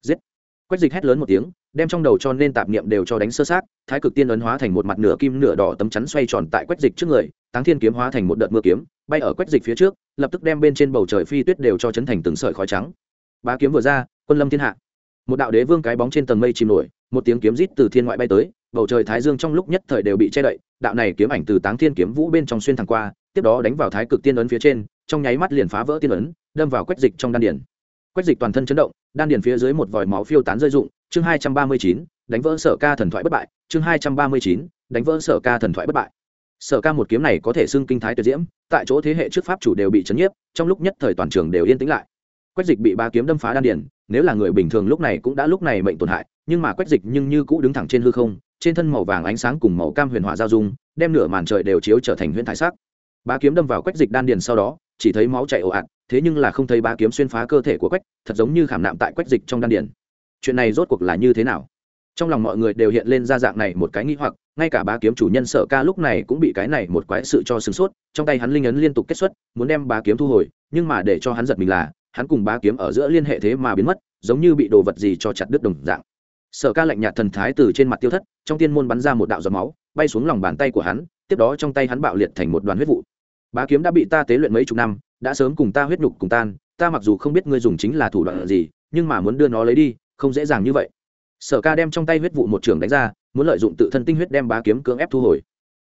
Giết! Quách dịch hét lớn một tiếng, đem trong đầu cho nên tạp niệm đều cho đánh sơ sát thái cực tiên ấn hóa thành một mặt nửa kim nửa đỏ tấm chắn xoay tròn tại quách dịch trước người, táng thiên kiếm hóa thành một đợt mưa kiếm, bay ở quách dịch phía trước, lập tức đem bên trên bầu trời phi tuyết đều cho chấn thành từng sợi khói trắng bá kiếm vừa ra, quân lâm thiên hạ. Một đạo đế vương cái bóng trên tầng mây chìm nổi, một tiếng kiếm rít từ thiên ngoại bay tới, bầu trời thái dương trong lúc nhất thời đều bị che đậy, đạo này kiếm ảnh từ táng thiên kiếm vũ bên trong xuyên thẳng qua, tiếp đó đánh vào thái cực tiên ấn phía trên, trong nháy mắt liền phá vỡ tiên ấn, đâm vào quách dịch trong đan điển quách dịch toàn thân chấn động, đan điển phía dưới một vòi máu phiêu tán rơi rụng, chương hai trăm ba mươi chín, đánh vỡ sở ca thần thoại bất bại, chương hai trăm ba mươi chín, đánh vỡ sở ca thần thoại bất bại. Sở ca một kiếm này có thể xưng kinh thái tuyệt diễm, tại chỗ thế hệ trước pháp chủ đều bị chấn nhiếp, trong lúc nhất thời toàn trường đều yên tĩnh lại quách dịch bị ba kiếm đâm phá đan điển nếu là người bình thường lúc này cũng đã lúc này mệnh tổn hại, nhưng mà quách dịch nhưng như cũ đứng thẳng trên hư không, trên thân màu vàng ánh sáng cùng màu cam huyền hỏa giao dung, đem nửa màn trời đều chiếu trở thành huyền thải sắc. Ba kiếm đâm vào quách dịch đan điền sau đó, chỉ thấy máu chảy ồ ạt, thế nhưng là không thấy ba kiếm xuyên phá cơ thể của quách, thật giống như khảm nạm tại quách dịch trong đan điền. Chuyện này rốt cuộc là như thế nào? Trong lòng mọi người đều hiện lên ra dạng này một cái nghi hoặc, ngay cả bá kiếm chủ nhân sở ca lúc này cũng bị cái này một quái sự cho sửng sốt, trong tay hắn linh ấn liên tục kết xuất, muốn đem bá kiếm thu hồi, nhưng mà để cho hắn giật mình là hắn cùng bá kiếm ở giữa liên hệ thế mà biến mất, giống như bị đồ vật gì cho chặt đứt đồng dạng. Sở ca lạnh nhạt thần thái từ trên mặt tiêu thất, trong tiên môn bắn ra một đạo giọt máu, bay xuống lòng bàn tay của hắn, tiếp đó trong tay hắn bạo liệt thành một đoàn huyết vụ. Bá kiếm đã bị ta tế luyện mấy chục năm, đã sớm cùng ta huyết nhục cùng tan, ta mặc dù không biết ngươi dùng chính là thủ đoạn gì, nhưng mà muốn đưa nó lấy đi, không dễ dàng như vậy. Sở ca đem trong tay huyết vụ một trường đánh ra, muốn lợi dụng tự thân tinh huyết đem bá kiếm cưỡng ép thu hồi.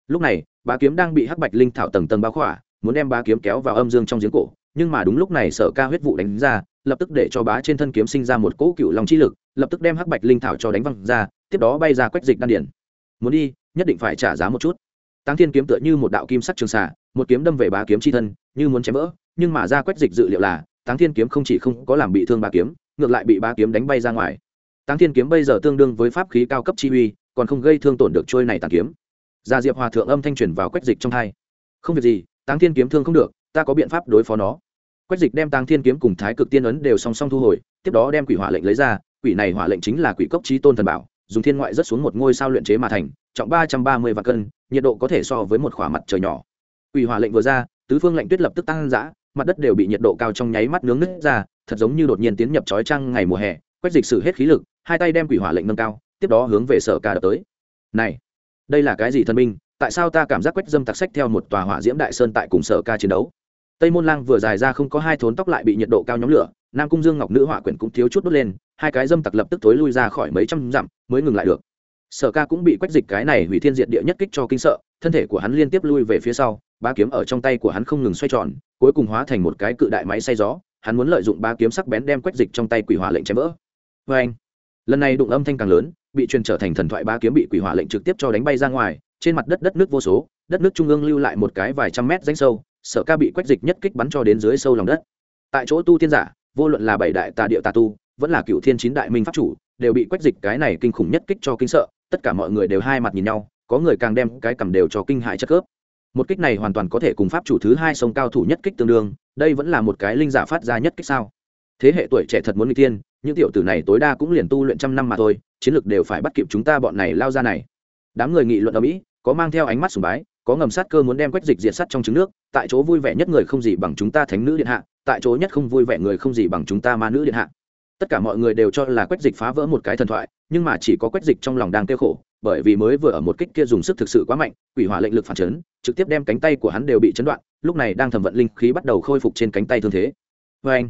Lúc này, bá kiếm đang bị hắc bạch linh thảo tầng tầng bao khỏa, muốn đem bá kiếm kéo vào âm dương trong giếng cổ nhưng mà đúng lúc này sở ca huyết vụ đánh ra, lập tức để cho bá trên thân kiếm sinh ra một cỗ cựu lòng chi lực, lập tức đem hắc bạch linh thảo cho đánh văng ra, tiếp đó bay ra quách dịch đan điển muốn đi, nhất định phải trả giá một chút. Táng thiên kiếm tựa như một đạo kim sắc trường xạ một kiếm đâm về bá kiếm chi thân, như muốn chém vỡ, nhưng mà ra quách dịch dự liệu là, táng thiên kiếm không chỉ không có làm bị thương bá kiếm, ngược lại bị bá kiếm đánh bay ra ngoài. Táng thiên kiếm bây giờ tương đương với pháp khí cao cấp chi uy, còn không gây thương tổn được trôi này tàng kiếm. Gia diệp hòa thượng âm thanh truyền vào quách dịch trong hai. Không việc gì, táng thiên kiếm thương không được, ta có biện pháp đối phó nó quách dịch đem tăng thiên kiếm cùng thái cực tiên ấn đều song song thu hồi, tiếp đó đem quỷ hỏa lệnh lấy ra, quỷ này hỏa lệnh chính là quỷ cốc trí tôn thần bảo, dùng thiên ngoại rất xuống một ngôi sao luyện chế mà thành, trọng ba trăm ba mươi vạn cân, nhiệt độ có thể so với một khỏa mặt trời nhỏ. Quỷ hỏa lệnh vừa ra, tứ phương lệnh tuyết lập tức tăng dã, mặt đất đều bị nhiệt độ cao trong nháy mắt nướng nứt ra, thật giống như đột nhiên tiến nhập trói trăng ngày mùa hè, quách dịch sử hết khí lực, hai tay đem quỷ hỏa lệnh nâng cao, tiếp đó hướng về sở ca đập tới. Này, đây là cái gì thần minh tại sao ta cảm giác quách dâm tặc sách theo một tòa hỏa diễm đại sơn tại cùng sở ca chiến đấu? Tây môn lang vừa dài ra không có hai thốn tóc lại bị nhiệt độ cao nhóm lửa, nam cung dương ngọc nữ họa quyển cũng thiếu chút đốt lên, hai cái dâm tặc lập tức tối lui ra khỏi mấy trăm dặm, mới ngừng lại được. Sở ca cũng bị quách dịch cái này hủy thiên diệt địa nhất kích cho kinh sợ, thân thể của hắn liên tiếp lui về phía sau, ba kiếm ở trong tay của hắn không ngừng xoay tròn, cuối cùng hóa thành một cái cự đại máy xay gió, hắn muốn lợi dụng ba kiếm sắc bén đem quách dịch trong tay quỷ hỏa lệnh chém vỡ. Vê anh, lần này đụng âm thanh càng lớn, bị truyền trở thành thần thoại ba kiếm bị quỷ hỏa lệnh trực tiếp cho đánh bay ra ngoài, trên mặt đất đất nước vô số, đất nước trung ương lưu lại một cái vài trăm mét danh sâu sở ca bị quách dịch nhất kích bắn cho đến dưới sâu lòng đất. Tại chỗ tu tiên giả, vô luận là bảy đại tà địa tà tu, vẫn là cựu thiên chín đại minh pháp chủ, đều bị quách dịch cái này kinh khủng nhất kích cho kinh sợ, tất cả mọi người đều hai mặt nhìn nhau, có người càng đem cái cầm đều cho kinh hại chất cướp. Một kích này hoàn toàn có thể cùng pháp chủ thứ hai sông cao thủ nhất kích tương đương, đây vẫn là một cái linh giả phát ra nhất kích sao? Thế hệ tuổi trẻ thật muốn n g tiên những tiểu tử này tối đa cũng liền tu luyện trăm năm mà thôi, chiến lược đều phải bắt kịp chúng ta bọn này lao ra này. Đám người nghị luận ở mỹ có mang theo ánh mắt sùng bái có ngầm sát cơ muốn đem quách dịch diệt sắt trong trứng nước, tại chỗ vui vẻ nhất người không gì bằng chúng ta thánh nữ điện hạ, tại chỗ nhất không vui vẻ người không gì bằng chúng ta ma nữ điện hạ. Tất cả mọi người đều cho là quách dịch phá vỡ một cái thần thoại, nhưng mà chỉ có quách dịch trong lòng đang kêu khổ, bởi vì mới vừa ở một kích kia dùng sức thực sự quá mạnh, quỷ hỏa lệnh lực phản chấn, trực tiếp đem cánh tay của hắn đều bị chấn đoạn, lúc này đang thẩm vận linh khí bắt đầu khôi phục trên cánh tay thương thế. Vê anh,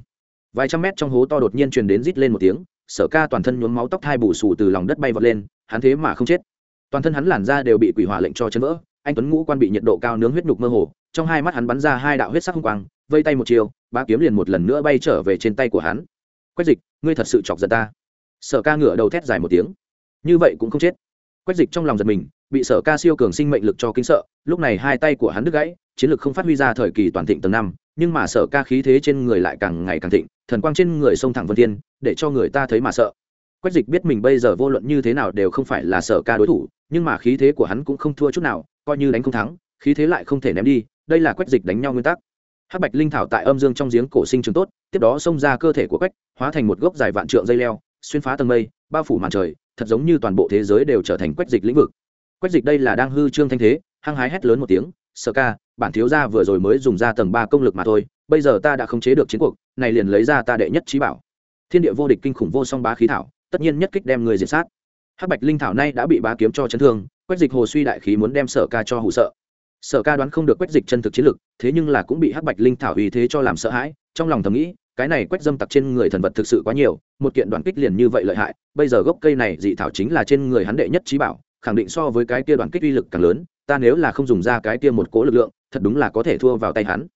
vài trăm mét trong hố to đột nhiên truyền đến rít lên một tiếng, sở ca toàn thân nhuốm máu tóc thai bù xù từ lòng đất bay vọt lên, hắn thế mà không chết. Toàn thân hắn làn ra đều bị quỷ hỏa lệnh cho chấn vỡ anh tuấn ngũ quan bị nhiệt độ cao nướng huyết nhục mơ hồ, trong hai mắt hắn bắn ra hai đạo huyết sắc hung quang, vây tay một chiều ba kiếm liền một lần nữa bay trở về trên tay của hắn. Quách dịch, ngươi thật sự chọc giận ta. Sở ca ngửa đầu thét dài một tiếng. Như vậy cũng không chết. Quách dịch trong lòng giật mình, bị sở ca siêu cường sinh mệnh lực cho kính sợ, lúc này hai tay của hắn đứt gãy, chiến lực không phát huy ra thời kỳ toàn thịnh tầng năm, nhưng mà sở ca khí thế trên người lại càng ngày càng thịnh, thần quang trên người sông thẳng vân thiên, để cho người ta thấy mà sợ. Quách dịch biết mình bây giờ vô luận như thế nào đều không phải là sở ca đối thủ, nhưng mà khí thế của hắn cũng không thua chút nào coi như đánh không thắng, khí thế lại không thể ném đi, đây là quách dịch đánh nhau nguyên tắc. Hắc bạch linh thảo tại âm dương trong giếng cổ sinh trường tốt, tiếp đó xông ra cơ thể của quách, hóa thành một gốc dài vạn trượng dây leo, xuyên phá tầng mây, bao phủ màn trời, thật giống như toàn bộ thế giới đều trở thành quách dịch lĩnh vực. Quách dịch đây là đang hư trương thanh thế, hăng hái hét lớn một tiếng sơ ca, bản thiếu gia vừa rồi mới dùng ra tầng ba công lực mà thôi, bây giờ ta đã khống chế được chiến cuộc, này liền lấy ra ta đệ nhất trí bảo. Thiên địa vô địch kinh khủng vô song bá khí thảo, tất nhiên nhất kích đem người diệt sát hắc bạch linh thảo nay đã bị bá kiếm cho chấn thương, quách dịch hồ suy đại khí muốn đem sở ca cho hụ sợ. Sở ca đoán không được quách dịch chân thực chiến lực, thế nhưng là cũng bị hắc bạch linh thảo uy thế cho làm sợ hãi, trong lòng thầm nghĩ, cái này quách dâm tặc trên người thần vật thực sự quá nhiều, một kiện đoàn kích liền như vậy lợi hại, bây giờ gốc cây này dị thảo chính là trên người hắn đệ nhất trí bảo, khẳng định so với cái kia đoàn kích uy lực càng lớn, ta nếu là không dùng ra cái kia một cố lực lượng, thật đúng là có thể thua vào tay hắn.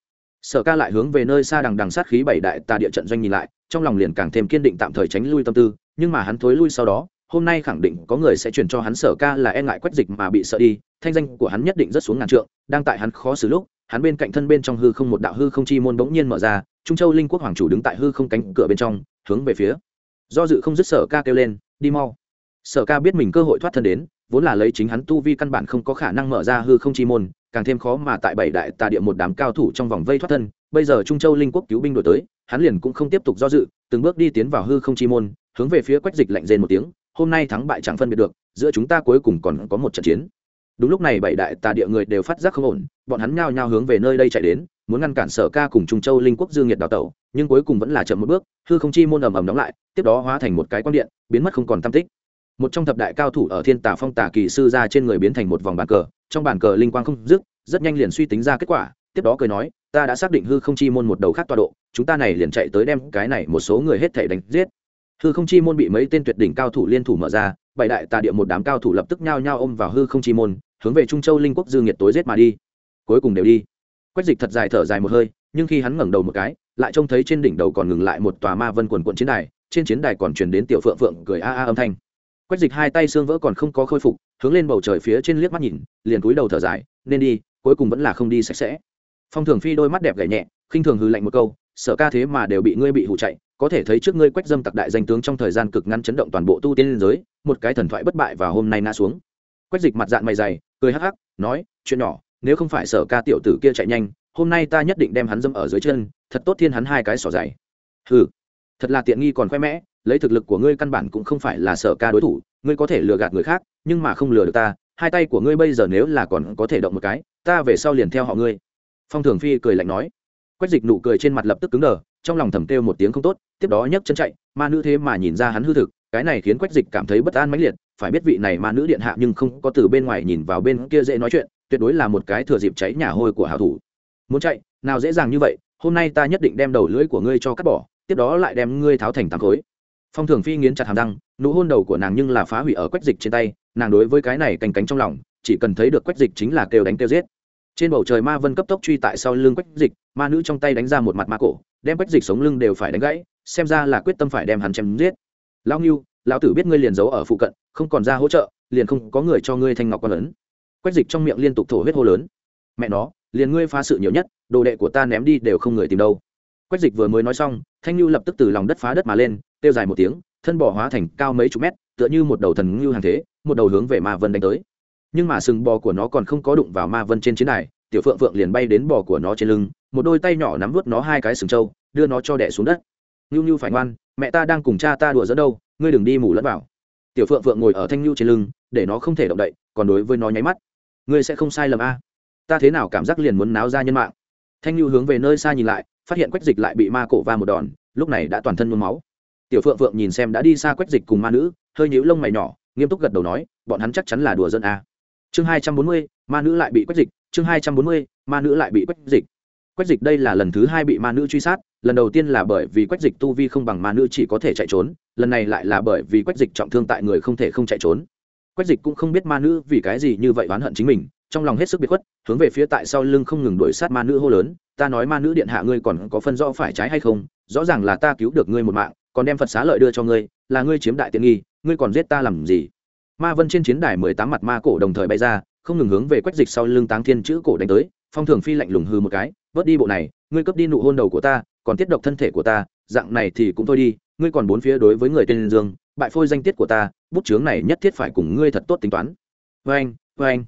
Sở ca lại hướng về nơi xa đằng đằng sát khí bảy đại tà địa trận doanh nhìn lại, trong lòng liền càng thêm kiên định tạm thời tránh lui tâm tư, nhưng mà hắn thối lui sau đó hôm nay khẳng định có người sẽ truyền cho hắn sở ca là e ngại quách dịch mà bị sợ đi, thanh danh của hắn nhất định rất xuống ngàn trượng, đang tại hắn khó xử lúc, hắn bên cạnh thân bên trong hư không một đạo hư không chi môn bỗng nhiên mở ra, trung châu linh quốc hoàng chủ đứng tại hư không cánh cửa bên trong, hướng về phía. Do dự không dứt sở ca kêu lên, đi mau. Sở ca biết mình cơ hội thoát thân đến, vốn là lấy chính hắn tu vi căn bản không có khả năng mở ra hư không chi môn, càng thêm khó mà tại bảy đại tà địa một đám cao thủ trong vòng vây thoát thân. Bây giờ trung châu linh quốc cứu binh đổi tới, hắn liền cũng không tiếp tục do dự, từng bước đi tiến vào hư không chi môn, hướng về phía quách dịch lạnh rên một tiếng hôm nay thắng bại chẳng phân biệt được, giữa chúng ta cuối cùng còn có một trận chiến. Đúng lúc này bảy đại tà địa người đều phát giác không ổn, bọn hắn nhao nhao hướng về nơi đây chạy đến, muốn ngăn cản sở ca cùng trung châu linh quốc dương nhiệt đào tẩu, nhưng cuối cùng vẫn là chậm một bước, hư không chi môn ầm ầm đóng lại, tiếp đó hóa thành một cái quang điện, biến mất không còn tam tích. Một trong thập đại cao thủ ở thiên tà phong tà kỳ sư ra trên người biến thành một vòng bàn cờ, trong bàn cờ linh quang không dứt, rất nhanh liền suy tính ra kết quả, tiếp đó cười nói, ta đã xác định hư không chi môn một đầu khác tọa độ, chúng ta này liền chạy tới đem cái này một số người hết thể đánh giết hư không chi môn bị mấy tên tuyệt đỉnh cao thủ liên thủ mở ra, bảy đại tà địa một đám cao thủ lập tức nhao nhao ôm vào hư không chi môn, hướng về trung châu linh quốc dương nhiệt tối giết mà đi. Cuối cùng đều đi. Quách dịch thật dài thở dài một hơi, nhưng khi hắn ngẩng đầu một cái, lại trông thấy trên đỉnh đầu còn ngừng lại một tòa ma vân quần quận chiến đài, trên chiến đài còn truyền đến tiểu phượng phượng cười a a âm thanh. Quách dịch hai tay xương vỡ còn không có khôi phục, hướng lên bầu trời phía trên liếc mắt nhìn, liền cúi đầu thở dài, nên đi, cuối cùng vẫn là không đi sạch sẽ. Phong thường phi đôi mắt đẹp gảy nhẹ, khinh thường hư lạnh một câu Sở ca thế mà đều bị ngươi bị hụ chạy, có thể thấy trước ngươi quách dâm tặc đại danh tướng trong thời gian cực ngắn chấn động toàn bộ tu tiên liên giới, một cái thần thoại bất bại và hôm nay ngã xuống. Quách dịch mặt dạng mày dày, cười hắc hắc, nói, chuyện nhỏ, nếu không phải sở ca tiểu tử kia chạy nhanh, hôm nay ta nhất định đem hắn dâm ở dưới chân, thật tốt thiên hắn hai cái sỏ dày. Ừ thật là tiện nghi còn khoe mẽ, lấy thực lực của ngươi căn bản cũng không phải là sở ca đối thủ, ngươi có thể lừa gạt người khác, nhưng mà không lừa được ta, hai tay của ngươi bây giờ nếu là còn có thể động một cái, ta về sau liền theo họ ngươi. Phong thường phi cười lạnh nói quách dịch nụ cười trên mặt lập tức cứng đờ, trong lòng thầm kêu một tiếng không tốt, tiếp đó nhấc chân chạy, ma nữ thế mà nhìn ra hắn hư thực, cái này khiến quách dịch cảm thấy bất an mãnh liệt, phải biết vị này ma nữ điện hạ nhưng không có từ bên ngoài nhìn vào bên kia dễ nói chuyện, tuyệt đối là một cái thừa dịp cháy nhà hôi của hảo thủ. Muốn chạy, nào dễ dàng như vậy, hôm nay ta nhất định đem đầu lưỡi của ngươi cho cắt bỏ, tiếp đó lại đem ngươi tháo thành tám khối. Phong thường phi nghiến chặt hàm răng, nụ hôn đầu của nàng nhưng là phá hủy ở quách dịch trên tay, nàng đối với cái này cành cánh trong lòng, chỉ cần thấy được quách dịch chính là kêu đánh kêu giết trên bầu trời ma vân cấp tốc truy tại sau lưng quách dịch, ma nữ trong tay đánh ra một mặt ma cổ, đem quách dịch sống lưng đều phải đánh gãy, xem ra là quyết tâm phải đem hắn chém giết. Lão nghiêu lão tử biết ngươi liền giấu ở phụ cận, không còn ra hỗ trợ, liền không có người cho ngươi thanh ngọc con lớn quách dịch trong miệng liên tục thổ huyết hô lớn. Mẹ nó, liền ngươi phá sự nhiều nhất, đồ đệ của ta ném đi đều không người tìm đâu. Quách dịch vừa mới nói xong, thanh lưu lập tức từ lòng đất phá đất mà lên, kêu dài một tiếng, thân bỏ hóa thành cao mấy chục mét, tựa như một đầu thần ngưu hàng thế, một đầu hướng về ma vân đánh tới nhưng mà sừng bò của nó còn không có đụng vào ma vân trên chiến đài, tiểu phượng phượng liền bay đến bò của nó trên lưng, một đôi tay nhỏ nắm vớt nó hai cái sừng trâu, đưa nó cho đẻ xuống đất. Ngưu ngưu phải ngoan, mẹ ta đang cùng cha ta đùa dẫn đâu, ngươi đừng đi mù lẫn vào. Tiểu phượng phượng ngồi ở thanh ngưu trên lưng, để nó không thể động đậy, còn đối với nó nháy mắt. Ngươi sẽ không sai lầm a. Ta thế nào cảm giác liền muốn náo ra nhân mạng. Thanh ngưu hướng về nơi xa nhìn lại, phát hiện quách dịch lại bị ma cổ va một đòn, lúc này đã toàn thân nhuốm máu. Tiểu phượng phượng nhìn xem đã đi xa quách dịch cùng ma nữ, hơi nhíu lông mày nhỏ, nghiêm túc gật đầu nói, bọn hắn chắc chắn là đùa dân a chương hai trăm bốn mươi, ma nữ lại bị quách dịch. Chương hai trăm bốn mươi, ma nữ lại bị quách dịch. Quách dịch đây là lần thứ hai bị ma nữ truy sát. Lần đầu tiên là bởi vì quách dịch tu vi không bằng ma nữ chỉ có thể chạy trốn. Lần này lại là bởi vì quách dịch trọng thương tại người không thể không chạy trốn. Quách dịch cũng không biết ma nữ vì cái gì như vậy oán hận chính mình. Trong lòng hết sức biệt khuất, hướng về phía tại sau lưng không ngừng đuổi sát ma nữ hô lớn. Ta nói ma nữ điện hạ ngươi còn có phân rõ phải trái hay không? Rõ ràng là ta cứu được ngươi một mạng, còn đem phật xá lợi đưa cho ngươi. Là ngươi chiếm đại tiện nghi, ngươi còn giết ta làm gì? Ma vân trên chiến đài mười tám mặt ma cổ đồng thời bay ra, không ngừng hướng về quách dịch sau lưng táng thiên chữ cổ đánh tới, phong thường phi lạnh lùng hư một cái, vớt đi bộ này, ngươi cướp đi nụ hôn đầu của ta, còn tiết độc thân thể của ta, dạng này thì cũng thôi đi, ngươi còn bốn phía đối với người tên dương, bại phôi danh tiết của ta, bút chướng này nhất thiết phải cùng ngươi thật tốt tính toán. Vê anh vê anh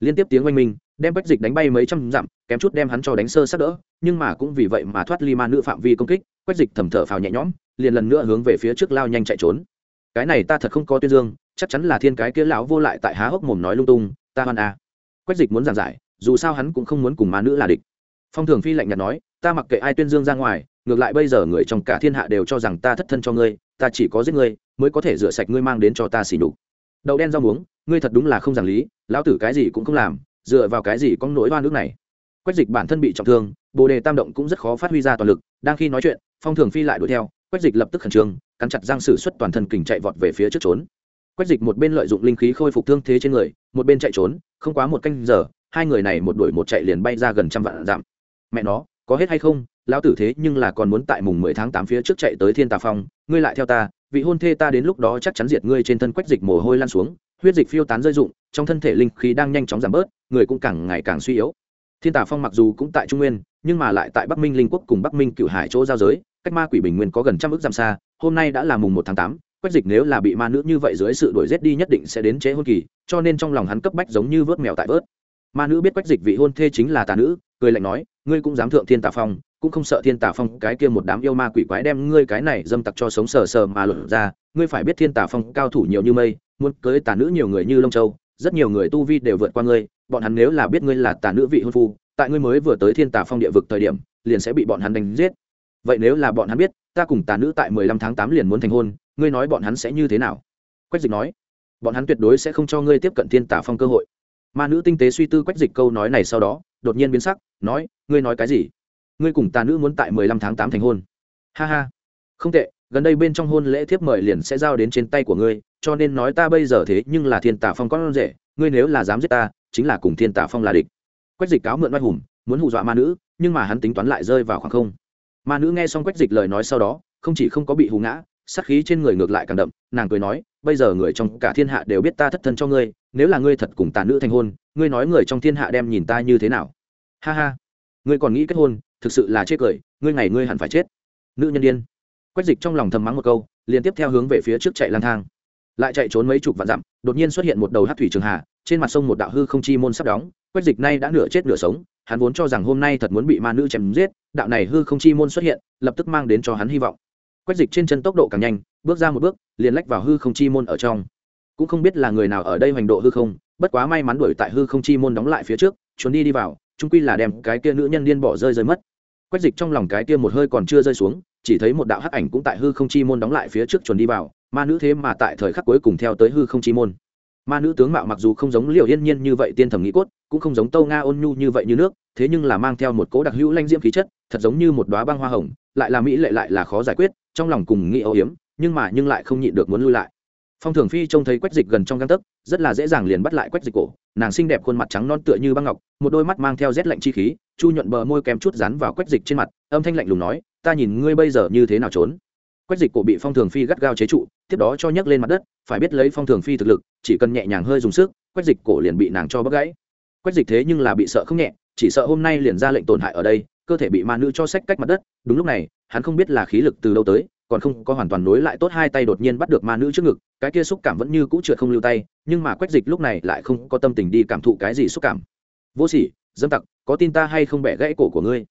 liên tiếp tiếng oanh minh, đem quách dịch đánh bay mấy trăm dặm, kém chút đem hắn cho đánh sơ sát đỡ, nhưng mà cũng vì vậy mà thoát ly ma nữ phạm vi công kích, quách dịch thầm thở phào nhẹ nhõm, liền lần nữa hướng về phía trước lao nhanh chạy trốn. Cái này ta thật không có tuyên dương chắc chắn là thiên cái kia lão vô lại tại há hốc mồm nói lung tung, ta hoan à. quách dịch muốn giảng giải, dù sao hắn cũng không muốn cùng ma nữ là địch. Phong thường phi lạnh nhạt nói, ta mặc kệ ai tuyên dương ra ngoài, ngược lại bây giờ người trong cả thiên hạ đều cho rằng ta thất thân cho ngươi, ta chỉ có giết ngươi, mới có thể rửa sạch ngươi mang đến cho ta xỉ đục đậu đen rau muống, ngươi thật đúng là không giảng lý, lão tử cái gì cũng không làm, dựa vào cái gì có nỗi oan nước này? Quách dịch bản thân bị trọng thương, bồ đề tam động cũng rất khó phát huy ra toàn lực, đang khi nói chuyện, phong thường phi lại đuổi theo, quách dịch lập tức khẩn trương, cắn chặt răng sử xuất toàn thân kình chạy vọt về phía trước trốn quách dịch một bên lợi dụng linh khí khôi phục thương thế trên người, một bên chạy trốn, không quá một canh giờ, hai người này một đuổi một chạy liền bay ra gần trăm vạn dặm. Mẹ nó, có hết hay không? Lão tử thế nhưng là còn muốn tại mùng mười tháng tám phía trước chạy tới thiên tà phong, ngươi lại theo ta, vị hôn thê ta đến lúc đó chắc chắn diệt ngươi trên thân quách dịch mồ hôi lan xuống, huyết dịch phiêu tán rơi rụng, trong thân thể linh khí đang nhanh chóng giảm bớt, người cũng càng ngày càng suy yếu. Thiên tà phong mặc dù cũng tại trung nguyên, nhưng mà lại tại bắc minh linh quốc cùng bắc minh cựu hải chỗ giao giới, cách ma quỷ bình nguyên có gần trăm ước dặm xa, hôm nay đã là mùng một tháng tám quách dịch nếu là bị ma nữ như vậy dưới sự đuổi giết đi nhất định sẽ đến chế hôn kỳ, cho nên trong lòng hắn cấp bách giống như vớt mèo tại vớt. Ma nữ biết quách dịch vị hôn thê chính là tà nữ, cười lạnh nói, ngươi cũng dám thượng thiên tà phong, cũng không sợ thiên tà phong cái kia một đám yêu ma quỷ quái đem ngươi cái này dâm tặc cho sống sờ sờ mà luận ra, ngươi phải biết thiên tà phong cao thủ nhiều như mây, muốn cưới tà nữ nhiều người như lông châu, rất nhiều người tu vi đều vượt qua ngươi, bọn hắn nếu là biết ngươi là tà nữ vị hôn phu, tại ngươi mới vừa tới thiên tà phong địa vực thời điểm, liền sẽ bị bọn hắn đánh giết vậy nếu là bọn hắn biết, ta cùng tà nữ tại mười lăm tháng tám liền muốn thành hôn, ngươi nói bọn hắn sẽ như thế nào? Quách dịch nói, bọn hắn tuyệt đối sẽ không cho ngươi tiếp cận thiên Tả phong cơ hội. Ma nữ tinh tế suy tư quách dịch câu nói này sau đó, đột nhiên biến sắc, nói, ngươi nói cái gì? Ngươi cùng tà nữ muốn tại mười lăm tháng tám thành hôn. Ha ha. Không tệ, gần đây bên trong hôn lễ thiếp mời liền sẽ giao đến trên tay của ngươi, cho nên nói ta bây giờ thế nhưng là thiên Tả phong con rể, ngươi nếu là dám giết ta, chính là cùng thiên Tả phong là địch. Quách dịch cáo mượn oai hùng, muốn hù dọa ma nữ, nhưng mà hắn tính toán lại rơi vào khoảng không ma nữ nghe xong quách dịch lời nói sau đó, không chỉ không có bị hù ngã, sát khí trên người ngược lại càng đậm, nàng cười nói, bây giờ người trong cả thiên hạ đều biết ta thất thân cho ngươi, nếu là ngươi thật cùng tàn nữ thành hôn, ngươi nói người trong thiên hạ đem nhìn ta như thế nào? Ha ha, ngươi còn nghĩ kết hôn, thực sự là chết cười, ngươi ngày ngươi hẳn phải chết. Nữ nhân điên. Quách dịch trong lòng thầm mắng một câu, liền tiếp theo hướng về phía trước chạy lang thang. Lại chạy trốn mấy chục vạn dặm, đột nhiên xuất hiện một đầu hát thủy trường hà, trên mặt sông một đạo hư không chi môn sắp đóng, quách dịch nay đã nửa chết nửa sống hắn vốn cho rằng hôm nay thật muốn bị ma nữ chém giết, đạo này hư không chi môn xuất hiện, lập tức mang đến cho hắn hy vọng. Quách dịch trên chân tốc độ càng nhanh, bước ra một bước, liền lách vào hư không chi môn ở trong. Cũng không biết là người nào ở đây hoành độ hư không, bất quá may mắn đuổi tại hư không chi môn đóng lại phía trước, trốn đi đi vào trung quy là đem cái kia nữ nhân điên bỏ rơi rơi mất. Quách dịch trong lòng cái kia một hơi còn chưa rơi xuống, chỉ thấy một đạo hắc ảnh cũng tại hư không chi môn đóng lại phía trước chuẩn đi vào, ma nữ thế mà tại thời khắc cuối cùng theo tới hư không chi môn ma nữ tướng mạo mặc dù không giống liệu yên nhiên như vậy tiên thẩm nghĩ cốt, cũng không giống tâu nga ôn nhu như vậy như nước, thế nhưng là mang theo một cỗ đặc hữu lanh diễm khí chất, thật giống như một đoá băng hoa hồng, lại là mỹ lệ lại là khó giải quyết, trong lòng cùng nghĩ âu hiếm nhưng mà nhưng lại không nhịn được muốn lui lại. Phong thường phi trông thấy quách dịch gần trong găng tấc, rất là dễ dàng liền bắt lại quách dịch cổ, nàng xinh đẹp khuôn mặt trắng non tựa như băng ngọc, một đôi mắt mang theo rét lạnh chi khí, chu nhuận bờ môi kém chút rắn vào quách dịch trên mặt, âm thanh lạnh lùng nói, ta nhìn ngươi bây giờ như thế nào trốn? Quách dịch cổ bị phong thường phi gắt gao chế trụ, tiếp đó cho nhấc lên mặt đất, phải biết lấy phong thường phi thực lực, chỉ cần nhẹ nhàng hơi dùng sức, quách dịch cổ liền bị nàng cho bấc gãy. Quách dịch thế nhưng là bị sợ không nhẹ, chỉ sợ hôm nay liền ra lệnh tổn hại ở đây, cơ thể bị ma nữ cho sách cách mặt đất, đúng lúc này, hắn không biết là khí lực từ đâu tới, còn không có hoàn toàn nối lại tốt hai tay đột nhiên bắt được ma nữ trước ngực, cái kia xúc cảm vẫn như cũ trượt không lưu tay, nhưng mà quách dịch lúc này lại không có tâm tình đi cảm thụ cái gì xúc cảm. Vô sỉ, dâm tặc, có tin ta hay không bẻ gãy cổ của ngươi?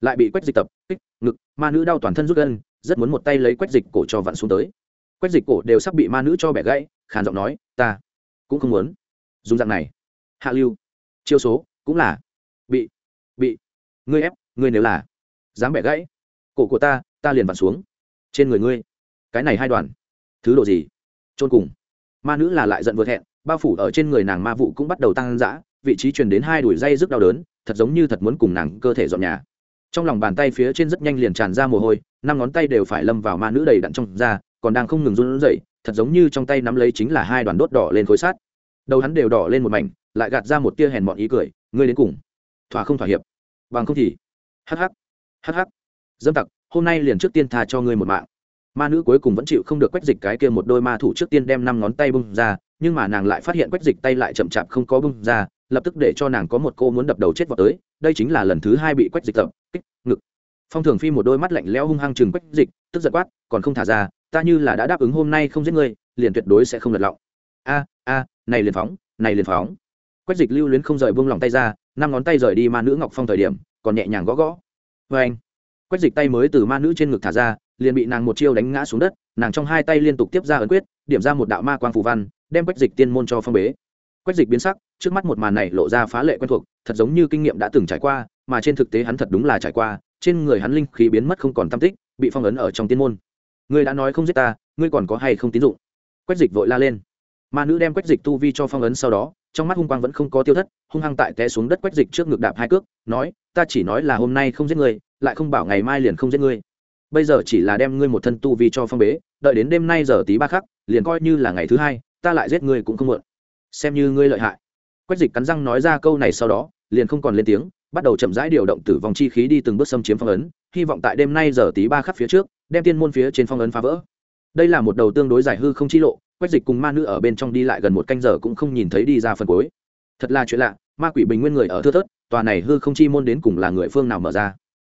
Lại bị quách dịch tập, kích, ngực, ma nữ đau toàn thân rút gân rất muốn một tay lấy quách dịch cổ cho vặn xuống tới. Quách dịch cổ đều sắp bị ma nữ cho bẻ gãy, khàn giọng nói, ta cũng không muốn. Dùng dạng này, hạ lưu, chiêu số cũng là bị bị, ngươi ép, ngươi nếu là dám bẻ gãy, cổ của ta ta liền vặn xuống. Trên người ngươi, cái này hai đoàn, thứ độ gì? Trôn cùng. Ma nữ là lại giận vượt hẹn bao phủ ở trên người nàng ma vụ cũng bắt đầu tăng dã, vị trí truyền đến hai đùi dây rất đau đớn, thật giống như thật muốn cùng nàng cơ thể dọn nhà. Trong lòng bàn tay phía trên rất nhanh liền tràn ra mồ hôi năm ngón tay đều phải lâm vào ma nữ đầy đặn trong da, còn đang không ngừng run rẩy, thật giống như trong tay nắm lấy chính là hai đoàn đốt đỏ lên khối sát đầu hắn đều đỏ lên một mảnh, lại gạt ra một tia hèn mọn ý cười, ngươi đến cùng, thỏa không thỏa hiệp? Bằng không thì hh hh dâm tặc, hôm nay liền trước tiên tha cho ngươi một mạng. Ma nữ cuối cùng vẫn chịu không được quách dịch cái kia một đôi ma thủ trước tiên đem năm ngón tay bung ra, nhưng mà nàng lại phát hiện quách dịch tay lại chậm chạp không có bung ra, lập tức để cho nàng có một cô muốn đập đầu chết vào tới, đây chính là lần thứ hai bị quách dịch tập, kích, ngực phong thường phi một đôi mắt lạnh lẽo hung hăng chừng quách dịch, tức giật quát, còn không thả ra, ta như là đã đáp ứng hôm nay không giết ngươi, liền tuyệt đối sẽ không lật lọng. A a, này liền phóng, này liền phóng. Quách dịch lưu luyến không rời buông lòng tay ra, năm ngón tay rời đi ma nữ ngọc phong thời điểm, còn nhẹ nhàng gõ gõ. Vê anh. Quách dịch tay mới từ ma nữ trên ngực thả ra, liền bị nàng một chiêu đánh ngã xuống đất, nàng trong hai tay liên tục tiếp ra ấn quyết, điểm ra một đạo ma quang phù văn, đem quách dịch tiên môn cho phong bế. Quách dịch biến sắc, trước mắt một màn này lộ ra phá lệ quen thuộc, thật giống như kinh nghiệm đã từng trải qua, mà trên thực tế hắn thật đúng là trải qua trên người hắn linh khí biến mất không còn tam tích, bị phong ấn ở trong tiên môn. Ngươi đã nói không giết ta, ngươi còn có hay không tín dụng? Quách dịch vội la lên. Ma nữ đem quách dịch tu vi cho phong ấn sau đó, trong mắt hung quang vẫn không có tiêu thất, hung hăng tại té xuống đất quách dịch trước ngực đạp hai cước, nói, ta chỉ nói là hôm nay không giết ngươi, lại không bảo ngày mai liền không giết ngươi. Bây giờ chỉ là đem ngươi một thân tu vi cho phong bế, đợi đến đêm nay giờ tí ba khắc, liền coi như là ngày thứ hai, ta lại giết ngươi cũng không muộn. Xem như ngươi lợi hại. Quách dịch cắn răng nói ra câu này sau đó, liền không còn lên tiếng bắt đầu chậm rãi điều động tử vong chi khí đi từng bước xâm chiếm phong ấn, hy vọng tại đêm nay giờ tí ba khắc phía trước, đem tiên môn phía trên phong ấn phá vỡ. Đây là một đầu tương đối giải hư không chi lộ, quách dịch cùng ma nữ ở bên trong đi lại gần một canh giờ cũng không nhìn thấy đi ra phần cuối. Thật là chuyện lạ, ma quỷ bình nguyên người ở thưa thớt, tòa này hư không chi môn đến cùng là người phương nào mở ra?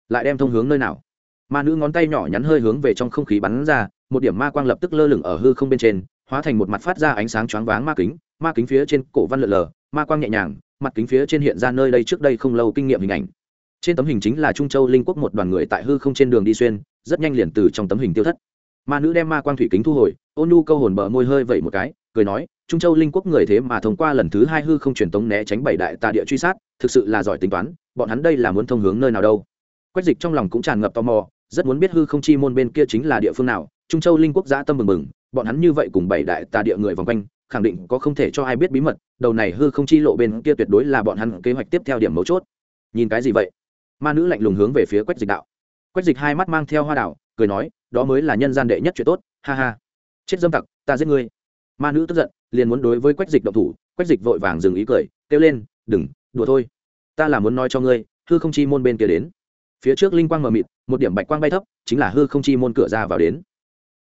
Lại đem thông hướng nơi nào? Ma nữ ngón tay nhỏ nhắn hơi hướng về trong không khí bắn ra, một điểm ma quang lập tức lơ lửng ở hư không bên trên, hóa thành một mặt phát ra ánh sáng choáng váng ma kính ma kính phía trên cổ văn lượn lờ, ma quang nhẹ nhàng mặt kính phía trên hiện ra nơi đây trước đây không lâu kinh nghiệm hình ảnh. Trên tấm hình chính là trung châu linh quốc một đoàn người tại hư không trên đường đi xuyên, rất nhanh liền từ trong tấm hình tiêu thất. Ma nữ đem ma quang thủy kính thu hồi, ôn nu câu hồn bờ môi hơi vẩy một cái, cười nói, trung châu linh quốc người thế mà thông qua lần thứ hai hư không truyền tống né tránh bảy đại tà địa truy sát, thực sự là giỏi tính toán, bọn hắn đây là muốn thông hướng nơi nào đâu? Quách dịch trong lòng cũng tràn ngập tò mò, rất muốn biết hư không chi môn bên kia chính là địa phương nào, trung châu linh quốc giã tâm mừng mừng bọn hắn như vậy cùng bảy đại tà địa người vòng quanh khẳng định có không thể cho ai biết bí mật, đầu này hư không chi lộ bên kia tuyệt đối là bọn hắn kế hoạch tiếp theo điểm mấu chốt. Nhìn cái gì vậy? Ma nữ lạnh lùng hướng về phía quách dịch đạo. Quách dịch hai mắt mang theo hoa đảo, cười nói, đó mới là nhân gian đệ nhất chuyện tốt, ha ha. Chết dâm tặc, ta giết ngươi. Ma nữ tức giận, liền muốn đối với quách dịch động thủ, quách dịch vội vàng dừng ý cười, kêu lên, đừng, đùa thôi. Ta là muốn nói cho ngươi, hư không chi môn bên kia đến. Phía trước linh quang mờ mịt, một điểm bạch quang bay thấp, chính là hư không chi môn cửa ra vào đến.